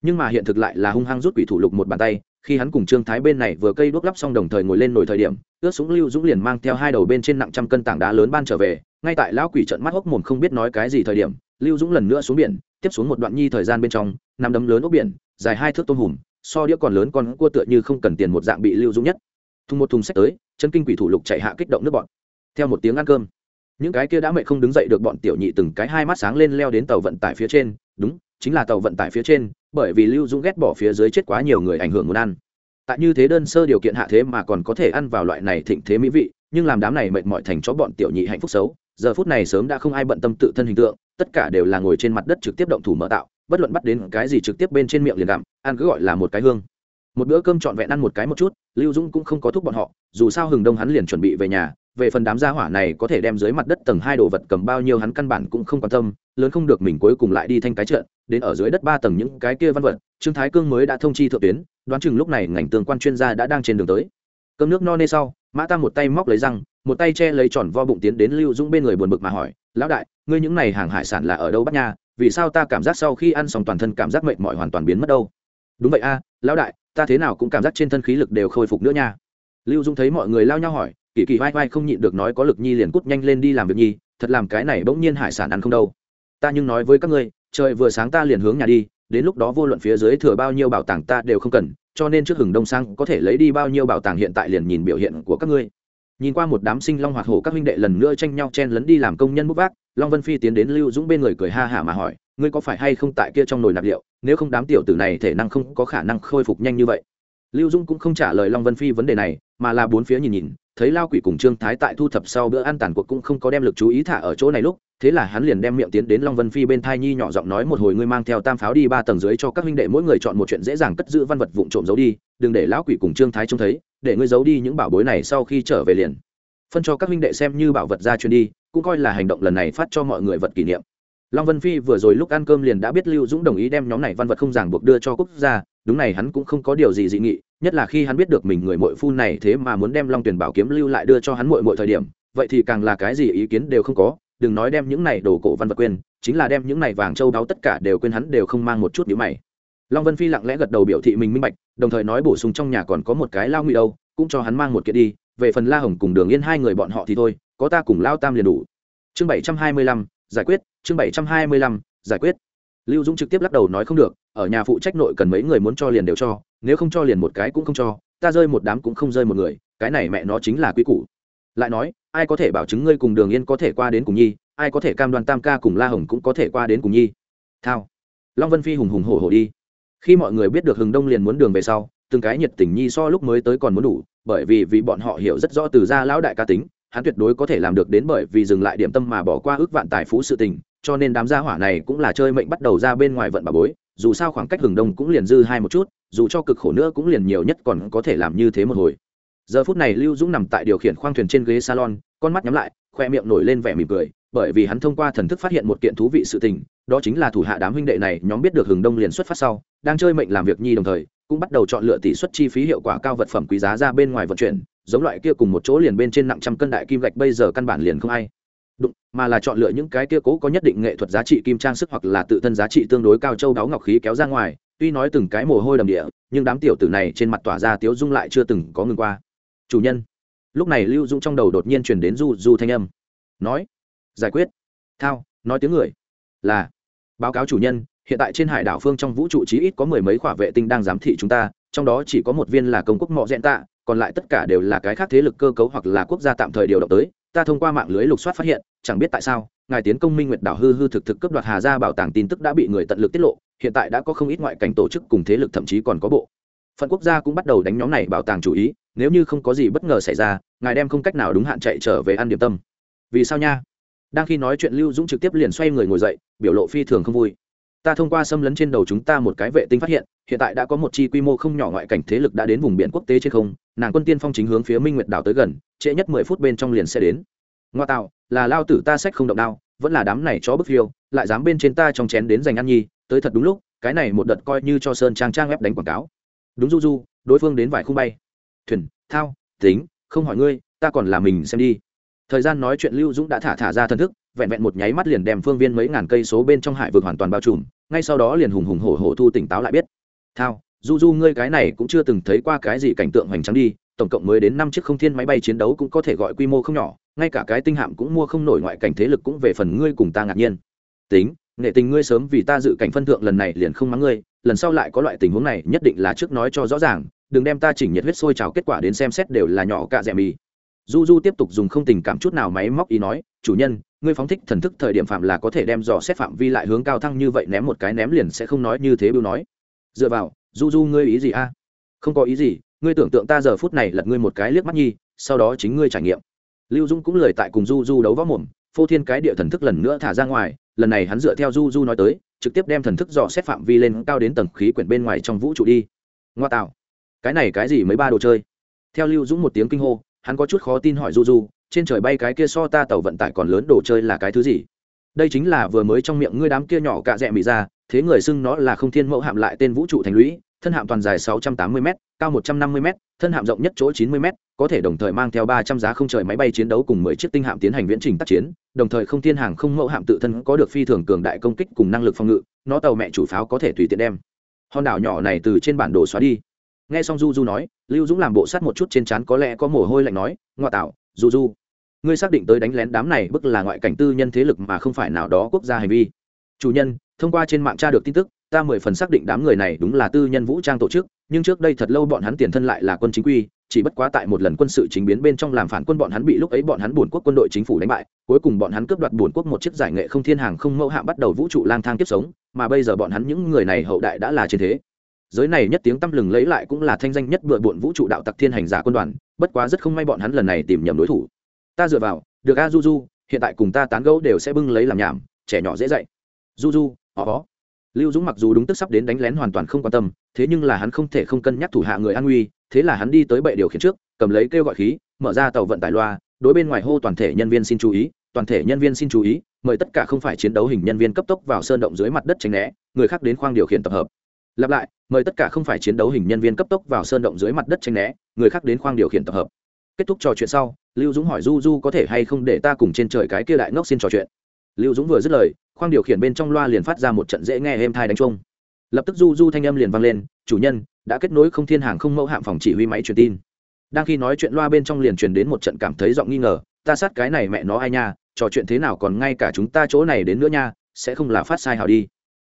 Nhưng mà hiện thực lại là hung hăng rút quỷ thủ lục một bàn tay khi hắn cùng trương thái bên này vừa cây đuốc lắp xong đồng thời ngồi lên nổi thời điểm, ướt súng lưu dũng liền mang theo hai đầu bên trên nặng trăm cân tảng đá lớn ban trở về, ngay tại lão quỷ trận mắt hốc mồm không biết nói cái gì thời điểm, lưu dũng lần nữa xuống biển, tiếp xuống một đoạn nhi thời gian bên trong, nằm đấm lớn ốc biển, dài hai thước tôm hùm, so đĩa còn lớn con cua tựa như không cần tiền một dạng bị lưu dũng nhất. Thùng một thùng sách tới, chân kinh quỷ thủ lục chạy hạ kích động nước bọn. Theo một tiếng ăn cơm, những cái kia đã mẹ không đứng dậy được bọn tiểu nhị từng cái hai mắt sáng lên leo đến tàu vận tải phía trên, đúng chính là tàu vận tải phía trên, bởi vì lưu dũng ghét bỏ phía dưới chết quá nhiều người ảnh hưởng muốn ăn. Tại như thế đơn sơ điều kiện hạ thế mà còn có thể ăn vào loại này thịnh thế mỹ vị, nhưng làm đám này mệt mỏi thành chó bọn tiểu nhị hạnh phúc xấu, giờ phút này sớm đã không ai bận tâm tự thân hình tượng, tất cả đều là ngồi trên mặt đất trực tiếp động thủ mở tạo, bất luận bắt đến cái gì trực tiếp bên trên miệng liền gặm, ăn cứ gọi là một cái hương. Một bữa cơm trọn vẹn ăn một cái một chút, lưu dũng cũng không có thúc bọn họ, dù sao hừng đông hắn liền chuẩn bị về nhà về phần đám gia hỏa này có thể đem dưới mặt đất tầng hai đồ vật cầm bao nhiêu hắn căn bản cũng không quan tâm, lớn không được mình cuối cùng lại đi thanh cái trận, đến ở dưới đất ba tầng những cái kia văn vật, trương thái cương mới đã thông chi thượng tuyến, đoán chừng lúc này ngành tương quan chuyên gia đã đang trên đường tới. Cơm nước no nê sau, mã tam một tay móc lấy răng, một tay che lấy tròn vo bụng tiến đến lưu dũng bên người buồn bực mà hỏi, lão đại, ngươi những này hàng hải sản là ở đâu bắt nha? Vì sao ta cảm giác sau khi ăn xong toàn thân cảm giác mệt mỏi hoàn toàn biến mất đâu? Đúng vậy a, lão đại, ta thế nào cũng cảm giác trên thân khí lực đều khôi phục nữa nha. Lưu dũng thấy mọi người lao nhau hỏi kỳ kỳ vai vai không nhịn được nói có lực nhi liền cút nhanh lên đi làm việc nhi, thật làm cái này bỗng nhiên hải sản ăn không đâu. Ta nhưng nói với các ngươi, trời vừa sáng ta liền hướng nhà đi, đến lúc đó vô luận phía dưới thừa bao nhiêu bảo tàng ta đều không cần, cho nên trước hừng đông sang có thể lấy đi bao nhiêu bảo tàng hiện tại liền nhìn biểu hiện của các ngươi. Nhìn qua một đám sinh long hoạt hổ các huynh đệ lần nữa tranh nhau chen lấn đi làm công nhân bút vác, long vân phi tiến đến lưu dũng bên người cười ha hả mà hỏi, ngươi có phải hay không tại kia trong nồi nạp liệu, nếu không đám tiểu tử này thể năng không có khả năng khôi phục nhanh như vậy? Lưu dũng cũng không trả lời long vân phi vấn đề này, mà là bốn phía nhìn nhìn thấy lao quỷ cùng trương thái tại thu thập sau bữa ăn tàn cuộc cũng không có đem lực chú ý thả ở chỗ này lúc, thế là hắn liền đem miệng tiến đến long vân phi bên thai nhi nhỏ giọng nói một hồi ngươi mang theo tam pháo đi ba tầng dưới cho các huynh đệ mỗi người chọn một chuyện dễ dàng cất giữ văn vật vụn trộm giấu đi, đừng để lão quỷ cùng trương thái trông thấy, để ngươi giấu đi những bảo bối này sau khi trở về liền. Phân cho các huynh đệ xem như bảo vật ra truyền đi, cũng coi là hành động lần này phát cho mọi người vật kỷ niệm. Long vân phi vừa rồi lúc ăn cơm liền đã biết lưu dũng đồng ý đem nhóm này văn vật không ràng buộc đưa cho quốc gia đúng này, hắn cũng không có điều gì dị nghị, nhất là khi hắn biết được mình người mội phu này thế mà muốn đem long tuyển bảo kiếm lưu lại đưa cho hắn mội mội thời điểm, vậy thì càng là cái gì ý kiến đều không có, đừng nói đem những này đồ cổ văn vật quên, chính là đem những này vàng châu đáo tất cả đều quên hắn đều không mang một chút nhữ mày. Long vân phi lặng lẽ gật đầu biểu thị mình minh bạch, đồng thời nói bổ sung trong nhà còn có một cái lao nguy đâu, cũng cho hắn mang một kiện đi, về phần la hồng cùng đường yên hai người bọn họ thì thôi, có ta cùng lao tam liền đủ. Chương bảy trăm hai mươi lăm, giải quyết, chương bảy trăm hai mươi lăm, giải quyết lưu dũng trực tiếp lắc đầu nói không được, ở nhà phụ trách nội cần mấy người muốn cho liền đều cho, nếu không cho liền một cái cũng không cho, ta rơi một đám cũng không rơi một người, cái này mẹ nó chính là quy củ. Lại nói, ai có thể bảo chứng ngươi cùng đường yên có thể qua đến cùng nhi, ai có thể cam đoan tam ca cùng la hồng cũng có thể qua đến cùng nhi? Thao. Long vân phi hùng hùng hổ hổ đi. Khi mọi người biết được hừng đông liền muốn đường về sau, từng cái nhiệt tình nhi so lúc mới tới còn muốn đủ, bởi vì vì bọn họ hiểu rất rõ từ gia lão đại ca tính, hắn tuyệt đối có thể làm được đến bởi vì dừng lại điểm tâm mà bỏ qua ước vạn tài phú sự tình cho nên đám gia hỏa này cũng là chơi mệnh bắt đầu ra bên ngoài vận bà bối, dù sao khoảng cách hừng đông cũng liền dư hai một chút, dù cho cực khổ nữa cũng liền nhiều nhất còn có thể làm như thế một hồi. Giờ phút này lưu dũng nằm tại điều khiển khoang thuyền trên ghế salon, con mắt nhắm lại, khoe miệng nổi lên vẻ mỉm cười, bởi vì hắn thông qua thần thức phát hiện một kiện thú vị sự tình, đó chính là thủ hạ đám huynh đệ này nhóm biết được hừng đông liền xuất phát sau, đang chơi mệnh làm việc nhi đồng thời, cũng bắt đầu chọn lựa tỷ suất chi phí hiệu quả cao vật phẩm quý giá ra bên ngoài vận chuyển, giống loại kia cùng một chỗ liền bên trên nặng trăm cân đại kim gạch bây giờ căn bản liền không ai đụng, mà là chọn lựa những cái kia cố có nhất định nghệ thuật giá trị kim trang sức hoặc là tự thân giá trị tương đối cao châu đáo ngọc khí kéo ra ngoài. Tuy nói từng cái mồ hôi đầm địa, nhưng đám tiểu tử này trên mặt tỏa ra tiếu dung lại chưa từng có ngừng qua. Chủ nhân. Lúc này lưu dũng trong đầu đột nhiên truyền đến du du thanh âm. Nói. Giải quyết. Thao, nói tiếng người. Là. Báo cáo chủ nhân, hiện tại trên hải đảo phương trong vũ trụ chí ít có mười mấy khỏa vệ tinh đang giám thị chúng ta, trong đó chỉ có một viên là công quốc mọ dẹn tạ, còn lại tất cả đều là cái khác thế lực cơ cấu hoặc là quốc gia tạm thời điều động tới ta thông qua mạng lưới lục soát phát hiện, chẳng biết tại sao, ngài tiến công minh nguyệt đảo hư hư thực thực cấp đoạt hà gia bảo tàng tin tức đã bị người tận lực tiết lộ, hiện tại đã có không ít ngoại cảnh tổ chức cùng thế lực thậm chí còn có bộ. Phận quốc gia cũng bắt đầu đánh nhóm này bảo tàng chủ ý, nếu như không có gì bất ngờ xảy ra, ngài đem không cách nào đúng hạn chạy trở về ăn điểm tâm. Vì sao nha? Đang khi nói chuyện lưu dũng trực tiếp liền xoay người ngồi dậy, biểu lộ phi thường không vui ta thông qua xâm lấn trên đầu chúng ta một cái vệ tinh phát hiện hiện tại đã có một chi quy mô không nhỏ ngoại cảnh thế lực đã đến vùng biển quốc tế trên không, nàng quân tiên phong chính hướng phía minh nguyệt đảo tới gần, trễ nhất mười phút bên trong liền sẽ đến. Ngoa tạo, là lao tử ta sách không động đao, vẫn là đám này chó bức phiêu, lại dám bên trên ta trong chén đến giành ăn nhi, tới thật đúng lúc, cái này một đợt coi như cho sơn trang trang web đánh quảng cáo. Đúng du du, đối phương đến vài khung bay. Thuyền, thao, tính, không hỏi ngươi, ta còn là mình xem đi. Thời gian nói chuyện lưu dũng đã thả thả ra thần thức vẹn vẹn một nháy mắt liền đem phương viên mấy ngàn cây số bên trong hải vực hoàn toàn bao trùm, ngay sau đó liền hùng hùng hổ hổ thu tỉnh táo lại biết. Thao, du du ngươi cái này cũng chưa từng thấy qua cái gì cảnh tượng hoành tráng đi, tổng cộng mới đến năm chiếc không thiên máy bay chiến đấu cũng có thể gọi quy mô không nhỏ, ngay cả cái tinh hạm cũng mua không nổi ngoại cảnh thế lực cũng về phần ngươi cùng ta ngạc nhiên. Tính, nghệ tình ngươi sớm vì ta dự cảnh phân thượng lần này liền không mắng ngươi, lần sau lại có loại tình huống này nhất định là trước nói cho rõ ràng, đừng đem ta chỉnh nhiệt huyết sôi trào kết quả đến xem xét đều là nhỏ cạ rẻ mì. Du du tiếp tục dùng không tình cảm chút nào máy móc ý nói, chủ nhân ngươi phóng thích thần thức thời điểm phạm là có thể đem dò xét phạm vi lại hướng cao thăng như vậy ném một cái ném liền sẽ không nói như thế bưu nói. Dựa vào, du du ngươi ý gì a? Không có ý gì, ngươi tưởng tượng ta giờ phút này lật ngươi một cái liếc mắt nhi, sau đó chính ngươi trải nghiệm. Lưu dung cũng lời tại cùng du du đấu võ mồm, phô thiên cái địa thần thức lần nữa thả ra ngoài, lần này hắn dựa theo du du nói tới, trực tiếp đem thần thức dò xét phạm vi lên cao đến tầng khí quyển bên ngoài trong vũ trụ đi. Ngoa tạo. Cái này cái gì mấy ba đồ chơi? Theo lưu dũng một tiếng kinh hô, hắn có chút khó tin hỏi du du trên trời bay cái kia so ta tàu vận tải còn lớn đồ chơi là cái thứ gì? Đây chính là vừa mới trong miệng ngươi đám kia nhỏ cạ rẽ mị ra, thế người xưng nó là không thiên mẫu hạm lại tên vũ trụ thành lũy, thân hạm toàn dài 680 m cao 150 m thân hạm rộng nhất chỗ 90 m có thể đồng thời mang theo 300 giá không trời máy bay chiến đấu cùng 10 chiếc tinh hạm tiến hành viễn trình tác chiến, đồng thời không thiên hàng không mẫu hạm tự thân có được phi thường cường đại công kích cùng năng lực phòng ngự, nó tàu mẹ chủ pháo có thể tùy tiện đem. Hòn đảo nhỏ này từ trên bản đồ xóa đi. Nghe xong du du nói, lưu dũng làm bộ sát một chút trên trán có lẽ có mồ hôi lạnh nói ngoại tạo du du ngươi xác định tới đánh lén đám này bức là ngoại cảnh tư nhân thế lực mà không phải nào đó quốc gia hành vi. Chủ nhân, thông qua trên mạng tra được tin tức, ta mười phần xác định đám người này đúng là tư nhân vũ trang tổ chức, nhưng trước đây thật lâu bọn hắn tiền thân lại là quân chính quy, chỉ bất quá tại một lần quân sự chính biến bên trong làm phản quân bọn hắn bị lúc ấy bọn hắn buồn quốc quân đội chính phủ đánh bại, cuối cùng bọn hắn cướp đoạt buồn quốc một chiếc giải nghệ không thiên hàng không mẫu hạm bắt đầu vũ trụ lang thang kiếp sống, mà bây giờ bọn hắn những người này hậu đại đã là trên thế. Giới này nhất tiếng tăm lừng lấy lại cũng là thanh danh nhất bựa bộn vũ trụ đạo tặc thiên hành giả quân đoàn bất quá rất không may bọn hắn lần này tìm nhầm đối thủ. Ta dựa vào, được a du du hiện tại cùng ta tán gẫu đều sẽ bưng lấy làm nhảm, trẻ nhỏ dễ dạy. Du du họ có lưu dũng mặc dù đúng tức sắp đến đánh lén hoàn toàn không quan tâm, thế nhưng là hắn không thể không cân nhắc thủ hạ người an nguy, thế là hắn đi tới bệ điều khiển trước, cầm lấy kêu gọi khí, mở ra tàu vận tải loa, đối bên ngoài hô toàn thể nhân viên xin chú ý, toàn thể nhân viên xin chú ý, mời tất cả không phải chiến đấu hình nhân viên cấp tốc vào sơn động dưới mặt đất tránh né, người khác đến khoang điều khiển tập hợp lặp lại, mời tất cả không phải chiến đấu hình nhân viên cấp tốc vào sơn động dưới mặt đất tranh né, người khác đến khoang điều khiển tập hợp. Kết thúc trò chuyện sau, lưu dũng hỏi du du có thể hay không để ta cùng trên trời cái kia đại ngốc xin trò chuyện. Lưu dũng vừa dứt lời, khoang điều khiển bên trong loa liền phát ra một trận dễ nghe êm thai đánh trông lập tức du du thanh âm liền vang lên, chủ nhân, đã kết nối không thiên hàng không mẫu hạm phòng chỉ huy máy truyền tin. Đang khi nói chuyện loa bên trong liền truyền đến một trận cảm thấy giọng nghi ngờ, ta sát cái này mẹ nó ai nha, trò chuyện thế nào còn ngay cả chúng ta chỗ này đến nữa nha, sẽ không là phát sai hào đi.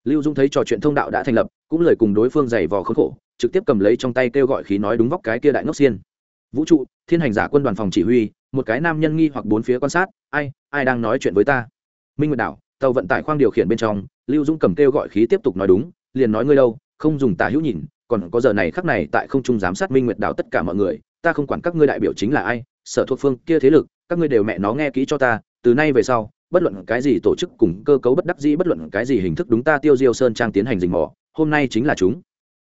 Lưu dung thấy trò chuyện thông đạo đã thành lập cũng lời cùng đối phương giày vò khốn khổ, trực tiếp cầm lấy trong tay kêu gọi khí nói đúng vóc cái kia đại ngốc xiên. Vũ trụ, thiên hành giả quân đoàn phòng chỉ huy, một cái nam nhân nghi hoặc bốn phía quan sát, ai ai đang nói chuyện với ta? Minh nguyệt đảo, tàu vận tải khoang điều khiển bên trong, lưu dũng cầm kêu gọi khí tiếp tục nói đúng, liền nói ngươi đâu, không dùng tà hữu nhìn, còn có giờ này khắc này tại không trung giám sát minh nguyệt đảo tất cả mọi người, ta không quản các ngươi đại biểu chính là ai, sở thuộc phương kia thế lực, các ngươi đều mẹ nó nghe kỹ cho ta, từ nay về sau, bất luận cái gì tổ chức cùng cơ cấu bất đắc dĩ, bất luận cái gì hình thức đúng ta tiêu diêu sơn trang tiến hành dình mò hôm nay chính là chúng.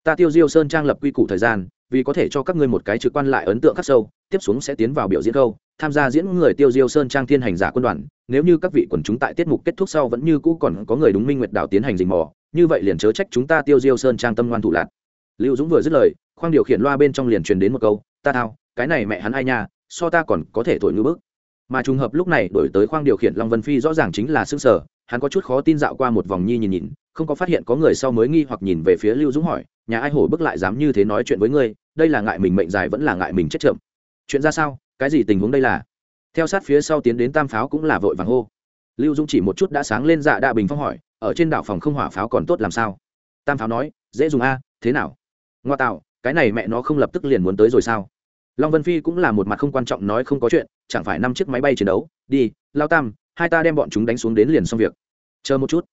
Ta tiêu diêu sơn trang lập quy củ thời gian, vì có thể cho các ngươi một cái trực quan lại ấn tượng khắc sâu, tiếp xuống sẽ tiến vào biểu diễn câu, tham gia diễn người tiêu diêu sơn trang thiên hành giả quân đoàn. Nếu như các vị quần chúng tại tiết mục kết thúc sau vẫn như cũ còn có người đúng minh nguyệt đảo tiến hành dình mò, như vậy liền chớ trách chúng ta tiêu diêu sơn trang tâm ngoan thủ lạc lưu dũng vừa dứt lời, khoang điều khiển loa bên trong liền truyền đến một câu, ta thao, cái này mẹ hắn ai nha, so ta còn có thể thổi ngư bức. Mà trùng hợp lúc này đổi tới khoang điều khiển long vân phi rõ ràng chính là xương sở hắn có chút khó tin dạo qua một vòng nhi nhìn nhìn không có phát hiện có người sau mới nghi hoặc nhìn về phía lưu dũng hỏi, nhà ai hổ bức lại dám như thế nói chuyện với ngươi, đây là ngại mình mệnh dài vẫn là ngại mình chết chậm. Chuyện ra sao? Cái gì tình huống đây là? Theo sát phía sau tiến đến tam pháo cũng là vội vàng hô. Lưu dũng chỉ một chút đã sáng lên dạ đạ bình phong hỏi, ở trên đảo phòng không hỏa pháo còn tốt làm sao? Tam pháo nói, dễ dùng a, thế nào? Ngoa tạo, cái này mẹ nó không lập tức liền muốn tới rồi sao? Long vân phi cũng là một mặt không quan trọng nói không có chuyện, chẳng phải năm chiếc máy bay chiến đấu, đi, lao tam, hai ta đem bọn chúng đánh xuống đến liền xong việc. Chờ một chút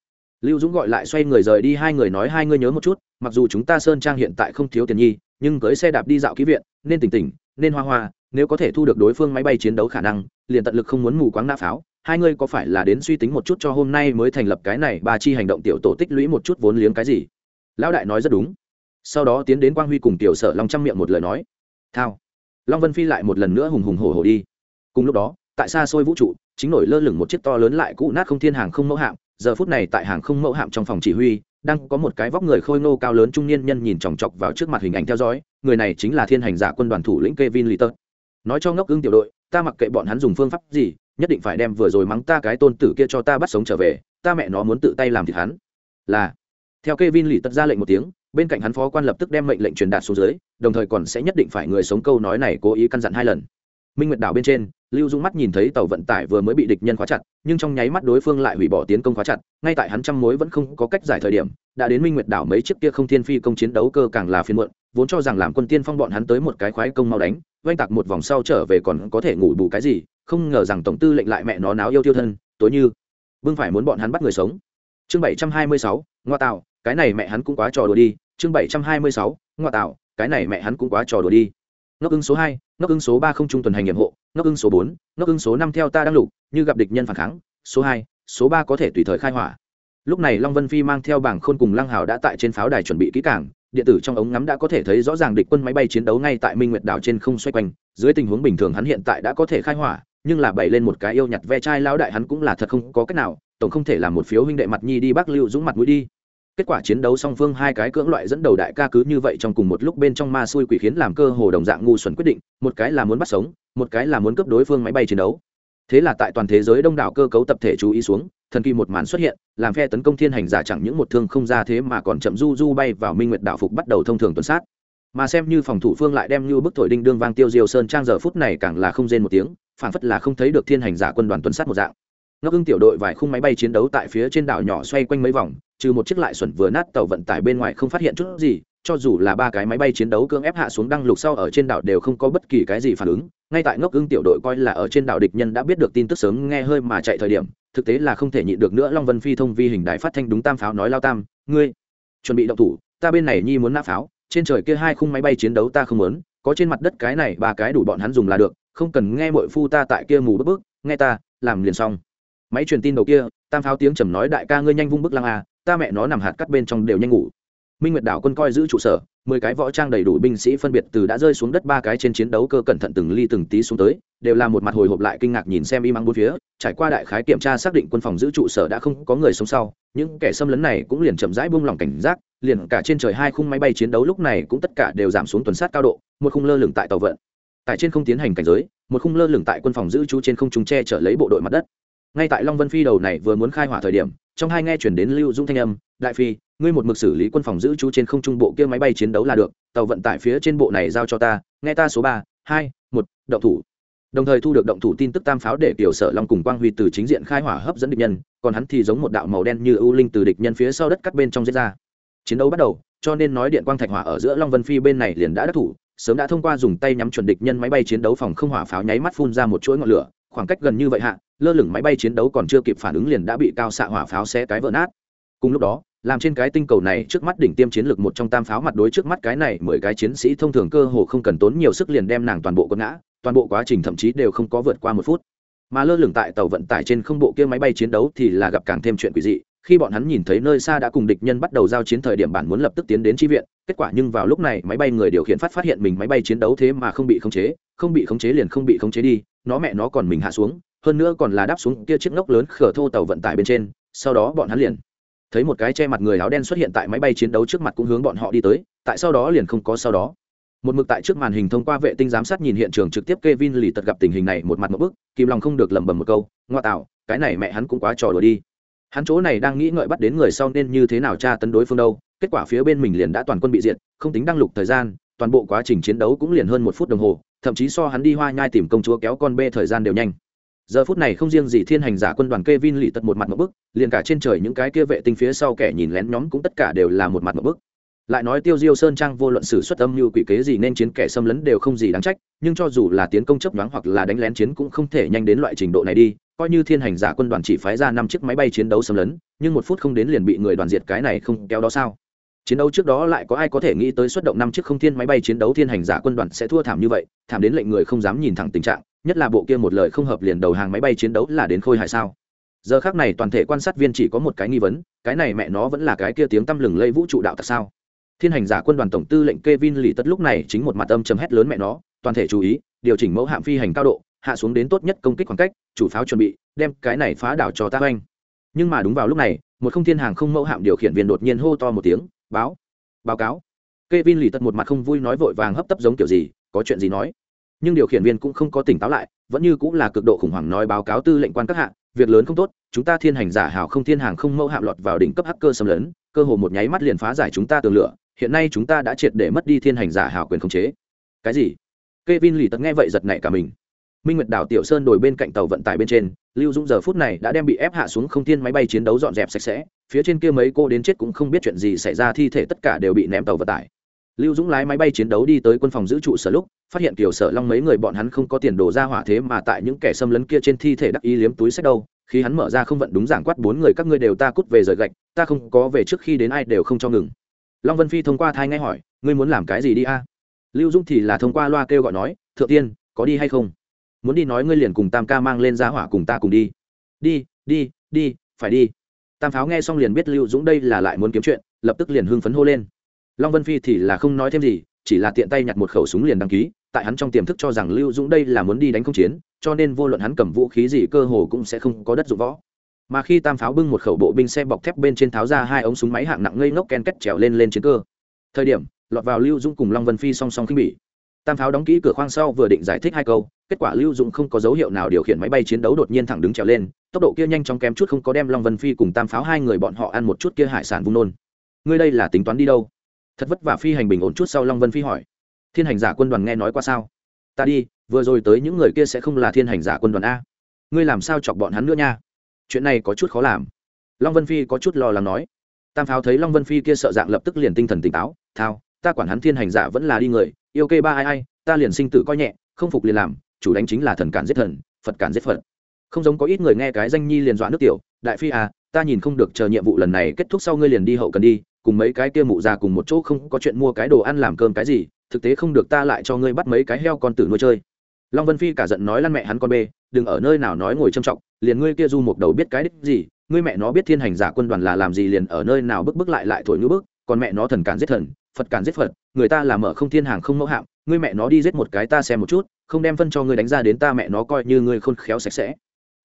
lưu dũng gọi lại xoay người rời đi, hai người nói, hai người nhớ một chút, mặc dù chúng ta sơn trang hiện tại không thiếu tiền nhi, nhưng cưới xe đạp đi dạo ký viện, nên tỉnh tỉnh, nên hoa hoa, nếu có thể thu được đối phương máy bay chiến đấu khả năng, liền tận lực không muốn mù quáng nã pháo. Hai ngươi có phải là đến suy tính một chút cho hôm nay mới thành lập cái này ba chi hành động tiểu tổ tích lũy một chút vốn liếng cái gì? Lão đại nói rất đúng. Sau đó tiến đến quang huy cùng tiểu sở long trăm miệng một lời nói, thao. Long vân phi lại một lần nữa hùng hùng hổ hổ đi. Cùng lúc đó, tại xa xôi vũ trụ chính nổi lơ lửng một chiếc to lớn lại cũ nát không thiên hàng không mẫu hạm, giờ phút này tại hàng không mẫu hạm trong phòng chỉ huy, đang có một cái vóc người khôi ngô cao lớn trung niên nhân nhìn chòng chọc vào trước mặt hình ảnh theo dõi, người này chính là thiên hành giả quân đoàn thủ lĩnh kevin litter nói cho ngốc ưng tiểu đội, ta mặc kệ bọn hắn dùng phương pháp gì, nhất định phải đem vừa rồi mắng ta cái tôn tử kia cho ta bắt sống trở về, ta mẹ nó muốn tự tay làm thịt hắn. Là, theo Kevin lì tớt ra lệnh một tiếng, bên cạnh hắn phó quan lập tức đem mệnh lệnh truyền đạt xuống dưới, đồng thời còn sẽ nhất định phải người sống câu nói này cố ý căn dặn hai lần minh nguyệt đảo bên trên, lưu dung mắt nhìn thấy tàu vận tải vừa mới bị địch nhân khóa chặt, nhưng trong nháy mắt đối phương lại hủy bỏ tiến công khóa chặt, ngay tại hắn trăm mối vẫn không có cách giải thời điểm, đã đến minh nguyệt đảo mấy chiếc kia không thiên phi công chiến đấu cơ càng là phiên muộn, vốn cho rằng làm quân tiên phong bọn hắn tới một cái khoái công mau đánh, oanh tạc một vòng sau trở về còn có thể ngủ bù cái gì, không ngờ rằng tổng tư lệnh lại mẹ nó náo yêu tiêu thân, tối như vương phải muốn bọn hắn bắt người sống. Chương bảy trăm hai mươi sáu, ngoa tạo, cái này mẹ hắn cũng quá trò đùa đi, chương bảy trăm hai mươi sáu, ngoa tạo, cái này mẹ hắn cũng quá trò đùa đi ngốc ứng số hai, ngốc ứng số ba không trung tuần hành nhiệm hộ, ngốc ứng số bốn, ngốc ứng số năm theo ta đang lục, như gặp địch nhân phản kháng, số hai, số ba có thể tùy thời khai hỏa. Lúc này long vân phi mang theo bảng khôn cùng lăng hào đã tại trên pháo đài chuẩn bị kỹ cảng điện tử trong ống ngắm đã có thể thấy rõ ràng địch quân máy bay chiến đấu ngay tại minh nguyệt đảo trên không xoay quanh, dưới tình huống bình thường hắn hiện tại đã có thể khai hỏa, nhưng là bày lên một cái yêu nhặt ve chai lão đại hắn cũng là thật không có cách nào, tổng không thể làm một phiếu huynh đệ mặt nhi đi bắc lưu dũng mặt mũi đi kết quả chiến đấu song phương hai cái cưỡng loại dẫn đầu đại ca cứ như vậy trong cùng một lúc bên trong ma xui quỷ khiến làm cơ hồ đồng dạng ngu xuẩn quyết định, một cái là muốn bắt sống, một cái là muốn cướp đối phương máy bay chiến đấu. Thế là tại toàn thế giới đông đảo cơ cấu tập thể chú ý xuống, thần kỳ một màn xuất hiện, làm phe tấn công thiên hành giả chẳng những một thương không ra thế mà còn chậm du du bay vào minh nguyệt đạo phục bắt đầu thông thường tuần sát. Mà xem như phòng thủ phương lại đem như bức thổi đinh đương vang tiêu diều sơn trang giờ phút này càng là không rên một tiếng phản phất là không thấy được thiên hành giả quân đoàn tuần sát một dạng. Ngốc ưng tiểu đội vài khung máy bay chiến đấu tại phía trên đảo nhỏ xoay quanh mấy vòng trừ một chiếc lại xuẩn vừa nát tàu vận tải bên ngoài không phát hiện chút gì, cho dù là ba cái máy bay chiến đấu cưỡng ép hạ xuống đăng lục sau ở trên đảo đều không có bất kỳ cái gì phản ứng. Ngay tại ngốc ưng tiểu đội coi là ở trên đảo địch nhân đã biết được tin tức sớm nghe hơi mà chạy thời điểm, thực tế là không thể nhịn được nữa long vân phi thông vi hình đài phát thanh đúng tam pháo nói lao tam, ngươi, chuẩn bị động thủ, ta bên này nhi muốn nã pháo, trên trời kia hai khung máy bay chiến đấu ta không muốn, có trên mặt đất cái này ba cái đủ bọn hắn dùng là được, không cần nghe mội phu ta tại kia mù bức bức, nghe ta, làm liền xong. Máy truyền tin đầu kia, tam pháo tiếng trầm nói, đại ca ngươi nhanh vung bức lăng à ta mẹ nó nằm hạt cắt bên trong đều nhanh ngủ. Minh nguyệt đảo quân coi giữ trụ sở, mười cái võ trang đầy đủ binh sĩ phân biệt từ đã rơi xuống đất ba cái trên chiến đấu cơ cẩn thận từng ly từng tí xuống tới, đều là một mặt hồi hộp lại kinh ngạc nhìn xem y mắng bốn phía, trải qua đại khái kiểm tra xác định quân phòng giữ trụ sở đã không có người sống sau, những kẻ xâm lấn này cũng liền chậm rãi buông lỏng cảnh giác, liền cả trên trời hai khung máy bay chiến đấu lúc này cũng tất cả đều giảm xuống tuần sát cao độ, một khung lơ lửng tại tàu vận. Tại trên không tiến hành cảnh giới, một khung lơ lửng tại quân phòng giữ trú trên không trung tre chở lấy bộ đội mặt đất. Ngay tại long vân phi đầu này vừa muốn khai hỏa thời điểm trong hai nghe chuyển đến lưu dung thanh âm, đại phi, ngươi một mực xử lý quân phòng giữ trú trên không trung bộ kia máy bay chiến đấu là được, tàu vận tải phía trên bộ này giao cho ta, nghe ta số ba, hai, một, động thủ. Đồng thời thu được động thủ tin tức tam pháo để tiểu sở long cùng quang huy từ chính diện khai hỏa hấp dẫn địch nhân, còn hắn thì giống một đạo màu đen như ưu linh từ địch nhân phía sau đất cắt bên trong diễn ra. Chiến đấu bắt đầu, cho nên nói điện quang thạch hỏa ở giữa long vân phi bên này liền đã đắc thủ, sớm đã thông qua dùng tay nhắm chuẩn địch nhân máy bay chiến đấu phòng không hỏa pháo nháy mắt phun ra một chuỗi ngọn lửa, khoảng cách gần như vậy hạ lơ lửng máy bay chiến đấu còn chưa kịp phản ứng liền đã bị cao xạ hỏa pháo xé cái vỡ nát. Cùng lúc đó, làm trên cái tinh cầu này trước mắt đỉnh tiêm chiến lược một trong tam pháo mặt đối trước mắt cái này mười cái chiến sĩ thông thường cơ hồ không cần tốn nhiều sức liền đem nàng toàn bộ quật ngã, toàn bộ quá trình thậm chí đều không có vượt qua một phút. Mà lơ lửng tại tàu vận tải trên không bộ kia máy bay chiến đấu thì là gặp càng thêm chuyện quỷ dị, khi bọn hắn nhìn thấy nơi xa đã cùng địch nhân bắt đầu giao chiến thời điểm bản muốn lập tức tiến đến tri viện, kết quả nhưng vào lúc này máy bay người điều khiển phát phát hiện mình máy bay chiến đấu thế mà không bị khống chế, không bị khống chế liền không bị khống chế đi, nó mẹ nó còn mình hạ xuống hơn nữa còn là đáp xuống kia chiếc ngốc lớn khở thô tàu vận tải bên trên, sau đó bọn hắn liền thấy một cái che mặt người áo đen xuất hiện tại máy bay chiến đấu trước mặt cũng hướng bọn họ đi tới, tại sau đó liền không có sau đó. Một mực tại trước màn hình thông qua vệ tinh giám sát nhìn hiện trường trực tiếp Kevin lì tật gặp tình hình này một mặt một bức, kìm lòng không được lẩm bẩm một câu, ngoa tạo, cái này mẹ hắn cũng quá trò đùa đi. Hắn chỗ này đang nghĩ ngợi bắt đến người sau nên như thế nào tra tấn đối phương đâu, kết quả phía bên mình liền đã toàn quân bị diệt, không tính đăng lục thời gian, toàn bộ quá trình chiến đấu cũng liền hơn một phút đồng hồ, thậm chí so hắn đi hoa nhai tìm công chúa kéo con bê thời gian đều nhanh giờ phút này không riêng gì thiên hành giả quân đoàn Kevin lì tật một mặt một bức, liền cả trên trời những cái kia vệ tinh phía sau kẻ nhìn lén nhóm cũng tất cả đều là một mặt một bức. Lại nói tiêu diêu sơn trang vô luận sử xuất âm như quỷ kế gì nên chiến kẻ xâm lấn đều không gì đáng trách, nhưng cho dù là tiến công chấp đoán hoặc là đánh lén chiến cũng không thể nhanh đến loại trình độ này đi, coi như thiên hành giả quân đoàn chỉ phái ra năm chiếc máy bay chiến đấu xâm lấn, nhưng một phút không đến liền bị người đoàn diệt cái này không kéo đó sao? Chiến đấu trước đó lại có ai có thể nghĩ tới xuất động năm chiếc không thiên máy bay chiến đấu thiên hành giả quân đoàn sẽ thua thảm như vậy, thảm đến lệnh người không dám nhìn thẳng tình trạng, nhất là bộ kia một lời không hợp liền đầu hàng máy bay chiến đấu là đến khôi hài sao. Giờ khác này toàn thể quan sát viên chỉ có một cái nghi vấn, cái này mẹ nó vẫn là cái kia tiếng tăm lừng lây vũ trụ đạo tại sao? Thiên hành giả quân đoàn tổng tư lệnh Kevin lì tất lúc này chính một mặt âm chấm hét lớn mẹ nó, toàn thể chú ý, điều chỉnh mẫu hạm phi hành cao độ, hạ xuống đến tốt nhất công kích khoảng cách, chủ pháo chuẩn bị, đem cái này phá đảo cho ta oanh. Nhưng mà đúng vào lúc này, một không thiên hàng không mẫu hạm điều khiển viên đột nhiên hô to một tiếng báo. Báo cáo. Kevin lì tất một mặt không vui nói vội vàng hấp tấp giống kiểu gì, có chuyện gì nói. Nhưng điều khiển viên cũng không có tỉnh táo lại, vẫn như cũng là cực độ khủng hoảng nói báo cáo tư lệnh quan các hạng việc lớn không tốt, chúng ta thiên hành giả hào không thiên hàng không mẫu hạm lọt vào đỉnh cấp hacker xâm lấn, cơ hồ một nháy mắt liền phá giải chúng ta tường lửa, hiện nay chúng ta đã triệt để mất đi thiên hành giả hào quyền khống chế. Cái gì? Kevin lì tật nghe vậy giật nảy cả mình. Minh nguyệt đảo tiểu sơn đồi bên cạnh tàu vận tải bên trên, lưu dũng giờ phút này đã đem bị ép hạ xuống không thiên máy bay chiến đấu dọn dẹp sạch sẽ phía trên kia mấy cô đến chết cũng không biết chuyện gì xảy ra, thi thể tất cả đều bị ném tàu vận tải. Lưu dũng lái máy bay chiến đấu đi tới quân phòng giữ trụ sở lúc, phát hiện kiểu sở long mấy người bọn hắn không có tiền đổ ra hỏa thế mà tại những kẻ xâm lấn kia trên thi thể đắc ý liếm túi sách đâu. Khi hắn mở ra không vận đúng giảng quát, bốn người các ngươi đều ta cút về rời gạch, ta không có về trước khi đến ai đều không cho ngừng. Long vân phi thông qua thai ngay hỏi, ngươi muốn làm cái gì đi a? Lưu dũng thì là thông qua loa kêu gọi nói, thượng tiên, có đi hay không? Muốn đi nói ngươi liền cùng tam ca mang lên ra hỏa cùng ta cùng đi. Đi đi đi, phải đi tam pháo nghe xong liền biết lưu dũng đây là lại muốn kiếm chuyện, lập tức liền hưng phấn hô lên. Long vân phi thì là không nói thêm gì, chỉ là tiện tay nhặt một khẩu súng liền đăng ký, tại hắn trong tiềm thức cho rằng lưu dũng đây là muốn đi đánh không chiến, cho nên vô luận hắn cầm vũ khí gì cơ hồ cũng sẽ không có đất dụng võ. Mà khi tam pháo bưng một khẩu bộ binh xe bọc thép bên trên tháo ra hai ống súng máy hạng nặng ngây ngốc ken két trèo lên lên chiến cơ. Thời điểm, lọt vào lưu dũng cùng long vân phi song song khinh bỉ. Tam pháo đóng kỹ cửa khoang sau vừa định giải thích hai câu kết quả lưu dũng không có dấu hiệu nào điều khiển máy bay chiến đấu đột nhiên thẳng đứng trèo lên, tốc độ kia nhanh chóng kém chút không có đem long vân phi cùng tam pháo hai người bọn họ ăn một chút kia hải sản vung nôn. Ngươi đây là tính toán đi đâu? Thật vất vả phi hành bình ổn chút sau long vân phi hỏi. Thiên hành giả quân đoàn nghe nói qua sao? Ta đi, vừa rồi tới những người kia sẽ không là thiên hành giả quân đoàn a. Ngươi làm sao chọc bọn hắn nữa nha? Chuyện này có chút khó làm. Long vân phi có chút lo lắng nói. Tam pháo thấy long vân phi kia sợ dạng lập tức liền tinh thần tỉnh táo. Thao, ta quản hắn thiên hành giả vẫn là đi người, yêu kê ba ai ai, ta liền sinh tử coi nhẹ, không phục liền làm chủ đánh chính là thần cản giết thần, phật cản giết phật. Không giống có ít người nghe cái danh nhi liền dọa nước tiểu, đại phi à ta nhìn không được chờ nhiệm vụ lần này kết thúc sau ngươi liền đi hậu cần đi, cùng mấy cái kia mụ già cùng một chỗ không có chuyện mua cái đồ ăn làm cơm cái gì, thực tế không được ta lại cho ngươi bắt mấy cái heo con tử nuôi chơi. Long vân phi cả giận nói, lăn mẹ hắn con bê, đừng ở nơi nào nói ngồi trâm trọng, liền ngươi kia du một đầu biết cái đích gì, ngươi mẹ nó biết thiên hành giả quân đoàn là làm gì liền ở nơi nào bức bức lại lại thổi ngữ bức còn mẹ nó thần cản giết thần, phật cản giết phật, người ta là mở không thiên hàng không mẫu hạng ngươi mẹ nó đi giết một cái ta xem một chút, không đem phân cho ngươi đánh ra đến ta mẹ nó coi như ngươi khôn khéo sạch sẽ.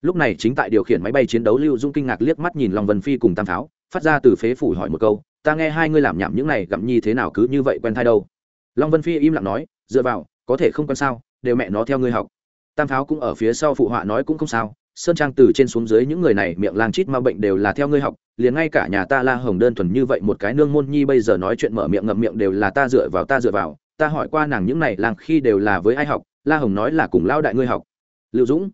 Lúc này chính tại điều khiển máy bay chiến đấu lưu dung kinh ngạc liếc mắt nhìn long vân phi cùng tam pháo phát ra từ phế phủ hỏi một câu, ta nghe hai ngươi làm nhảm những này, gặm nhi thế nào cứ như vậy quen thai đâu? Long vân phi im lặng nói, dựa vào, có thể không quen sao, đều mẹ nó theo ngươi học. Tam pháo cũng ở phía sau phụ họa nói cũng không sao, sơn trang từ trên xuống dưới những người này miệng lang chít ma bệnh đều là theo ngươi học, liền ngay cả nhà ta la hồng đơn thuần như vậy một cái nương môn nhi bây giờ nói chuyện mở miệng ngậm miệng đều là ta dựa vào, ta dựa vào ta hỏi qua nàng những này làng khi đều là với ai học, la hồng nói là cùng lao đại ngươi học. Lưu dũng,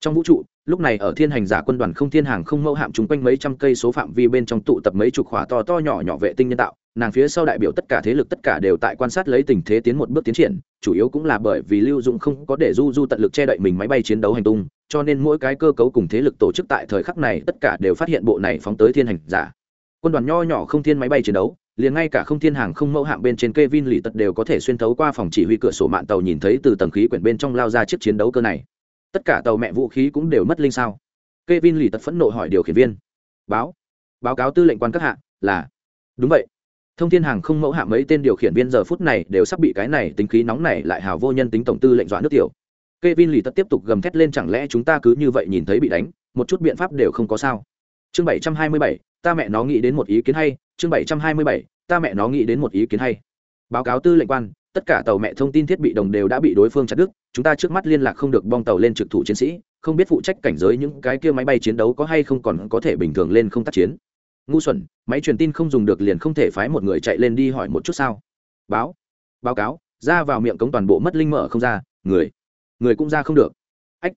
trong vũ trụ, lúc này ở thiên hành giả quân đoàn không thiên hàng không mẫu hạm chung quanh mấy trăm cây số phạm vi bên trong tụ tập mấy chục khỏa to to nhỏ nhỏ vệ tinh nhân tạo, nàng phía sau đại biểu tất cả thế lực tất cả đều tại quan sát lấy tình thế tiến một bước tiến triển, chủ yếu cũng là bởi vì lưu dũng không có để du du tận lực che đậy mình máy bay chiến đấu hành tung, cho nên mỗi cái cơ cấu cùng thế lực tổ chức tại thời khắc này tất cả đều phát hiện bộ này phóng tới thiên hành giả. Quân đoàn nho nhỏ không thiên máy bay chiến đấu liền ngay cả không thiên hàng không mẫu hạng bên trên Kevin lì tật đều có thể xuyên thấu qua phòng chỉ huy cửa sổ mạng tàu nhìn thấy từ tầng khí quyển bên trong lao ra chiếc chiến đấu cơ này. Tất cả tàu mẹ vũ khí cũng đều mất linh sao? Kevin lì tật phẫn nộ hỏi điều khiển viên. Báo. Báo cáo tư lệnh quan các hạ là. Đúng vậy. Thông thiên hàng không mẫu hạ mấy tên điều khiển viên giờ phút này đều sắp bị cái này tính khí nóng này lại hào vô nhân tính tổng tư lệnh dọa nước tiểu. Kevin lì tật tiếp tục gầm thét lên chẳng lẽ chúng ta cứ như vậy nhìn thấy bị đánh, một chút biện pháp đều không có sao. Chương 727, ta mẹ nó nghĩ đến một ý kiến hay, chương 727, ta mẹ nó nghĩ đến một ý kiến hay. Báo cáo tư lệnh quan, tất cả tàu mẹ thông tin thiết bị đồng đều đã bị đối phương chặt đứt, chúng ta trước mắt liên lạc không được bong tàu lên trực thủ chiến sĩ, không biết phụ trách cảnh giới những cái kia máy bay chiến đấu có hay không còn có thể bình thường lên không tác chiến. Ngu xuẩn, máy truyền tin không dùng được liền không thể phái một người chạy lên đi hỏi một chút sao? Báo, báo cáo, ra vào miệng cống toàn bộ mất linh mở không ra, người người cũng ra không được ách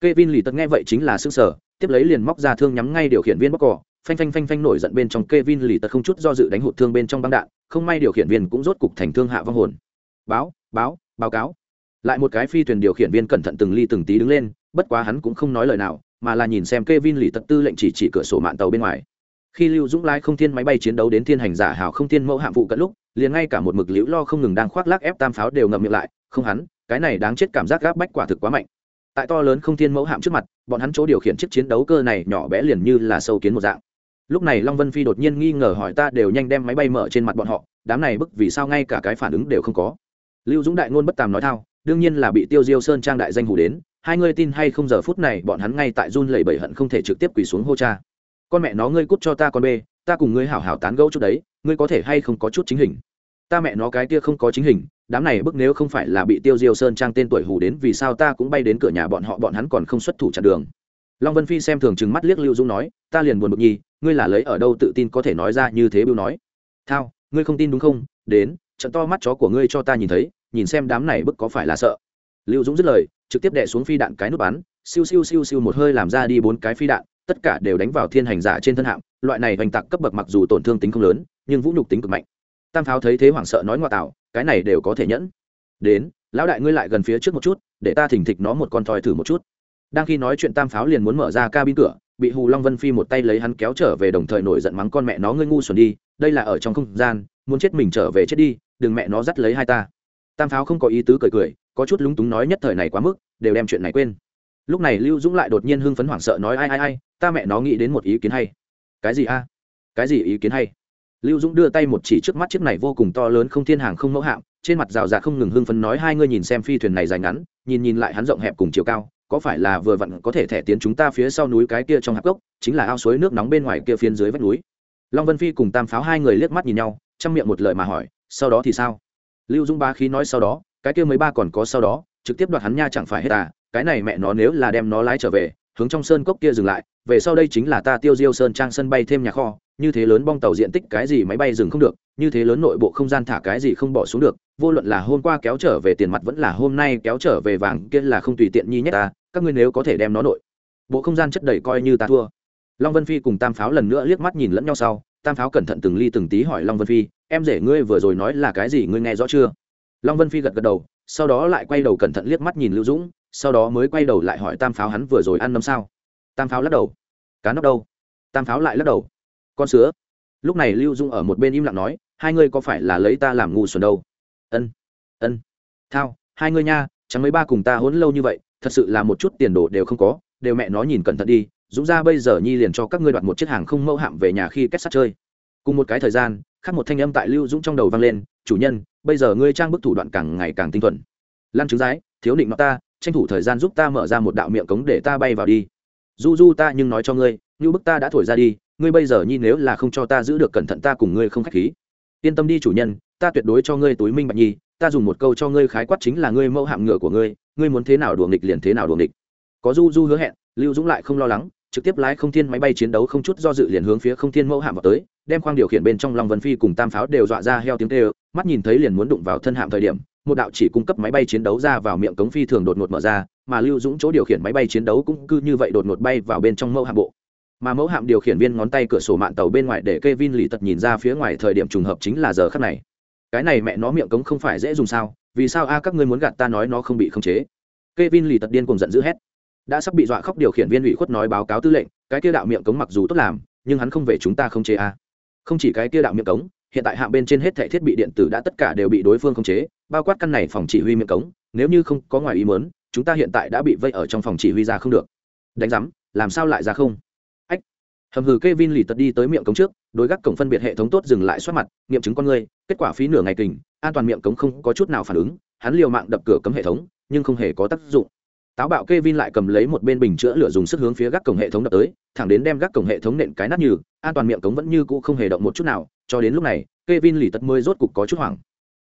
Kevin lì tật nghe vậy chính là sững sờ tiếp lấy liền móc ra thương nhắm ngay điều khiển viên bóc cỏ phanh phanh phanh phanh nổi giận bên trong Kevin lì tật không chút do dự đánh hụt thương bên trong băng đạn, không may điều khiển viên cũng rốt cục thành thương hạ vong hồn. Báo báo báo cáo. Lại một cái phi thuyền điều khiển viên cẩn thận từng ly từng tí đứng lên, bất quá hắn cũng không nói lời nào, mà là nhìn xem Kevin lì tật tư lệnh chỉ chỉ cửa sổ mạn tàu bên ngoài. Khi lưu dũng lái không thiên máy bay chiến đấu đến thiên hành giả hào không thiên mẫu hạm vụ cận lúc, liền ngay cả một mực liễu lo không ngừng đang khoác lác ép tam pháo đều ngậm miệng lại, không hắn, cái này đáng chết cảm giác gáp bách quả thực quá mạnh. Tại to lớn không thiên mẫu hạm trước mặt, bọn hắn chỗ điều khiển chiếc chiến đấu cơ này nhỏ bé liền như là sâu kiến một dạng lúc này long vân phi đột nhiên nghi ngờ hỏi ta đều nhanh đem máy bay mở trên mặt bọn họ, đám này bức vì sao ngay cả cái phản ứng đều không có. Lưu dũng đại ngôn bất tàm nói thao, đương nhiên là bị tiêu diêu sơn trang đại danh hủ đến, hai ngươi tin hay không giờ phút này bọn hắn ngay tại run lẩy bẩy hận không thể trực tiếp quỳ xuống hô cha. Con mẹ nó ngươi cút cho ta con bê, ta cùng ngươi hảo hảo tán gẫu chút đấy, ngươi có thể hay không có chút chính hình? Ta mẹ nó cái kia không có chính hình, đám này bức nếu không phải là bị tiêu diêu sơn trang tên tuổi hù đến vì sao ta cũng bay đến cửa nhà bọn họ, bọn hắn còn không xuất thủ chặn đường. Long vân phi xem thường chừng mắt liếc lưu dũng nói, ta liền buồn bực nhi ngươi là lấy ở đâu tự tin có thể nói ra như thế bưu nói. Thao, ngươi không tin đúng không? Đến, trận to mắt chó của ngươi cho ta nhìn thấy, nhìn xem đám này bức có phải là sợ. Lưu dũng dứt lời, trực tiếp đẻ xuống phi đạn cái nút bắn, siêu siêu siêu siêu một hơi làm ra đi bốn cái phi đạn, tất cả đều đánh vào thiên hành giả trên thân hạm, loại này hoành tạc cấp bậc mặc dù tổn thương tính không lớn, nhưng vũ nhục tính cực mạnh. Tam pháo thấy thế hoảng sợ nói ngoại tạo, cái này đều có thể nhẫn. Đến, lão đại ngươi lại gần phía trước một chút, để ta thỉnh thịch nó một con thoi thử một chút. Đang khi nói chuyện tam pháo liền muốn mở ra cabin cửa bị hù long vân phi một tay lấy hắn kéo trở về đồng thời nổi giận mắng, con mẹ nó, ngươi ngu xuẩn đi, đây là ở trong không gian, muốn chết mình trở về chết đi, đừng mẹ nó dắt lấy hai ta. Tam pháo không có ý tứ cười cười, có chút lúng túng nói, nhất thời này quá mức, đều đem chuyện này quên. Lúc này lưu dũng lại đột nhiên hưng phấn hoảng sợ nói, ai ai ai, ta mẹ nó nghĩ đến một ý kiến hay. Cái gì a? Cái gì ý kiến hay? Lưu dũng đưa tay một chỉ trước mắt chiếc này vô cùng to lớn không thiên hàng không mẫu hạm, trên mặt rào rạt không ngừng hưng phấn nói, hai ngươi nhìn xem phi thuyền này dài ngắn, nhìn nhìn lại hắn rộng hẹp cùng chiều cao có phải là vừa vặn có thể thẻ tiến chúng ta phía sau núi cái kia trong hạp gốc, chính là ao suối nước nóng bên ngoài kia phiến dưới vách núi. Long vân phi cùng tam pháo hai người liếc mắt nhìn nhau, chăm miệng một lời mà hỏi, sau đó thì sao? Lưu Dung ba khí nói, sau đó, cái kia mấy ba còn có sau đó, trực tiếp đoạt hắn nha chẳng phải hết à cái này mẹ nó nếu là đem nó lái trở về, hướng trong sơn cốc kia dừng lại, về sau đây chính là ta tiêu diêu sơn trang sân bay thêm nhà kho, như thế lớn bong tàu diện tích cái gì máy bay dừng không được, như thế lớn nội bộ không gian thả cái gì không bỏ xuống được vô luận là hôm qua kéo trở về tiền mặt vẫn là hôm nay kéo trở về vàng kia là không tùy tiện nhi nhất ta, các ngươi nếu có thể đem nó nội. Bộ không gian chất đầy coi như ta thua. Long vân phi cùng tam pháo lần nữa liếc mắt nhìn lẫn nhau sau, tam pháo cẩn thận từng ly từng tí hỏi long vân phi, em rể ngươi vừa rồi nói là cái gì, ngươi nghe rõ chưa? Long vân phi gật gật đầu, sau đó lại quay đầu cẩn thận liếc mắt nhìn lưu dũng, sau đó mới quay đầu lại hỏi tam pháo hắn vừa rồi ăn nấm sao. Tam pháo lắc đầu, cá nóc đâu? Tam pháo lại lắc đầu, con sứa. Lúc này lưu dung ở một bên im lặng nói, hai ngươi có phải là lấy ta làm ngu xuẩn đâu? Ân ân. Thao, hai ngươi nha, chẳng mấy ba cùng ta hỗn lâu như vậy, thật sự là một chút tiền đồ đều không có, đều mẹ nó nhìn cẩn thận đi, dũng ra bây giờ nhi liền cho các ngươi đoạt một chiếc hàng không mẫu hạm về nhà khi kết sát chơi. Cùng một cái thời gian, khác một thanh âm tại lưu dũng trong đầu vang lên, chủ nhân, bây giờ ngươi trang bức thủ đoạn càng ngày càng tinh thuần. Lan trứng rái thiếu định nó ta, tranh thủ thời gian giúp ta mở ra một đạo miệng cống để ta bay vào đi. Du du ta nhưng nói cho ngươi, như bức ta đã thổi ra đi, ngươi bây giờ nhi nếu là không cho ta giữ được cẩn thận ta cùng ngươi không k h á c h khí. Yên tâm đi, chủ nhân ta tuyệt đối cho ngươi túi minh bạch nhi, ta dùng một câu cho ngươi khái quát chính là ngươi mẫu hạng ngựa của ngươi ngươi muốn thế nào đùa nghịch liền thế nào đùa nghịch. Có du du hứa hẹn, lưu dũng lại không lo lắng, trực tiếp lái không thiên máy bay chiến đấu không chút do dự liền hướng phía không thiên mẫu hạm vào tới, đem khoang điều khiển bên trong lòng vân phi cùng tam pháo đều dọa ra heo tiếng tê ơ mắt nhìn thấy liền muốn đụng vào thân hạm thời điểm, một đạo chỉ cung cấp máy bay chiến đấu ra vào miệng cống phi thường đột ngột mở ra, mà lưu dũng chỗ điều khiển máy bay chiến đấu cũng cứ như vậy đột ngột bay vào bên trong mẫu hạm bộ. Mà mẫu hạm điều khiển viên ngón tay cửa sổ mạng tàu bên ngoài để k e vin lì tật nhìn ra phía ngoài thời điểm trùng hợp chính là giờ khắc này cái này mẹ nó miệng cống không phải dễ dùng sao, vì sao a, các ngươi muốn gạt ta nói nó không bị khống chế? K e vin lì tật điên cùng giận dữ hét. Đã sắp bị dọa khóc điều khiển viên ủy khuất nói báo cáo tư lệnh, cái kia đạo miệng cống mặc dù tốt làm, nhưng hắn không về chúng ta không chế a. Không chỉ cái kia đạo miệng cống, hiện tại hạng bên trên hết thẻ thiết bị điện tử đã tất cả đều bị đối phương khống chế, bao quát căn này phòng chỉ huy miệng cống, nếu như không có ngoài ý mớn chúng ta hiện tại đã bị vây ở trong phòng chỉ huy ra không được. Đánh giám, làm sao lại ra không? Ách. Hầm hừ, Kevin lì tật đi tới miệng cống trước đối gác cổng phân biệt hệ thống tốt dừng lại soát mặt, nghiệm chứng con người, kết quả phí nửa ngày kình, an toàn miệng cống không có chút nào phản ứng, hắn liều mạng đập cửa cấm hệ thống, nhưng không hề có tác dụng. Táo bạo kê vin lại cầm lấy một bên bình chữa lửa dùng sức hướng phía gác cổng hệ thống đập tới, thẳng đến đem gác cổng hệ thống nện cái nát như an toàn miệng cống vẫn như cũ không hề động một chút nào, cho đến lúc này kê vin lì tật mới rốt cục có chút hoảng.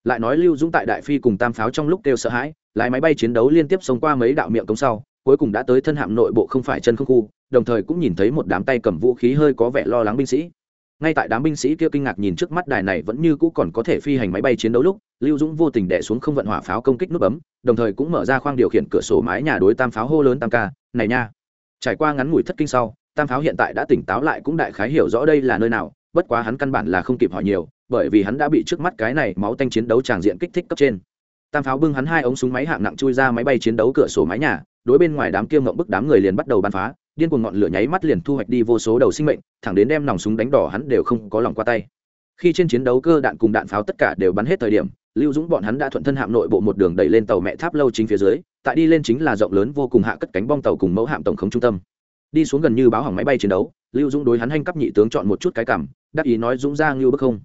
Lại nói lưu dũng tại đại phi cùng tam pháo trong lúc kêu sợ hãi, lái máy bay chiến đấu liên tiếp xông qua mấy đạo miệng cống sau, cuối cùng đã tới thân hạm nội bộ không phải chân không khu, đồng thời cũng nhìn thấy một đám tay cầm vũ khí hơi có vẻ lo lắng binh sĩ ngay tại đám binh sĩ kia kinh ngạc nhìn trước mắt đài này vẫn như cũ còn có thể phi hành máy bay chiến đấu lúc, lưu dũng vô tình đẻ xuống không vận hỏa pháo công kích nút bấm, đồng thời cũng mở ra khoang điều khiển cửa sổ mái nhà đối tam pháo hô lớn tam ca, này nha. Trải qua ngắn ngủi thất kinh sau, tam pháo hiện tại đã tỉnh táo lại cũng đại khái hiểu rõ đây là nơi nào, bất quá hắn căn bản là không kịp hỏi nhiều, bởi vì hắn đã bị trước mắt cái này máu tanh chiến đấu tràng diện kích thích cấp trên. Tam pháo bưng hắn hai ống súng máy hạng nặng chui ra máy bay chiến đấu cửa sổ mái nhà, đối bên ngoài đám kia ngộng bức đám người liền bắt đầu bắn phá điên cuồng ngọn lửa nháy mắt liền thu hoạch đi vô số đầu sinh mệnh, thẳng đến đem nòng súng đánh đỏ hắn đều không có lòng qua tay. Khi trên chiến đấu cơ đạn cùng đạn pháo tất cả đều bắn hết thời điểm, lưu dũng bọn hắn đã thuận thân hạm nội bộ một đường đẩy lên tàu mẹ tháp lâu chính phía dưới, tại đi lên chính là rộng lớn vô cùng hạ cất cánh bong tàu cùng mẫu hạm tổng khống trung tâm. Đi xuống gần như báo hỏng máy bay chiến đấu, lưu dũng đối hắn hành cấp nhị tướng chọn một chút cái cảm, đắc ý nói dũng ra ngưu bức không?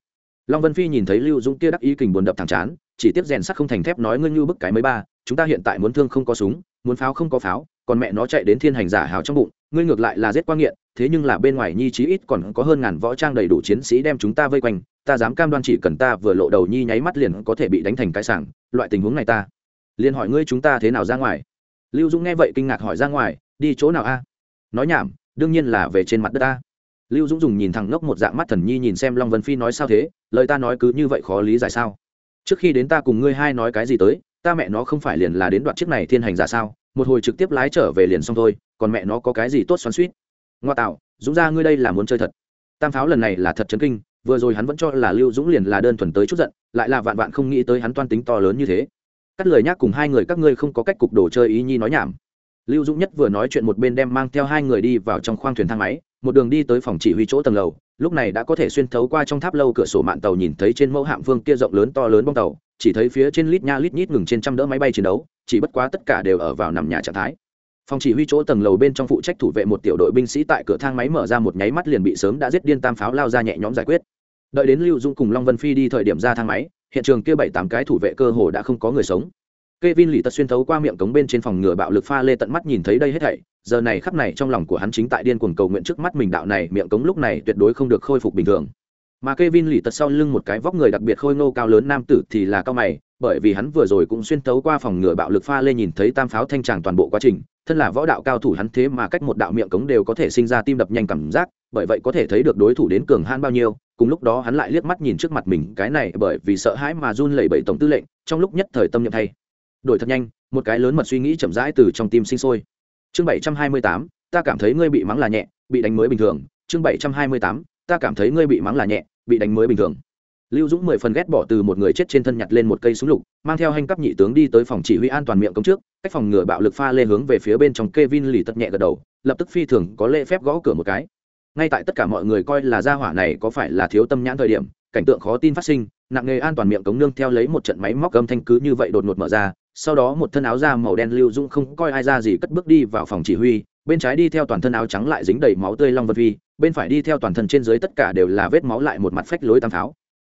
Long vân phi nhìn thấy lưu dũng kia đắc ý kình buồn đập thẳng chán, chỉ tiếp rèn sắt không thành thép nói ngươi ngưu bức cái mới ba, chúng ta hiện tại muốn thương không có súng, muốn pháo không có pháo còn mẹ nó chạy đến thiên hành giả hào trong bụng, ngươi ngược lại là giết quang nghiện, thế nhưng là bên ngoài nhi chí ít còn có hơn ngàn võ trang đầy đủ chiến sĩ đem chúng ta vây quanh, ta dám cam đoan chỉ cần ta vừa lộ đầu nhi nháy mắt liền có thể bị đánh thành cái sảng, loại tình huống này ta liền hỏi ngươi chúng ta thế nào ra ngoài. Lưu dũng nghe vậy kinh ngạc hỏi ra ngoài, đi chỗ nào a? Nói nhảm, đương nhiên là về trên mặt đất ta lưu dũng dùng nhìn thẳng ngốc một dạng mắt thần nhi nhìn xem long vân phi nói sao thế, lời ta nói cứ như vậy khó lý giải sao? Trước khi đến ta cùng ngươi hai nói cái gì tới ta mẹ nó không phải liền là đến đoạn chiếc này thiên hành giả sao? Một hồi trực tiếp lái trở về liền xong thôi, còn mẹ nó có cái gì tốt xoắn suýt? Ngoa tạo, dũng ra ngươi đây là muốn chơi thật. Tam pháo lần này là thật chấn kinh, vừa rồi hắn vẫn cho là lưu dũng liền là đơn thuần tới chút giận, lại là vạn vạn không nghĩ tới hắn toan tính to lớn như thế. Cắt lời nhắc cùng hai người các ngươi không có cách cục đồ chơi ý nhi nói nhảm. Lưu dũng nhất vừa nói chuyện một bên đem mang theo hai người đi vào trong khoang thuyền thang máy, một đường đi tới phòng chỉ huy chỗ tầng lầu, lúc này đã có thể xuyên thấu qua trong tháp lâu cửa sổ mạng tàu nhìn thấy trên mẫu hạm vương kia rộng lớn to lớn bong tàu chỉ thấy phía trên lít nha lít nhít ngừng trên trăm đỡ máy bay chiến đấu chỉ bất quá tất cả đều ở vào nằm nhà trạng thái. Phòng chỉ huy chỗ tầng lầu bên trong phụ trách thủ vệ một tiểu đội binh sĩ tại cửa thang máy mở ra một nháy mắt liền bị sớm đã giết điên tam pháo lao ra nhẹ nhõm giải quyết. Đợi đến lưu dung cùng long vân phi đi thời điểm ra thang máy hiện trường kia bảy tám cái thủ vệ cơ hồ đã không có người sống. Kevin lì tật xuyên thấu qua miệng cống bên trên phòng ngừa bạo lực pha lê tận mắt nhìn thấy đây hết thảy, giờ này khắp này trong lòng của hắn chính tại điên cuồng cầu nguyện trước mắt mình đạo này miệng cống lúc này tuyệt đối không được khôi phục bình thường. Mà Kevin lì tật sau lưng một cái vóc người đặc biệt khôi ngô cao lớn nam tử thì là cao mày, bởi vì hắn vừa rồi cũng xuyên thấu qua phòng ngừa bạo lực pha lê nhìn thấy tam pháo thanh tràng toàn bộ quá trình, thân là võ đạo cao thủ hắn thế mà cách một đạo miệng cống đều có thể sinh ra tim đập nhanh cảm giác, bởi vậy có thể thấy được đối thủ đến cường hãn bao nhiêu, cùng lúc đó hắn lại liếc mắt nhìn trước mặt mình, cái này bởi vì sợ hãi mà run lẩy bẩy tổng tư lệnh, trong lúc nhất thời tâm niệm thay. Đổi thật nhanh, một cái lớn mật suy nghĩ chậm rãi từ trong tim sinh sôi chương bảy trăm hai mươi tám ta cảm thấy ngươi bị mắng là nhẹ bị đánh mới bình thường chương bảy trăm hai mươi tám ta cảm thấy ngươi bị mắng là nhẹ bị đánh mới bình thường. Lưu dũng mười phần ghét bỏ từ một người chết trên thân nhặt lên một cây súng lục, mang theo hành cấp nhị tướng đi tới phòng chỉ huy an toàn miệng cống trước, cách phòng ngừa bạo lực pha lê hướng về phía bên trong Kevin lì tật nhẹ gật đầu, lập tức phi thường có lễ phép gõ cửa một cái. Ngay tại tất cả mọi người coi là gia hỏa này có phải là thiếu tâm nhãn thời điểm, cảnh tượng khó tin phát sinh, nặng nghề an toàn miệng cống nương theo lấy một trận máy móc âm thanh cứ như vậy đột ngột mở ra, sau đó một thân áo da màu đen lưu Dũng không coi ai ra gì cất bước đi vào phòng chỉ huy bên trái đi theo toàn thân áo trắng lại dính đầy máu tươi long vân vi bên phải đi theo toàn thân trên dưới tất cả đều là vết máu lại một mặt phách lối tam pháo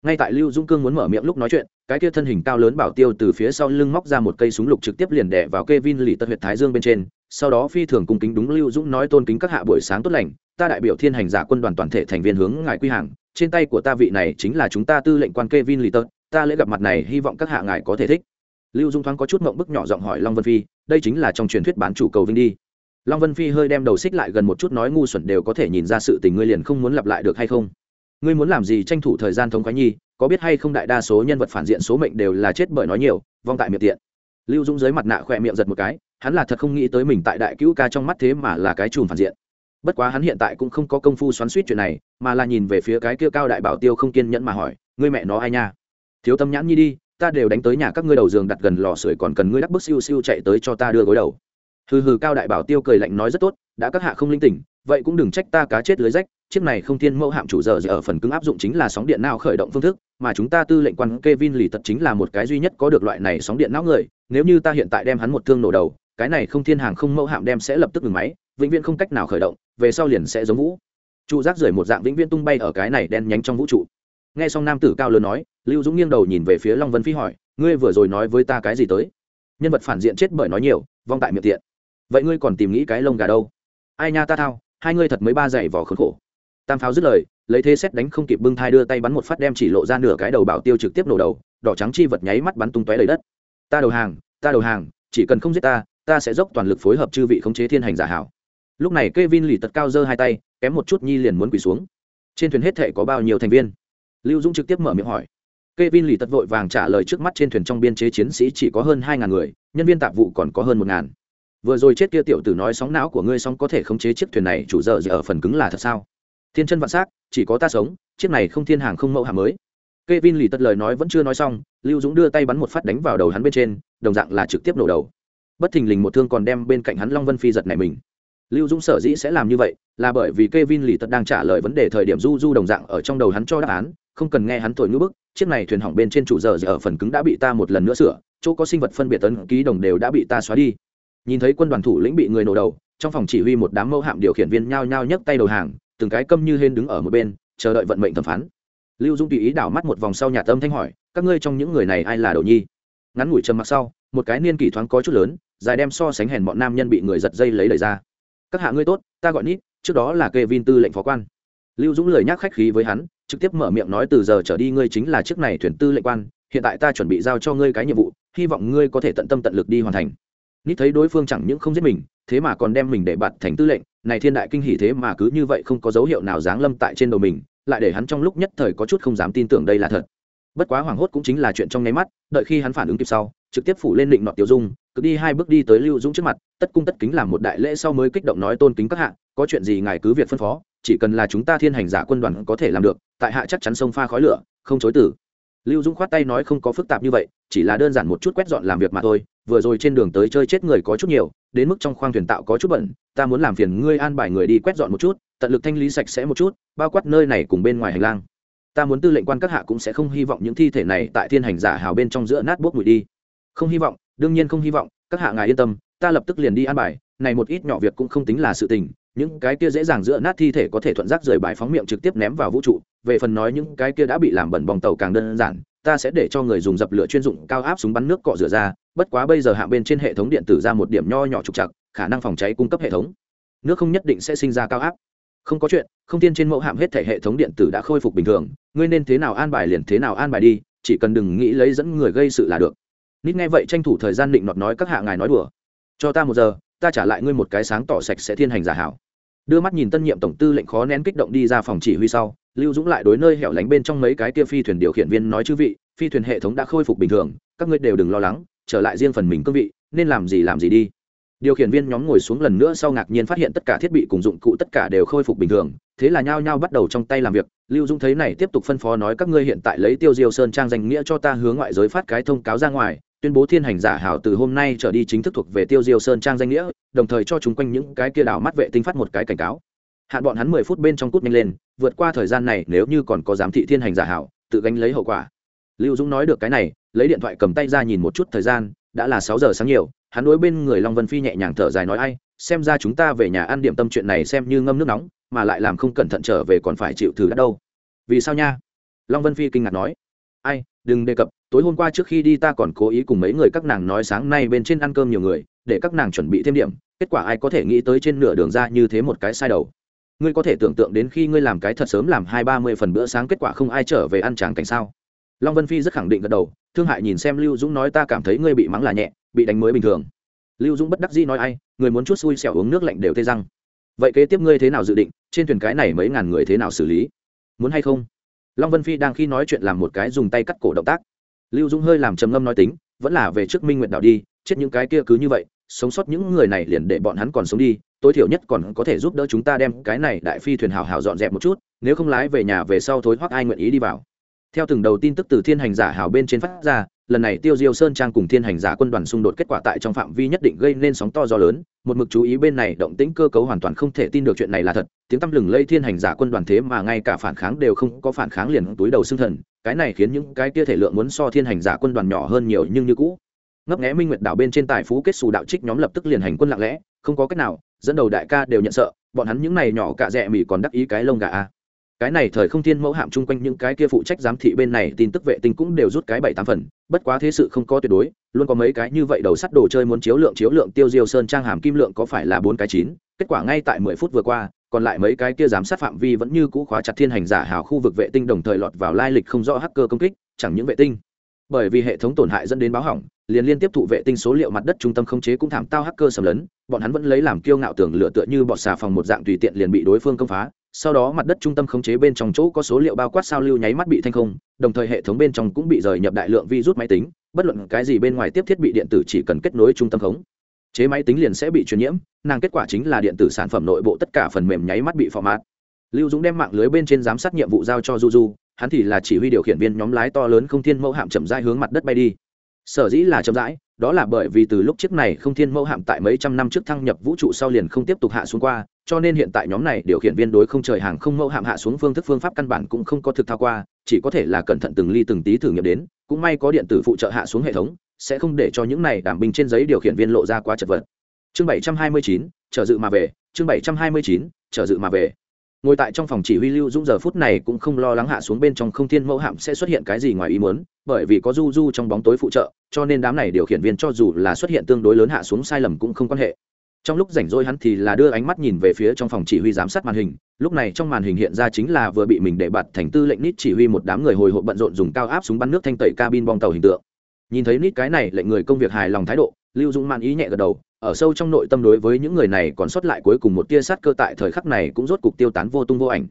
ngay tại lưu dung cương muốn mở miệng lúc nói chuyện, cái kia thân hình cao lớn bảo tiêu từ phía sau lưng móc ra một cây súng lục trực tiếp liền đẻ vào Kevin lì tật huyệt thái dương bên trên, sau đó phi thường cung kính đúng lưu dũng nói tôn kính các hạ buổi sáng tốt lành, ta đại biểu thiên hành giả quân đoàn toàn thể thành viên hướng ngài quy hàng, trên tay của ta vị này chính là chúng ta tư lệnh quan Kevin lì tật ta lễ gặp mặt này hy vọng các hạ ngài có thể thích. Lưu dung thoáng có chút mộng bức nhỏ giọng hỏi long vân phi, đây chính là trong truyền thuyết bán chủ cầu vinh đi long vân phi hơi đem đầu xích lại gần một chút nói ngu xuẩn đều có thể nhìn ra sự tình ngươi liền không muốn lặp lại được hay không? Ngươi muốn làm gì tranh thủ thời gian thống khoái nhi, có biết hay không đại đa số nhân vật phản diện số mệnh đều là chết bởi nói nhiều, vong tại miệng tiện. Lưu dung dưới mặt nạ khỏe miệng giật một cái, hắn là thật không nghĩ tới mình tại đại cứu ca trong mắt thế mà là cái chùm phản diện. Bất quá hắn hiện tại cũng không có công phu xoắn suýt chuyện này, mà là nhìn về phía cái kia cao đại bảo tiêu không kiên nhẫn mà hỏi, ngươi mẹ nó ai nha? Thiếu tâm nhãn nhi đi, ta đều đánh tới nhà các ngươi đầu giường đặt gần lò sưởi còn cần ngươi đắp bức siêu siêu chạy tới cho ta đưa gối đầu hừ hừ, cao đại bảo tiêu cười lạnh nói rất tốt, đã các hạ không linh tỉnh, vậy cũng đừng trách ta cá chết lưới rách, chiếc này không thiên mẫu hạm chủ giờ ở phần cứng áp dụng chính là sóng điện não khởi động phương thức, mà chúng ta tư lệnh quan Kevin lì tật chính là một cái duy nhất có được loại này sóng điện não người, nếu như ta hiện tại đem hắn một thương nổ đầu, cái này không thiên hàng không mẫu hạm đem sẽ lập tức ngừng máy, vĩnh viễn không cách nào khởi động, về sau liền sẽ giống vũ. Trụ rác rưởi một dạng vĩnh viễn tung bay ở cái này đen nhánh trong vũ trụ. Nghe xong nam tử cao lớn nói, lưu dũng nghiêng đầu nhìn về phía long vân phi hỏi, ngươi vừa rồi nói với ta cái gì tới? Nhân vật phản diện chết bởi nói nhiều, vong tại miệng tiện vậy ngươi còn tìm nghĩ cái lông gà đâu? Ai nha ta thao, hai ngươi thật mới ba dạy vỏ khốn khổ. Tam pháo dứt lời, lấy thế xét đánh không kịp bưng thai đưa tay bắn một phát đem chỉ lộ ra nửa cái đầu bảo tiêu trực tiếp nổ đầu, đỏ trắng chi vật nháy mắt bắn tung tóe đầy đất. Ta đầu hàng, ta đầu hàng, chỉ cần không giết ta ta sẽ dốc toàn lực phối hợp chư vị khống chế thiên hành giả hảo. Lúc này k e vin lì tật cao giơ hai tay, kém một chút nhi liền muốn quỳ xuống. Trên thuyền hết thệ có bao nhiêu thành viên? Lưu dũng trực tiếp mở miệng hỏi. K e vin lì tật vội vàng trả lời trước mắt trên thuyền trong biên chế chiến sĩ chỉ có hơn hai ngàn người, nhân viên tạp vụ còn có hơn một ngàn vừa rồi chết kia tiểu tử nói sóng não của ngươi sóng có thể khống chế chiếc thuyền này, chủ dở ở phần cứng là thật sao? Thiên chân vạn s á c chỉ có ta sống, chiếc này không thiên hàng không mẫu hàng mới. K e vin lì tật lời nói vẫn chưa nói xong, lưu dũng đưa tay bắn một phát đánh vào đầu hắn bên trên, đồng dạng là trực tiếp nổ đầu. Bất thình lình một thương còn đem bên cạnh hắn long vân phi giật này mình. Lưu dũng sở dĩ sẽ làm như vậy, là bởi vì k e vin lì tật đang trả lời vấn đề thời điểm du du đồng dạng ở trong đầu hắn cho đáp án, không cần nghe hắn thổi ngữ bức, chiếc này thuyền hỏng bên trên chủ dở ở phần cứng đã bị ta một lần nữa sửa, chỗ có sinh vật phân biệt tấn ký đồng đều đã bị ta xóa đi nhìn thấy quân đoàn thủ lĩnh bị người nổ đầu, trong phòng chỉ huy một đám mẫu hạm điều khiển viên nhao nhao nhấc tay đầu hàng, từng cái câm như hên đứng ở một bên, chờ đợi vận mệnh thẩm phán. Lưu dung tùy ý đảo mắt một vòng sau nhà tâm thanh hỏi, các ngươi trong những người này ai là đầu nhi? Ngắn ngủi trầm mặc sau, một cái niên kỷ thoáng có chút lớn, dài đem so sánh hèn bọn nam nhân bị người giật dây lấy lời ra. Các hạ ngươi tốt, ta gọi nít, trước đó là kê vin tư lệnh phó quan. Lưu dũng lời nhắc khách khí với hắn, trực tiếp mở miệng nói, từ giờ trở đi ngươi chính là chiếc này thuyền tư lệnh quan, hiện tại ta chuẩn bị giao cho ngươi cái nhiệm vụ, hy vọng ngươi có thể tận tâm tận lực đi hoàn thành nít thấy đối phương chẳng những không giết mình, thế mà còn đem mình để bạt thành tư lệnh, này thiên đại kinh hỉ thế mà cứ như vậy không có dấu hiệu nào giáng lâm tại trên đầu mình, lại để hắn trong lúc nhất thời có chút không dám tin tưởng đây là thật. Bất quá hoảng hốt cũng chính là chuyện trong nháy mắt, đợi khi hắn phản ứng kịp sau, trực tiếp phủ lên định nọt tiêu dung, cứ đi hai bước đi tới lưu dũng trước mặt, tất cung tất kính làm một đại lễ sau mới kích động nói tôn kính các hạ, có chuyện gì ngài cứ việc phân phó, chỉ cần là chúng ta thiên hành giả quân đoàn có thể làm được, tại hạ chắc chắn sông pha khói lửa, không chối từ lưu dũng khoát tay nói không có phức tạp như vậy, chỉ là đơn giản một chút quét dọn làm việc mà thôi, vừa rồi trên đường tới chơi chết người có chút nhiều, đến mức trong khoang thuyền tạo có chút bẩn, ta muốn làm phiền ngươi an bài người đi quét dọn một chút, tận lực thanh lý sạch sẽ một chút, bao quát nơi này cùng bên ngoài hành lang. Ta muốn tư lệnh quan các hạ cũng sẽ không hy vọng những thi thể này tại thiên hành giả hào bên trong giữa nát bốc mùi đi. Không hy vọng, đương nhiên không hy vọng, các hạ ngài yên tâm, ta lập tức liền đi an bài, này một ít nhỏ việc cũng không tính là sự tình những cái kia dễ dàng giữa nát thi thể có thể thuận rác rời bài phóng miệng trực tiếp ném vào vũ trụ, về phần nói những cái kia đã bị làm bẩn bong tàu càng đơn giản, ta sẽ để cho người dùng dập lửa chuyên dụng cao áp súng bắn nước cọ rửa ra, bất quá bây giờ hạ bên trên hệ thống điện tử ra một điểm nho nhỏ trục chặt khả năng phòng cháy cung cấp hệ thống. Nước không nhất định sẽ sinh ra cao áp. Không có chuyện, không tiên trên mẫu hạm hết thể hệ thống điện tử đã khôi phục bình thường, ngươi nên thế nào an bài liền thế nào an bài đi, chỉ cần đừng nghĩ lấy dẫn người gây sự là được. Nít nghe vậy tranh thủ thời gian định nọt nói các hạ ngài nói đùa. Cho ta một giờ ta trả lại ngươi một cái sáng tỏ sạch sẽ thiên hành giả hảo. Đưa mắt nhìn tân nhiệm tổng tư lệnh khó nén kích động đi ra phòng chỉ huy sau, lưu dũng lại đối nơi hẻo lánh bên trong mấy cái kia phi thuyền điều khiển viên nói chư vị, phi thuyền hệ thống đã khôi phục bình thường, các ngươi đều đừng lo lắng, trở lại riêng phần mình cương vị, nên làm gì làm gì đi điều khiển viên nhóm ngồi xuống lần nữa sau ngạc nhiên phát hiện tất cả thiết bị cùng dụng cụ tất cả đều khôi phục bình thường, thế là nhao nhao bắt đầu trong tay làm việc. Lưu dung thấy này, tiếp tục phân phó nói, các ngươi hiện tại lấy tiêu diêu sơn trang danh nghĩa cho ta hướng ngoại giới phát cái thông cáo ra ngoài, tuyên bố thiên hành giả hảo từ hôm nay trở đi chính thức thuộc về tiêu diêu sơn trang danh nghĩa, đồng thời cho chúng quanh những cái kia đảo mắt vệ tinh phát một cái cảnh cáo. Hạn bọn hắn mười phút bên trong cút nhanh lên, vượt qua thời gian này, nếu như còn có giám thị thiên hành giả hảo, tự gánh lấy hậu quả. Lưu dũng nói được cái này, lấy điện thoại cầm tay ra nhìn một chút thời gian, đã là sáu giờ sáng nhiều hắn đối bên người long vân phi nhẹ nhàng thở dài nói, ai, xem ra chúng ta về nhà ăn điểm tâm chuyện này xem như ngâm nước nóng, mà lại làm không cẩn thận trở về còn phải chịu thử đắt đâu. Vì sao nha? Long vân phi kinh ngạc nói. Ai, đừng đề cập, tối hôm qua trước khi đi ta còn cố ý cùng mấy người các nàng nói sáng nay bên trên ăn cơm nhiều người, để các nàng chuẩn bị thêm điểm, kết quả ai có thể nghĩ tới trên nửa đường ra như thế một cái sai đầu. Ngươi có thể tưởng tượng đến khi ngươi làm cái thật sớm làm hai ba mươi phần bữa sáng kết quả không ai trở về ăn tràng cảnh sao? Long vân phi rất khẳng định gật đầu, thương hại nhìn xem lưu dũng nói, ta cảm thấy ngươi bị mắng là nhẹ bị đánh mới bình thường. Lưu dũng bất đắc dĩ nói ai, người muốn chút xui xẻo uống nước lạnh đều tê răng. Vậy kế tiếp ngươi thế nào dự định, trên thuyền cái này mấy ngàn người thế nào xử lý? Muốn hay không? Long vân phi đang khi nói chuyện làm một cái dùng tay cắt cổ động tác. Lưu dũng hơi làm trầm ngâm nói tính, vẫn là về trước minh nguyện đảo đi, chết những cái kia cứ như vậy, sống sót những người này liền để bọn hắn còn sống đi, tối thiểu nhất còn có thể giúp đỡ chúng ta đem cái này đại phi thuyền hào hào dọn dẹp một chút, nếu không lái về nhà về sau thối hoắc ai nguyện ý đi vào. Theo từng đầu tin tức từ thiên hành giả hào bên trên phát ra lần này tiêu diêu sơn trang cùng thiên hành giả quân đoàn xung đột kết quả tại trong phạm vi nhất định gây nên sóng to gió lớn, một mực chú ý bên này động tĩnh cơ cấu hoàn toàn không thể tin được chuyện này là thật, tiếng tăm lừng lây thiên hành giả quân đoàn thế mà ngay cả phản kháng đều không có phản kháng liền túi đầu xương thần, cái này khiến những cái kia thể lượng muốn so thiên hành giả quân đoàn nhỏ hơn nhiều nhưng như cũ. Ngấp nghé minh nguyệt đảo bên trên tài phú kết xù đạo trích nhóm lập tức liền hành quân lặng lẽ, không có cách nào, dẫn đầu đại ca đều nhận sợ, bọn hắn những này nhỏ cả rẻ mỉ còn đắc ý cái lông gà a cái này thời không thiên mẫu hạm chung quanh những cái kia phụ trách giám thị bên này tin tức vệ tinh cũng đều rút cái bảy tám phần, bất quá thế sự không có tuyệt đối, luôn có mấy cái như vậy đầu sắt đồ chơi muốn chiếu lượng chiếu lượng, tiêu diêu sơn trang hàm kim lượng có phải là bốn cái chín, kết quả ngay tại mười phút vừa qua, còn lại mấy cái kia giám sát phạm vi vẫn như cũ khóa chặt thiên hành giả hào khu vực vệ tinh đồng thời lọt vào lai lịch không rõ hacker công kích, chẳng những vệ tinh. Bởi vì hệ thống tổn hại dẫn đến báo hỏng, liền liên tiếp thụ vệ tinh số liệu mặt đất trung tâm không chế cũng thảm tao hacker sầm lấn, bọn hắn vẫn lấy làm kiêu ngạo tưởng lựa tựa như bọt xà phòng một dạng tùy tiện liền bị đối phương công phá sau đó mặt đất trung tâm khống chế bên trong chỗ có số liệu bao quát sao lưu nháy mắt bị thanh không, đồng thời hệ thống bên trong cũng bị rời nhập đại lượng virus máy tính, bất luận cái gì bên ngoài tiếp thiết bị điện tử chỉ cần kết nối trung tâm khống. Chế máy tính liền sẽ bị truyền nhiễm, nàng kết quả chính là điện tử sản phẩm nội bộ tất cả phần mềm nháy mắt bị phò mát lưu dũng đem mạng lưới bên trên giám sát nhiệm vụ giao cho du du hắn thì là chỉ huy điều khiển viên nhóm lái to lớn không thiên mẫu hạm chậm rãi hướng mặt đất bay đi. Sở dĩ là chậm rãi đó là bởi vì từ lúc chiếc này không thiên mẫu hạm tại mấy trăm năm trước thăng nhập vũ trụ sau liền không tiếp tục hạ xuống qua, cho nên hiện tại nhóm này điều khiển viên đối không trời hàng không mẫu hạm hạ xuống phương thức phương pháp căn bản cũng không có thực thao qua, chỉ có thể là cẩn thận từng ly từng tí thử nghiệm đến, cũng may có điện tử phụ trợ hạ xuống hệ thống, sẽ không để cho những này đảm binh trên giấy điều khiển viên lộ ra quá chật vật. Chương bảy trăm hai mươi chín trở dự mà về, chương bảy trăm hai mươi chín trở dự mà về. Ngồi tại trong phòng chỉ huy lưu dũng giờ phút này cũng không lo lắng hạ xuống bên trong không thiên mẫu hạm sẽ xuất hiện cái gì ngoài ý muốn bởi vì có du du trong bóng tối phụ trợ, cho nên đám này điều khiển viên cho dù là xuất hiện tương đối lớn hạ xuống sai lầm cũng không quan hệ. Trong lúc rảnh rỗi hắn thì là đưa ánh mắt nhìn về phía trong phòng chỉ huy giám sát màn hình, lúc này trong màn hình hiện ra chính là vừa bị mình để bạt thành tư lệnh nít chỉ huy một đám người hồi hộp bận rộn dùng cao áp súng bắn nước thanh tẩy cabin bong tàu hình tượng. Nhìn thấy nít cái này, lệnh người công việc hài lòng thái độ, lưu dũng man ý nhẹ gật đầu, ở sâu trong nội tâm đối với những người này còn sót lại cuối cùng một tia sát cơ tại thời khắc này cũng rốt cục tiêu tán vô tung vô ảnh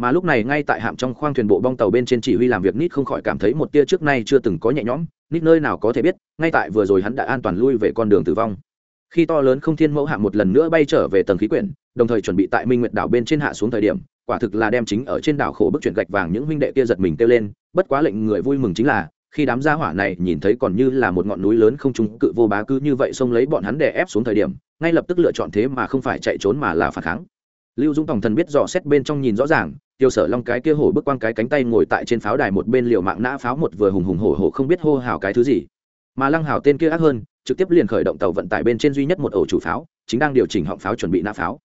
mà lúc này ngay tại hạm trong khoang thuyền bộ bong tàu bên trên chỉ huy làm việc nít không khỏi cảm thấy một tia trước nay chưa từng có nhẹ nhõm, nít nơi nào có thể biết, ngay tại vừa rồi hắn đã an toàn lui về con đường tử vong. Khi to lớn không thiên mẫu hạm một lần nữa bay trở về tầng khí quyển, đồng thời chuẩn bị tại minh nguyệt đảo bên trên hạ xuống thời điểm, quả thực là đem chính ở trên đảo khổ bức chuyển gạch vàng những huynh đệ kia giật mình kêu lên, bất quá lệnh người vui mừng chính là, khi đám gia hỏa này nhìn thấy còn như là một ngọn núi lớn không trung cự vô bá cứ như vậy xông lấy bọn hắn đè ép xuống thời điểm, ngay lập tức lựa chọn thế mà không phải chạy trốn mà là phản kháng. Lưu dũng tòng thần biết dò xét bên trong nhìn rõ ràng tiêu sở long cái kia hổ bước quang cái cánh tay ngồi tại trên pháo đài một bên liều mạng nã pháo một vừa hùng hùng hổ hổ không biết hô hào cái thứ gì. Mà lăng hào tên kia ác hơn, trực tiếp liền khởi động tàu vận tải bên trên duy nhất một ổ chủ pháo, chính đang điều chỉnh họng pháo chuẩn bị nã pháo.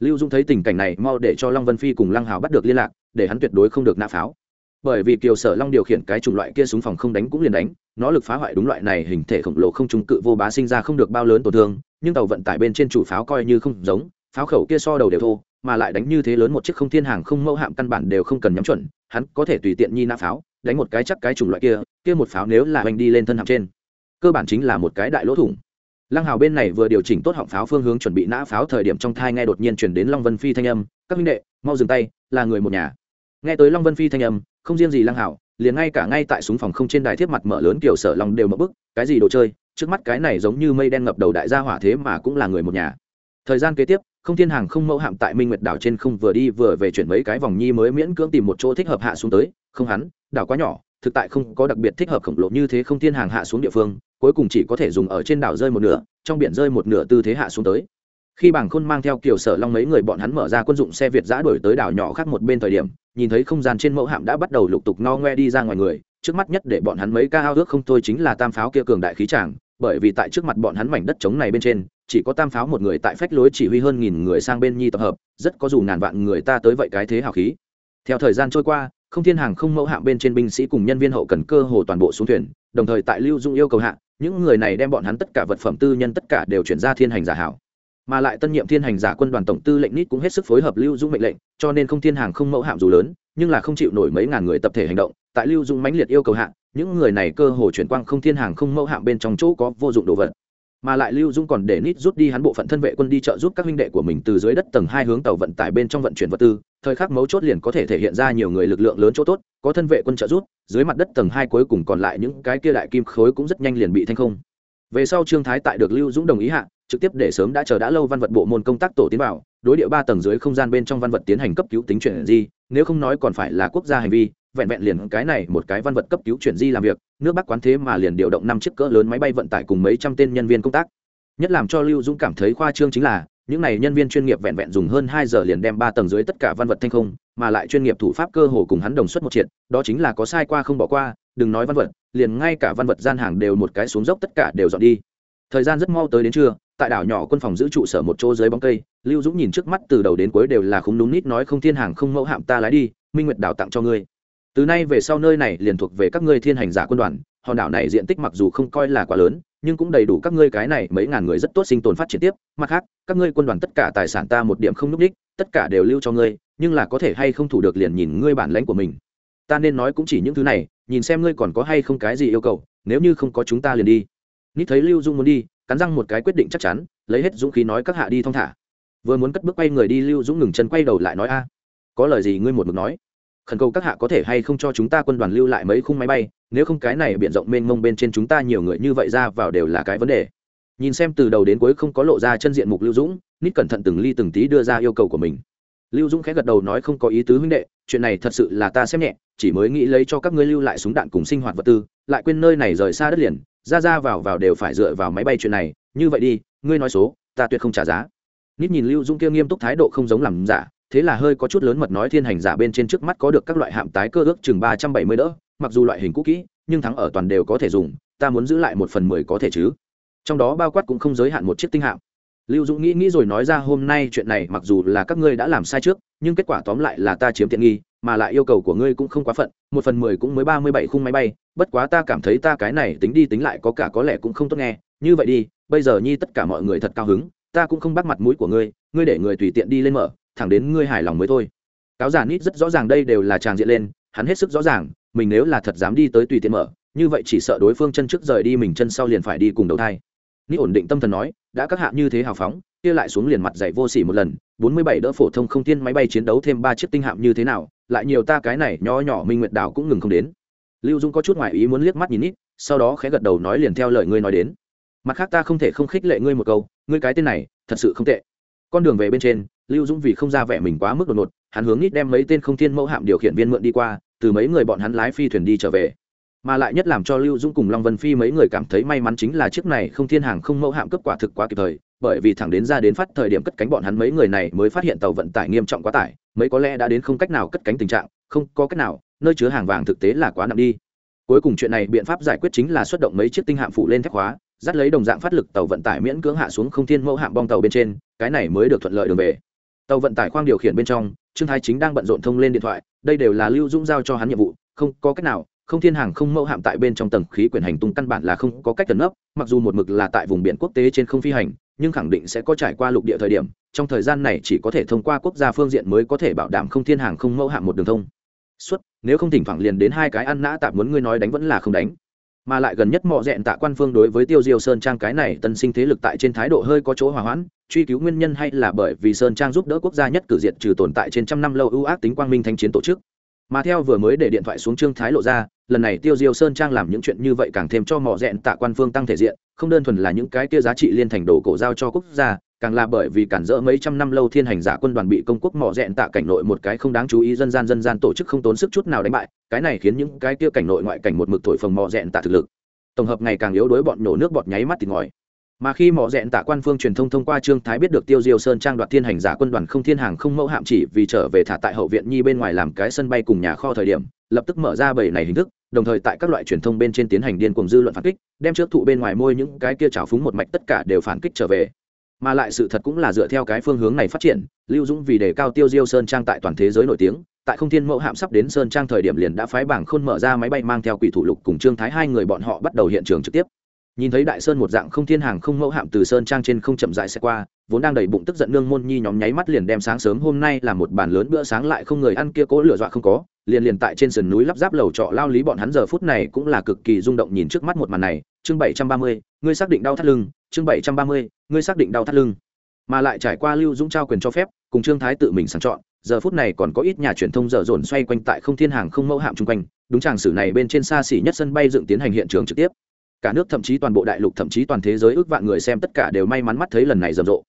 Lưu dung thấy tình cảnh này, mau để cho long vân phi cùng lăng hào bắt được liên lạc, để hắn tuyệt đối không được nã pháo. Bởi vì kiều sở long điều khiển cái chủng loại kia súng phòng không đánh cũng liền đánh, nó lực phá hoại đúng loại này hình thể khổng lồ không trung cự vô bá sinh ra không được bao lớn tổn thương, nhưng tàu vận tải bên trên chủ pháo coi như không giống pháo khẩu kia so đầu đều thô, mà lại đánh như thế lớn một chiếc không thiên hàng không mẫu hạm căn bản đều không cần nhắm chuẩn, hắn có thể tùy tiện nhi nã pháo, đánh một cái chắc cái chủng loại kia kia một pháo nếu là hành đi lên thân hạm trên, cơ bản chính là một cái đại lỗ thủng. Lăng hào bên này vừa điều chỉnh tốt họng pháo phương hướng chuẩn bị nã pháo thời điểm trong thai nghe đột nhiên chuyển đến long vân phi thanh âm, các minh đệ, mau dừng tay, là người một nhà. Nghe tới long vân phi thanh âm, không riêng gì lăng hào, liền ngay cả ngay tại súng phòng không trên đài thiếp mặt mở lớn kiểu sở lòng đều mở bức, cái gì đồ chơi? Trước mắt cái này giống như mây đen ngập đầu đại gia hỏa thế mà cũng là người một nhà. Thời gian kế tiếp không thiên hàng không mẫu hạm tại minh nguyệt đảo trên không vừa đi vừa về chuyển mấy cái vòng nhi mới miễn cưỡng tìm một chỗ thích hợp hạ xuống tới. Không hắn, đảo quá nhỏ, thực tại không có đặc biệt thích hợp khổng lồ như thế không thiên hàng hạ xuống địa phương, cuối cùng chỉ có thể dùng ở trên đảo rơi một nửa, trong biển rơi một nửa tư thế hạ xuống tới. Khi bảng khôn mang theo kiểu sở long mấy người bọn hắn mở ra quân dụng xe việt giã đổi tới đảo nhỏ khác một bên thời điểm, nhìn thấy không gian trên mẫu hạm đã bắt đầu lục tục no ngoe đi ra ngoài người, trước mắt nhất để bọn hắn mấy ca ao ước không thôi chính là tam pháo kia cường đại khí tràng, bởi vì tại trước mặt bọn hắn mảnh đất trống này bên trên chỉ có tam pháo một người tại phách lối chỉ huy hơn nghìn người sang bên nhi tập hợp, rất có dù ngàn vạn người ta tới vậy cái thế hào khí. Theo thời gian trôi qua, không thiên hàng không mẫu hạng bên trên binh sĩ cùng nhân viên hậu cần cơ hồ toàn bộ xuống thuyền, đồng thời tại lưu dung yêu cầu hạ, những người này đem bọn hắn tất cả vật phẩm tư nhân tất cả đều chuyển ra thiên hành giả hảo. Mà lại tân nhiệm thiên hành giả quân đoàn tổng tư lệnh nít cũng hết sức phối hợp lưu dung mệnh lệnh, cho nên không thiên hàng không mẫu hạm dù lớn, nhưng là không chịu nổi mấy ngàn người tập thể hành động. Tại lưu dung mãnh liệt yêu cầu hạng những người này cơ hồ chuyển quang không thiên hàng không mẫu hạm bên trong chỗ có vô dụng đồ vật mà lại lưu dung còn để nít rút đi hắn bộ phận thân vệ quân đi trợ giúp các huynh đệ của mình từ dưới đất tầng hai hướng tàu vận tải bên trong vận chuyển vật tư. Thời khắc mấu chốt liền có thể thể hiện ra nhiều người lực lượng lớn chỗ tốt, có thân vệ quân trợ giúp, dưới mặt đất tầng hai cuối cùng còn lại những cái kia đại kim khối cũng rất nhanh liền bị thanh không. Về sau trương thái tại được lưu dũng đồng ý hạ, trực tiếp để sớm đã chờ đã lâu văn vật bộ môn công tác tổ tiến vào, đối địa ba tầng dưới không gian bên trong văn vật tiến hành cấp cứu tính chuyển di, nếu không nói còn phải là quốc gia hành vi vẹn vẹn liền cái này một cái văn vật cấp cứu chuyển di làm việc, nước bắc quán thế mà liền điều động năm chiếc cỡ lớn máy bay vận tải cùng mấy trăm tên nhân viên công tác. Nhất làm cho lưu dũng cảm thấy khoa trương chính là, những này nhân viên chuyên nghiệp vẹn vẹn dùng hơn hai giờ liền đem ba tầng dưới tất cả văn vật thanh không, mà lại chuyên nghiệp thủ pháp cơ hồ cùng hắn đồng xuất một triệt, đó chính là có sai qua không bỏ qua, đừng nói văn vật, liền ngay cả văn vật gian hàng đều một cái xuống dốc tất cả đều dọn đi. Thời gian rất mau tới đến trưa, tại đảo nhỏ quân phòng giữ trụ sở một chỗ dưới bóng cây, lưu dũng nhìn trước mắt từ đầu đến cuối đều là khung đúng nít nói không thiên hàng không mẫu hạm ta lái đi, minh nguyệt đảo tặng cho ngươi từ nay về sau nơi này liền thuộc về các ngươi thiên hành giả quân đoàn, hòn đảo này diện tích mặc dù không coi là quá lớn, nhưng cũng đầy đủ các ngươi cái này mấy ngàn người rất tốt sinh tồn phát triển tiếp. Mặt khác, các ngươi quân đoàn tất cả tài sản ta một điểm không n ú c đích, tất cả đều lưu cho ngươi, nhưng là có thể hay không thủ được liền nhìn ngươi bản lãnh của mình. Ta nên nói cũng chỉ những thứ này, nhìn xem ngươi còn có hay không cái gì yêu cầu, nếu như không có chúng ta liền đi. Nít thấy lưu dung muốn đi, cắn răng một cái quyết định chắc chắn, lấy hết dũng khí nói các hạ đi thong thả. Vừa muốn cất bước quay người đi, lưu dũng ngừng chân quay đầu lại nói, a, có lời gì ngươi một mực nói? Khẩn cầu các hạ có thể hay không cho chúng ta quân đoàn lưu lại mấy khung máy bay, nếu không cái này b i ể n rộng mênh mông bên trên chúng ta nhiều người như vậy ra vào đều là cái vấn đề. Nhìn xem từ đầu đến cuối không có lộ ra chân diện mục lưu dũng, nít cẩn thận từng ly từng tí đưa ra yêu cầu của mình. Lưu dũng khẽ gật đầu nói không có ý tứ huynh đệ, chuyện này thật sự là ta xem nhẹ, chỉ mới nghĩ lấy cho các ngươi lưu lại súng đạn cùng sinh hoạt vật tư, lại quên nơi này rời xa đất liền, ra ra vào vào đều phải dựa vào máy bay chuyện này, như vậy đi, ngươi nói số, ta tuyệt không trả giá. Nít nhìn lưu dũng kia nghiêm túc thái độ không giống làm giả thế là hơi có chút lớn mật nói thiên hành giả bên trên trước mắt có được các loại hạm tái cơ ước chừng ba trăm bảy mươi đỡ, mặc dù loại hình cũ kỹ, nhưng thắng ở toàn đều có thể dùng, ta muốn giữ lại một phần mười có thể chứ. Trong đó bao quát cũng không giới hạn một chiếc tinh hạm. Lưu dũng nghĩ nghĩ rồi nói ra hôm nay chuyện này, mặc dù là các ngươi đã làm sai trước, nhưng kết quả tóm lại là ta chiếm tiện nghi, mà lại yêu cầu của ngươi cũng không quá phận, một phần mười cũng mới ba mươi bảy khung máy bay, bất quá ta cảm thấy ta cái này tính đi tính lại có cả có lẽ cũng không tốt nghe. Như vậy đi, bây giờ nhi tất cả mọi người thật cao hứng, ta cũng không bắt mặt mũi của ngươi ngươi để người tùy tiện đi lên mở thẳng đến ngươi hài lòng mới thôi. Cáo giả nít rất rõ ràng đây đều là tràng diện lên, hắn hết sức rõ ràng, mình nếu là thật dám đi tới tùy tiện mở, như vậy chỉ sợ đối phương chân trước rời đi mình chân sau liền phải đi cùng đầu thai. Nít ổn định tâm thần nói, đã các hạ như thế hào phóng, kia lại xuống liền mặt dạy vô sỉ một lần, bốn mươi bảy đỡ phổ thông không tiên máy bay chiến đấu thêm ba chiếc tinh hạm như thế nào, lại nhiều ta cái này nho nhỏ minh nguyệt đảo cũng ngừng không đến. Lưu dung có chút ngoại ý muốn liếc mắt nhìn nít, sau đó khẽ gật đầu nói liền theo lời ngươi nói đến. Mặt khác ta không thể không khích lệ ngươi một câu, ngươi cái tên này, thật sự không tệ con đường về bên trên, lưu dũng vì không ra vẻ mình quá mức đột ngột, hắn hướng nít đem mấy tên không thiên mẫu hạm điều khiển viên mượn đi qua, từ mấy người bọn hắn lái phi thuyền đi trở về. Mà lại nhất làm cho lưu dũng cùng long vân phi mấy người cảm thấy may mắn chính là chiếc này không thiên hàng không mẫu hạm cấp quả thực quá kịp thời, bởi vì thẳng đến ra đến phát thời điểm cất cánh bọn hắn mấy người này mới phát hiện tàu vận tải nghiêm trọng quá tải, mấy có lẽ đã đến không cách nào cất cánh tình trạng, không có cách nào, nơi chứa hàng vàng thực tế là quá nặng đi. Cuối cùng chuyện này biện pháp giải quyết chính là xuất động mấy chiếc tinh hạm phụ lên thép hóa dắt lấy đồng dạng phát lực tàu vận tải miễn cưỡng hạ xuống không thiên mẫu hạm bong tàu bên trên, cái này mới được thuận lợi đường về. Tàu vận tải khoang điều khiển bên trong, trương thái chính đang bận rộn thông lên điện thoại, đây đều là lưu dũng giao cho hắn nhiệm vụ, không có cách nào, không thiên hàng không mẫu hạm tại bên trong tầng khí quyển hành tung căn bản là không có cách tấn ấp mặc dù một mực là tại vùng biển quốc tế trên không phi hành, nhưng khẳng định sẽ có trải qua lục địa thời điểm, trong thời gian này chỉ có thể thông qua quốc gia phương diện mới có thể bảo đảm không thiên hàng không mẫu hạm một đường thông. Suốt nếu không thỉnh thoảng liền đến hai cái ăn nã tạm muốn ngươi nói đánh vẫn là không đánh mà lại gần nhất mọ dẹn tạ quan phương đối với tiêu diêu sơn trang cái này tân sinh thế lực tại trên thái độ hơi có chỗ hòa hoãn, truy cứu nguyên nhân hay là bởi vì sơn trang giúp đỡ quốc gia nhất cử diện trừ tồn tại trên trăm năm lâu ưu ác tính quang minh thanh chiến tổ chức. Mà theo vừa mới để điện thoại xuống trương thái lộ ra, lần này tiêu diêu sơn trang làm những chuyện như vậy càng thêm cho mọ dẹn tạ quan phương tăng thể diện, không đơn thuần là những cái kia giá trị liên thành đồ cổ giao cho quốc gia càng là bởi vì cản rỡ mấy trăm năm lâu thiên hành giả quân đoàn bị công quốc mỏ rẹn tạ cảnh nội một cái không đáng chú ý dân gian dân gian tổ chức không tốn sức chút nào đánh bại, cái này khiến những cái kia cảnh nội ngoại cảnh một mực thổi phồng mỏ rẹn tạ thực lực. Tổng hợp ngày càng yếu đuối bọn nổ nước bọt nháy mắt thì ngòi mà khi mỏ rẹn tạ quan phương truyền thông thông qua trương thái biết được tiêu diêu sơn trang đoạt thiên hành giả quân đoàn không thiên hàng không mẫu hạm chỉ vì trở về thả tại hậu viện nhi bên ngoài làm cái sân bay cùng nhà kho thời điểm, lập tức mở ra bảy này hình thức, đồng thời tại các loại truyền thông bên trên tiến hành điên cuồng dư luận phản kích, đem trước thụ bên ngoài môi những cái kia trào phúng một mạch tất cả đều phản kích trở về mà lại sự thật cũng là dựa theo cái phương hướng này phát triển. Lưu dũng vì đề cao tiêu diêu sơn trang tại toàn thế giới nổi tiếng, tại không thiên mẫu hạm sắp đến sơn trang thời điểm liền đã phái bảng khôn mở ra máy bay mang theo quỷ thủ lục cùng trương thái hai người bọn họ bắt đầu hiện trường trực tiếp. Nhìn thấy đại sơn một dạng không thiên hàng không mẫu hạm từ sơn trang trên không chậm dại xe qua, vốn đang đầy bụng tức giận nương môn nhi nhóm nháy mắt liền đem sáng sớm hôm nay là một bàn lớn bữa sáng lại không người ăn kia cố lửa dọa không có, liền liền tại trên sườn núi lắp ráp lầu trọ lao lý bọn hắn giờ phút này cũng là cực kỳ rung động nhìn trước mắt một màn này. Chương bảy trăm ba mươi, ngươi xác định đau thắt lưng. Chương bảy trăm ba mươi ngươi xác định đau thắt lưng, mà lại trải qua lưu dũng trao quyền cho phép, cùng trương thái tự mình sàng chọn, giờ phút này còn có ít nhà truyền thông dở dồn xoay quanh tại không thiên hàng không mẫu hạm chung quanh, đúng tràng sử này bên trên xa xỉ nhất sân bay dựng tiến hành hiện trường trực tiếp. Cả nước thậm chí toàn bộ đại lục thậm chí toàn thế giới ước vạn người xem tất cả đều may mắn mắt thấy lần này rầm rộ.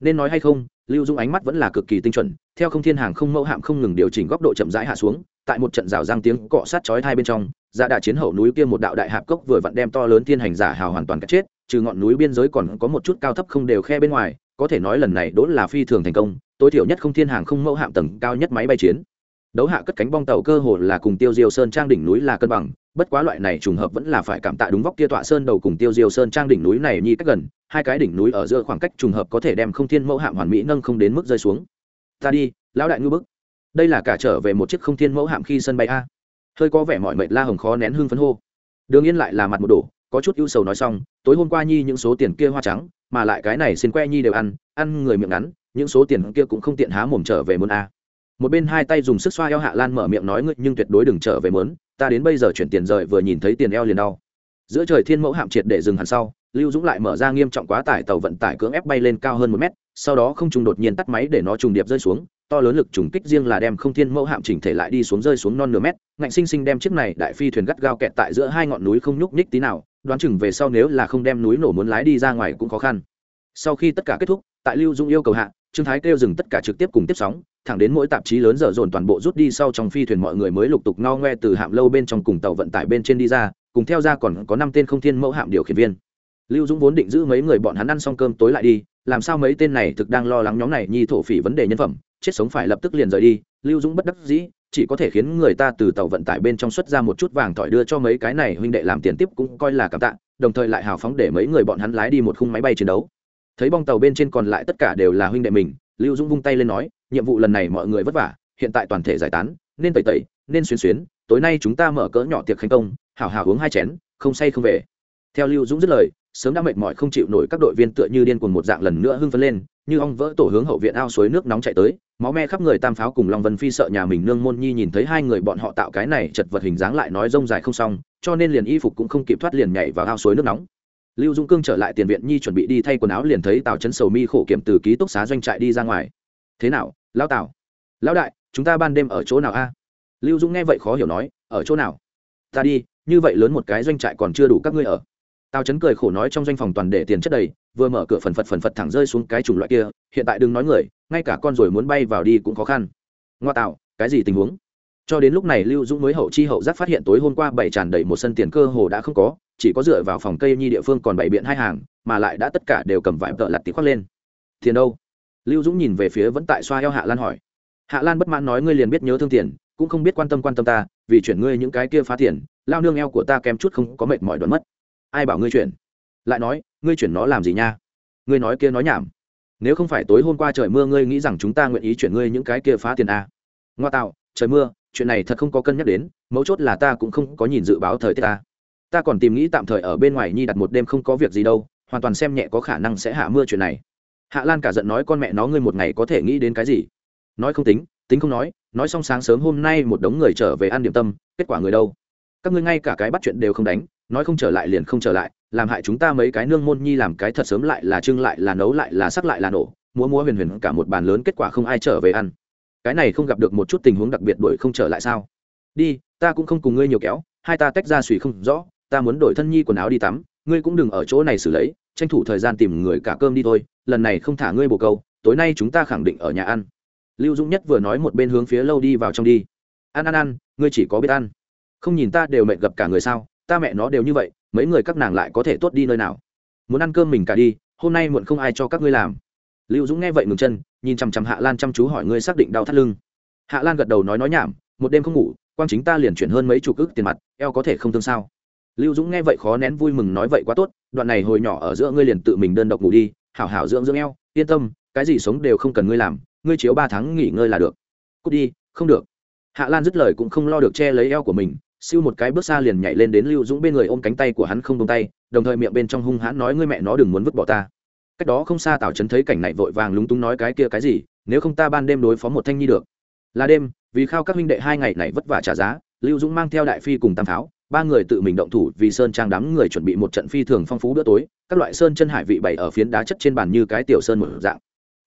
Nên nói hay không, lưu dung ánh mắt vẫn là cực kỳ tinh chuẩn, theo không thiên hàng không mẫu hạm không ngừng điều chỉnh góc độ chậm rãi hạ xuống, tại một trận rào giang tiếng cọ sát chói hai bên trong dạ giả đà chiến hậu núi kia một đạo đại hạp cốc vừa vặn đem to lớn thiên hành giả hào hoàn toàn cắt chết trừ ngọn núi biên giới còn có một chút cao thấp không đều khe bên ngoài, có thể nói lần này đỗ là phi thường thành công, tối thiểu nhất không thiên hàng không mẫu hạm tầng cao nhất máy bay chiến. Đấu hạ cất cánh bong tàu cơ hồ là cùng tiêu diêu sơn trang đỉnh núi là cân bằng, bất quá loại này trùng hợp vẫn là phải cảm tạ đúng vóc kia tọa sơn đầu cùng tiêu diêu sơn trang đỉnh núi này nhi cách gần, hai cái đỉnh núi ở giữa khoảng cách trùng hợp có thể đem không thiên mẫu hạm hoàn mỹ nâng không đến mức rơi xuống. Ta đi, lão đại ngư bức. Đây là cả trở về một chiếc không thiên mẫu hạm khi sân bay a. Hơi có vẻ mọi mệt la hồng khó nén hương phấn hô. Đường yên lại là mặt một đổ có chút ưu sầu nói xong, tối hôm qua nhi những số tiền kia hoa trắng, mà lại cái này xin que nhi đều ăn ăn người miệng ngắn, những số tiền kia cũng không tiện há mồm trở về muốn a. Một bên hai tay dùng sức xoa eo hạ lan mở miệng nói ngươi nhưng tuyệt đối đừng trở về mớn ta đến bây giờ chuyển tiền rời vừa nhìn thấy tiền eo liền đau. Giữa trời thiên mẫu hạm triệt để dừng hẳn sau, lưu dũng lại mở ra nghiêm trọng quá tải tàu vận tải cưỡng ép bay lên cao hơn một mét, sau đó không trùng đột nhiên tắt máy để nó trùng điệp rơi xuống, to lớn lực trùng kích riêng là đem không thiên mẫu hạm chỉnh thể lại đi xuống rơi xuống non nửa mét, ngạnh sinh sinh đem chiếc này đại phi thuyền gắt gao kẹt tại giữa hai ngọn núi không nhúc nhích tí nào đoán chừng về sau nếu là không đem núi nổ muốn lái đi ra ngoài cũng khó khăn. Sau khi tất cả kết thúc, tại lưu dung yêu cầu hạ, trương thái kêu dừng tất cả trực tiếp cùng tiếp sóng, thẳng đến mỗi tạp chí lớn dở dồn toàn bộ rút đi sau trong phi thuyền mọi người mới lục tục no ngoe từ hạm lâu bên trong cùng tàu vận tải bên trên đi ra, cùng theo ra còn có năm tên không thiên mẫu hạm điều khiển viên. Lưu dũng vốn định giữ mấy người bọn hắn ăn xong cơm tối lại đi, làm sao mấy tên này thực đang lo lắng nhóm này nhi thổ phỉ vấn đề nhân phẩm, chết sống phải lập tức liền rời đi, lưu dũng bất đắc dĩ chỉ có thể khiến người ta từ tàu vận tải bên trong xuất ra một chút vàng thỏi đưa cho mấy cái này huynh đệ làm tiền tiếp cũng coi là cảm tạ, đồng thời lại hào phóng để mấy người bọn hắn lái đi một khung máy bay chiến đấu. Thấy bong tàu bên trên còn lại tất cả đều là huynh đệ mình, lưu dũng vung tay lên nói, nhiệm vụ lần này mọi người vất vả, hiện tại toàn thể giải tán, nên tẩy tẩy, nên xuyến xuyến, tối nay chúng ta mở cỡ nhỏ tiệc khánh công hào hào uống hai chén, không say không về. Theo lưu dũng dứt lời, sớm đã mệt mỏi không chịu nổi các đội viên tựa như điên cuồng một dạng lần nữa hưng phấn lên như ong vỡ tổ hướng hậu viện ao suối nước nóng chạy tới, máu me khắp người tam pháo cùng long vân phi sợ nhà mình nương môn nhi nhìn thấy hai người bọn họ tạo cái này chật vật hình dáng lại nói rông dài không xong, cho nên liền y phục cũng không kịp thoát liền nhảy vào ao suối nước nóng. Lưu dung cương trở lại tiền viện nhi chuẩn bị đi thay quần áo liền thấy tào chấn sầu mi khổ kiểm từ ký túc xá doanh trại đi ra ngoài. Thế nào, lão tào? Lão đại, chúng ta ban đêm ở chỗ nào a? Lưu dung nghe vậy khó hiểu nói, ở chỗ nào? Ta đi, như vậy lớn một cái doanh trại còn chưa đủ các ngươi ở. Tào chấn cười khổ nói trong doanh phòng toàn để tiền chất đầy vừa mở cửa phần phật phần phật thẳng rơi xuống cái chủng loại kia, hiện tại đừng nói người, ngay cả con rồi muốn bay vào đi cũng khó khăn. Ngoa tạo, cái gì tình huống? Cho đến lúc này lưu dũng mới hậu chi hậu giác phát hiện tối hôm qua bảy tràn đầy một sân tiền cơ hồ đã không có, chỉ có dựa vào phòng cây nhi địa phương còn bảy biện hai hàng, mà lại đã tất cả đều cầm vải vợ lặt tí khoác lên. Tiền đâu? Lưu dũng nhìn về phía vẫn tại xoa eo hạ lan hỏi. Hạ lan bất mãn nói ngươi liền biết nhớ thương tiền, cũng không biết quan tâm quan tâm ta, vì chuyển ngươi những cái kia phá tiền, lao nương eo của ta kém chút không có mệt mỏi đoán mất. Ai bảo ngươi chuyển? Lại nói ngươi chuyển nó làm gì nha? Ngươi nói kia nói nhảm. Nếu không phải tối hôm qua trời mưa, ngươi nghĩ rằng chúng ta nguyện ý chuyển ngươi những cái kia phá tiền à. ngoa tạo, trời mưa, chuyện này thật không có cân nhắc đến, mấu chốt là ta cũng không có nhìn dự báo thời tiết ta. Ta còn tìm nghĩ tạm thời ở bên ngoài nhi đặt một đêm không có việc gì đâu, hoàn toàn xem nhẹ có khả năng sẽ hạ mưa chuyện này. Hạ lan cả giận nói, con mẹ nó, ngươi một ngày có thể nghĩ đến cái gì? Nói không tính tính không nói nói xong sáng sớm hôm nay một đống người trở về ăn điểm tâm, kết quả người đâu? Các ngươi ngay cả cái bắt chuyện đều không đánh nói không trở lại liền không trở lại, làm hại chúng ta mấy cái nương môn nhi làm cái thật sớm lại là trưng lại là nấu lại là sắc lại là nổ, múa múa huyền huyền cả một bàn lớn kết quả không ai trở về ăn. Cái này không gặp được một chút tình huống đặc biệt đuổi không trở lại sao? Đi, ta cũng không cùng ngươi nhiều kéo, hai ta tách ra suy không rõ, ta muốn đổi thân nhi quần áo đi tắm, ngươi cũng đừng ở chỗ này xử lấy, tranh thủ thời gian tìm người cả cơm đi thôi, lần này không thả ngươi bồ câu, tối nay chúng ta khẳng định ở nhà ăn. Lưu dũng nhất vừa nói một bên hướng phía lâu đi vào trong đi. Ăn ăn ăn, ngươi chỉ có biết ăn. Không nhìn ta đều mệt gặp cả người sao? Ta mẹ nó đều như vậy, mấy người các nàng lại có thể tốt đi nơi nào? Muốn ăn cơm mình cả đi, hôm nay muộn không ai cho các ngươi làm. Lưu dũng nghe vậy ngừng chân, nhìn chằm chằm hạ lan chăm chú hỏi ngươi xác định đau thắt lưng. Hạ lan gật đầu nói nói nhảm, một đêm không ngủ, quang chính ta liền chuyển hơn mấy chục ức tiền mặt, eo có thể không thương sao? Lưu dũng nghe vậy khó nén vui mừng nói vậy quá tốt, đoạn này hồi nhỏ ở giữa ngươi liền tự mình đơn độc ngủ đi, hảo hảo dưỡng dưỡng eo, yên tâm, cái gì sống đều không cần ngươi làm, ngươi chiếu ba tháng nghỉ ngơi là được. Cút đi, không được. Hạ lan dứt lời cũng không lo được che lấy eo của mình siêu một cái bước xa liền nhảy lên đến lưu dũng bên người ôm cánh tay của hắn không tung tay, đồng thời miệng bên trong hung hãn nói, ngươi mẹ nó đừng muốn vứt bỏ ta. Cách đó không xa tào trấn thấy cảnh này vội vàng lúng túng nói, cái kia cái gì? Nếu không ta ban đêm đối phó một thanh nhi được. Là đêm, vì khao các huynh đệ hai ngày này vất vả trả giá, lưu dũng mang theo đại phi cùng tam tháo, ba người tự mình động thủ vì sơn trang đám người chuẩn bị một trận phi thường phong phú bữa tối, các loại sơn chân hải vị bày ở phiến đá chất trên bàn như cái tiểu sơn một dạng.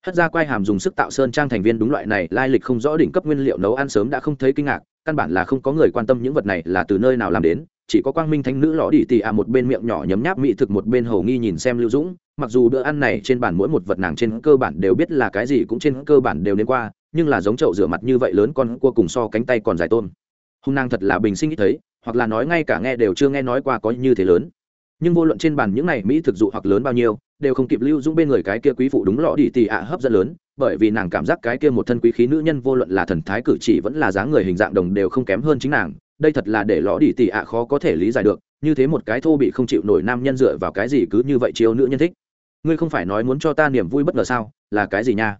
Hất ra quai hàm dùng sức tạo sơn trang thành viên, đúng loại này lai lịch không rõ đỉnh cấp nguyên liệu nấu ăn sớm đã không thấy kinh ngạc căn bản là không có người quan tâm những vật này là từ nơi nào làm đến, chỉ có quang minh thánh nữ lõ đi tì à một bên miệng nhỏ nhấm nháp mỹ thực một bên hầu nghi nhìn xem lưu dũng, mặc dù bữa ăn này trên bàn mỗi một vật nàng trên cơ bản đều biết là cái gì cũng trên cơ bản đều nên qua, nhưng là giống chậu rửa mặt như vậy lớn con cua cùng so cánh tay còn dài tôn hung nàng thật là bình sinh ít thấy, hoặc là nói ngay cả nghe đều chưa nghe nói qua có như thế lớn. Nhưng vô luận trên bàn những này mỹ thực dụ hoặc lớn bao nhiêu, đều không kịp lưu dũng bên người cái kia quý phụ đúng lõ đi tì ạ hấp dẫn lớn bởi vì nàng cảm giác cái kia một thân quý khí nữ nhân vô luận là thần thái cử chỉ vẫn là dáng người hình dạng đồng đều không kém hơn chính nàng, đây thật là để lõ đi tỉ ạ khó có thể lý giải được, như thế một cái thô bị không chịu nổi nam nhân dựa vào cái gì cứ như vậy chiếu nữ nhân thích. Ngươi không phải nói muốn cho ta niềm vui bất ngờ sao, là cái gì nha?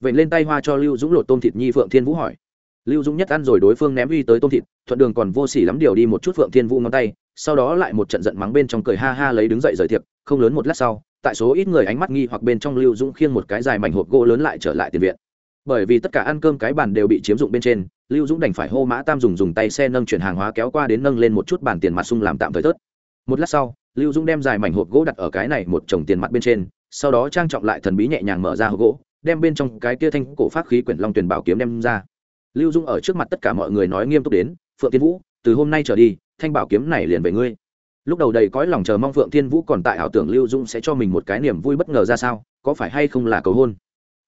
Vậy lên tay hoa cho lưu dũng lột tôm thịt nhi phượng thiên vũ hỏi. Lưu dũng nhất ăn rồi đối phương ném uy tới tôm thịt, thuận đường còn vô s ỉ lắm điều đi một chút phượng thiên vũ ngón tay, sau đó lại một trận giận mắng bên trong cười ha ha lấy đứng dậy rời thiệp, không lớn một lát sau tại số ít người ánh mắt nghi hoặc bên trong lưu dũng khiêng một cái dài mảnh hộp gỗ lớn lại trở lại tiền viện. Bởi vì tất cả ăn cơm cái bàn đều bị chiếm dụng bên trên, lưu dũng đành phải hô mã tam dùng dùng tay xe nâng chuyển hàng hóa kéo qua đến nâng lên một chút bàn tiền mặt sung làm tạm thời tớt một lát sau, lưu dũng đem dài mảnh hộp gỗ đặt ở cái này một chồng tiền mặt bên trên, sau đó trang trọng lại thần bí nhẹ nhàng mở ra hộp gỗ, đem bên trong cái kia thanh cổ phát khí quyển long tuyển bảo kiếm đem ra. Lưu dung ở trước mặt tất cả mọi người nói nghiêm túc đến, phượng tiên vũ, từ hôm nay trở đi, thanh bảo kiếm này liền về ngươi lúc đầu đầy cõi lòng chờ mong phượng thiên vũ còn tại ảo tưởng lưu dũng sẽ cho mình một cái niềm vui bất ngờ ra sao, có phải hay không là cầu hôn?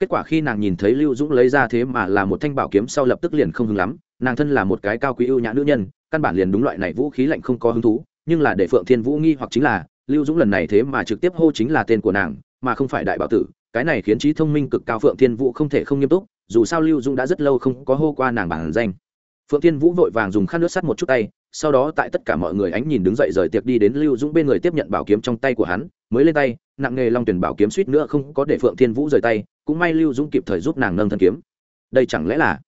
Kết quả khi nàng nhìn thấy lưu dũng lấy ra thế mà là một thanh bảo kiếm sau lập tức liền không hứng lắm, nàng thân là một cái cao quý ưu nhã nữ nhân, căn bản liền đúng loại này vũ khí lạnh không có hứng thú, nhưng là để phượng thiên vũ nghi hoặc chính là, lưu dũng lần này thế mà trực tiếp hô chính là tên của nàng, mà không phải đại bảo tử, cái này khiến trí thông minh cực cao phượng thiên vũ không thể không nghiêm túc, dù sao lưu dũng đã rất lâu không có hô qua nàng bản danh phượng thiên vũ vội vàng dùng khăn nước sắt một chút tay, sau đó tại tất cả mọi người ánh nhìn đứng dậy rời tiệc đi đến lưu dũng bên người tiếp nhận bảo kiếm trong tay của hắn, mới lên tay, nặng nghề long tuyển bảo kiếm suýt nữa không có để phượng thiên vũ rời tay, cũng may lưu dũng kịp thời giúp nàng nâng thân kiếm. Đây chẳng lẽ là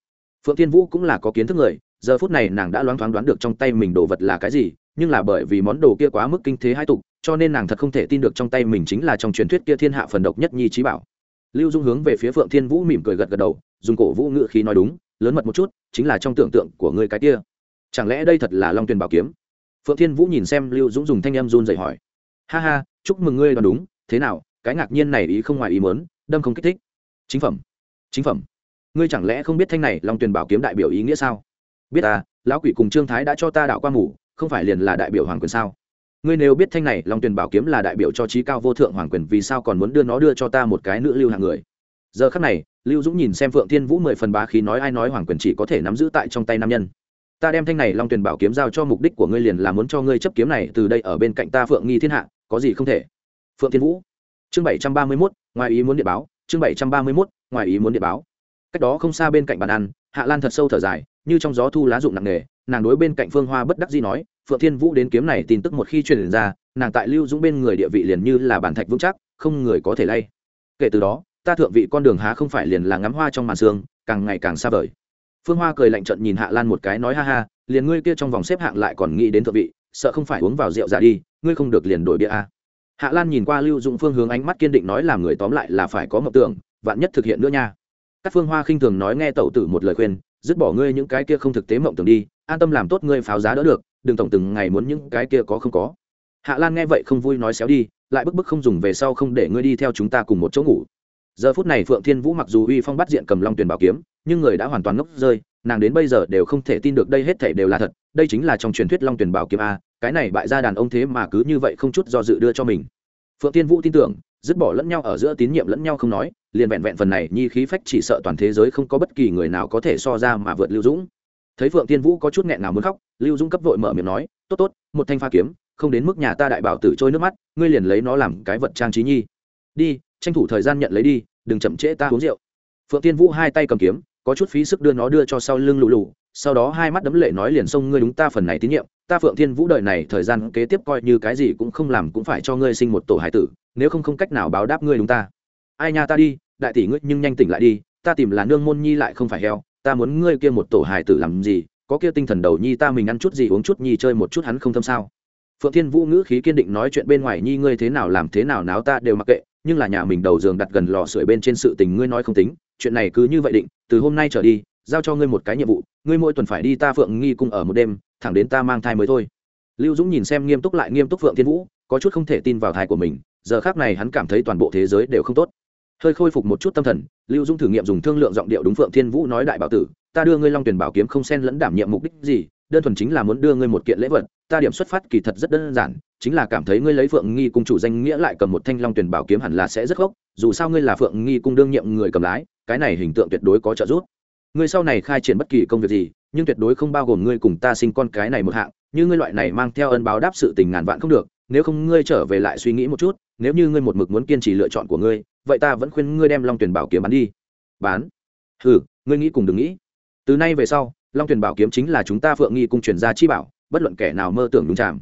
phượng thiên vũ cũng là có kiến thức người, giờ phút này nàng đã loáng thoáng đoán được trong tay mình đồ vật là cái gì, nhưng là bởi vì món đồ kia quá mức kinh thế hai tục, cho nên nàng thật không thể tin được trong tay mình chính là trong truyền thuyết kia thiên hạ phần độc nhất nhi trí bảo. Lưu dung hướng về phía phượng thiên vũ mỉm cười gật gật đầu, dùng cổ vũ ngự khí nói đúng lớn mật một chút, chính là trong tưởng tượng của người cái kia. Chẳng lẽ đây thật là long tuyền bảo kiếm? Phượng thiên vũ nhìn xem lưu dũng dùng thanh em run dậy hỏi. Ha ha, chúc mừng ngươi đoán đúng, thế nào, cái ngạc nhiên này ý không ngoài ý muốn, đâm không kích thích. Chính phẩm chính phẩm. Ngươi chẳng lẽ không biết thanh này long tuyền bảo kiếm đại biểu ý nghĩa sao? Biết à lão quỷ cùng trương thái đã cho ta đạo qua mủ không phải liền là đại biểu hoàng quyền sao? Ngươi nếu biết thanh này long tuyền bảo kiếm là đại biểu cho trí cao vô thượng hoàng quyền, vì sao còn muốn đưa nó đưa cho ta một cái nữ lưu hạng người? Giờ khắc này lưu dũng nhìn xem phượng thiên vũ mười phần bá khí nói ai nói hoàng quyền chỉ có thể nắm giữ tại trong tay nam nhân. Ta đem thanh này long tuyền bảo kiếm giao cho mục đích của ngươi liền là muốn cho ngươi chấp kiếm này, từ đây ở bên cạnh ta phượng nghi thiên hạ, có gì không thể. Phượng thiên vũ, chương bảy trăm ba mươi mốt, ngoài ý muốn địa báo, chương bảy trăm ba mươi mốt, ngoài ý muốn địa báo. Cách đó không xa bên cạnh bàn ăn, hạ lan thật sâu thở dài, như trong gió thu lá rụng nặng nề, nàng đối bên cạnh phương hoa bất đắc dĩ nói, phượng thiên vũ đến kiếm này tin tức một khi truyền ra, nàng tại lưu dũng bên người địa vị liền như là bản thạch vững chắc, không người có thể lay. Kể từ đó ta thượng vị con đường há không phải liền là ngắm hoa trong màn sương, càng ngày càng xa vời. Phương hoa cười lạnh trận nhìn hạ lan một cái, nói ha ha, liền ngươi kia trong vòng xếp hạng lại còn nghĩ đến thượng vị, sợ không phải uống vào rượu giả đi, ngươi không được liền đổi bia a. Hạ lan nhìn qua lưu dụng phương hướng ánh mắt kiên định nói làm người tóm lại là phải có mộng tưởng, vạn nhất thực hiện nữa nha. Các phương hoa khinh thường nói nghe tẩu tử một lời khuyên, dứt bỏ ngươi những cái kia không thực tế mộng tưởng đi, an tâm làm tốt ngươi pháo giá đỡ được, đừng tổng từng ngày muốn những cái kia có không có. Hạ lan nghe vậy không vui nói xéo đi, lại bức bức không dùng về sau không để ngươi đi theo chúng ta cùng một chỗ ngủ giờ phút này phượng thiên vũ mặc dù uy phong bắt diện cầm long tuyển bảo kiếm, nhưng người đã hoàn toàn ngốc rơi, nàng đến bây giờ đều không thể tin được đây hết thể đều là thật, đây chính là trong truyền thuyết long tuyển bảo kiếm a, cái này bại gia đàn ông thế mà cứ như vậy không chút do dự đưa cho mình. Phượng thiên vũ tin tưởng, dứt bỏ lẫn nhau ở giữa tín nhiệm lẫn nhau không nói, liền vẹn vẹn phần này nhi khí phách chỉ sợ toàn thế giới không có bất kỳ người nào có thể so ra mà vượt lưu dũng. Thấy phượng tiên vũ có chút nghẹn nào muốn khóc, lưu dũng cấp vội mở miệng nói, tốt tốt, một thanh pha kiếm, không đến mức nhà ta đại bảo tử trôi nước mắt, ngươi liền lấy nó làm cái vật trang trí nhi. Đi, tranh thủ thời gian nhận lấy đi đừng chậm trễ ta uống rượu. Phượng tiên vũ hai tay cầm kiếm, có chút phí sức đưa nó đưa cho sau lưng lù lù, sau đó hai mắt đấm lệ nói liền xông ngươi đúng ta phần này tín nhiệm, ta phượng thiên vũ đợi này thời gian kế tiếp coi như cái gì cũng không làm cũng phải cho ngươi sinh một tổ hải tử, nếu không không cách nào báo đáp ngươi đúng ta. Ai nha ta đi, đại tỷ ngươi nhưng nhanh tỉnh lại đi, ta tìm là nương môn nhi lại không phải heo, ta muốn ngươi kia một tổ hải tử làm gì, có kia tinh thần đầu nhi ta mình ăn chút gì uống chút nhi chơi một chút hắn không thâm sao. Phượng thiên vũ ngữ khí kiên định nói chuyện bên ngoài nhi ngươi thế nào làm thế nào náo ta đều mặc kệ nhưng là nhà mình đầu giường đặt gần lò sưởi bên trên sự tình ngươi nói không tính, chuyện này cứ như vậy định, từ hôm nay trở đi, giao cho ngươi một cái nhiệm vụ, ngươi mỗi tuần phải đi ta phượng nghi cung ở một đêm, thẳng đến ta mang thai mới thôi. Lưu dũng nhìn xem nghiêm túc lại nghiêm túc phượng thiên vũ, có chút không thể tin vào thai của mình, giờ khác này hắn cảm thấy toàn bộ thế giới đều không tốt. Hơi khôi phục một chút tâm thần, lưu dũng thử nghiệm dùng thương lượng giọng điệu đúng phượng thiên vũ nói đại bảo tử, ta đưa ngươi long tuyển bảo kiếm không xen lẫn đảm nhiệm mục đích gì đơn thuần chính là muốn đưa ngươi một kiện lễ vật, ta điểm xuất phát kỳ thật rất đơn giản, chính là cảm thấy ngươi lấy phượng nghi cung chủ danh nghĩa lại cầm một thanh long tuyển bảo kiếm hẳn là sẽ rất gốc, dù sao ngươi là phượng nghi cung đương nhiệm người cầm lái, cái này hình tượng tuyệt đối có trợ giúp. Ngươi sau này khai triển bất kỳ công việc gì, nhưng tuyệt đối không bao gồm ngươi cùng ta sinh con cái này một hạng, như ngươi loại này mang theo ân báo đáp sự tình ngàn vạn không được, nếu không ngươi trở về lại suy nghĩ một chút, nếu như ngươi một mực muốn kiên trì lựa chọn của ngươi, vậy ta vẫn khuyên ngươi đem long tuyển bảo kiếm bán đi. Bán? Ừ ngươi nghĩ cùng đừng nghĩ. Từ nay về sau long tuyển bảo kiếm chính là chúng ta phượng nghi cung truyền ra chi bảo, bất luận kẻ nào mơ tưởng đúng chạm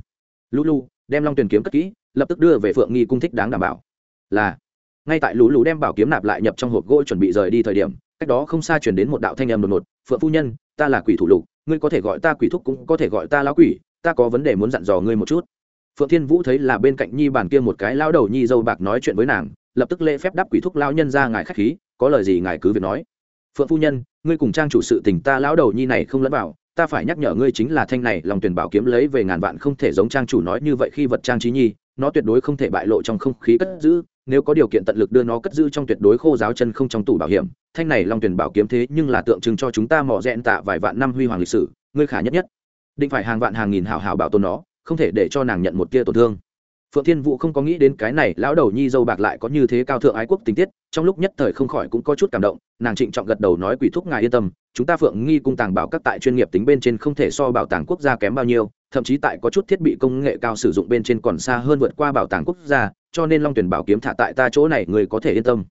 Lũ lu đem long tuyển kiếm cất kỹ, lập tức đưa về phượng nghi cung thích đáng đảm bảo. Là, ngay tại lũ lũ đem bảo kiếm nạp lại nhập trong hộp gỗ chuẩn bị rời đi thời điểm, cách đó không xa chuyển đến một đạo thanh âm đột ngột, phượng phu nhân, ta là quỷ thủ lục, ngươi có thể gọi ta quỷ thúc cũng có thể gọi ta lão quỷ, ta có vấn đề muốn dặn dò ngươi một chút. Phượng thiên vũ thấy là bên cạnh nhi bàn kia một cái lão đầu nhi dâu bạc nói chuyện với nàng, lập tức lễ phép đáp quỷ thúc lão nhân ra ngài khách khí, có lời gì ngài cứ việc nói. Phượng phu nhân ngươi cùng trang chủ sự tình ta lão đầu nhi này không lẫn vào, ta phải nhắc nhở ngươi chính là thanh này lòng tuyển bảo kiếm lấy về ngàn vạn không thể giống trang chủ nói như vậy khi vật trang trí nhi, nó tuyệt đối không thể bại lộ trong không khí cất giữ, nếu có điều kiện tận lực đưa nó cất giữ trong tuyệt đối khô giáo chân không trong tủ bảo hiểm, thanh này long tuyển bảo kiếm thế nhưng là tượng trưng cho chúng ta mỏ rẽn tạ vài vạn năm huy hoàng lịch sử, ngươi khả nhất nhất, định phải hàng vạn hàng nghìn hảo hảo bảo tồn nó, không thể để cho nàng nhận một tia tổn thương phượng thiên vũ không có nghĩ đến cái này lão đầu nhi dâu bạc lại có như thế cao thượng ái quốc tình tiết, trong lúc nhất thời không khỏi cũng có chút cảm động, nàng trịnh trọng gật đầu nói quỷ thúc ngài yên tâm, chúng ta phượng nghi cung tàng bảo các tại chuyên nghiệp tính bên trên không thể so bảo tàng quốc gia kém bao nhiêu, thậm chí tại có chút thiết bị công nghệ cao sử dụng bên trên còn xa hơn vượt qua bảo tàng quốc gia, cho nên long tuyển bảo kiếm thả tại ta chỗ này người có thể yên tâm.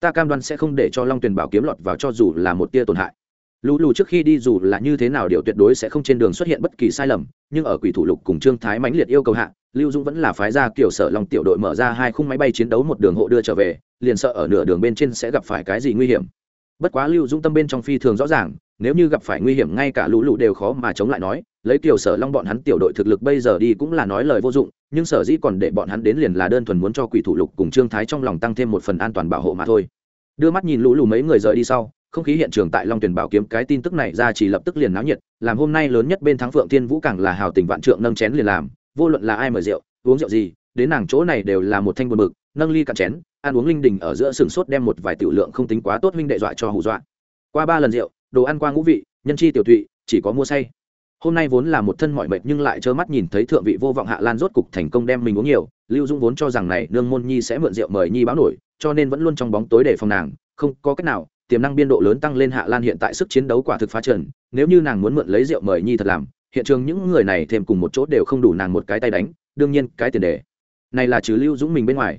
Ta cam đoan sẽ không để cho long tuyển bảo kiếm lọt vào cho dù là một tia tổn hại. Lũ lù trước khi đi dù là như thế nào điều tuyệt đối sẽ không trên đường xuất hiện bất kỳ sai lầm, nhưng ở quỷ thủ lục cùng trương thái mãnh liệt yêu cầu hạ lưu dũng vẫn là phái ra kiểu sở long tiểu đội mở ra hai khung máy bay chiến đấu một đường hộ đưa trở về, liền sợ ở nửa đường bên trên sẽ gặp phải cái gì nguy hiểm. Bất quá lưu dũng tâm bên trong phi thường rõ ràng, nếu như gặp phải nguy hiểm ngay cả lũ lụ đều khó mà chống lại nói, lấy kiểu sở long bọn hắn tiểu đội thực lực bây giờ đi cũng là nói lời vô dụng, nhưng sở dĩ còn để bọn hắn đến liền là đơn thuần muốn cho quỷ thủ lục cùng trương thái trong lòng tăng thêm một phần an toàn bảo hộ mà thôi. Đưa mắt nhìn lũ lù mấy người rời đi sau, không khí hiện trường tại long tuyển bảo kiếm cái tin tức này ra chỉ lập tức liền náo nhiệt, làm hôm nay lớn nhất bên thắng phượng thiên vũ càng là hào tình vạn trượng nâng chén liền làm vô luận là ai mời rượu, uống rượu gì, đến nàng chỗ này đều là một thanh buồn bực, nâng ly cạn chén, ăn uống linh đình ở giữa sừng sốt đem một vài tiểu lượng không tính quá tốt huynh đệ dọa cho hù dọa. Qua ba lần rượu, đồ ăn qua ngũ vị, nhân chi tiểu thụy chỉ có mua say. Hôm nay vốn là một thân mọi mệt nhưng lại trơ mắt nhìn thấy thượng vị vô vọng hạ lan rốt cục thành công đem mình uống nhiều, lưu dung vốn cho rằng này nương môn nhi sẽ mượn rượu mời nhi báo nổi, cho nên vẫn luôn trong bóng tối để phòng nàng, không có cách nào, tiềm năng biên độ lớn tăng lên hạ lan hiện tại sức chiến đấu quả thực phá trần, nếu như nàng muốn mượn lấy rượu mời nhi thật làm hiện trường những người này thêm cùng một chỗ đều không đủ nàng một cái tay đánh, đương nhiên cái tiền đề này là trừ lưu dũng mình bên ngoài.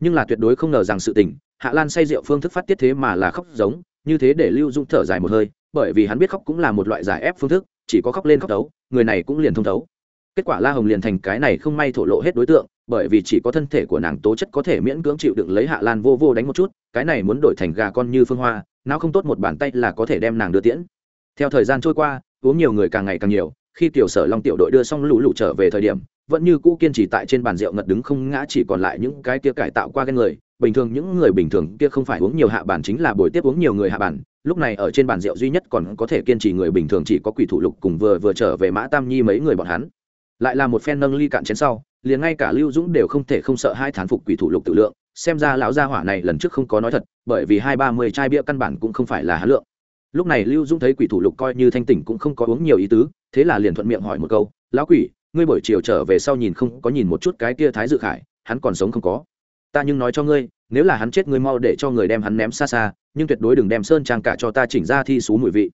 Nhưng là tuyệt đối không ngờ rằng sự tình, hạ lan say rượu phương thức phát tiết thế mà là khóc giống, như thế để lưu dũng thở dài một hơi, bởi vì hắn biết khóc cũng là một loại giải ép phương thức, chỉ có khóc lên khóc tấu người này cũng liền thông thấu. Kết quả la hồng liền thành cái này không may thổ lộ hết đối tượng, bởi vì chỉ có thân thể của nàng tố chất có thể miễn cưỡng chịu đựng lấy hạ lan vô vô đánh một chút, cái này muốn đổi thành gà con như phương hoa, nào không tốt một bàn tay là có thể đem nàng đưa tiễn. Theo thời gian trôi qua, uống nhiều người càng ngày càng nhiều khi tiểu sở long tiểu đội đưa xong lũ lũ trở về thời điểm, vẫn như cũ kiên trì tại trên bàn rượu ngật đứng không ngã, chỉ còn lại những cái kia cải tạo qua ghen người. Bình thường những người bình thường kia không phải uống nhiều hạ bản chính là buổi tiếp uống nhiều người hạ bản. Lúc này ở trên bàn rượu duy nhất còn có thể kiên trì người bình thường chỉ có quỷ thủ lục cùng vừa vừa trở về mã tam nhi mấy người bọn hắn. Lại là một phen nâng ly cạn chén sau, liền ngay cả lưu dũng đều không thể không sợ hai thán phục quỷ thủ lục tự lượng. Xem ra lão gia hỏa này lần trước không có nói thật, bởi vì hai ba mươi chai bia căn bản cũng không phải là hán lượng lúc này lưu dũng thấy quỷ thủ lục coi như thanh tỉnh cũng không có uống nhiều ý tứ, thế là liền thuận miệng hỏi một câu, lão quỷ, ngươi buổi chiều trở về sau nhìn không có nhìn một chút cái kia thái dự khải, hắn còn sống không có? Ta nhưng nói cho ngươi, nếu là hắn chết ngươi mau để cho người đem hắn ném xa xa, nhưng tuyệt đối đừng đem sơn trang cả cho ta chỉnh ra thi xú mùi vị.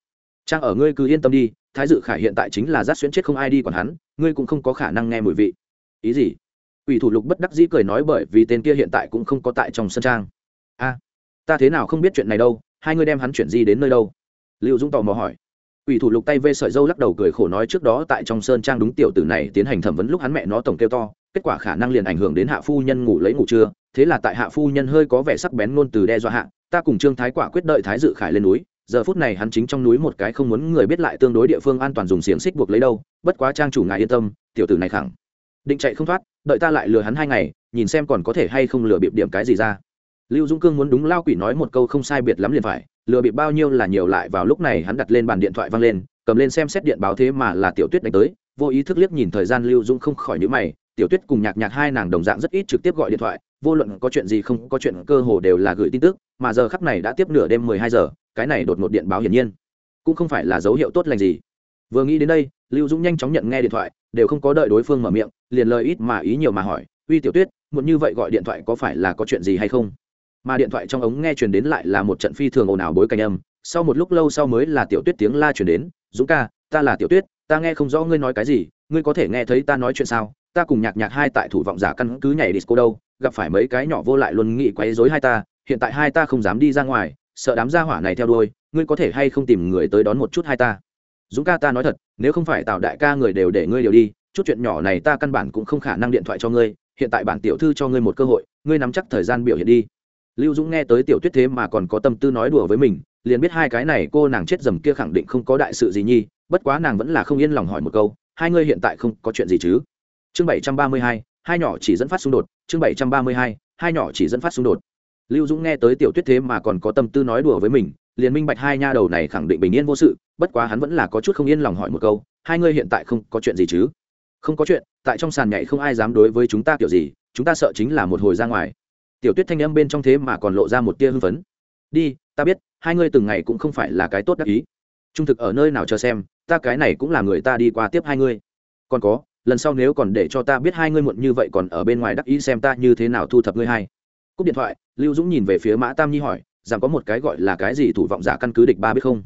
Trang ở ngươi cứ yên tâm đi, thái dự khải hiện tại chính là rát xuyễn chết không ai đi còn hắn, ngươi cũng không có khả năng nghe mùi vị. Ý gì? Ủy thủ lục bất đắc dĩ cười nói bởi vì tên kia hiện tại cũng không có tại trong sơn trang. A, ta thế nào không biết chuyện này đâu, hai ngươi đem hắn chuyển di đến nơi đâu? Lưu dũng tò mò hỏi. Quỷ thủ lục tay vê sợi dâu lắc đầu cười khổ nói trước đó tại trong sơn trang đúng tiểu tử này tiến hành thẩm vấn lúc hắn mẹ nó tổng kêu to, kết quả khả năng liền ảnh hưởng đến hạ phu nhân ngủ lấy ngủ trưa, thế là tại hạ phu nhân hơi có vẻ sắc bén luôn từ đe dọa hạ, ta cùng trương thái quả quyết đợi thái dự khải lên núi, giờ phút này hắn chính trong núi một cái không muốn người biết lại tương đối địa phương an toàn dùng xiềng xích buộc lấy đâu, bất quá trang chủ ngài yên tâm, tiểu tử này khẳng định chạy không thoát, đợi ta lại lừa hắn hai ngày, nhìn xem còn có thể hay không lừa bịp điểm cái gì ra. Lưu dũng cương muốn đúng lao quỷ nói một câu không sai biệt lắm liền phải lừa bịp bao nhiêu là nhiều lại vào lúc này hắn đặt lên bàn điện thoại văng lên, cầm lên xem xét điện báo thế mà là tiểu tuyết đánh tới, vô ý thức liếc nhìn thời gian lưu dũng không khỏi nhữ mày, tiểu tuyết cùng nhạc nhạc hai nàng đồng dạng rất ít trực tiếp gọi điện thoại, vô luận có chuyện gì không có chuyện cơ hồ đều là gửi tin tức, mà giờ khắp này đã tiếp nửa đêm mười hai giờ, cái này đột ngột điện báo hiển nhiên cũng không phải là dấu hiệu tốt lành gì. Vừa nghĩ đến đây, lưu dũng nhanh chóng nhận nghe điện thoại, đều không có đợi đối phương mở miệng, liền lời ít mà ý nhiều mà hỏi, uy tiểu tuyết, muộn như vậy gọi điện thoại có phải là có chuyện gì hay không? Mà điện thoại trong ống nghe truyền đến lại là một trận phi thường ồn ào bối cảnh âm. Sau một lúc lâu sau mới là tiểu tuyết tiếng la truyền đến, dũng ca, ta là tiểu tuyết, ta nghe không rõ ngươi nói cái gì, ngươi có thể nghe thấy ta nói chuyện sao? Ta cùng nhạc nhạc hai tại thủ vọng giả căn cứ nhảy disco đâu, gặp phải mấy cái nhỏ vô lại luôn nghị quấy rối hai ta, hiện tại hai ta không dám đi ra ngoài, sợ đám gia hỏa này theo đuôi, ngươi có thể hay không tìm người tới đón một chút hai ta? Dũng ca, ta nói thật, nếu không phải tạo đại ca người đều để ngươi đều đi, chút chuyện nhỏ này ta căn bản cũng không khả năng điện thoại cho ngươi, hiện tại bản tiểu thư cho ngươi một cơ hội, ngươi nắm chắc thời gian biểu hiện đi lưu dũng nghe tới tiểu tuyết thế mà còn có tâm tư nói đùa với mình, liền biết hai cái này cô nàng chết dầm kia khẳng định không có đại sự gì nhi, bất quá nàng vẫn là không yên lòng hỏi một câu, hai ngươi hiện tại không có chuyện gì chứ? Chương bảy trăm ba mươi hai hai nhỏ chỉ dẫn phát xung đột, chương bảy trăm ba mươi hai hai nhỏ chỉ dẫn phát xung đột. Lưu dũng nghe tới tiểu tuyết thế mà còn có tâm tư nói đùa với mình, liền minh bạch hai nha đầu này khẳng định bình yên vô sự, bất quá hắn vẫn là có chút không yên lòng hỏi một câu, hai ngươi hiện tại không có chuyện gì chứ? Không có chuyện, tại trong sàn nhảy không ai dám đối với chúng ta kiểu gì, chúng ta sợ chính là một hồi ra ngoài tiểu tuyết thanh âm bên trong thế mà còn lộ ra một tia hưng phấn. Đi, ta biết, hai ngươi từng ngày cũng không phải là cái tốt đắc ý. Trung thực ở nơi nào chờ xem, ta cái này cũng là người ta đi qua tiếp hai ngươi. Còn có, lần sau nếu còn để cho ta biết hai ngươi muộn như vậy còn ở bên ngoài đắc ý xem ta như thế nào thu thập ngươi hay. cúp điện thoại, lưu dũng nhìn về phía mã tam nhi hỏi, rằng có một cái gọi là cái gì thủ vọng giả căn cứ địch ba biết không?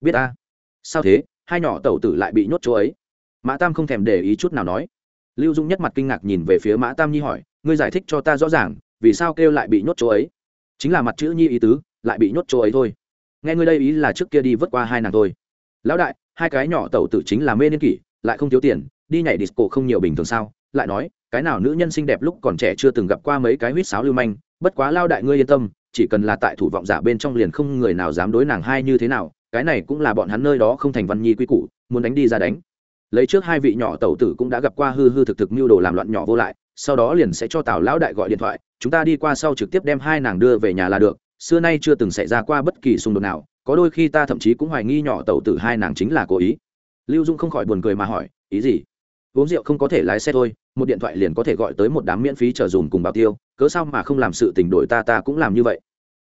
Biết ta sao thế, hai nhỏ tẩu tử lại bị nhốt chỗ ấy? Mã tam không thèm để ý chút nào nói. Lưu dũng nhất mặt kinh ngạc nhìn về phía mã tam nhi hỏi, ngươi giải thích cho ta rõ ràng vì sao kêu lại bị nhốt chỗ ấy? Chính là mặt chữ nhi ý tứ, lại bị nhốt chỗ ấy thôi. Nghe ngươi đây ý là trước kia đi vớt qua hai nàng thôi. Lão đại, hai cái nhỏ tẩu tử chính là mê niên kỷ, lại không thiếu tiền, đi nhảy disco không nhiều bình thường sao? Lại nói, cái nào nữ nhân xinh đẹp lúc còn trẻ chưa từng gặp qua mấy cái huýt sáo lưu manh, bất quá lao đại ngươi yên tâm, chỉ cần là tại thủ vọng giả bên trong liền không người nào dám đối nàng hai như thế nào, cái này cũng là bọn hắn nơi đó không thành văn nhi quy củ, muốn đánh đi ra đánh. Lấy trước hai vị nhỏ tẩu tử cũng đã gặp qua hư hư thực thực mưu đồ làm loạn nhỏ vô lại sau đó liền sẽ cho tào lão đại gọi điện thoại chúng ta đi qua sau trực tiếp đem hai nàng đưa về nhà là được xưa nay chưa từng xảy ra qua bất kỳ xung đột nào có đôi khi ta thậm chí cũng hoài nghi nhỏ tẩu tử hai nàng chính là cố ý lưu dung không khỏi buồn cười mà hỏi ý gì uống rượu không có thể lái xe thôi một điện thoại liền có thể gọi tới một đám miễn phí chờ dùm cùng bảo tiêu cớ sao mà không làm sự tình đổi ta ta cũng làm như vậy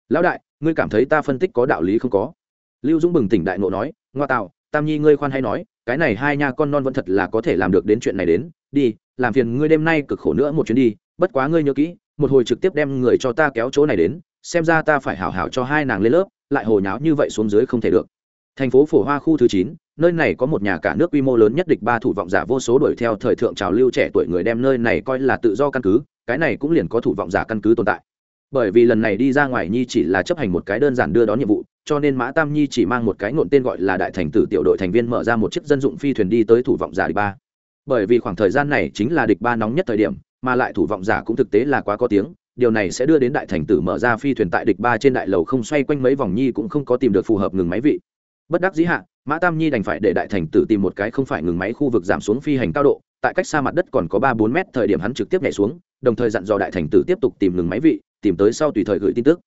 lão đại ngươi cảm thấy ta phân tích có đạo lý không có lưu dũng bừng tỉnh đại nộ nói ngoa tạo tam nhi ngươi khoan hay nói cái này hai nha con non vẫn thật là có thể làm được đến chuyện này đến đi làm phiền ngươi đêm nay cực khổ nữa một chuyến đi, bất quá ngươi nhớ kỹ, một hồi trực tiếp đem người cho ta kéo chỗ này đến, xem ra ta phải hảo hảo cho hai nàng lên lớp, lại hồ nháo như vậy xuống dưới không thể được. Thành phố phổ hoa khu thứ chín, nơi này có một nhà cả nước quy mô lớn nhất địch ba thủ vọng giả vô số đuổi theo thời thượng trào lưu trẻ tuổi người đem nơi này coi là tự do căn cứ, cái này cũng liền có thủ vọng giả căn cứ tồn tại. Bởi vì lần này đi ra ngoài nhi chỉ là chấp hành một cái đơn giản đưa đón nhiệm vụ, cho nên mã tam nhi chỉ mang một cái ngộn tên gọi là đại thành tử tiểu đội thành viên mở ra một chiếc dân dụng phi thuyền đi tới thủ vọng giả địch ba bởi vì khoảng thời gian này chính là địch ba nóng nhất thời điểm, mà lại thủ vọng giả cũng thực tế là quá có tiếng, điều này sẽ đưa đến đại thành tử mở ra phi thuyền tại địch ba trên đại lầu không xoay quanh mấy vòng nhi cũng không có tìm được phù hợp ngừng máy vị. Bất đắc dĩ hạ, mã tam nhi đành phải để đại thành tử tìm một cái không phải ngừng máy khu vực giảm xuống phi hành cao độ, tại cách xa mặt đất còn có ba bốn mét thời điểm hắn trực tiếp nhảy xuống, đồng thời dặn dò đại thành tử tiếp tục tìm ngừng máy vị, tìm tới sau tùy thời gửi tin tức.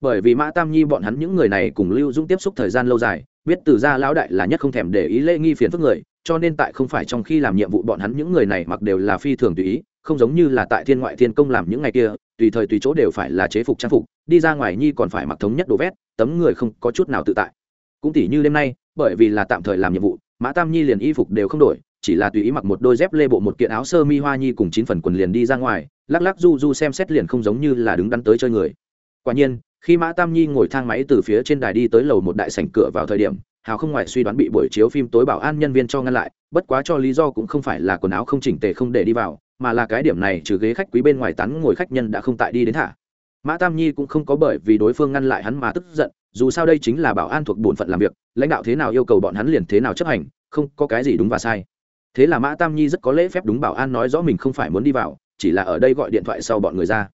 Bởi vì mã tam nhi bọn hắn những người này cùng lưu dũng tiếp xúc thời gian lâu dài biết từ gia lão đại là nhất không thèm để ý lễ nghi phiền phức người, cho nên tại không phải trong khi làm nhiệm vụ bọn hắn những người này mặc đều là phi thường tùy ý, không giống như là tại thiên ngoại thiên công làm những ngày kia, tùy thời tùy chỗ đều phải là chế phục trang phục, đi ra ngoài nhi còn phải mặc thống nhất đồ vét, tấm người không có chút nào tự tại. Cũng tỉ như đêm nay, bởi vì là tạm thời làm nhiệm vụ, mã tam nhi liền y phục đều không đổi, chỉ là tùy ý mặc một đôi dép lê bộ một kiện áo sơ mi hoa nhi cùng chín phần quần liền đi ra ngoài, lắc lắc du du xem xét liền không giống như là đứng đắn tới chơi người. Quả nhiên khi mã tam nhi ngồi thang máy từ phía trên đài đi tới lầu một đại sảnh cửa vào thời điểm, hào không ngoại suy đoán bị buổi chiếu phim tối bảo an nhân viên cho ngăn lại, bất quá cho lý do cũng không phải là quần áo không chỉnh tề không để đi vào, mà là cái điểm này trừ ghế khách quý bên ngoài tán ngồi khách nhân đã không tại đi đến thả. Mã tam nhi cũng không có bởi vì đối phương ngăn lại hắn mà tức giận, dù sao đây chính là bảo an thuộc bổn phận làm việc, lãnh đạo thế nào yêu cầu bọn hắn liền thế nào chấp hành, không có cái gì đúng và sai. Thế là mã tam nhi rất có lễ phép đúng bảo an nói rõ mình không phải muốn đi vào, chỉ là ở đây gọi điện thoại sau bọn người ra.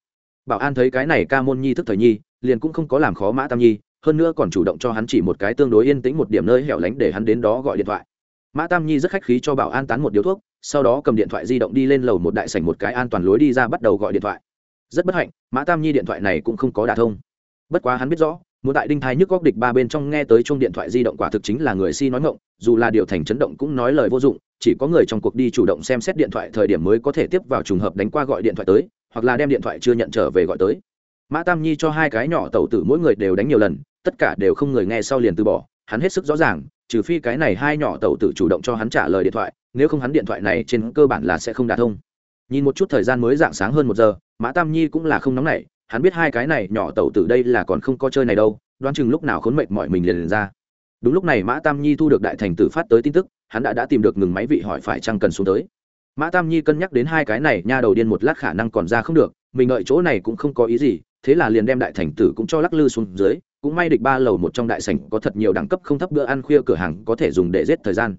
Bảo an thấy cái này ca môn nhi thức thời nhi liền cũng không có làm khó mã tam nhi, hơn nữa còn chủ động cho hắn chỉ một cái tương đối yên tĩnh một điểm nơi hẻo lánh để hắn đến đó gọi điện thoại. Mã tam nhi rất khách khí cho bảo an tán một điếu thuốc, sau đó cầm điện thoại di động đi lên lầu một đại sảnh một cái an toàn lối đi ra bắt đầu gọi điện thoại. Rất bất hạnh, mã tam nhi điện thoại này cũng không có đả thông. Bất quá hắn biết rõ, muốn tại đinh thái nhức góc địch ba bên trong nghe tới chung điện thoại di động quả thực chính là người si nói ngộng dù là điều thành chấn động cũng nói lời vô dụng, chỉ có người trong cuộc đi chủ động xem xét điện thoại thời điểm mới có thể tiếp vào trùng hợp đánh qua gọi điện thoại tới, hoặc là đem điện thoại chưa nhận trở về gọi tới mã tam nhi cho hai cái nhỏ tẩu tử mỗi người đều đánh nhiều lần tất cả đều không người nghe sau liền từ bỏ hắn hết sức rõ ràng trừ phi cái này hai nhỏ tẩu tử chủ động cho hắn trả lời điện thoại nếu không hắn điện thoại này trên cơ bản là sẽ không đả thông. Nhìn một chút thời gian mới dạng sáng hơn một giờ mã tam nhi cũng là không nóng nảy hắn biết hai cái này nhỏ tẩu tử đây là còn không có chơi này đâu đoán chừng lúc nào khốn mệt mọi mình liền, liền ra. Đúng lúc này mã tam nhi thu được đại thành tử phát tới tin tức hắn đã đã tìm được ngừng máy vị hỏi phải chăng cần xuống tới. Mã tam nhi cân nhắc đến hai cái này nha đầu điên một lát khả năng còn ra không được mình đợi chỗ này cũng không có ý gì thế là liền đem đại thành tử cũng cho lắc lư xuống dưới, cũng may địch ba lầu một trong đại sảnh có thật nhiều đẳng cấp không thấp bữa ăn khuya cửa hàng có thể dùng để giết thời gian.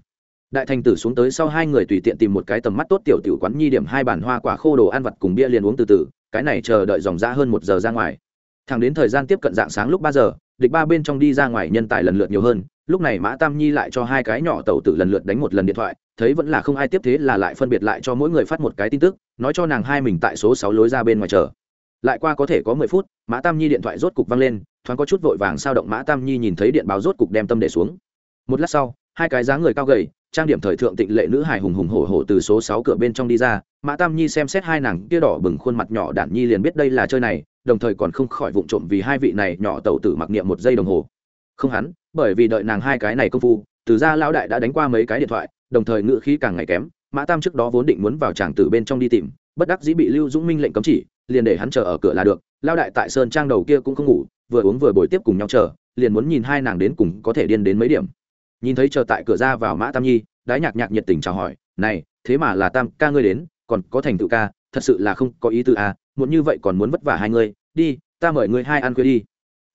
Đại thành tử xuống tới sau hai người tùy tiện tìm một cái tầm mắt tốt tiểu tiểu quán nhi điểm hai bản hoa quả khô đồ ăn vặt cùng bia liền uống từ từ, cái này chờ đợi dòng ra hơn một giờ ra ngoài. Thẳng đến thời gian tiếp cận dạng sáng lúc ba giờ, địch ba bên trong đi ra ngoài nhân tài lần lượt nhiều hơn, lúc này mã tam nhi lại cho hai cái nhỏ tàu tử lần lượt đánh một lần điện thoại, thấy vẫn là không ai tiếp thế là lại phân biệt lại cho mỗi người phát một cái tin tức, nói cho nàng hai mình tại số sáu lối ra bên ngoài chờ lại qua có thể có mười phút, mã tam nhi điện thoại rốt cục văng lên, thoáng có chút vội vàng sao động mã tam nhi nhìn thấy điện báo rốt cục đem tâm để xuống. Một lát sau, hai cái dáng người cao gầy, trang điểm thời thượng tịnh lệ nữ hài hùng hùng hổ hổ từ số sáu cửa bên trong đi ra, mã tam nhi xem xét hai nàng kia đỏ bừng khuôn mặt nhỏ đản nhi liền biết đây là chơi này, đồng thời còn không khỏi vụng trộm vì hai vị này nhỏ tẩu tử mặc niệm một giây đồng hồ. Không hắn, bởi vì đợi nàng hai cái này công phu, từ ra lão đại đã đánh qua mấy cái điện thoại, đồng thời ngự khí càng ngày kém, mã tam trước đó vốn định muốn vào tràng tử bên trong đi tìm, bất đắc dĩ bị lưu dũng minh lệnh cấm chỉ liền để hắn chờ ở cửa là được, lao đại tại sơn trang đầu kia cũng không ngủ, vừa uống vừa bồi tiếp cùng nhau chờ, liền muốn nhìn hai nàng đến cùng có thể điên đến mấy điểm. Nhìn thấy chờ tại cửa ra vào mã tam nhi, đái nhạc nhạc nhiệt tình chào hỏi, này, thế mà là tam ca ngươi đến, còn có thành tựu ca, thật sự là không có ý tư à muốn như vậy còn muốn vất vả hai ngươi, đi, ta mời ngươi hai ăn khuya đi.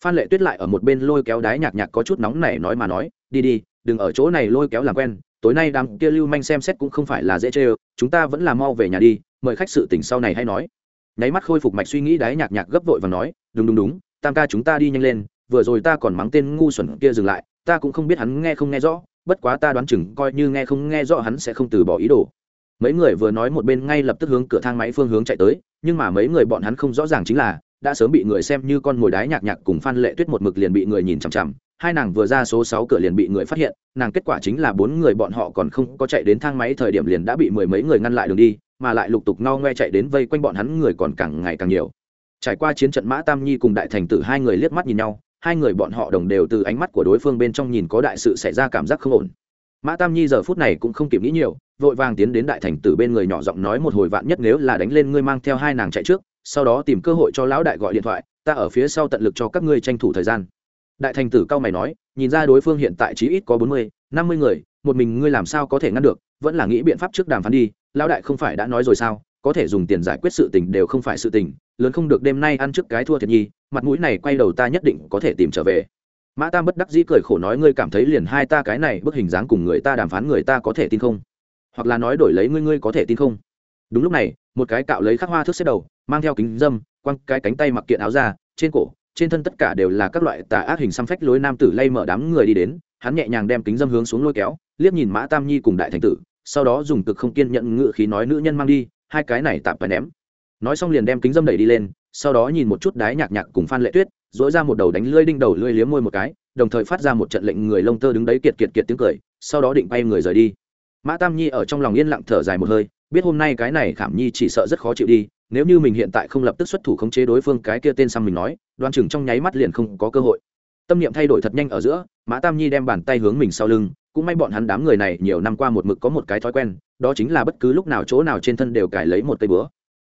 Phan lệ tuyết lại ở một bên lôi kéo đái nhạc nhạc có chút nóng này nói mà nói, đi đi, đừng ở chỗ này lôi kéo làm quen, tối nay đám kia lưu manh xem xét cũng không phải là dễ chê chúng ta vẫn là mau về nhà đi, mời khách sự tỉnh sau này hay nói nháy mắt khôi phục mạch suy nghĩ đái nhạc nhạc gấp vội và nói, đúng đúng đúng, tam ca chúng ta đi nhanh lên, vừa rồi ta còn mắng tên ngu xuẩn kia dừng lại, ta cũng không biết hắn nghe không nghe rõ, bất quá ta đoán chừng coi như nghe không nghe rõ hắn sẽ không từ bỏ ý đồ. Mấy người vừa nói một bên ngay lập tức hướng cửa thang máy phương hướng chạy tới, nhưng mà mấy người bọn hắn không rõ ràng chính là, đã sớm bị người xem như con mồi đái nhạc nhạc cùng phan lệ tuyết một mực liền bị người nhìn chằm chằm, hai nàng vừa ra số sáu cửa liền bị người phát hiện, nàng kết quả chính là bốn người bọn họ còn không có chạy đến thang máy thời điểm liền đã bị mười mấy người ngăn lại đường đi mà lại lục tục no ngoe chạy đến vây quanh bọn hắn người còn càng ngày càng nhiều. Trải qua chiến trận mã tam nhi cùng đại thành tử hai người liếc mắt nhìn nhau, hai người bọn họ đồng đều từ ánh mắt của đối phương bên trong nhìn có đại sự xảy ra cảm giác không ổn. Mã tam nhi giờ phút này cũng không kịp nghĩ nhiều, vội vàng tiến đến đại thành tử bên người nhỏ giọng nói một hồi vạn nhất nếu là đánh lên ngươi mang theo hai nàng chạy trước, sau đó tìm cơ hội cho lão đại gọi điện thoại, ta ở phía sau tận lực cho các ngươi tranh thủ thời gian. Đại thành tử cao mày nói, nhìn ra đối phương hiện tại chí ít có bốn mươi, năm mươi người, một mình ngươi làm sao có thể ngăn được, vẫn là nghĩ biện pháp trước đàm phán đi lão đại không phải đã nói rồi sao, có thể dùng tiền giải quyết sự tình đều không phải sự tình, lớn không được đêm nay ăn trước cái thua thiệt nhi, mặt mũi này quay đầu ta nhất định có thể tìm trở về. Mã tam bất đắc dĩ cười khổ nói ngươi cảm thấy liền hai ta cái này bức hình dáng cùng người ta đàm phán người ta có thể tin không? Hoặc là nói đổi lấy ngươi ngươi có thể tin không? Đúng lúc này, một cái cạo lấy khắc hoa thước xếp đầu, mang theo kính dâm, quăng cái cánh tay mặc kiện áo ra trên cổ, trên thân tất cả đều là các loại tà ác hình xăm phách lối nam tử lay mở đám người đi đến, hắn nhẹ nhàng đem kính dâm hướng xuống lôi kéo, liếc nhìn mã tam nhi cùng đại thành tử sau đó dùng cực không kiên nhận ngự khí nói nữ nhân mang đi, hai cái này tạm phải ném. Nói xong liền đem kính dâm đẩy đi lên, sau đó nhìn một chút đái nhạc nhạc cùng phan lệ tuyết dỗi ra một đầu đánh lưỡi đinh đầu lưỡi liếm môi một cái, đồng thời phát ra một trận lệnh người lông tơ đứng đấy kiệt kiệt kiệt tiếng cười, sau đó định bay người rời đi. Mã tam nhi ở trong lòng yên lặng thở dài một hơi, biết hôm nay cái này khảm nhi chỉ sợ rất khó chịu đi, nếu như mình hiện tại không lập tức xuất thủ khống chế đối phương, cái kia tên xăm mình nói, đoan chừng trong nháy mắt liền không có cơ hội. Tâm niệm thay đổi thật nhanh ở giữa, mã tam nhi đem bàn tay hướng mình sau lưng cũng may bọn hắn đám người này nhiều năm qua một mực có một cái thói quen, đó chính là bất cứ lúc nào chỗ nào trên thân đều cài lấy một cây búa.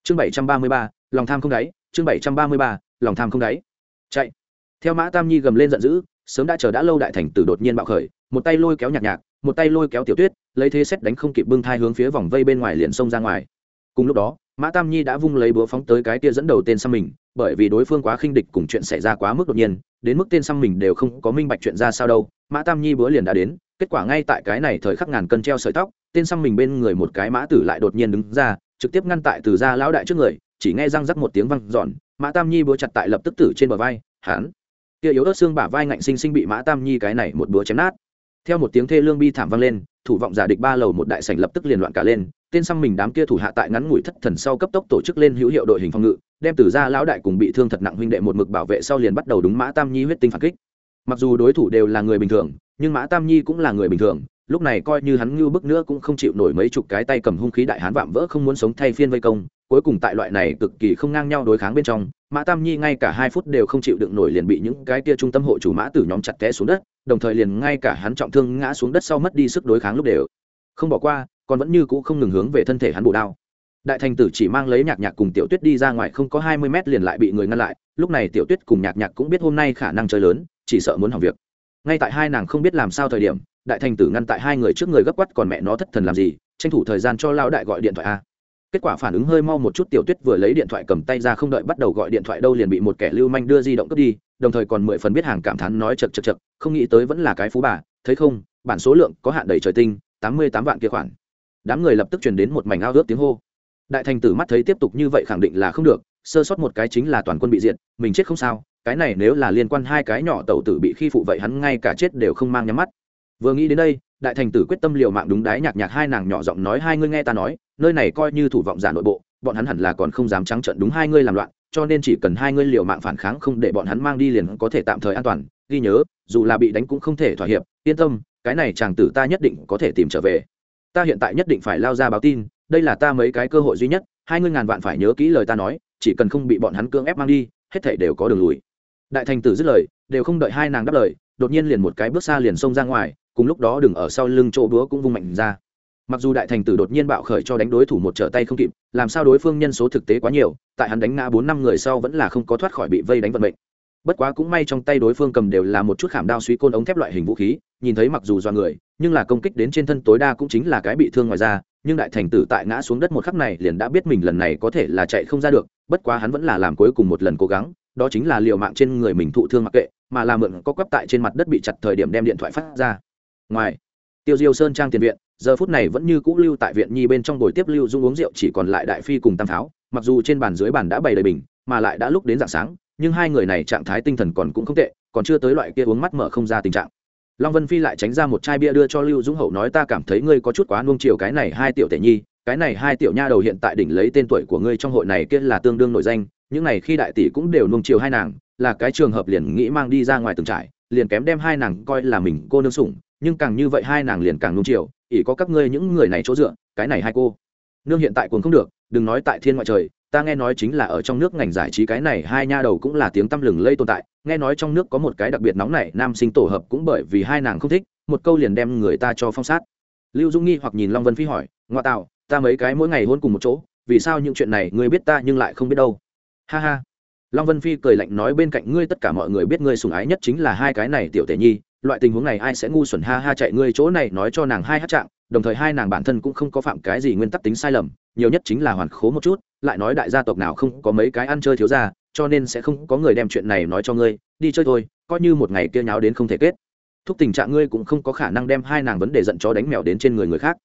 Chương bảy trăm ba mươi ba, lòng tham không đáy, chương bảy trăm ba mươi ba, lòng tham không đáy. Chạy. Theo mã tam nhi gầm lên giận dữ, sớm đã chờ đã lâu đại thành tử đột nhiên bạo khởi, một tay lôi kéo nhạc nhạc, một tay lôi kéo tiểu tuyết, lấy thế xét đánh không kịp bưng thai hướng phía vòng vây bên ngoài liền xông ra ngoài. Cùng lúc đó, mã tam nhi đã vung lấy búa phóng tới cái tia dẫn đầu tên xăm mình, bởi vì đối phương quá khinh địch cùng chuyện xảy ra quá mức đột nhiên, đến mức tên xăm mình đều không có minh bạch chuyện ra sao đâu, mã tam nhi búa liền đã đến kết quả ngay tại cái này thời khắc ngàn cân treo sợi tóc, tên xăm mình bên người một cái mã tử lại đột nhiên đứng ra, trực tiếp ngăn tại từ ra lão đại trước người, chỉ nghe răng rắc một tiếng văng giòn mã tam nhi búa chặt tại lập tức tử trên bờ vai hán kia yếu ớt xương bả vai ngạnh sinh sinh bị mã tam nhi cái này một búa chém nát. Theo một tiếng thê lương bi thảm vang lên, thủ vọng giả địch ba lầu một đại sảnh lập tức liền loạn cả lên, tên xăm mình đám kia thủ hạ tại ngắn ngủi thất thần sau cấp tốc tổ chức lên hữu hiệu đội hình phòng ngự, đem từ ra lão đại cùng bị thương thật nặng huynh đệ một mực bảo vệ sau liền bắt đầu đúng mã tam nhi huyết tinh phản kích mặc dù đối thủ đều là người bình thường, nhưng mã tam nhi cũng là người bình thường, lúc này coi như hắn ngưu bức nữa cũng không chịu nổi mấy chục cái tay cầm hung khí đại hán vạm vỡ không muốn sống thay phiên vây công, cuối cùng tại loại này cực kỳ không ngang nhau đối kháng bên trong, mã tam nhi ngay cả hai phút đều không chịu đựng nổi liền bị những cái kia trung tâm hộ chủ mã tử nhóm chặt té xuống đất, đồng thời liền ngay cả hắn trọng thương ngã xuống đất sau mất đi sức đối kháng lúc đều không bỏ qua, còn vẫn như cũ không ngừng hướng về thân thể hắn bổ đao. Đại thành tử chỉ mang lấy nhạc nhạc cùng tiểu tuyết đi ra ngoài không có hai mươi mét liền lại bị người ngăn lại, lúc này tiểu tuyết cùng nhạc nhạc cũng biết hôm nay khả năng chơi lớn chỉ sợ muốn hỏng việc. Ngay tại hai nàng không biết làm sao thời điểm, đại thành tử ngăn tại hai người trước người gấp quắt, còn mẹ nó thất thần làm gì, tranh thủ thời gian cho lao đại gọi điện thoại a. Kết quả phản ứng hơi mau một chút, tiểu tuyết vừa lấy điện thoại cầm tay ra không đợi bắt đầu gọi điện thoại đâu liền bị một kẻ lưu manh đưa di động cướp đi, đồng thời còn mười phần biết hàng cảm thán nói chật chật chật không nghĩ tới vẫn là cái phú bà, thấy không, bản số lượng có hạn đầy trời tinh, tám mươi tám vạn kia khoản. Đám người lập tức truyền đến một mảnh ao ước tiếng hô. Đại thành tử mắt thấy tiếp tục như vậy khẳng định là không được, sơ sót một cái chính là toàn quân bị diệt, mình chết không sao cái này nếu là liên quan hai cái nhỏ tẩu tử bị khi phụ vậy hắn ngay cả chết đều không mang nhắm mắt. Vừa nghĩ đến đây, đại thành tử quyết tâm liều mạng đúng đái nhạc nhạc hai nàng nhỏ giọng nói, hai ngươi nghe ta nói, nơi này coi như thủ vọng giả nội bộ, bọn hắn hẳn là còn không dám trắng trợn đúng hai ngươi làm loạn, cho nên chỉ cần hai ngươi liều mạng phản kháng không để bọn hắn mang đi liền có thể tạm thời an toàn. Ghi nhớ, dù là bị đánh cũng không thể thỏa hiệp, yên tâm, cái này chàng tử ta nhất định có thể tìm trở về. Ta hiện tại nhất định phải lao ra báo tin, đây là ta mấy cái cơ hội duy nhất, hai ngươi ngàn vạn phải nhớ kỹ lời ta nói, chỉ cần không bị bọn hắn cưỡng ép mang đi, hết thảy đều có đường lùi đại thành tử dứt lời, đều không đợi hai nàng đáp lời, đột nhiên liền một cái bước xa liền xông ra ngoài, cùng lúc đó đừng ở sau lưng chỗ búa cũng vung mạnh ra. Mặc dù đại thành tử đột nhiên bạo khởi cho đánh đối thủ một trở tay không kịp, làm sao đối phương nhân số thực tế quá nhiều, tại hắn đánh ngã bốn năm người sau vẫn là không có thoát khỏi bị vây đánh vận mệnh. Bất quá cũng may trong tay đối phương cầm đều là một chút khảm đao suy côn ống thép loại hình vũ khí, nhìn thấy mặc dù do người, nhưng là công kích đến trên thân tối đa cũng chính là cái bị thương ngoài ra nhưng đại thành tử tại ngã xuống đất một khắc này liền đã biết mình lần này có thể là chạy không ra được, bất quá hắn vẫn là làm cuối cùng một lần cố gắng đó chính là liều mạng trên người mình thụ thương mặc kệ, mà là mượn có quắp tại trên mặt đất bị chặt thời điểm đem điện thoại phát ra. Ngoài, tiêu diêu sơn trang tiền viện, giờ phút này vẫn như cũ lưu tại viện nhi bên trong buổi tiếp lưu dung uống rượu chỉ còn lại đại phi cùng tam pháo mặc dù trên bàn dưới bàn đã bày đầy bình, mà lại đã lúc đến dạng sáng, nhưng hai người này trạng thái tinh thần còn cũng không tệ, còn chưa tới loại kia uống mắt mở không ra tình trạng. Long vân phi lại tránh ra một chai bia đưa cho lưu dũng hậu nói ta cảm thấy ngươi có chút quá nuông chiều cái này hai tiểu tể nhi, cái này hai tiểu nha đầu hiện tại đỉnh lấy tên tuổi của ngươi trong hội này kia là tương đương nổi danh những này khi đại tỷ cũng đều nuông chiều hai nàng, là cái trường hợp liền nghĩ mang đi ra ngoài từng trải, liền kém đem hai nàng coi là mình cô nương sủng, nhưng càng như vậy hai nàng liền càng nuông chiều, ỷ có các ngươi những người này chỗ dựa, cái này hai cô. Nương hiện tại cũng không được, đừng nói tại thiên ngoại trời, ta nghe nói chính là ở trong nước ngành giải trí cái này hai nha đầu cũng là tiếng tăm lừng lây tồn tại, nghe nói trong nước có một cái đặc biệt nóng này, nam sinh tổ hợp cũng bởi vì hai nàng không thích, một câu liền đem người ta cho phong sát. Lưu dung nghi hoặc nhìn long vân phi hỏi, ngoa tạo, ta mấy cái mỗi ngày hôn cùng một chỗ, vì sao những chuyện này ngươi biết ta nhưng lại không biết đâu? Ha ha. Long vân phi cười lạnh nói bên cạnh ngươi tất cả mọi người biết ngươi sùng ái nhất chính là hai cái này tiểu tể nhi, loại tình huống này ai sẽ ngu xuẩn ha ha chạy ngươi chỗ này nói cho nàng hai hát trạng, đồng thời hai nàng bản thân cũng không có phạm cái gì nguyên tắc tính sai lầm, nhiều nhất chính là hoàn khố một chút, lại nói đại gia tộc nào không có mấy cái ăn chơi thiếu ra cho nên sẽ không có người đem chuyện này nói cho ngươi, đi chơi thôi, coi như một ngày kia nháo đến không thể kết. Thúc tình trạng ngươi cũng không có khả năng đem hai nàng vấn đề giận chó đánh mèo đến trên người người khác,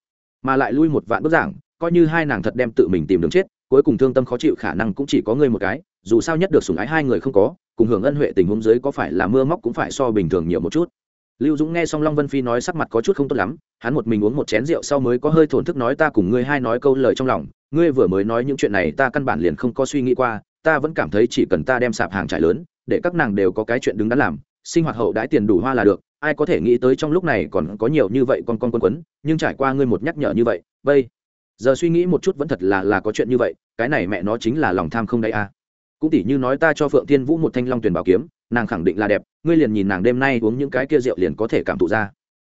mà lại lui một vạn bức giảng, coi như hai nàng thật đem tự mình tìm đường chết cuối cùng thương tâm khó chịu khả năng cũng chỉ có ngươi một cái, dù sao nhất được sủng ái hai người không có, cùng hưởng ân huệ tình huống dưới có phải là mưa móc cũng phải so bình thường nhiều một chút. Lưu dũng nghe xong long vân phi nói sắc mặt có chút không tốt lắm, hắn một mình uống một chén rượu sau mới có hơi thổn thức nói ta cùng ngươi hai nói câu lời trong lòng, ngươi vừa mới nói những chuyện này ta căn bản liền không có suy nghĩ qua, ta vẫn cảm thấy chỉ cần ta đem sạp hàng trải lớn, để các nàng đều có cái chuyện đứng đắn làm, sinh hoạt hậu đãi tiền đủ hoa là được, ai có thể nghĩ tới trong lúc này còn có nhiều như vậy con con quân quấn, nhưng trải qua ngươi một nhắc nhở như vậy bây giờ suy nghĩ một chút vẫn thật là là có chuyện như vậy, cái này mẹ nó chính là lòng tham không đáy a. Cũng tỉ như nói ta cho phượng thiên vũ một thanh long tuyển bảo kiếm, nàng khẳng định là đẹp, ngươi liền nhìn nàng đêm nay uống những cái kia rượu liền có thể cảm thụ ra.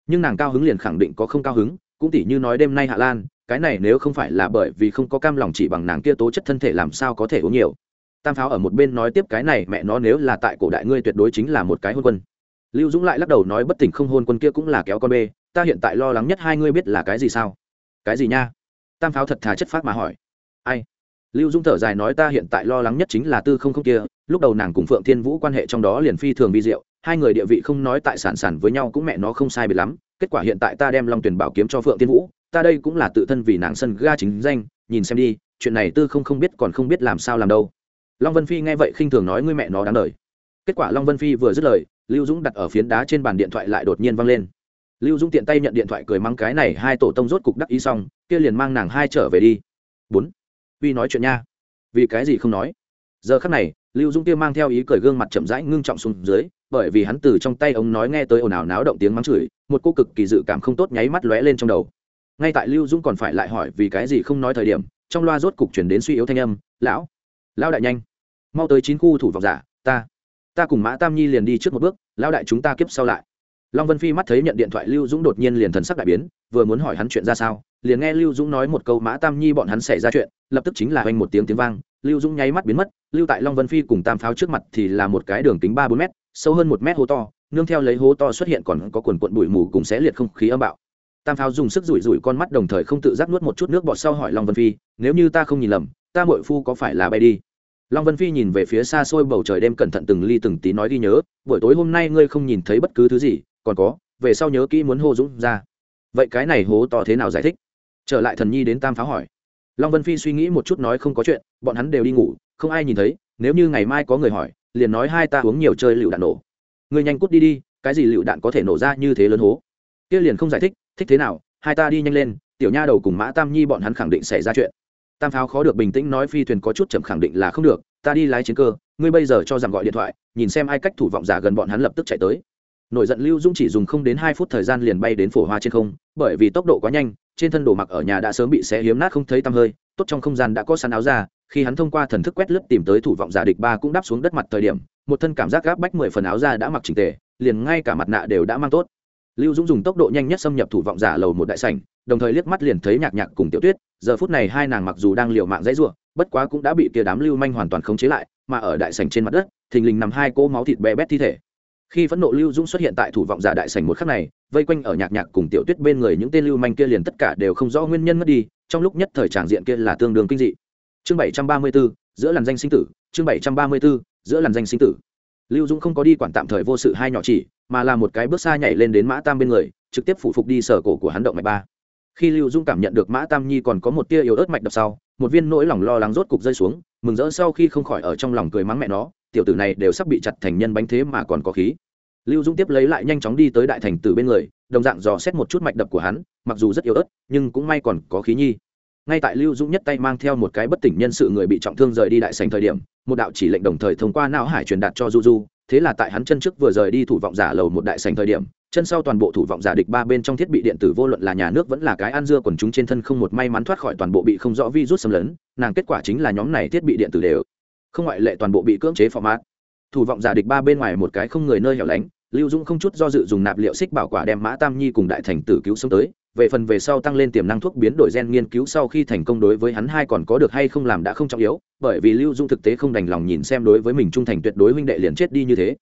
Nhưng nàng cao hứng liền khẳng định có không cao hứng, cũng tỉ như nói đêm nay hạ lan, cái này nếu không phải là bởi vì không có cam lòng chỉ bằng nàng kia tố chất thân thể làm sao có thể uống nhiều. Tam pháo ở một bên nói tiếp cái này, mẹ nó nếu là tại cổ đại ngươi tuyệt đối chính là một cái hôn quân. Lưu dũng lại lắc đầu nói bất tỉnh không hôn quân kia cũng là kéo con bê, ta hiện tại lo lắng nhất hai ngươi biết là cái gì sao? Cái gì nha? Tam pháo thật thà chất phát mà hỏi. Ai? Lưu dung thở dài nói ta hiện tại lo lắng nhất chính là tư không không kia, lúc đầu nàng cùng phượng thiên vũ quan hệ trong đó liền phi thường vi diệu, hai người địa vị không nói tại sản sản với nhau cũng mẹ nó không sai biệt lắm, kết quả hiện tại ta đem long tuyển bảo kiếm cho phượng thiên vũ, ta đây cũng là tự thân vì nàng sân ga chính danh, nhìn xem đi, chuyện này tư không không biết còn không biết làm sao làm đâu. Long vân phi nghe vậy khinh thường nói ngươi mẹ nó đáng đời. Kết quả long vân phi vừa dứt lời, lưu dũng đặt ở phiến đá trên bàn điện thoại lại đột nhiên văng lên lưu dũng tiện tay nhận điện thoại cười mắng cái này hai tổ tông rốt cục đắc ý xong, kia liền mang nàng hai trở về đi. Bốn. Uy nói chuyện nha. Vì cái gì không nói? Giờ khắc này, lưu dung kia mang theo ý cười gương mặt chậm rãi ngưng trọng xuống dưới, bởi vì hắn từ trong tay ông nói nghe tới ồn ào náo động tiếng mắng chửi, một cô cực kỳ dự cảm không tốt nháy mắt lóe lên trong đầu. Ngay tại lưu dung còn phải lại hỏi vì cái gì không nói thời điểm, trong loa rốt cục chuyển đến suy yếu thanh âm, lão lão đại nhanh, mau tới chín khu thủ vọng giả, ta ta cùng mã tam nhi liền đi trước một bước, lão đại chúng ta kiếp sau lại long vân phi mắt thấy nhận điện thoại lưu dũng đột nhiên liền thần sắc đại biến, vừa muốn hỏi hắn chuyện ra sao, liền nghe lưu dũng nói một câu mã tam nhi bọn hắn xảy ra chuyện, lập tức chính là oanh một tiếng tiếng vang, lưu dũng nháy mắt biến mất, lưu tại long vân phi cùng tam pháo trước mặt thì là một cái đường kính ba bốn m sâu hơn một mét hố to, nương theo lấy hố to xuất hiện còn có quần quận bụi mù cùng xé liệt không khí âm bạo. Tam pháo dùng sức rủi rủi con mắt đồng thời không tự giác nuốt một chút nước bọt sau hỏi long vân phi, nếu như ta không nhìn lầm, ta mội phu có phải là bay đi? Long vân phi nhìn về phía xa xôi bầu trời đêm cẩn thận từng ly từng tí nói đi nhớ, buổi tối hôm nay ngươi không nhìn thấy bất cứ thứ gì còn có, về sau nhớ kỹ muốn hô dũng ra. Vậy cái này hố to thế nào giải thích? Trở lại thần nhi đến tam pháo hỏi. Long vân phi suy nghĩ một chút nói không có chuyện, bọn hắn đều đi ngủ, không ai nhìn thấy, nếu như ngày mai có người hỏi, liền nói hai ta uống nhiều chơi lựu đạn nổ. Người nhanh cút đi đi, cái gì lựu đạn có thể nổ ra như thế lớn hố? Kia liền không giải thích thích thế nào, hai ta đi nhanh lên, tiểu nha đầu cùng mã tam nhi bọn hắn khẳng định xảy ra chuyện. Tam pháo khó được bình tĩnh nói phi thuyền có chút chậm khẳng định là không được, ta đi lái chiến cơ, ngươi bây giờ cho rằng gọi điện thoại, nhìn xem ai cách thủ vọng giả gần bọn hắn lập tức chạy tới nổi giận lưu dung chỉ dùng không đến hai phút thời gian liền bay đến phổ hoa trên không, bởi vì tốc độ quá nhanh, trên thân đồ mặc ở nhà đã sớm bị xé hiếm nát không thấy tăm hơi, tốt trong không gian đã có săn áo ra khi hắn thông qua thần thức quét lướt tìm tới thủ vọng giả địch ba cũng đáp xuống đất mặt thời điểm, một thân cảm giác gáp bách mười phần áo ra đã mặc trình tề, liền ngay cả mặt nạ đều đã mang tốt. Lưu dũng dùng tốc độ nhanh nhất xâm nhập thủ vọng giả lầu một đại sảnh, đồng thời liếc mắt liền thấy nhạc nhạc cùng tiểu tuyết, giờ phút này hai nàng mặc dù đang liều mạng dãy ruộng bất quá cũng đã bị kia đám lưu manh hoàn toàn khống chế lại, mà ở đại sảnh trên mặt đất, thình lình nằm hai cỗ máu thịt bé bét thi thể khi phẫn nộ lưu dũng xuất hiện tại thủ vọng giả đại sảnh một khắc này vây quanh ở nhạc nhạc cùng tiểu tuyết bên người những tên lưu manh kia liền tất cả đều không rõ nguyên nhân mất đi trong lúc nhất thời tràng diện kia là tương đương kinh dị. Chương bảy trăm ba mươi 734, giữa làn danh sinh tử chương bảy trăm ba mươi 734, giữa làn danh sinh tử. Lưu dũng không có đi quản tạm thời vô sự hai nhỏ chỉ mà là một cái bước xa nhảy lên đến mã tam bên người trực tiếp phủ phục đi sở cổ của hắn động mạch ba. Khi lưu dũng cảm nhận được mã tam nhi còn có một tia yếu ớt mạch đập sau một viên nỗi lòng lo lắng rốt cục rơi xuống mừng rỡ sau khi không khỏi ở trong lòng cười mắng mẹ nó tiểu tử này đều sắp bị chặt thành nhân bánh thế mà còn có khí. Lưu dũng tiếp lấy lại nhanh chóng đi tới đại thành tử bên người, đồng dạng dò xét một chút mạch đập của hắn, mặc dù rất yếu ớt, nhưng cũng may còn có khí nhi. Ngay tại lưu dũng nhất tay mang theo một cái bất tỉnh nhân sự người bị trọng thương rời đi đại sành thời điểm, một đạo chỉ lệnh đồng thời thông qua não hải truyền đạt cho du du, thế là tại hắn chân trước vừa rời đi thủ vọng giả lầu một đại sành thời điểm, chân sau toàn bộ thủ vọng giả địch ba bên trong thiết bị điện tử vô luận là nhà nước vẫn là cái ăn dưa quần chúng trên thân không một may mắn thoát khỏi toàn bộ bị không rõ virus xâm lấn, nàng kết quả chính là nhóm này thiết bị điện tử đều không ngoại lệ toàn bộ bị cưỡng chế phò mát. Thủ vọng giả địch ba bên ngoài một cái không người nơi hẻo lánh, lưu dũng không chút do dự dùng nạp liệu xích bảo quả đem mã tam nhi cùng đại thành tử cứu sống tới, về phần về sau tăng lên tiềm năng thuốc biến đổi gen nghiên cứu sau khi thành công đối với hắn hai còn có được hay không làm đã không trọng yếu, bởi vì lưu dũng thực tế không đành lòng nhìn xem đối với mình trung thành tuyệt đối huynh đệ liền chết đi như thế.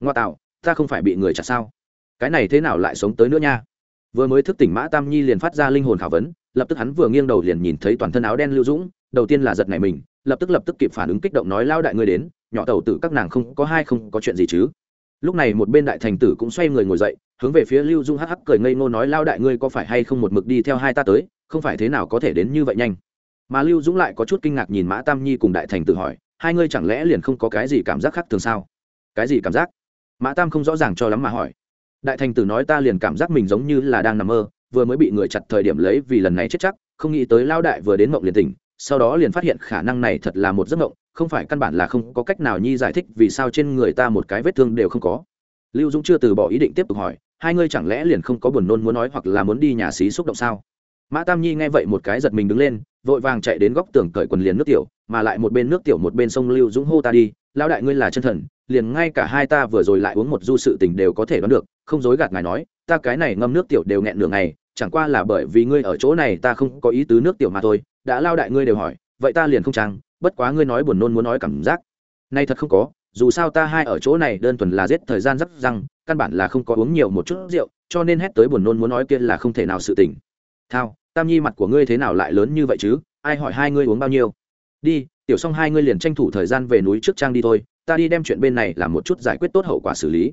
Ngoa tạo, ta không phải bị người chặt sao? Cái này thế nào lại sống tới nữa nha? Vừa mới thức tỉnh mã tam nhi liền phát ra linh hồn khảo vấn, lập tức hắn vừa nghiêng đầu liền nhìn thấy toàn thân áo đen lưu dũng đầu tiên là giật này mình, lập tức lập tức kịp phản ứng kích động nói lao đại ngươi đến, nhỏ tàu tử các nàng không có hai không có chuyện gì chứ? Lúc này một bên đại thành tử cũng xoay người ngồi dậy, hướng về phía lưu dung hắc hắc cười ngây ngô nói lao đại ngươi có phải hay không một mực đi theo hai ta tới, không phải thế nào có thể đến như vậy nhanh? Mà lưu dũng lại có chút kinh ngạc nhìn mã tam nhi cùng đại thành tử hỏi, hai ngươi chẳng lẽ liền không có cái gì cảm giác khác thường sao? Cái gì cảm giác? Mã tam không rõ ràng cho lắm mà hỏi. Đại thành tử nói, ta liền cảm giác mình giống như là đang nằm mơ, vừa mới bị người chặt thời điểm lấy vì lần này chết chắc, không nghĩ tới lao đại vừa đến mộng liền tỉnh sau đó liền phát hiện khả năng này thật là một giấc mộng, không phải căn bản là không có cách nào nhi giải thích vì sao trên người ta một cái vết thương đều không có. Lưu dũng chưa từ bỏ ý định tiếp tục hỏi, hai ngươi chẳng lẽ liền không có buồn nôn muốn nói hoặc là muốn đi nhà xí xúc động sao? Mã tam nhi nghe vậy một cái giật mình đứng lên, vội vàng chạy đến góc tường cởi quần liền nước tiểu, mà lại một bên nước tiểu một bên sông lưu dũng hô ta đi, lão đại ngươi là chân thần, liền ngay cả hai ta vừa rồi lại uống một du sự tình đều có thể đoán được, không dối gạt ngài nói, ta cái này ngâm nước tiểu đều nghẹn nửa ngày, chẳng qua là bởi vì ngươi ở chỗ này ta không có ý tứ nước tiểu mà thôi đã lao đại ngươi đều hỏi, vậy ta liền không trang, bất quá ngươi nói buồn nôn muốn nói cảm giác. Nay thật không có, dù sao ta hai ở chỗ này đơn thuần là giết thời gian rất răng, căn bản là không có uống nhiều một chút rượu, cho nên hét tới buồn nôn muốn nói kia là không thể nào sự tình. Thao, tam nhi mặt của ngươi thế nào lại lớn như vậy chứ? Ai hỏi hai ngươi uống bao nhiêu? Đi, tiểu xong hai ngươi liền tranh thủ thời gian về núi trước trang đi thôi, ta đi đem chuyện bên này làm một chút giải quyết tốt hậu quả xử lý.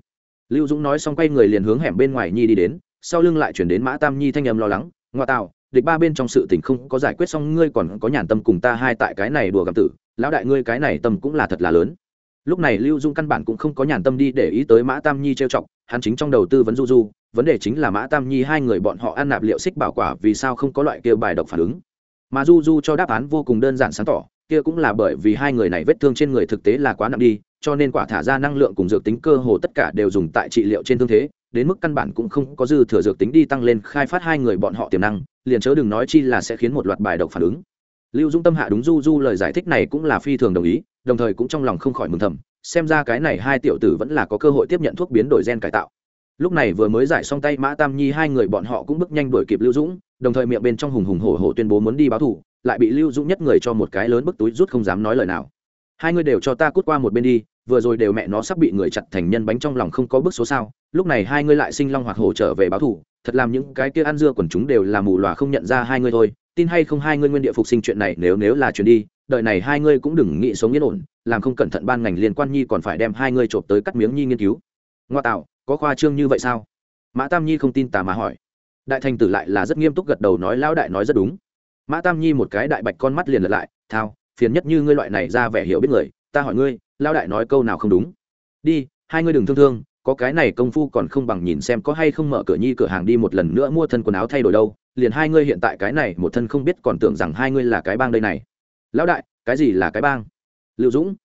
Lưu dũng nói xong quay người liền hướng hẻm bên ngoài nhi đi đến, sau lưng lại chuyển đến mã tam nhi thanh âm lo lắng, ngoa tạo địch ba bên trong sự tình không có giải quyết xong, ngươi còn có nhàn tâm cùng ta hai tại cái này đùa gặp tử, lão đại ngươi cái này tâm cũng là thật là lớn. Lúc này lưu dung căn bản cũng không có nhàn tâm đi để ý tới mã tam nhi trêu chọc, hắn chính trong đầu tư vấn du du, vấn đề chính là mã tam nhi hai người bọn họ ăn nạp liệu xích bảo quả vì sao không có loại kia bài độc phản ứng. Mà du du cho đáp án vô cùng đơn giản sáng tỏ, kia cũng là bởi vì hai người này vết thương trên người thực tế là quá nặng đi, cho nên quả thả ra năng lượng cùng dược tính cơ hồ tất cả đều dùng tại trị liệu trên thương thế đến mức căn bản cũng không có dư thừa dược tính đi tăng lên khai phát hai người bọn họ tiềm năng, liền chớ đừng nói chi là sẽ khiến một loạt bài độc phản ứng. Lưu dung tâm hạ đúng du du lời giải thích này cũng là phi thường đồng ý, đồng thời cũng trong lòng không khỏi mừng thầm, xem ra cái này hai tiểu tử vẫn là có cơ hội tiếp nhận thuốc biến đổi gen cải tạo. Lúc này vừa mới giải xong tay mã tam nhi hai người bọn họ cũng bước nhanh đuổi kịp lưu dũng, đồng thời miệng bên trong hùng hùng hổ hổ tuyên bố muốn đi báo thủ, lại bị lưu dũng nhất người cho một cái lớn bức túi rút không dám nói lời nào. Hai người đều cho ta cút qua một bên đi vừa rồi đều mẹ nó sắp bị người chặt thành nhân bánh trong lòng không có bước số sao. Lúc này hai người lại sinh long hoặc hổ trở về báo thủ thật làm những cái kia ăn dưa quần chúng đều là mù lòa không nhận ra hai người thôi. Tin hay không hai người nguyên địa phục sinh chuyện này nếu nếu là chuyện đi, đợi này hai ngươi cũng đừng nghĩ sống yên ổn, làm không cẩn thận ban ngành liên quan nhi còn phải đem hai ngươi trộm tới cắt miếng nhi nghiên cứu. Ngoa tạo, có khoa trương như vậy sao? Mã tam nhi không tin tà mà hỏi. Đại thành tử lại là rất nghiêm túc gật đầu nói, lão đại nói rất đúng. Mã tam nhi một cái đại bạch con mắt liền lật lại, thao, phiền nhất như ngươi loại này ra vẻ hiểu biết người ta hỏi ngươi lao đại nói câu nào không đúng? Đi, hai ngươi đừng thương thương, có cái này công phu còn không bằng nhìn xem có hay không mở cửa nhi cửa hàng đi một lần nữa mua thân quần áo thay đổi đâu, liền hai ngươi hiện tại cái này một thân không biết còn tưởng rằng hai ngươi là cái bang đây này. Lão đại, cái gì là cái bang? Lưu dũng.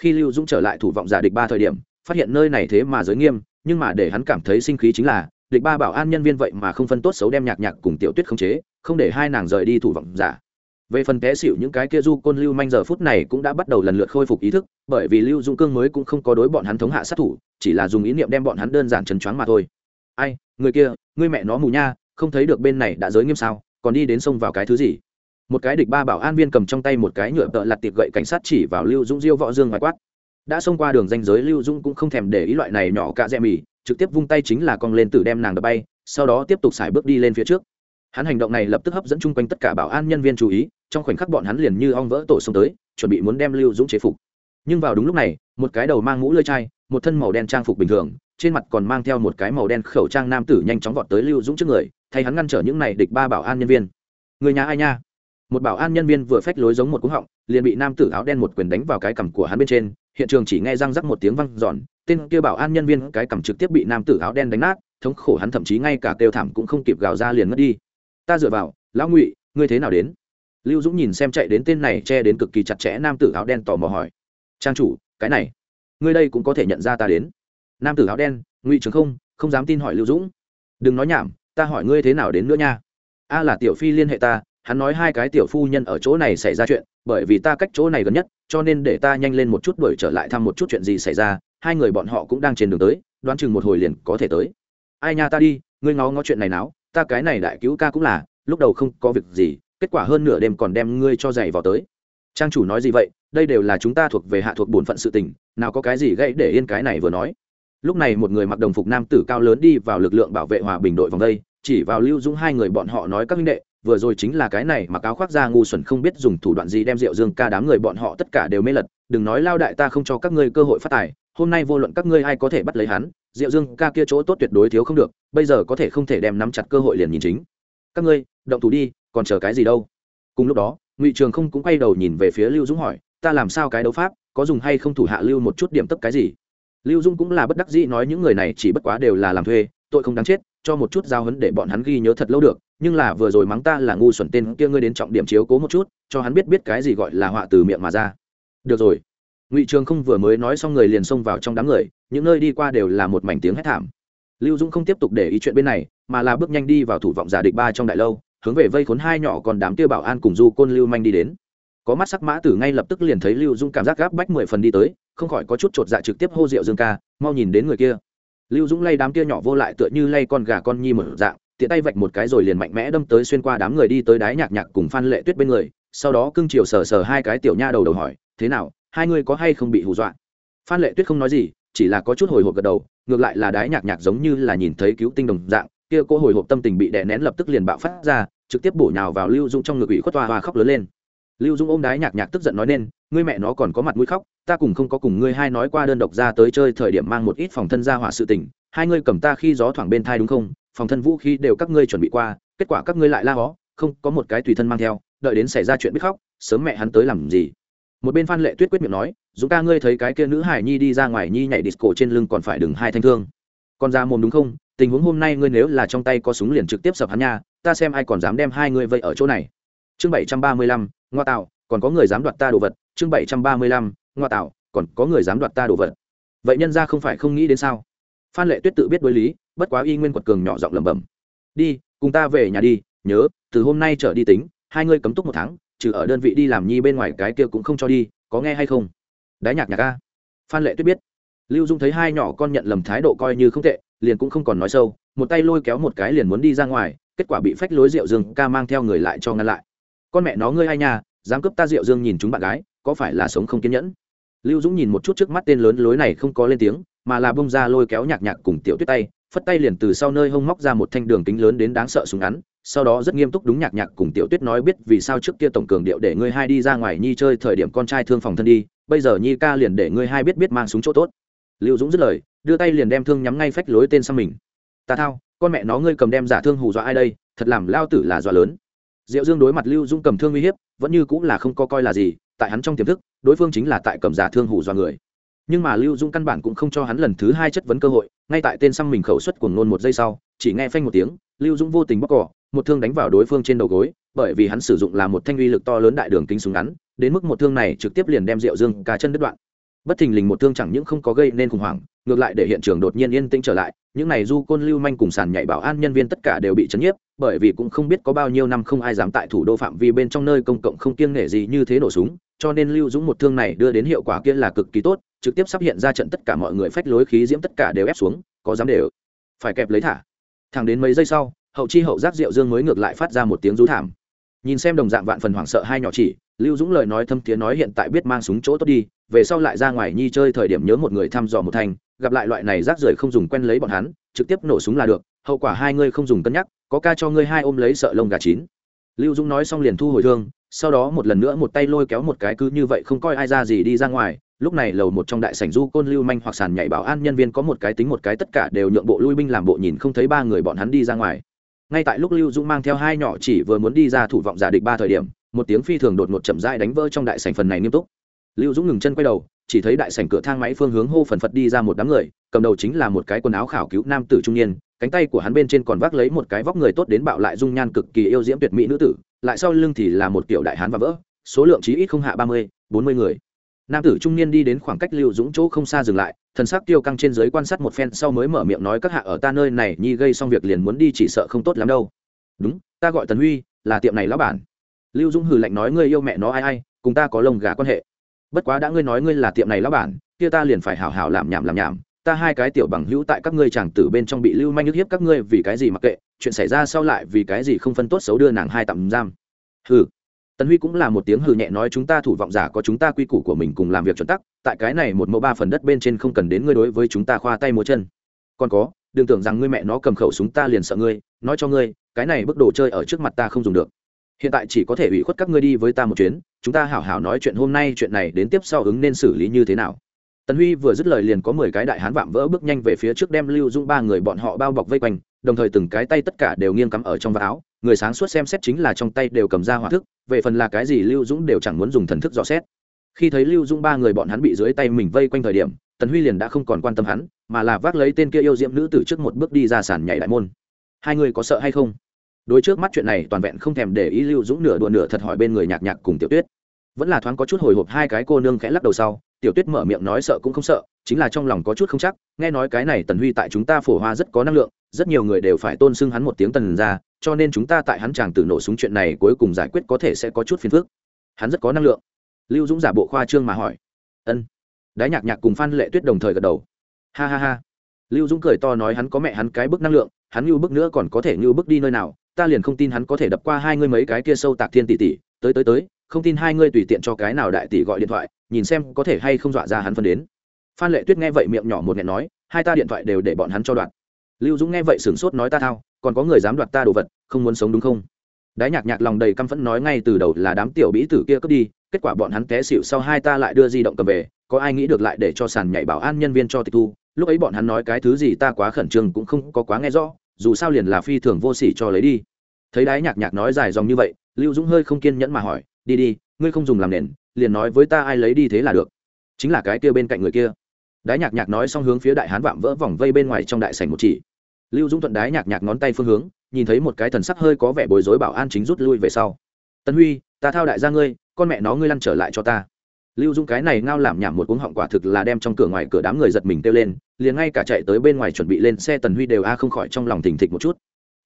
Khi lưu dũng trở lại thủ vọng giả địch ba thời điểm, phát hiện nơi này thế mà giới nghiêm, nhưng mà để hắn cảm thấy sinh khí chính là, địch ba bảo an nhân viên vậy mà không phân tốt xấu đem nhạc nhạc cùng tiểu tuyết khống chế, không để hai nàng rời đi thủ vọng giả về phần té xịu những cái kia du côn lưu manh giờ phút này cũng đã bắt đầu lần lượt khôi phục ý thức, bởi vì lưu dũng cương mới cũng không có đối bọn hắn thống hạ sát thủ, chỉ là dùng ý niệm đem bọn hắn đơn giản trần choáng mà thôi. Ai, người kia người mẹ nó mù nha, không thấy được bên này đã giới nghiêm sao, còn đi đến sông vào cái thứ gì? Một cái địch ba bảo an viên cầm trong tay một cái nhựa tợ lặt tiệp gậy cảnh sát chỉ vào lưu dũng diêu võ dương ngoài quát. Đã xông qua đường danh giới lưu dũng cũng không thèm để ý loại này nhỏ cạ dẹ mì, trực tiếp vung tay chính là cong lên tử đem nàng đập bay, sau đó tiếp tục xài bước đi lên phía trước hắn hành động này lập tức hấp dẫn chung quanh tất cả bảo an nhân viên chú ý, trong khoảnh khắc bọn hắn liền như ong vỡ tổ xông tới, chuẩn bị muốn đem lưu dũng chế phục. Nhưng vào đúng lúc này, một cái đầu mang mũ lơi chai, một thân màu đen trang phục bình thường, trên mặt còn mang theo một cái màu đen khẩu trang nam tử nhanh chóng vọt tới lưu dũng trước người, thay hắn ngăn trở những này địch ba bảo an nhân viên. Người nhà ai nha? Một bảo an nhân viên vừa phách lối giống một cú họng, liền bị nam tử áo đen một quyền đánh vào cái cằm của hắn bên trên, hiện trường chỉ nghe răng rắc một tiếng văng giòn tên kia bảo an nhân viên cái cằm trực tiếp bị nam tử áo đen đánh nát, thống khổ hắn thậm chí ngay cả kêu thảm cũng không kịp gào ra liền mất đi ta dựa vào, lão ngụy, ngươi thế nào đến? Lưu dũng nhìn xem chạy đến tên này che đến cực kỳ chặt chẽ nam tử áo đen tò mò hỏi. Trang chủ, cái này, ngươi đây cũng có thể nhận ra ta đến. Nam tử áo đen, ngụy trường không không dám tin hỏi lưu dũng. Đừng nói nhảm, ta hỏi ngươi thế nào đến nữa nha? A là tiểu phi liên hệ ta, hắn nói hai cái tiểu phu nhân ở chỗ này xảy ra chuyện, bởi vì ta cách chỗ này gần nhất, cho nên để ta nhanh lên một chút đuổi trở lại thăm một chút chuyện gì xảy ra, hai người bọn họ cũng đang trên đường tới, đoán chừng một hồi liền có thể tới. Ai nha ta đi, ngươi ngó ngó chuyện này nào ta cái này đại cứu ca cũng là, lúc đầu không có việc gì, kết quả hơn nửa đêm còn đem ngươi cho giày vào tới. Trang chủ nói gì vậy? Đây đều là chúng ta thuộc về hạ thuộc bổn phận sự tình, nào có cái gì gãy để yên cái này vừa nói. Lúc này một người mặc đồng phục nam tử cao lớn đi vào lực lượng bảo vệ hòa bình đội vòng đây, chỉ vào lưu dũng hai người bọn họ nói các minh đệ, vừa rồi chính là cái này mà cáo khoác ra ngu xuẩn không biết dùng thủ đoạn gì đem rượu dương ca đám người bọn họ tất cả đều mê lật, đừng nói lao đại ta không cho các ngươi cơ hội phát tài hôm nay vô luận các ngươi ai có thể bắt lấy hắn, Diệu dương ca kia chỗ tốt tuyệt đối thiếu không được, bây giờ có thể không thể đem nắm chặt cơ hội liền nhìn chính. Các ngươi, động thủ đi, còn chờ cái gì đâu? Cùng lúc đó, ngụy trường không cũng quay đầu nhìn về phía lưu dũng hỏi, ta làm sao cái đấu pháp, có dùng hay không thủ hạ lưu một chút điểm tức cái gì? Lưu dung cũng là bất đắc dĩ nói những người này chỉ bất quá đều là làm thuê, tội không đáng chết, cho một chút giao hấn để bọn hắn ghi nhớ thật lâu được, nhưng là vừa rồi mắng ta là ngu xuẩn tên kia ngươi đến trọng điểm chiếu cố một chút, cho hắn biết biết cái gì gọi là họa từ miệng mà ra. Được rồi ngụy trường không vừa mới nói xong người liền xông vào trong đám người những nơi đi qua đều là một mảnh tiếng hét thảm lưu dũng không tiếp tục để ý chuyện bên này mà là bước nhanh đi vào thủ vọng giả địch ba trong đại lâu hướng về vây khốn hai nhỏ còn đám kia bảo an cùng du côn lưu manh đi đến có mắt sắc mã tử ngay lập tức liền thấy lưu dung cảm giác gáp bách mười phần đi tới không khỏi có chút chột dạ trực tiếp hô rượu dương ca mau nhìn đến người kia lưu dũng lay đám kia nhỏ vô lại tựa như lay con gà con nhi mở dạng tiện tay vạch một cái rồi liền mạnh mẽ đâm tới xuyên qua đám người đi tới đái nhạc nhạc cùng phan lệ tuyết bên người sau đó cưng chiều sờ sờ hai cái tiểu nha đầu đầu hỏi thế nào hai người có hay không bị hù dọa? Phan lệ tuyết không nói gì, chỉ là có chút hồi hộp gật đầu, ngược lại là đái nhạc nhạc giống như là nhìn thấy cứu tinh đồng dạng, kia cô hồi hộp tâm tình bị đè nén lập tức liền bạo phát ra, trực tiếp bổ nhào vào lưu dũng trong ngực ủy khuất toa hoa khóc lớn lên. Lưu dũng ôm đái nhạc nhạc tức giận nói nên, ngươi mẹ nó còn có mặt mũi khóc, ta cùng không có cùng ngươi hai nói qua đơn độc ra tới chơi thời điểm mang một ít phòng thân ra hỏa sự tình, hai ngươi cầm ta khi gió thoảng bên thai đúng không? Phòng thân vũ khí đều các ngươi chuẩn bị qua, kết quả các ngươi lại la hó, không, có một cái tùy thân mang theo, đợi đến xảy ra chuyện biết khóc, sớm mẹ hắn tới làm gì? Một bên phan lệ tuyết quyết miệng nói, dũng ca ngươi thấy cái kia nữ hải nhi đi ra ngoài nhi nhảy disco trên lưng còn phải đừng hai thanh thương. Còn ra mồm đúng không? Tình huống hôm nay ngươi nếu là trong tay có súng liền trực tiếp sập hắn nha, ta xem ai còn dám đem hai ngươi vây ở chỗ này. Chương bảy trăm ba mươi lăm, ngoa tạo còn có người dám đoạt ta đồ vật. Chương bảy trăm ba mươi lăm, ngoa tạo còn có người dám đoạt ta đồ vật. Vậy nhân ra không phải không nghĩ đến sao? Phan lệ tuyết tự biết đối lý, bất quá y nguyên quật cường nhỏ giọng lẩm bẩm. Đi, cùng ta về nhà đi, nhớ, từ hôm nay trở đi tính, hai ngươi cấm túc một tháng trừ ở đơn vị đi làm nhi bên ngoài cái kia cũng không cho đi, có nghe hay không? Đái nhạc nhạc ca phan lệ tuyết biết. Lưu dung thấy hai nhỏ con nhận lầm thái độ coi như không tệ, liền cũng không còn nói sâu, một tay lôi kéo một cái liền muốn đi ra ngoài, kết quả bị phách lối rượu dương ca mang theo người lại cho ngăn lại. Con mẹ nó ngươi hay nhà dám cướp ta rượu dương nhìn chúng bạn gái, có phải là sống không kiên nhẫn? Lưu dũng nhìn một chút trước mắt tên lớn lối này không có lên tiếng, mà là bông ra lôi kéo nhạc nhạc cùng tiểu tuyết tay, phất tay liền từ sau nơi hông móc ra một thanh đường kính lớn đến đáng sợ súng ngắn sau đó rất nghiêm túc đúng nhạc nhạc cùng tiểu tuyết nói biết vì sao trước kia tổng cường điệu để ngươi hai đi ra ngoài nhi chơi thời điểm con trai thương phòng thân đi, bây giờ nhi ca liền để ngươi hai biết biết mang súng chỗ tốt. Lưu dũng dứt lời, đưa tay liền đem thương nhắm ngay phách lối tên sang mình. Ta thao, con mẹ nó ngươi cầm đem giả thương hù dọa ai đây, thật làm lao tử là dọa lớn. Diệu dương đối mặt lưu dũng cầm thương uy hiếp, vẫn như cũng là không có coi là gì, tại hắn trong tiềm thức, đối phương chính là tại cầm giả thương hù dọa người. Nhưng mà lưu dũng căn bản cũng không cho hắn lần thứ hai chất vấn cơ hội, ngay tại tên xăm mình khẩu xuất cuồng nôn một giây sau, chỉ nghe phanh một tiếng, lưu dũng vô tình bóc cỏ một thương đánh vào đối phương trên đầu gối, bởi vì hắn sử dụng là một thanh uy lực to lớn đại đường kính súng ngắn, đến mức một thương này trực tiếp liền đem rượu dương cả chân đứt đoạn. Bất thình lình một thương chẳng những không có gây nên khủng hoảng, ngược lại để hiện trường đột nhiên yên tĩnh trở lại, những này du côn lưu manh cùng sàn nhảy bảo an nhân viên tất cả đều bị chấn nhiếp, bởi vì cũng không biết có bao nhiêu năm không ai dám tại thủ đô phạm vi bên trong nơi công cộng không kiêng nể gì như thế nổ súng, cho nên lưu dũng một thương này đưa đến hiệu quả kia là cực kỳ tốt, trực tiếp sắp hiện ra trận tất cả mọi người phách lối khí diễm tất cả đều ép xuống, có dám đều phải kẹp lấy thả. Thẳng đến mấy giây sau hậu chi hậu giác rượu dương mới ngược lại phát ra một tiếng rú thảm. Nhìn xem đồng dạng vạn phần hoảng sợ hai nhỏ chỉ, lưu dũng lời nói thâm tiếng nói hiện tại biết mang súng chỗ tốt đi, về sau lại ra ngoài nhi chơi thời điểm nhớ một người thăm dò một thành, gặp lại loại này rác rưởi không dùng quen lấy bọn hắn, trực tiếp nổ súng là được, hậu quả hai ngươi không dùng cân nhắc, có ca cho ngươi hai ôm lấy sợ lông gà chín. Lưu dũng nói xong liền thu hồi thương, sau đó một lần nữa một tay lôi kéo một cái cứ như vậy không coi ai ra gì đi ra ngoài, lúc này lầu một trong đại sảnh du côn lưu manh hoặc sàn nhảy bảo an nhân viên có một cái tính một cái tất cả đều nhượng bộ lui binh làm bộ nhìn không thấy ba người bọn hắn đi ra ngoài ngay tại lúc lưu dũng mang theo hai nhỏ chỉ vừa muốn đi ra thủ vọng giả địch ba thời điểm, một tiếng phi thường đột ngột chậm rãi đánh vỡ trong đại sảnh phần này nghiêm túc. Lưu dũng ngừng chân quay đầu, chỉ thấy đại sảnh cửa thang máy phương hướng hô phần phật đi ra một đám người, cầm đầu chính là một cái quần áo khảo cứu nam tử trung niên, cánh tay của hắn bên trên còn vác lấy một cái vóc người tốt đến bạo lại dung nhan cực kỳ yêu diễm tuyệt mỹ nữ tử, lại sau lưng thì là một kiểu đại hán và vỡ, số lượng chí ít không hạ ba mươi, bốn mươi người. Nam tử trung niên đi đến khoảng cách lưu dũng chỗ không xa dừng lại thần sắc tiêu căng trên giới quan sát một phen sau mới mở miệng nói, các hạ ở ta nơi này, nhi gây xong việc liền muốn đi, chỉ sợ không tốt lắm đâu. Đúng, ta gọi tần huy, là tiệm này lão bản. Lưu dũng hừ lạnh nói, ngươi yêu mẹ nó ai ai, cùng ta có lông gà quan hệ. Bất quá đã ngươi nói ngươi là tiệm này lão bản, kia ta liền phải hảo hảo làm nhảm làm nhảm. Ta hai cái tiểu bằng hữu tại các ngươi chàng tử bên trong bị lưu manh nhức hiếp các ngươi vì cái gì mặc kệ, chuyện xảy ra sau lại vì cái gì không phân tốt xấu đưa nàng hai tạm giam. Hừ tần huy cũng là một tiếng hừ nhẹ nói chúng ta thủ vọng giả có chúng ta quy củ của mình cùng làm việc chuẩn tắc, tại cái này một mẫu ba phần đất bên trên không cần đến ngươi đối với chúng ta khoa tay múa chân. Còn có, đừng tưởng rằng ngươi mẹ nó cầm khẩu súng ta liền sợ ngươi, nói cho ngươi, cái này bức đồ chơi ở trước mặt ta không dùng được. Hiện tại chỉ có thể ủy khuất các ngươi đi với ta một chuyến, chúng ta hảo hảo nói chuyện hôm nay chuyện này đến tiếp sau ứng nên xử lý như thế nào. Tần huy vừa dứt lời liền có mười cái đại hán vạm vỡ bước nhanh về phía trước đem lưu dung ba người bọn họ bao bọc vây quanh, đồng thời từng cái tay tất cả đều nghiêng cắm ở trong vạt áo người sáng suốt xem xét chính là trong tay đều cầm ra hỏa thức, về phần là cái gì lưu dũng đều chẳng muốn dùng thần thức dò xét. Khi thấy lưu dũng ba người bọn hắn bị dưới tay mình vây quanh thời điểm, tần huy liền đã không còn quan tâm hắn, mà là vác lấy tên kia yêu diễm nữ từ trước một bước đi ra sàn nhảy đại môn. Hai người có sợ hay không? Đối trước mắt chuyện này toàn vẹn không thèm để ý lưu dũng nửa đùa nửa thật hỏi bên người nhạc nhạc cùng tiểu tuyết. Vẫn là thoáng có chút hồi hộp hai cái cô nương khẽ lắc đầu sau, tiểu tuyết mở miệng nói sợ cũng không sợ chính là trong lòng có chút không chắc, nghe nói cái này tần huy tại chúng ta phổ hoa rất có năng lượng, rất nhiều người đều phải tôn xưng hắn một tiếng tần ra cho nên chúng ta tại hắn chàng tử nổ súng chuyện này cuối cùng giải quyết có thể sẽ có chút phiền phức. Hắn rất có năng lượng. Lưu dũng giả bộ khoa trương mà hỏi. Ân. Đái nhạc nhạc cùng phan lệ tuyết đồng thời gật đầu. Ha ha ha. Lưu dũng cười to nói hắn có mẹ hắn cái bức năng lượng, hắn như bức nữa còn có thể như bức đi nơi nào, ta liền không tin hắn có thể đập qua hai ngươi mấy cái kia sâu tạc thiên tỷ tỷ, tới tới tới, không tin hai ngươi tùy tiện cho cái nào đại tỷ gọi điện thoại, nhìn xem có thể hay không dọa ra hắn phân đến phan lệ tuyết nghe vậy miệng nhỏ một nghẹn nói, hai ta điện thoại đều để bọn hắn cho đoạn. Lưu dũng nghe vậy sửng sốt nói ta thao, còn có người dám đoạt ta đồ vật, không muốn sống đúng không? Đái nhạc nhạc lòng đầy căm phẫn nói ngay từ đầu là đám tiểu bĩ tử kia cướp đi, kết quả bọn hắn té xịu sau hai ta lại đưa di động cầm về, có ai nghĩ được lại để cho sàn nhảy bảo an nhân viên cho tịch thu, lúc ấy bọn hắn nói cái thứ gì ta quá khẩn trương cũng không có quá nghe rõ, dù sao liền là phi thường vô sỉ cho lấy đi. Thấy đái nhạc nhạc nói dài dòng như vậy, lưu dũng hơi không kiên nhẫn mà hỏi, đi đi, ngươi không dùng làm nền, liền nói với ta ai lấy đi thế là được. Chính là cái kia bên cạnh người kia đái nhạc nhạc nói xong hướng phía đại hán vạm vỡ vòng vây bên ngoài trong đại sảnh một chỉ. Lưu dũng thuận đái nhạc nhạc ngón tay phương hướng, nhìn thấy một cái thần sắc hơi có vẻ bối rối bảo an chính rút lui về sau. Tân huy, ta thao đại gia ngươi, con mẹ nó ngươi lăn trở lại cho ta. Lưu dũng cái này ngao làm nhảm một cuống họng quả thực là đem trong cửa ngoài cửa đám người giật mình kêu lên, liền ngay cả chạy tới bên ngoài chuẩn bị lên xe tần huy đều a không khỏi trong lòng thình thịch một chút.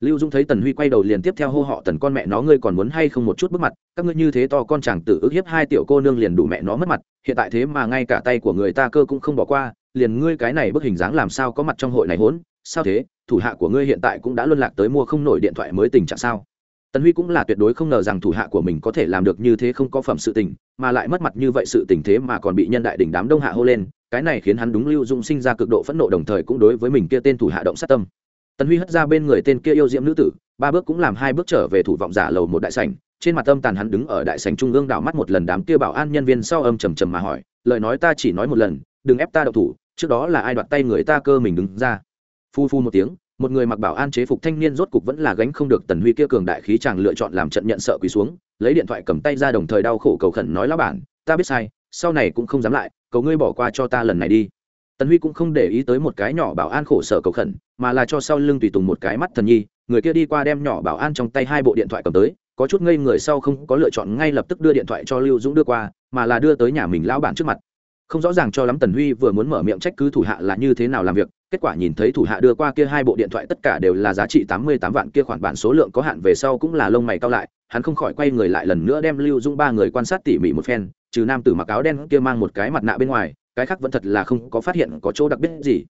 Lưu dung thấy tần huy quay đầu liền tiếp theo hô họ, tần con mẹ nó ngươi còn muốn hay không một chút bước mặt, các ngươi như thế to con chàng tử ức hiếp hai tiểu cô nương liền đủ mẹ nó mất mặt hiện tại thế mà ngay cả tay của người ta cơ cũng không bỏ qua, liền ngươi cái này bức hình dáng làm sao có mặt trong hội này hỗn sao thế? Thủ hạ của ngươi hiện tại cũng đã luân lạc tới mua không nổi điện thoại mới tình trạng sao? Tần huy cũng là tuyệt đối không ngờ rằng thủ hạ của mình có thể làm được như thế không có phẩm sự tình, mà lại mất mặt như vậy sự tình thế mà còn bị nhân đại đỉnh đám đông hạ hô lên, cái này khiến hắn đúng lưu dung sinh ra cực độ phẫn nộ đồng thời cũng đối với mình kia tên thủ hạ động sát tâm. Tần huy hất ra bên người tên kia yêu diễm nữ tử, ba bước cũng làm hai bước trở về thủ vọng giả lầu một đại sảnh trên mặt âm tàn hắn đứng ở đại sảnh trung ương đảo mắt một lần đám kia bảo an nhân viên sau âm trầm trầm mà hỏi, lời nói ta chỉ nói một lần, đừng ép ta đậu thủ, trước đó là ai đoạt tay người ta cơ mình đứng ra? Phu phu một tiếng, một người mặc bảo an chế phục thanh niên rốt cục vẫn là gánh không được tần huy kia cường đại khí chàng lựa chọn làm trận nhận sợ quỳ xuống, lấy điện thoại cầm tay ra đồng thời đau khổ cầu khẩn nói, lão bản, ta biết sai, sau này cũng không dám lại, cầu ngươi bỏ qua cho ta lần này đi. Tần huy cũng không để ý tới một cái nhỏ bảo an khổ sở cầu khẩn, mà là cho sau lưng tùy tùng một cái mắt thần nhi, người kia đi qua đem nhỏ bảo an trong tay hai bộ điện thoại cầm tới có chút ngây người sau không có lựa chọn ngay lập tức đưa điện thoại cho lưu dũng đưa qua, mà là đưa tới nhà mình lão bản trước mặt. Không rõ ràng cho lắm tần huy vừa muốn mở miệng trách cứ thủ hạ là như thế nào làm việc, kết quả nhìn thấy thủ hạ đưa qua kia hai bộ điện thoại tất cả đều là giá trị tám mươi tám vạn kia khoản bản số lượng có hạn về sau cũng là lông mày cao lại, hắn không khỏi quay người lại lần nữa đem lưu dũng ba người quan sát tỉ mỉ một phen, trừ nam tử mặc áo đen kia mang một cái mặt nạ bên ngoài, cái khác vẫn thật là không có phát hiện có chỗ đặc biệt gì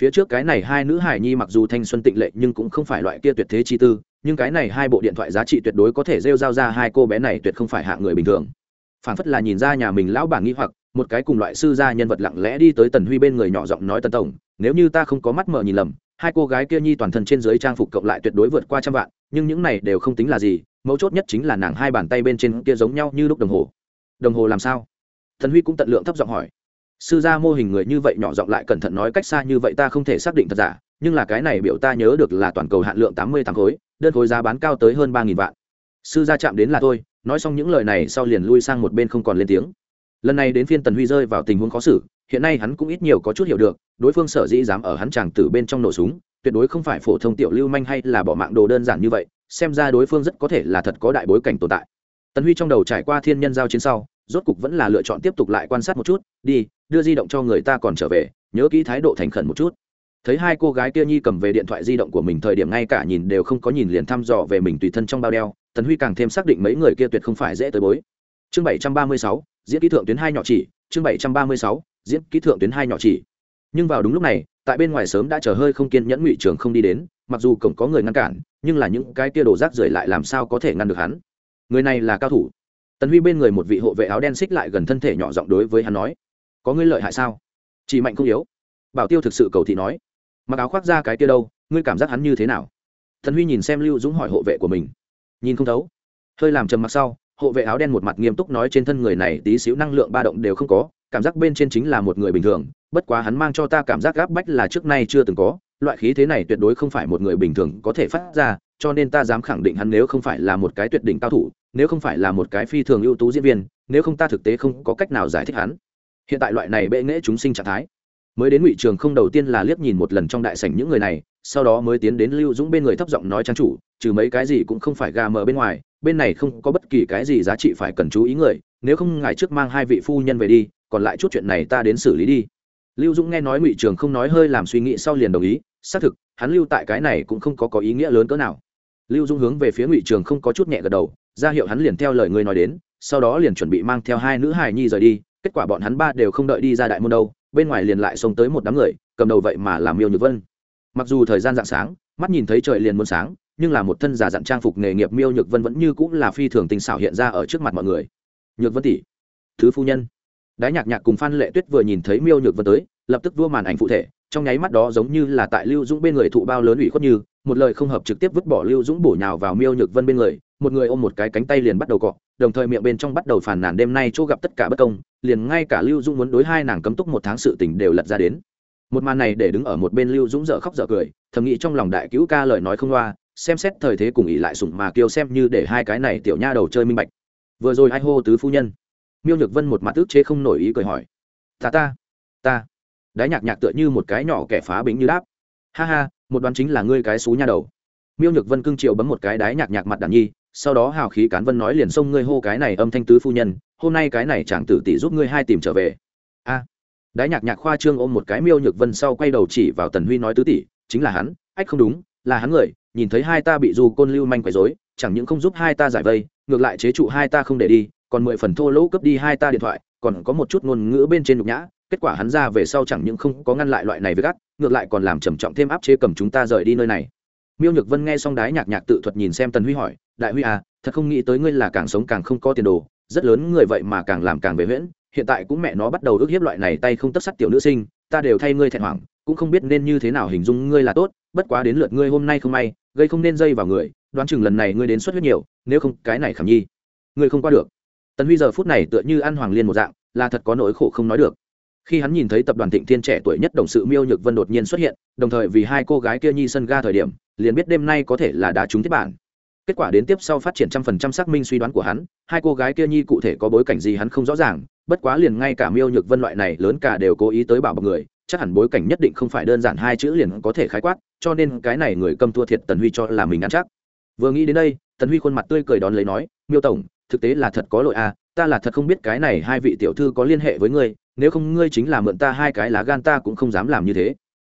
phía trước cái này hai nữ hải nhi mặc dù thanh xuân tịnh lệ nhưng cũng không phải loại kia tuyệt thế chi tư, nhưng cái này hai bộ điện thoại giá trị tuyệt đối có thể rêu giao ra hai cô bé này tuyệt không phải hạ người bình thường. Phản phất là nhìn ra nhà mình lão bản nghi hoặc, một cái cùng loại sư gia nhân vật lặng lẽ đi tới tần huy bên người nhỏ giọng nói tần tổng, nếu như ta không có mắt mở nhìn lầm, hai cô gái kia nhi toàn thân trên dưới trang phục cộng lại tuyệt đối vượt qua trăm vạn, nhưng những này đều không tính là gì, mấu chốt nhất chính là nàng hai bàn tay bên trên kia giống nhau như lúc đồng hồ. Đồng hồ làm sao? Thần huy cũng tận lượng thấp giọng hỏi sư gia mô hình người như vậy nhỏ giọng lại cẩn thận nói cách xa như vậy ta không thể xác định thật giả, nhưng là cái này biểu ta nhớ được là toàn cầu hạn lượng tám mươi tám khối, đơn khối giá bán cao tới hơn ba nghìn vạn. Sư gia chạm đến là tôi, nói xong những lời này sau liền lui sang một bên không còn lên tiếng. Lần này đến phiên tần huy rơi vào tình huống khó xử, hiện nay hắn cũng ít nhiều có chút hiểu được, đối phương sở dĩ dám ở hắn chàng tử bên trong nổ súng, tuyệt đối không phải phổ thông tiểu lưu manh hay là bỏ mạng đồ đơn giản như vậy, xem ra đối phương rất có thể là thật có đại bối cảnh tồn tại. Tần huy trong đầu trải qua thiên nhân giao chiến sau rốt cục vẫn là lựa chọn tiếp tục lại quan sát một chút, đi, đưa di động cho người ta còn trở về, nhớ kỹ thái độ thành khẩn một chút. Thấy hai cô gái kia nhi cầm về điện thoại di động của mình thời điểm ngay cả nhìn đều không có nhìn liền thăm dò về mình tùy thân trong bao đeo, tần huy càng thêm xác định mấy người kia tuyệt không phải dễ tới bối. Chương bảy trăm ba mươi sáu, diễn kỹ thượng tuyến hai nhỏ chỉ, chương bảy trăm ba mươi sáu, diễn kỹ thượng tuyến hai nhỏ chỉ. Nhưng vào đúng lúc này, tại bên ngoài sớm đã chờ hơi không kiên nhẫn ngụy trường không đi đến, mặc dù cổng có người ngăn cản, nhưng là những cái kia đổ rác rưởi lại làm sao có thể ngăn được hắn? Người này là cao thủ tần huy bên người một vị hộ vệ áo đen xích lại gần thân thể nhỏ giọng đối với hắn nói, có ngươi lợi hại sao? Chỉ mạnh không yếu. Bảo tiêu thực sự cầu thị nói, mặc áo khoác ra cái kia đâu, ngươi cảm giác hắn như thế nào? Thần huy nhìn xem lưu dũng hỏi hộ vệ của mình, nhìn không thấu. Hơi làm trầm mặc sau, hộ vệ áo đen một mặt nghiêm túc nói trên thân người này tí xíu năng lượng ba động đều không có, cảm giác bên trên chính là một người bình thường, bất quá hắn mang cho ta cảm giác gáp bách là trước nay chưa từng có, loại khí thế này tuyệt đối không phải một người bình thường có thể phát ra, cho nên ta dám khẳng định hắn nếu không phải là một cái tuyệt đỉnh cao thủ nếu không phải là một cái phi thường ưu tú diễn viên, nếu không ta thực tế không có cách nào giải thích hắn. Hiện tại loại này bệ nghễ chúng sinh trạng thái. Mới đến ngụy trường không đầu tiên là liếc nhìn một lần trong đại sảnh những người này, sau đó mới tiến đến lưu dũng bên người thấp giọng nói trang chủ, trừ mấy cái gì cũng không phải gà mờ bên ngoài, bên này không có bất kỳ cái gì giá trị phải cần chú ý người, nếu không ngài trước mang hai vị phu nhân về đi, còn lại chút chuyện này ta đến xử lý đi. Lưu dũng nghe nói ngụy trường không nói hơi làm suy nghĩ sau liền đồng ý, xác thực, hắn lưu tại cái này cũng không có có ý nghĩa lớn cỡ nào. Lưu dũng hướng về phía ngụy trường không có chút nhẹ gật đầu ra hiệu hắn liền theo lời ngươi nói đến, sau đó liền chuẩn bị mang theo hai nữ hài nhi rời đi, kết quả bọn hắn ba đều không đợi đi ra đại môn đâu, bên ngoài liền lại xông tới một đám người, cầm đầu vậy mà làm miêu nhược vân. Mặc dù thời gian dạng sáng, mắt nhìn thấy trời liền muốn sáng, nhưng là một thân giả dặn trang phục nghề nghiệp miêu nhược vân vẫn như cũng là phi thường tình xảo hiện ra ở trước mặt mọi người. Nhược vân tỷ, thứ phu nhân. Đái nhạc nhạc cùng phan lệ tuyết vừa nhìn thấy miêu nhược vân tới, lập tức vua màn ảnh phụ thể, trong nháy mắt đó giống như là tại lưu dũng bên người thụ bao lớn ủy khuất như, một lời không hợp trực tiếp vứt bỏ lưu dũng bổ nhào vào miêu nhược vân bên người một người ôm một cái cánh tay liền bắt đầu cọ, đồng thời miệng bên trong bắt đầu phàn nàn đêm nay chỗ gặp tất cả bất công, liền ngay cả lưu dũng muốn đối hai nàng cấm túc một tháng sự tình đều lật ra đến. Một màn này để đứng ở một bên lưu dũng dở khóc dở cười, thầm nghĩ trong lòng đại cứu ca lời nói không loa, xem xét thời thế cùng ỉ lại sủng mà kêu xem như để hai cái này tiểu nha đầu chơi minh bạch. Vừa rồi ai hô tứ phu nhân? Miêu nhược vân một mặt ước chế không nổi ý cười hỏi. Ta ta ta. Đái nhạc nhạc tựa như một cái nhỏ kẻ phá bính như đáp. Ha ha, một đoán chính là ngươi cái xú nha đầu. Miêu nhược vân cưng triệu bấm một cái đái nhạc nhạc mặt đàn nhi sau đó hào khí cán vân nói liền xông ngươi hô cái này âm thanh tứ phu nhân, hôm nay cái này chàng tử tỷ giúp ngươi hai tìm trở về. A. Đái nhạc nhạc khoa trương ôm một cái miêu nhược vân sau quay đầu chỉ vào tần huy nói tứ tỷ, chính là hắn, ách không đúng, là hắn người, nhìn thấy hai ta bị du côn lưu manh quấy dối chẳng những không giúp hai ta giải vây, ngược lại chế trụ hai ta không để đi, còn mười phần thô lỗ cướp đi hai ta điện thoại, còn có một chút ngôn ngữ bên trên nhục nhã, kết quả hắn ra về sau chẳng những không có ngăn lại loại này với gắt, ngược lại còn làm trầm trọng thêm áp chế cầm chúng ta rời đi nơi này miêu nhược vân nghe xong đái nhạc nhạc tự thuật nhìn xem tần huy hỏi, đại huy à thật không nghĩ tới ngươi là càng sống càng không có tiền đồ, rất lớn người vậy mà càng làm càng về huyễn, hiện tại cũng mẹ nó bắt đầu ước hiếp loại này tay không tất sắt tiểu nữ sinh, ta đều thay ngươi thẹn hoảng, cũng không biết nên như thế nào hình dung ngươi là tốt, bất quá đến lượt ngươi hôm nay không may, gây không nên dây vào người, đoán chừng lần này ngươi đến xuất huyết nhiều, nếu không cái này khảm nhi, ngươi không qua được. Tần huy giờ phút này tựa như ăn hoàng liên một dạng, là thật có nỗi khổ không nói được khi hắn nhìn thấy tập đoàn thịnh thiên trẻ tuổi nhất đồng sự miêu nhược vân đột nhiên xuất hiện, đồng thời vì hai cô gái kia nhi sân ga thời điểm, liền biết đêm nay có thể là đá trúng tiếp bản. Kết quả đến tiếp sau phát triển trăm phần trăm xác minh suy đoán của hắn, hai cô gái kia nhi cụ thể có bối cảnh gì hắn không rõ ràng, bất quá liền ngay cả miêu nhược vân loại này lớn cả đều cố ý tới bảo bọc người, chắc hẳn bối cảnh nhất định không phải đơn giản hai chữ liền có thể khái quát, cho nên cái này người cầm thua thiệt tần huy cho là mình ăn chắc. Vừa nghĩ đến đây, tần huy khuôn mặt tươi cười đón lấy nói, miêu tổng, thực tế là thật có lỗi à ta là thật không biết cái này hai vị tiểu thư có liên hệ với ngươi nếu không ngươi chính là mượn ta hai cái lá gan ta cũng không dám làm như thế.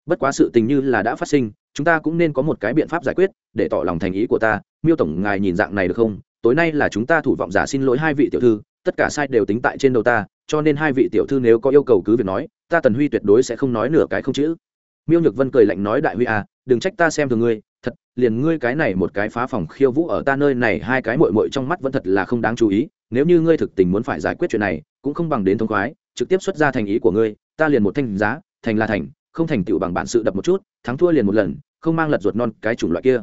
Bất quá sự tình như là đã phát sinh, chúng ta cũng nên có một cái biện pháp giải quyết, để tỏ lòng thành ý của ta. Miêu tổng, ngài nhìn dạng này được không? Tối nay là chúng ta thủ vọng giả xin lỗi hai vị tiểu thư, tất cả sai đều tính tại trên đầu ta, cho nên hai vị tiểu thư nếu có yêu cầu cứ việc nói, ta tần huy tuyệt đối sẽ không nói nửa cái không chữ. Miêu nhược vân cười lạnh nói, đại huy à đừng trách ta xem thường ngươi, thật, liền ngươi cái này một cái phá phòng khiêu vũ ở ta nơi này hai cái mội mội trong mắt vẫn thật là không đáng chú ý, nếu như ngươi thực tình muốn phải giải quyết chuyện này, cũng không bằng đến thông khoái trực tiếp xuất ra thành ý của ngươi, ta liền một thanh giá, thành là thành, không thành tựu bằng bản sự đập một chút, thắng thua liền một lần, không mang lật ruột non cái chủng loại kia.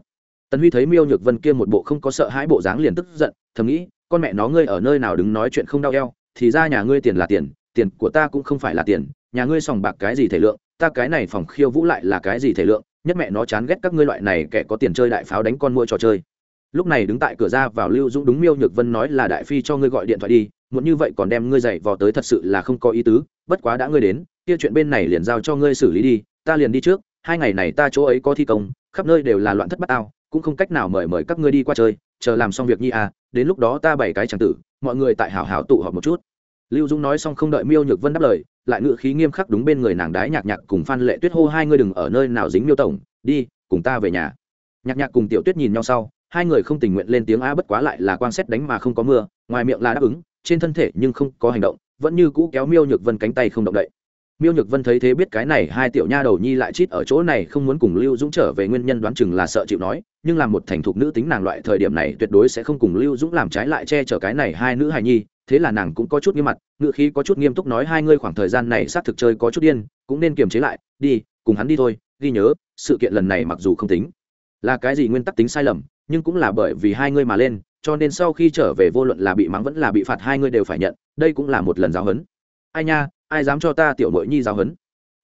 Tần huy thấy miêu nhược vân kia một bộ không có sợ hãi bộ dáng liền tức giận, thầm nghĩ, con mẹ nó ngươi ở nơi nào đứng nói chuyện không đau eo, thì ra nhà ngươi tiền là tiền tiền của ta cũng không phải là tiền, nhà ngươi sòng bạc cái gì thể lượng, ta cái này phòng khiêu vũ lại là cái gì thể lượng, nhất mẹ nó chán ghét các ngươi loại này kẻ có tiền chơi đại pháo đánh con mua trò chơi lúc này đứng tại cửa ra vào lưu dũng đúng miêu nhược vân nói là đại phi cho ngươi gọi điện thoại đi, muốn như vậy còn đem ngươi dậy vò tới thật sự là không có ý tứ, bất quá đã ngươi đến, kia chuyện bên này liền giao cho ngươi xử lý đi, ta liền đi trước, hai ngày này ta chỗ ấy có thi công, khắp nơi đều là loạn thất bát ao, cũng không cách nào mời mời các ngươi đi qua chơi, chờ làm xong việc nhi à đến lúc đó ta bảy cái chẳng tử, mọi người tại hảo hảo tụ họp một chút. Lưu dũng nói xong không đợi miêu nhược vân đáp lời, lại ngự khí nghiêm khắc đúng bên người nàng đái nhạc nhạc cùng phan lệ tuyết hô hai ngươi đừng ở nơi nào dính miêu tổng, đi, cùng ta về nhà. Nhạc nhạc cùng tiểu tuyết nhìn nhau sau hai người không tình nguyện lên tiếng a bất quá lại là quan xét đánh mà không có mưa, ngoài miệng là đáp ứng, trên thân thể nhưng không có hành động, vẫn như cũ kéo miêu nhược vân cánh tay không động đậy. Miêu nhược vân thấy thế biết cái này hai tiểu nha đầu nhi lại chít ở chỗ này không muốn cùng lưu dũng trở về nguyên nhân đoán chừng là sợ chịu nói, nhưng làm một thành thục nữ tính nàng loại thời điểm này tuyệt đối sẽ không cùng lưu dũng làm trái lại che chở cái này hai nữ hài nhi, thế là nàng cũng có chút nghiêm mặt ngự khí có chút nghiêm túc nói hai ngươi khoảng thời gian này xác thực chơi có chút điên, cũng nên kiềm chế lại, đi, cùng hắn đi thôi, ghi nhớ, sự kiện lần này mặc dù không tính. Là cái gì nguyên tắc tính sai lầm nhưng cũng là bởi vì hai ngươi mà lên, cho nên sau khi trở về vô luận là bị mắng vẫn là bị phạt hai ngươi đều phải nhận, đây cũng là một lần giáo huấn ai nha, ai dám cho ta tiểu mội nhi giáo huấn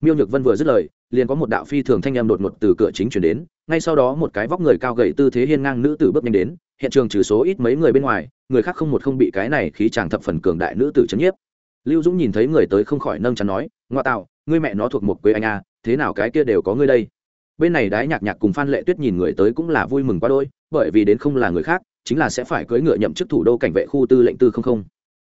miêu nhược vân vừa dứt lời, liền có một đạo phi thường thanh em đột ngột từ cửa chính chuyển đến, ngay sau đó một cái vóc người cao gầy tư thế hiên ngang nữ tử bước nhanh đến, hiện trường trừ số ít mấy người bên ngoài, người khác không một không bị cái này khí chàng thập phần cường đại nữ tử chấn nhiếp. Lưu dũng nhìn thấy người tới không khỏi nâng chắn nói, ngoa tạo, ngươi mẹ nó thuộc một quê anh a thế nào cái kia đều có ngươi đây? Bên này đái nhạc nhạc cùng phan lệ tuyết nhìn người tới cũng là vui mừng quá đôi bởi vì đến không là người khác, chính là sẽ phải cưỡi ngựa nhậm chức thủ đô cảnh vệ khu tư lệnh tư không không.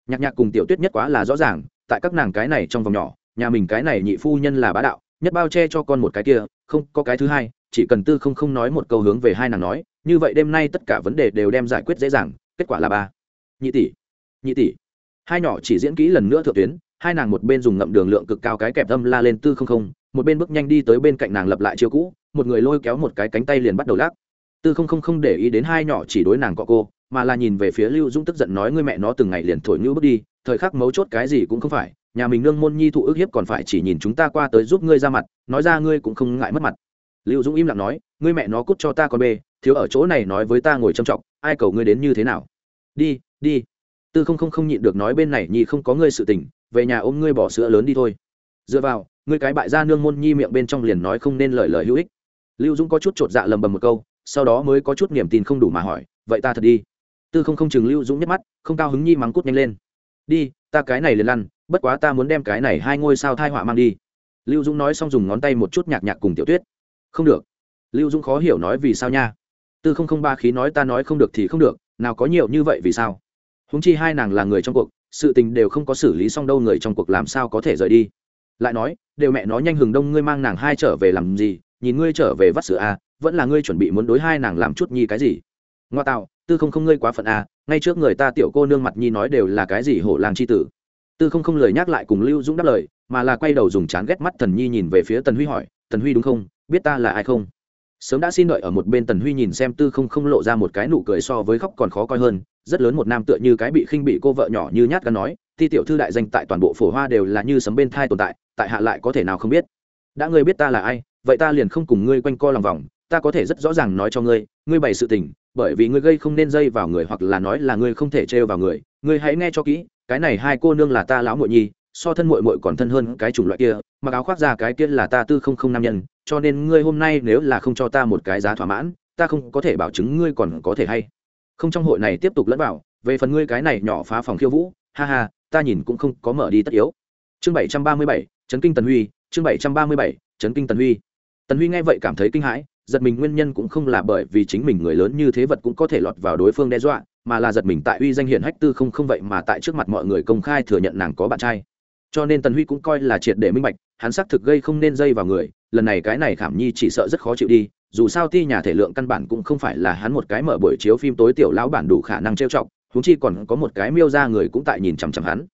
Nhạc nhạc cùng tiểu tuyết nhất quá là rõ ràng, tại các nàng cái này trong vòng nhỏ, nhà mình cái này nhị phu nhân là bá đạo, nhất bao che cho con một cái kia, không, có cái thứ hai, chỉ cần tư không không nói một câu hướng về hai nàng nói, như vậy đêm nay tất cả vấn đề đều đem giải quyết dễ dàng, kết quả là ba. Nhị tỷ nhị tỷ. Hai nhỏ chỉ diễn kỹ lần nữa thượng tuyến, hai nàng một bên dùng ngậm đường lượng cực cao cái kẹp âm la lên tư không không một bên bước nhanh đi tới bên cạnh nàng lập lại chiêu cũ, một người lôi kéo một cái cánh tay liền bắt đầu lắc. Tư không không không để ý đến hai nhỏ chỉ đối nàng cọ cô, mà là nhìn về phía lưu dũng tức giận nói ngươi mẹ nó từng ngày liền thổi ngữ bước đi, thời khắc mấu chốt cái gì cũng không phải, nhà mình nương môn nhi thụ ức hiếp còn phải chỉ nhìn chúng ta qua tới giúp ngươi ra mặt, nói ra ngươi cũng không ngại mất mặt. Lưu dũng im lặng nói, ngươi mẹ nó cút cho ta con bê, thiếu ở chỗ này nói với ta ngồi trầm trọng, ai cầu ngươi đến như thế nào? Đi đi. Tư không không không nhịn được nói bên này nhi không có ngươi sự tình, về nhà ôm ngươi bỏ sữa lớn đi thôi. Dựa vào ngươi cái bại gia nương môn nhi miệng bên trong liền nói không nên lời lời hữu ích. Lưu dũng có chút chột dạ lầm bầm một câu, sau đó mới có chút niềm tin không đủ mà hỏi, vậy ta thật đi. Tư không không chừng lưu dũng nhắc mắt, không cao hứng nhi mắng cút nhanh lên. Đi, ta cái này liền lăn, bất quá ta muốn đem cái này hai ngôi sao thai họa mang đi. Lưu dũng nói xong dùng ngón tay một chút nhạc nhạc cùng tiểu tuyết. Không được. Lưu dũng khó hiểu nói vì sao nha. Tư không không ba khí nói ta nói không được thì không được, nào có nhiều như vậy vì sao? Húng chi hai nàng là người trong cuộc, sự tình đều không có xử lý xong đâu người trong cuộc làm sao có thể rời đi? Lại nói đều mẹ nó nhanh hừng đông ngươi mang nàng hai trở về làm gì? Nhìn ngươi trở về vắt sữa a à, vẫn là ngươi chuẩn bị muốn đối hai nàng làm chút nhi cái gì? Ngoa tạo tư không không ngươi quá phận a à, ngay trước người ta tiểu cô nương mặt nhi nói đều là cái gì hổ làng c h i tử. Tư không không lời nhắc lại cùng lưu dũng đáp lời mà là quay đầu dùng chán ghét mắt thần nhi nhìn về phía tần huy hỏi tần huy đúng không? Biết ta là ai không? Sớm đã xin đợi ở một bên tần huy nhìn xem tư không không lộ ra một cái nụ cười so với khóc còn khó coi hơn rất lớn một nam tựa như cái bị khinh bị cô vợ nhỏ như nhát gắn nói thi tiểu thư đại danh tại toàn bộ phổ hoa đều là như sấm bên thai tồn tại tại hạ lại có thể nào không biết? Đã ngươi biết ta là ai, vậy ta liền không cùng ngươi quanh co lòng vòng, ta có thể rất rõ ràng nói cho ngươi ngươi bày sự tình, bởi vì ngươi gây không nên dây vào người hoặc là nói là ngươi không thể trêu vào người, ngươi hãy nghe cho kỹ, cái này hai cô nương là ta lão muội nhi, so thân muội muội còn thân hơn cái chủng loại kia, mặc áo khoác ra cái kia là ta tư không không nam nhân, cho nên ngươi hôm nay nếu là không cho ta một cái giá thỏa mãn, ta không có thể bảo chứng ngươi còn có thể hay. Không trong hội này tiếp tục lẫn vào, về phần ngươi cái này nhỏ phá phòng khiêu vũ, ha ha ta nhìn cũng không có mở đi tất yếu. Chương bảy trăm ba mươi bảy trấn kinh tần huy, chương bảy trăm ba mươi bảy trấn kinh tần huy. Tần huy nghe vậy cảm thấy kinh hãi, giật mình nguyên nhân cũng không là bởi vì chính mình người lớn như thế vật cũng có thể lọt vào đối phương đe dọa, mà là giật mình tại uy danh hiển hách tư không không vậy mà tại trước mặt mọi người công khai thừa nhận nàng có bạn trai. Cho nên tần huy cũng coi là triệt để minh bạch, hắn xác thực gây không nên dây vào người, lần này cái này khảm nhi chỉ sợ rất khó chịu đi, dù sao ti nhà thể lượng căn bản cũng không phải là hắn một cái mở buổi chiếu phim tối tiểu lão bản đủ khả năng trêu chọc huống chi còn có một cái miêu ra người cũng tại nhìn chằm chằm hắn.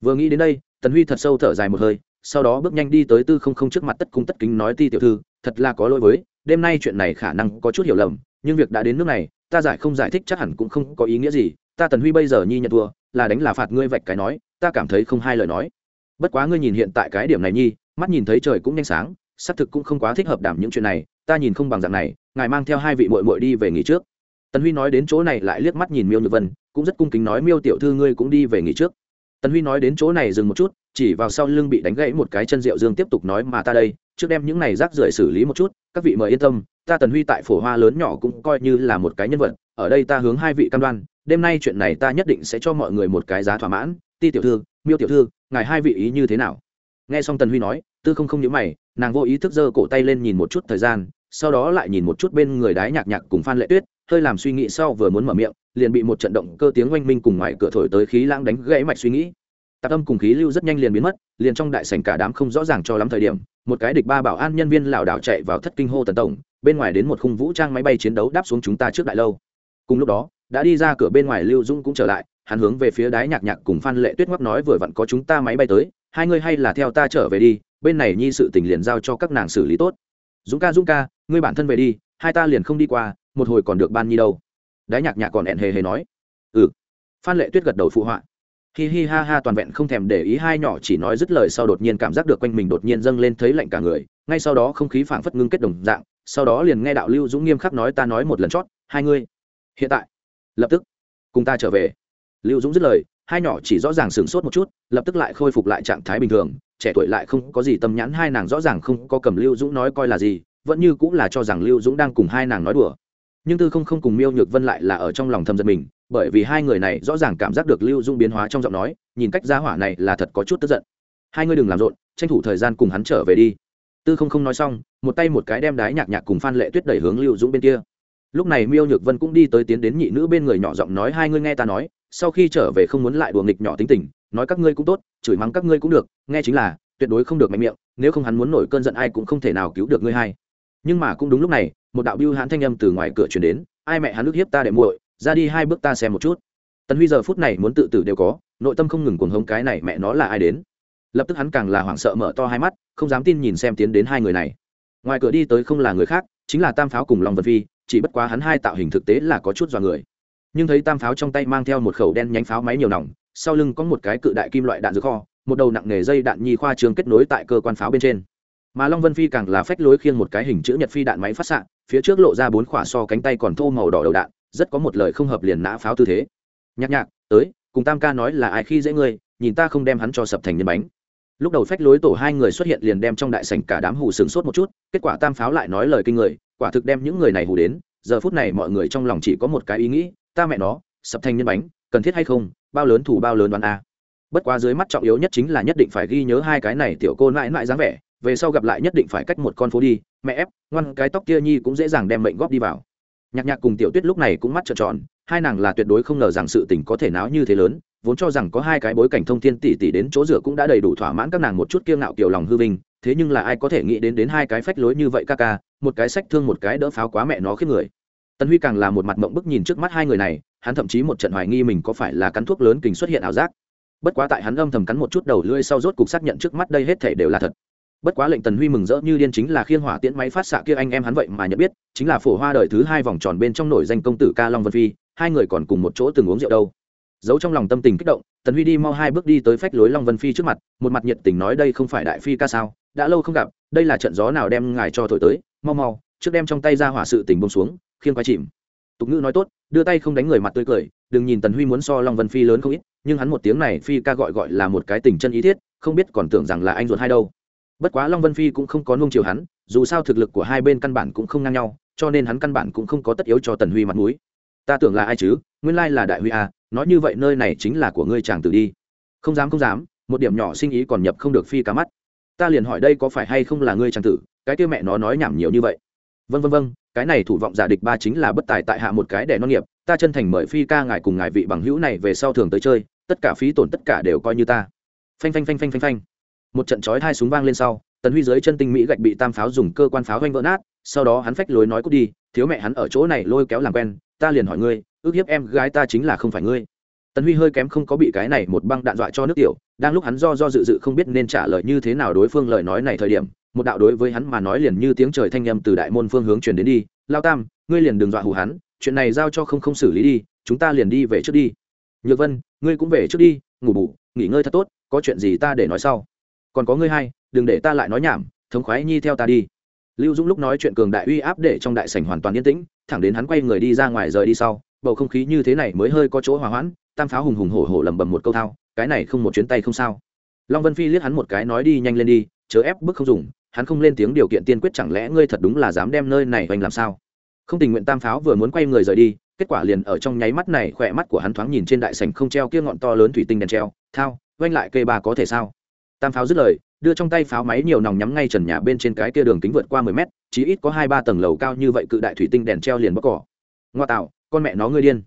Vừa nghĩ đến đây, tần huy thật sâu thở dài một hơi, sau đó bước nhanh đi tới tư không không trước mặt tất cung tất kính nói ti tiểu thư, thật là có lỗi với, đêm nay chuyện này khả năng có chút hiểu lầm, nhưng việc đã đến nước này, ta giải không giải thích chắc hẳn cũng không có ý nghĩa gì, ta tần huy bây giờ nhi nhận thua, là đánh là phạt ngươi vạch cái nói, ta cảm thấy không hai lời nói. Bất quá ngươi nhìn hiện tại cái điểm này nhi, mắt nhìn thấy trời cũng nhanh sáng, xác thực cũng không quá thích hợp đảm những chuyện này, ta nhìn không bằng dạng này, ngài mang theo hai vị mội mội đi về nghỉ trước. Tần huy nói đến chỗ này lại liếc mắt nhìn miêu nhược vân cũng rất cung kính nói, miêu tiểu thư, ngươi cũng đi về nghỉ trước. Tần huy nói đến chỗ này dừng một chút, chỉ vào sau lưng bị đánh gãy một cái chân rượu dương tiếp tục nói, mà ta đây, trước đem những này rác rưởi xử lý một chút, các vị mời yên tâm, ta tần huy tại phổ hoa lớn nhỏ cũng coi như là một cái nhân vật, ở đây ta hướng hai vị cam đoan, đêm nay chuyện này ta nhất định sẽ cho mọi người một cái giá thỏa mãn. Ti tiểu thư, miêu tiểu thư, ngài hai vị ý như thế nào? Nghe xong tần huy nói, tư không không nhớ mày, nàng vô ý thức giơ cổ tay lên nhìn một chút thời gian, sau đó lại nhìn một chút bên người đái nhạc nhạc cùng phan lệ tuyết, hơi làm suy nghĩ sau vừa muốn mở miệng liền bị một trận động cơ tiếng oanh minh cùng ngoài cửa thổi tới khí lãng đánh gãy mạch suy nghĩ. Tạp âm cùng khí lưu rất nhanh liền biến mất, liền trong đại sảnh cả đám không rõ ràng cho lắm thời điểm, một cái địch ba bảo an nhân viên lảo đảo chạy vào thất kinh hô tần tổng, bên ngoài đến một khung vũ trang máy bay chiến đấu đáp xuống chúng ta trước đại lâu. Cùng lúc đó, đã đi ra cửa bên ngoài lưu dũng cũng trở lại, hắn hướng về phía đái nhạc nhạc cùng phan lệ tuyết ngoắc nói vừa vặn có chúng ta máy bay tới, hai ngươi hay là theo ta trở về đi, bên này nhi sự tình liền giao cho các nàng xử lý tốt. Dũng ca dũng ca, ngươi bản thân về đi, hai ta liền không đi qua, một hồi còn được ban nhi đâu đái nhạc nhạc còn ẹn hề hề nói. Ừ. Phan lệ tuyết gật đầu phụ họa. Hi hi ha ha toàn vẹn không thèm để ý hai nhỏ chỉ nói dứt lời sau đột nhiên cảm giác được quanh mình đột nhiên dâng lên thấy lạnh cả người, ngay sau đó không khí phảng phất ngưng kết đồng dạng, sau đó liền nghe đạo lưu dũng nghiêm khắc nói ta nói một lần chót, hai ngươi. Hiện tại. Lập tức. Cùng ta trở về. Lưu dũng dứt lời, hai nhỏ chỉ rõ ràng sửng sốt một chút, lập tức lại khôi phục lại trạng thái bình thường, trẻ tuổi lại không có gì tâm nhãn, hai nàng rõ ràng không có cầm lưu dũng nói coi là gì, vẫn như cũng là cho rằng lưu dũng đang cùng hai nàng nói đùa nhưng tư không không cùng miêu nhược vân lại là ở trong lòng thầm giật mình, bởi vì hai người này rõ ràng cảm giác được lưu dung biến hóa trong giọng nói, nhìn cách gia hỏa này là thật có chút tức giận. Hai người đừng làm rộn, tranh thủ thời gian cùng hắn trở về đi. Tư không không nói xong, một tay một cái đem đái nhạc nhạc cùng phan lệ tuyết đẩy hướng lưu dũng bên kia. Lúc này miêu nhược vân cũng đi tới tiến đến nhị nữ bên người nhỏ giọng nói, hai ngươi nghe ta nói, sau khi trở về không muốn lại đùa nghịch nhỏ tính tình, nói các ngươi cũng tốt, chửi mắng các ngươi cũng được, nghe chính là, tuyệt đối không được mạnh miệng, nếu không hắn muốn nổi cơn giận ai cũng không thể nào cứu được ngươi hai nhưng mà cũng đúng lúc này, một đạo biêu hãn thanh âm từ ngoài cửa chuyển đến, ai mẹ hắn ức hiếp ta để muội, ra đi hai bước ta xem một chút. Tần huy giờ phút này muốn tự tử đều có, nội tâm không ngừng cuồng hống cái này mẹ nó là ai đến. Lập tức hắn càng là hoảng sợ mở to hai mắt, không dám tin nhìn xem tiến đến hai người này. Ngoài cửa đi tới không là người khác, chính là tam pháo cùng long vật vi chỉ bất quá hắn hai tạo hình thực tế là có chút dọa người. Nhưng thấy tam pháo trong tay mang theo một khẩu đen nhánh pháo máy nhiều nòng, sau lưng có một cái cự đại kim loại đạn dược kho, một đầu nặng nghề dây đạn nhi khoa trường kết nối tại cơ quan pháo bên trên mà long vân phi càng là phách lối khiêng một cái hình chữ nhật phi đạn máy phát xạ, phía trước lộ ra bốn khỏa so cánh tay còn thô màu đỏ đầu đạn, rất có một lời không hợp liền nã pháo tư thế. Nhạc nhạc, tới, cùng tam ca nói là ai khi dễ ngươi, nhìn ta không đem hắn cho sập thành nhân bánh. Lúc đầu phách lối tổ hai người xuất hiện liền đem trong đại sảnh cả đám hù sừng sốt một chút, kết quả tam pháo lại nói lời kinh người, quả thực đem những người này hù đến, giờ phút này mọi người trong lòng chỉ có một cái ý nghĩ, ta mẹ nó, sập thành nhân bánh, cần thiết hay không, bao lớn thủ bao lớn đoán a. Bất quá dưới mắt trọng yếu nhất chính là nhất định phải ghi nhớ hai cái này tiểu cô mãi mãi dáng vẻ về sau gặp lại nhất định phải cách một con phố đi, mẹ ép, ngoan, cái tóc kia nhi cũng dễ dàng đem mệnh góp đi vào. Nhạc nhạc cùng tiểu tuyết lúc này cũng mắt trợn tròn, hai nàng là tuyệt đối không ngờ rằng sự tình có thể náo như thế lớn, vốn cho rằng có hai cái bối cảnh thông thiên tỷ tỷ đến chỗ rửa cũng đã đầy đủ thỏa mãn các nàng một chút kiêu ngạo kiểu lòng hư vinh, thế nhưng là ai có thể nghĩ đến đến hai cái phách lối như vậy ca ca, một cái sách thương một cái đỡ pháo quá mẹ nó khiếp người. Tân huy càng là một mặt mộng bức nhìn trước mắt hai người này, hắn thậm chí một trận hoài nghi mình có phải là cắn thuốc lớn kình xuất hiện ảo giác. Bất quá tại hắn âm thầm cắn một chút đầu lưỡi sau rốt cục xác nhận trước mắt đây hết thể đều là thật bất quá lệnh tần huy mừng rỡ như điên chính là khiên hỏa tiễn máy phát xạ kia anh em hắn vậy mà nhận biết, chính là phổ hoa đời thứ hai vòng tròn bên trong nổi danh công tử ca long vân phi, hai người còn cùng một chỗ từng uống rượu đâu. Giấu trong lòng tâm tình kích động, tần huy đi mau hai bước đi tới phách lối long vân phi trước mặt, một mặt nhiệt tình nói đây không phải đại phi ca sao, đã lâu không gặp, đây là trận gió nào đem ngài cho thổi tới, mau mau, trước đem trong tay ra hỏa sự tình bông xuống khiêng quay chìm. Tục ngữ nói tốt, đưa tay không đánh người mặt tươi cười, đừng nhìn tần huy muốn so long vân phi lớn không ít, nhưng hắn một tiếng này phi ca gọi gọi là một cái tình chân ý thiết, không biết còn tưởng rằng là anh ruột hai đâu bất quá long vân phi cũng không có nung chiều hắn, dù sao thực lực của hai bên căn bản cũng không ngang nhau, cho nên hắn căn bản cũng không có tất yếu cho tần huy mặt mũi. Ta tưởng là ai chứ? Nguyên lai là đại huy à nói như vậy nơi này chính là của ngươi chàng tử đi. Không dám không dám, một điểm nhỏ sinh ý còn nhập không được phi cá mắt. Ta liền hỏi đây có phải hay không là ngươi chàng tử, cái kia mẹ nó nói nhảm nhiều như vậy. Vân vân vân cái này thủ vọng giả địch ba chính là bất tài tại hạ một cái để non nghiệp, ta chân thành mời phi ca ngài cùng ngài vị bằng hữu này về sau thường tới chơi, tất cả phí tổn tất cả đều coi như ta. Phanh phanh phanh phanh phanh phanh một trận chói hai súng vang lên sau, tần huy dưới chân tinh mỹ gạch bị tam pháo dùng cơ quan pháo hoanh vỡ nát, sau đó hắn phách lối nói cút đi, thiếu mẹ hắn ở chỗ này lôi kéo làm quen, ta liền hỏi ngươi, ước hiếp em gái ta chính là không phải ngươi. Tần huy hơi kém không có bị cái này một băng đạn dọa cho nước tiểu, đang lúc hắn do do dự dự không biết nên trả lời như thế nào đối phương lời nói này thời điểm, một đạo đối với hắn mà nói liền như tiếng trời thanh â m từ đại môn phương hướng truyền đến đi, lao tam, ngươi liền đừng dọa hù hắn, chuyện này giao cho không không xử lý đi, chúng ta liền đi về trước đi. Nhược vân, ngươi cũng về trước đi, ngủ bủ nghỉ ngơi thật tốt, có chuyện gì ta để nói sau còn có ngươi hai, đừng để ta lại nói nhảm, thống khoái nhi theo ta đi. Lưu dũng lúc nói chuyện cường đại uy áp để trong đại sảnh hoàn toàn yên tĩnh, thẳng đến hắn quay người đi ra ngoài rời đi sau, bầu không khí như thế này mới hơi có chỗ hòa hoãn, tam pháo hùng hùng hổ hổ lầm bầm một câu thao, cái này không một chuyến tay không sao. Long vân phi liếc hắn một cái nói đi nhanh lên đi, chớ ép bức không dùng, hắn không lên tiếng điều kiện tiên quyết chẳng lẽ ngươi thật đúng là dám đem nơi này oanh làm sao? Không tình nguyện tam pháo vừa muốn quay người rời đi, kết quả liền ở trong nháy mắt này khỏe mắt của hắn thoáng nhìn trên đại sảnh không treo kia ngọn to lớn thủy tinh đèn treo, thao oanh lại cây ba có thể sao? Tam pháo dứt lời, đưa trong tay pháo máy nhiều nòng nhắm ngay trần nhà bên trên cái kia đường kính vượt qua mười mét chỉ ít có hai ba tầng lầu cao như vậy cự đại thủy tinh đèn treo liền bóc cỏ. Ngoa tạo, con mẹ nó ngươi điên.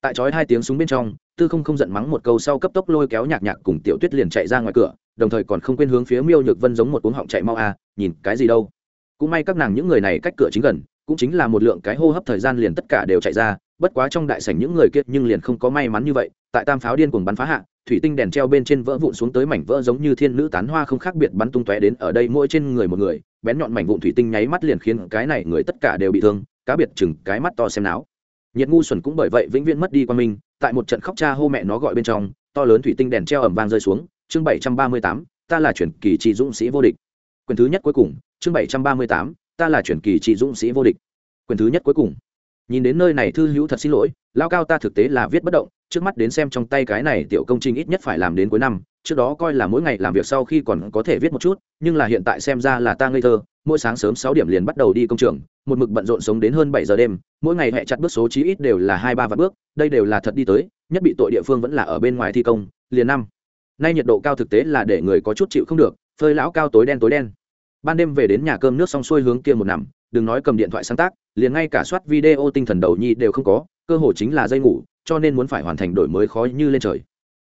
Tại chói hai tiếng súng bên trong, tư không không giận mắng một câu sau cấp tốc lôi kéo nhạc nhạc cùng tiểu tuyết liền chạy ra ngoài cửa, đồng thời còn không quên hướng phía miêu nhược vân giống một cuống họng chạy mau a, nhìn cái gì đâu. Cũng may các nàng những người này cách cửa chính gần, cũng chính là một lượng cái hô hấp thời gian liền tất cả đều chạy ra, bất quá trong đại sảnh những người kia nhưng liền không có may mắn như vậy, tại tam pháo điên cuồng bắn phá hạ thủy tinh đèn treo bên trên vỡ vụn xuống tới mảnh vỡ giống như thiên nữ tán hoa không khác biệt bắn tung tóe đến ở đây mỗi trên người một người, bén nhọn mảnh vụn thủy tinh nháy mắt liền khiến cái này người tất cả đều bị thương, cá biệt chừng cái mắt to xem não nhiệt ngu xuẩn cũng bởi vậy vĩnh viễn mất đi qua mình tại một trận khóc cha hô mẹ nó gọi bên trong, to lớn thủy tinh đèn treo ẩm vang rơi xuống, chương bảy trăm ba mươi tám, ta là truyền kỳ trị dũng sĩ vô địch. Quyền thứ nhất cuối cùng, chương bảy trăm ba mươi tám, ta là truyền kỳ trị dũng sĩ vô địch. Quyền thứ nhất cuối cùng nhìn đến nơi này thư hữu thật xin lỗi lao cao ta thực tế là viết bất động, trước mắt đến xem trong tay cái này tiểu công trình ít nhất phải làm đến cuối năm, trước đó coi là mỗi ngày làm việc sau khi còn có thể viết một chút, nhưng là hiện tại xem ra là ta ngây thơ, mỗi sáng sớm sáu điểm liền bắt đầu đi công trường, một mực bận rộn sống đến hơn bảy giờ đêm, mỗi ngày hẹ chặt bước số chí ít đều là hai ba vạn bước, đây đều là thật đi tới, nhất bị tội địa phương vẫn là ở bên ngoài thi công, liền năm. Nay nhiệt độ cao thực tế là để người có chút chịu không được, phơi lão cao tối đen tối đen. Ban đêm về đến nhà cơm nước xong xuôi hướng kia một nằm đừng nói cầm điện thoại sáng tác, liền ngay cả soát video tinh thần đầu nhi đều không có, cơ hội chính là dây ngủ, cho nên muốn phải hoàn thành đổi mới khó như lên trời.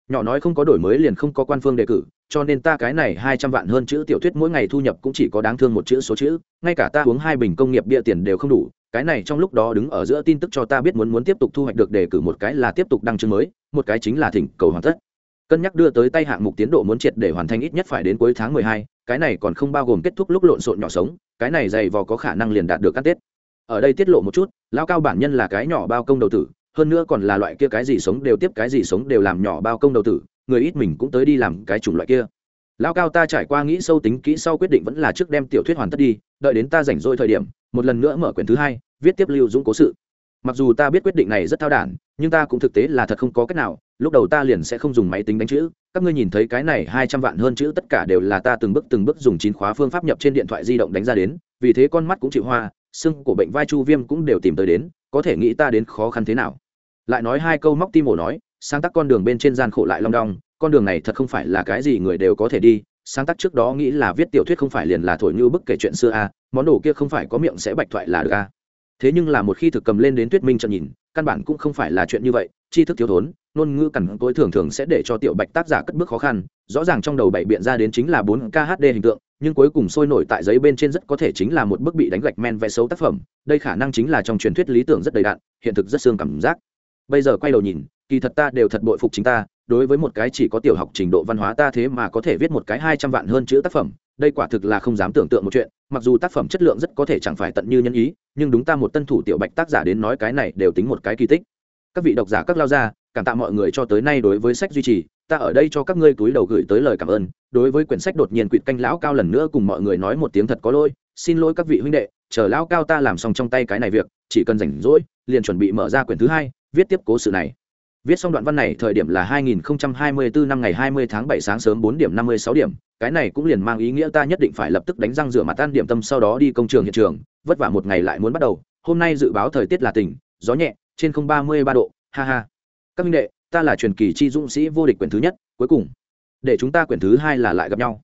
Nhỏ nói không có đổi mới liền không có quan phương đề cử, cho nên ta cái này hai trăm vạn hơn chữ tiểu thuyết mỗi ngày thu nhập cũng chỉ có đáng thương một chữ số chữ, ngay cả ta uống hai bình công nghiệp bia tiền đều không đủ, cái này trong lúc đó đứng ở giữa tin tức cho ta biết muốn muốn tiếp tục thu hoạch được đề cử một cái là tiếp tục đăng chương mới, một cái chính là thỉnh cầu hoàn tất. Cân nhắc đưa tới tay hạng mục tiến độ muốn triệt để hoàn thành ít nhất phải đến cuối tháng mười hai, cái này còn không bao gồm kết thúc lúc lộn xộn nhỏ sống cái này dày vò có khả năng liền đạt được cắt tết. Ở đây tiết lộ một chút lao cao bản nhân là cái nhỏ bao công đầu tử, hơn nữa còn là loại kia cái gì sống đều tiếp, cái gì sống đều làm nhỏ bao công đầu tử, người ít mình cũng tới đi làm cái chủng loại kia. Lao cao ta trải qua nghĩ sâu tính kỹ sau quyết định vẫn là trước đem tiểu thuyết hoàn tất đi, đợi đến ta rảnh rỗi thời điểm, một lần nữa mở quyển thứ hai, viết tiếp lưu dũng cố sự mặc dù ta biết quyết định này rất thao đản nhưng ta cũng thực tế là thật không có cách nào lúc đầu ta liền sẽ không dùng máy tính đánh chữ các ngươi nhìn thấy cái này hai trăm vạn hơn chữ tất cả đều là ta từng bước từng bước dùng chín khóa phương pháp nhập trên điện thoại di động đánh ra đến vì thế con mắt cũng chịu hoa xương của bệnh vai chu viêm cũng đều tìm tới đến có thể nghĩ ta đến khó khăn thế nào lại nói hai câu móc tim ổ nói sáng tác con đường bên trên gian khổ lại long đong con đường này thật không phải là cái gì người đều có thể đi sáng tác trước đó nghĩ là viết tiểu thuyết không phải liền là thổi như bức kể chuyện xưa a à, món đồ kia không phải có miệng sẽ bạch thoại là được a à thế nhưng là một khi thực cầm lên đến tuyết minh trận nhìn, căn bản cũng không phải là chuyện như vậy, tri thức thiếu thốn, ngôn ngữ cằn cỗi thường thường sẽ để cho tiểu bạch tác giả cất bước khó khăn, rõ ràng trong đầu bảy biện ra đến chính là bốn khd hình tượng, nhưng cuối cùng sôi nổi tại giấy bên trên rất có thể chính là một bức bị đánh gạch men vẽ xấu tác phẩm, đây khả năng chính là trong truyền thuyết lý tưởng rất đầy đạn hiện thực rất xương cảm giác. Bây giờ quay đầu nhìn, kỳ thật ta đều thật bội phục chính ta, đối với một cái chỉ có tiểu học trình độ văn hóa ta thế mà có thể viết một cái hai trăm vạn hơn chữ tác phẩm, đây quả thực là không dám tưởng tượng một chuyện, mặc dù tác phẩm chất lượng rất có thể chẳng phải tận như nhân ý nhưng đúng ta một tân thủ tiểu bạch tác giả đến nói cái này đều tính một cái kỳ tích. Các vị độc giả các lao gia cảm tạ mọi người cho tới nay đối với sách duy trì, ta ở đây cho các ngươi túi đầu gửi tới lời cảm ơn. Đối với quyển sách đột nhiên quỵt canh lão cao lần nữa cùng mọi người nói một tiếng thật có lỗi, xin lỗi các vị huynh đệ, chờ lão cao ta làm xong trong tay cái này việc, chỉ cần rảnh rỗi, liền chuẩn bị mở ra quyển thứ hai, viết tiếp cố sự này viết xong đoạn văn này, thời điểm là 2024 năm ngày 20 tháng 7 sáng sớm 4 điểm 56 điểm. Cái này cũng liền mang ý nghĩa ta nhất định phải lập tức đánh răng rửa mặt, tan điểm tâm sau đó đi công trường hiện trường. Vất vả một ngày lại muốn bắt đầu. Hôm nay dự báo thời tiết là tỉnh, gió nhẹ, trên không ba mươi ba độ. Ha ha. Các minh đệ, ta là truyền kỳ chi dũng sĩ vô địch quyển thứ nhất. Cuối cùng, để chúng ta quyển thứ hai là lại gặp nhau.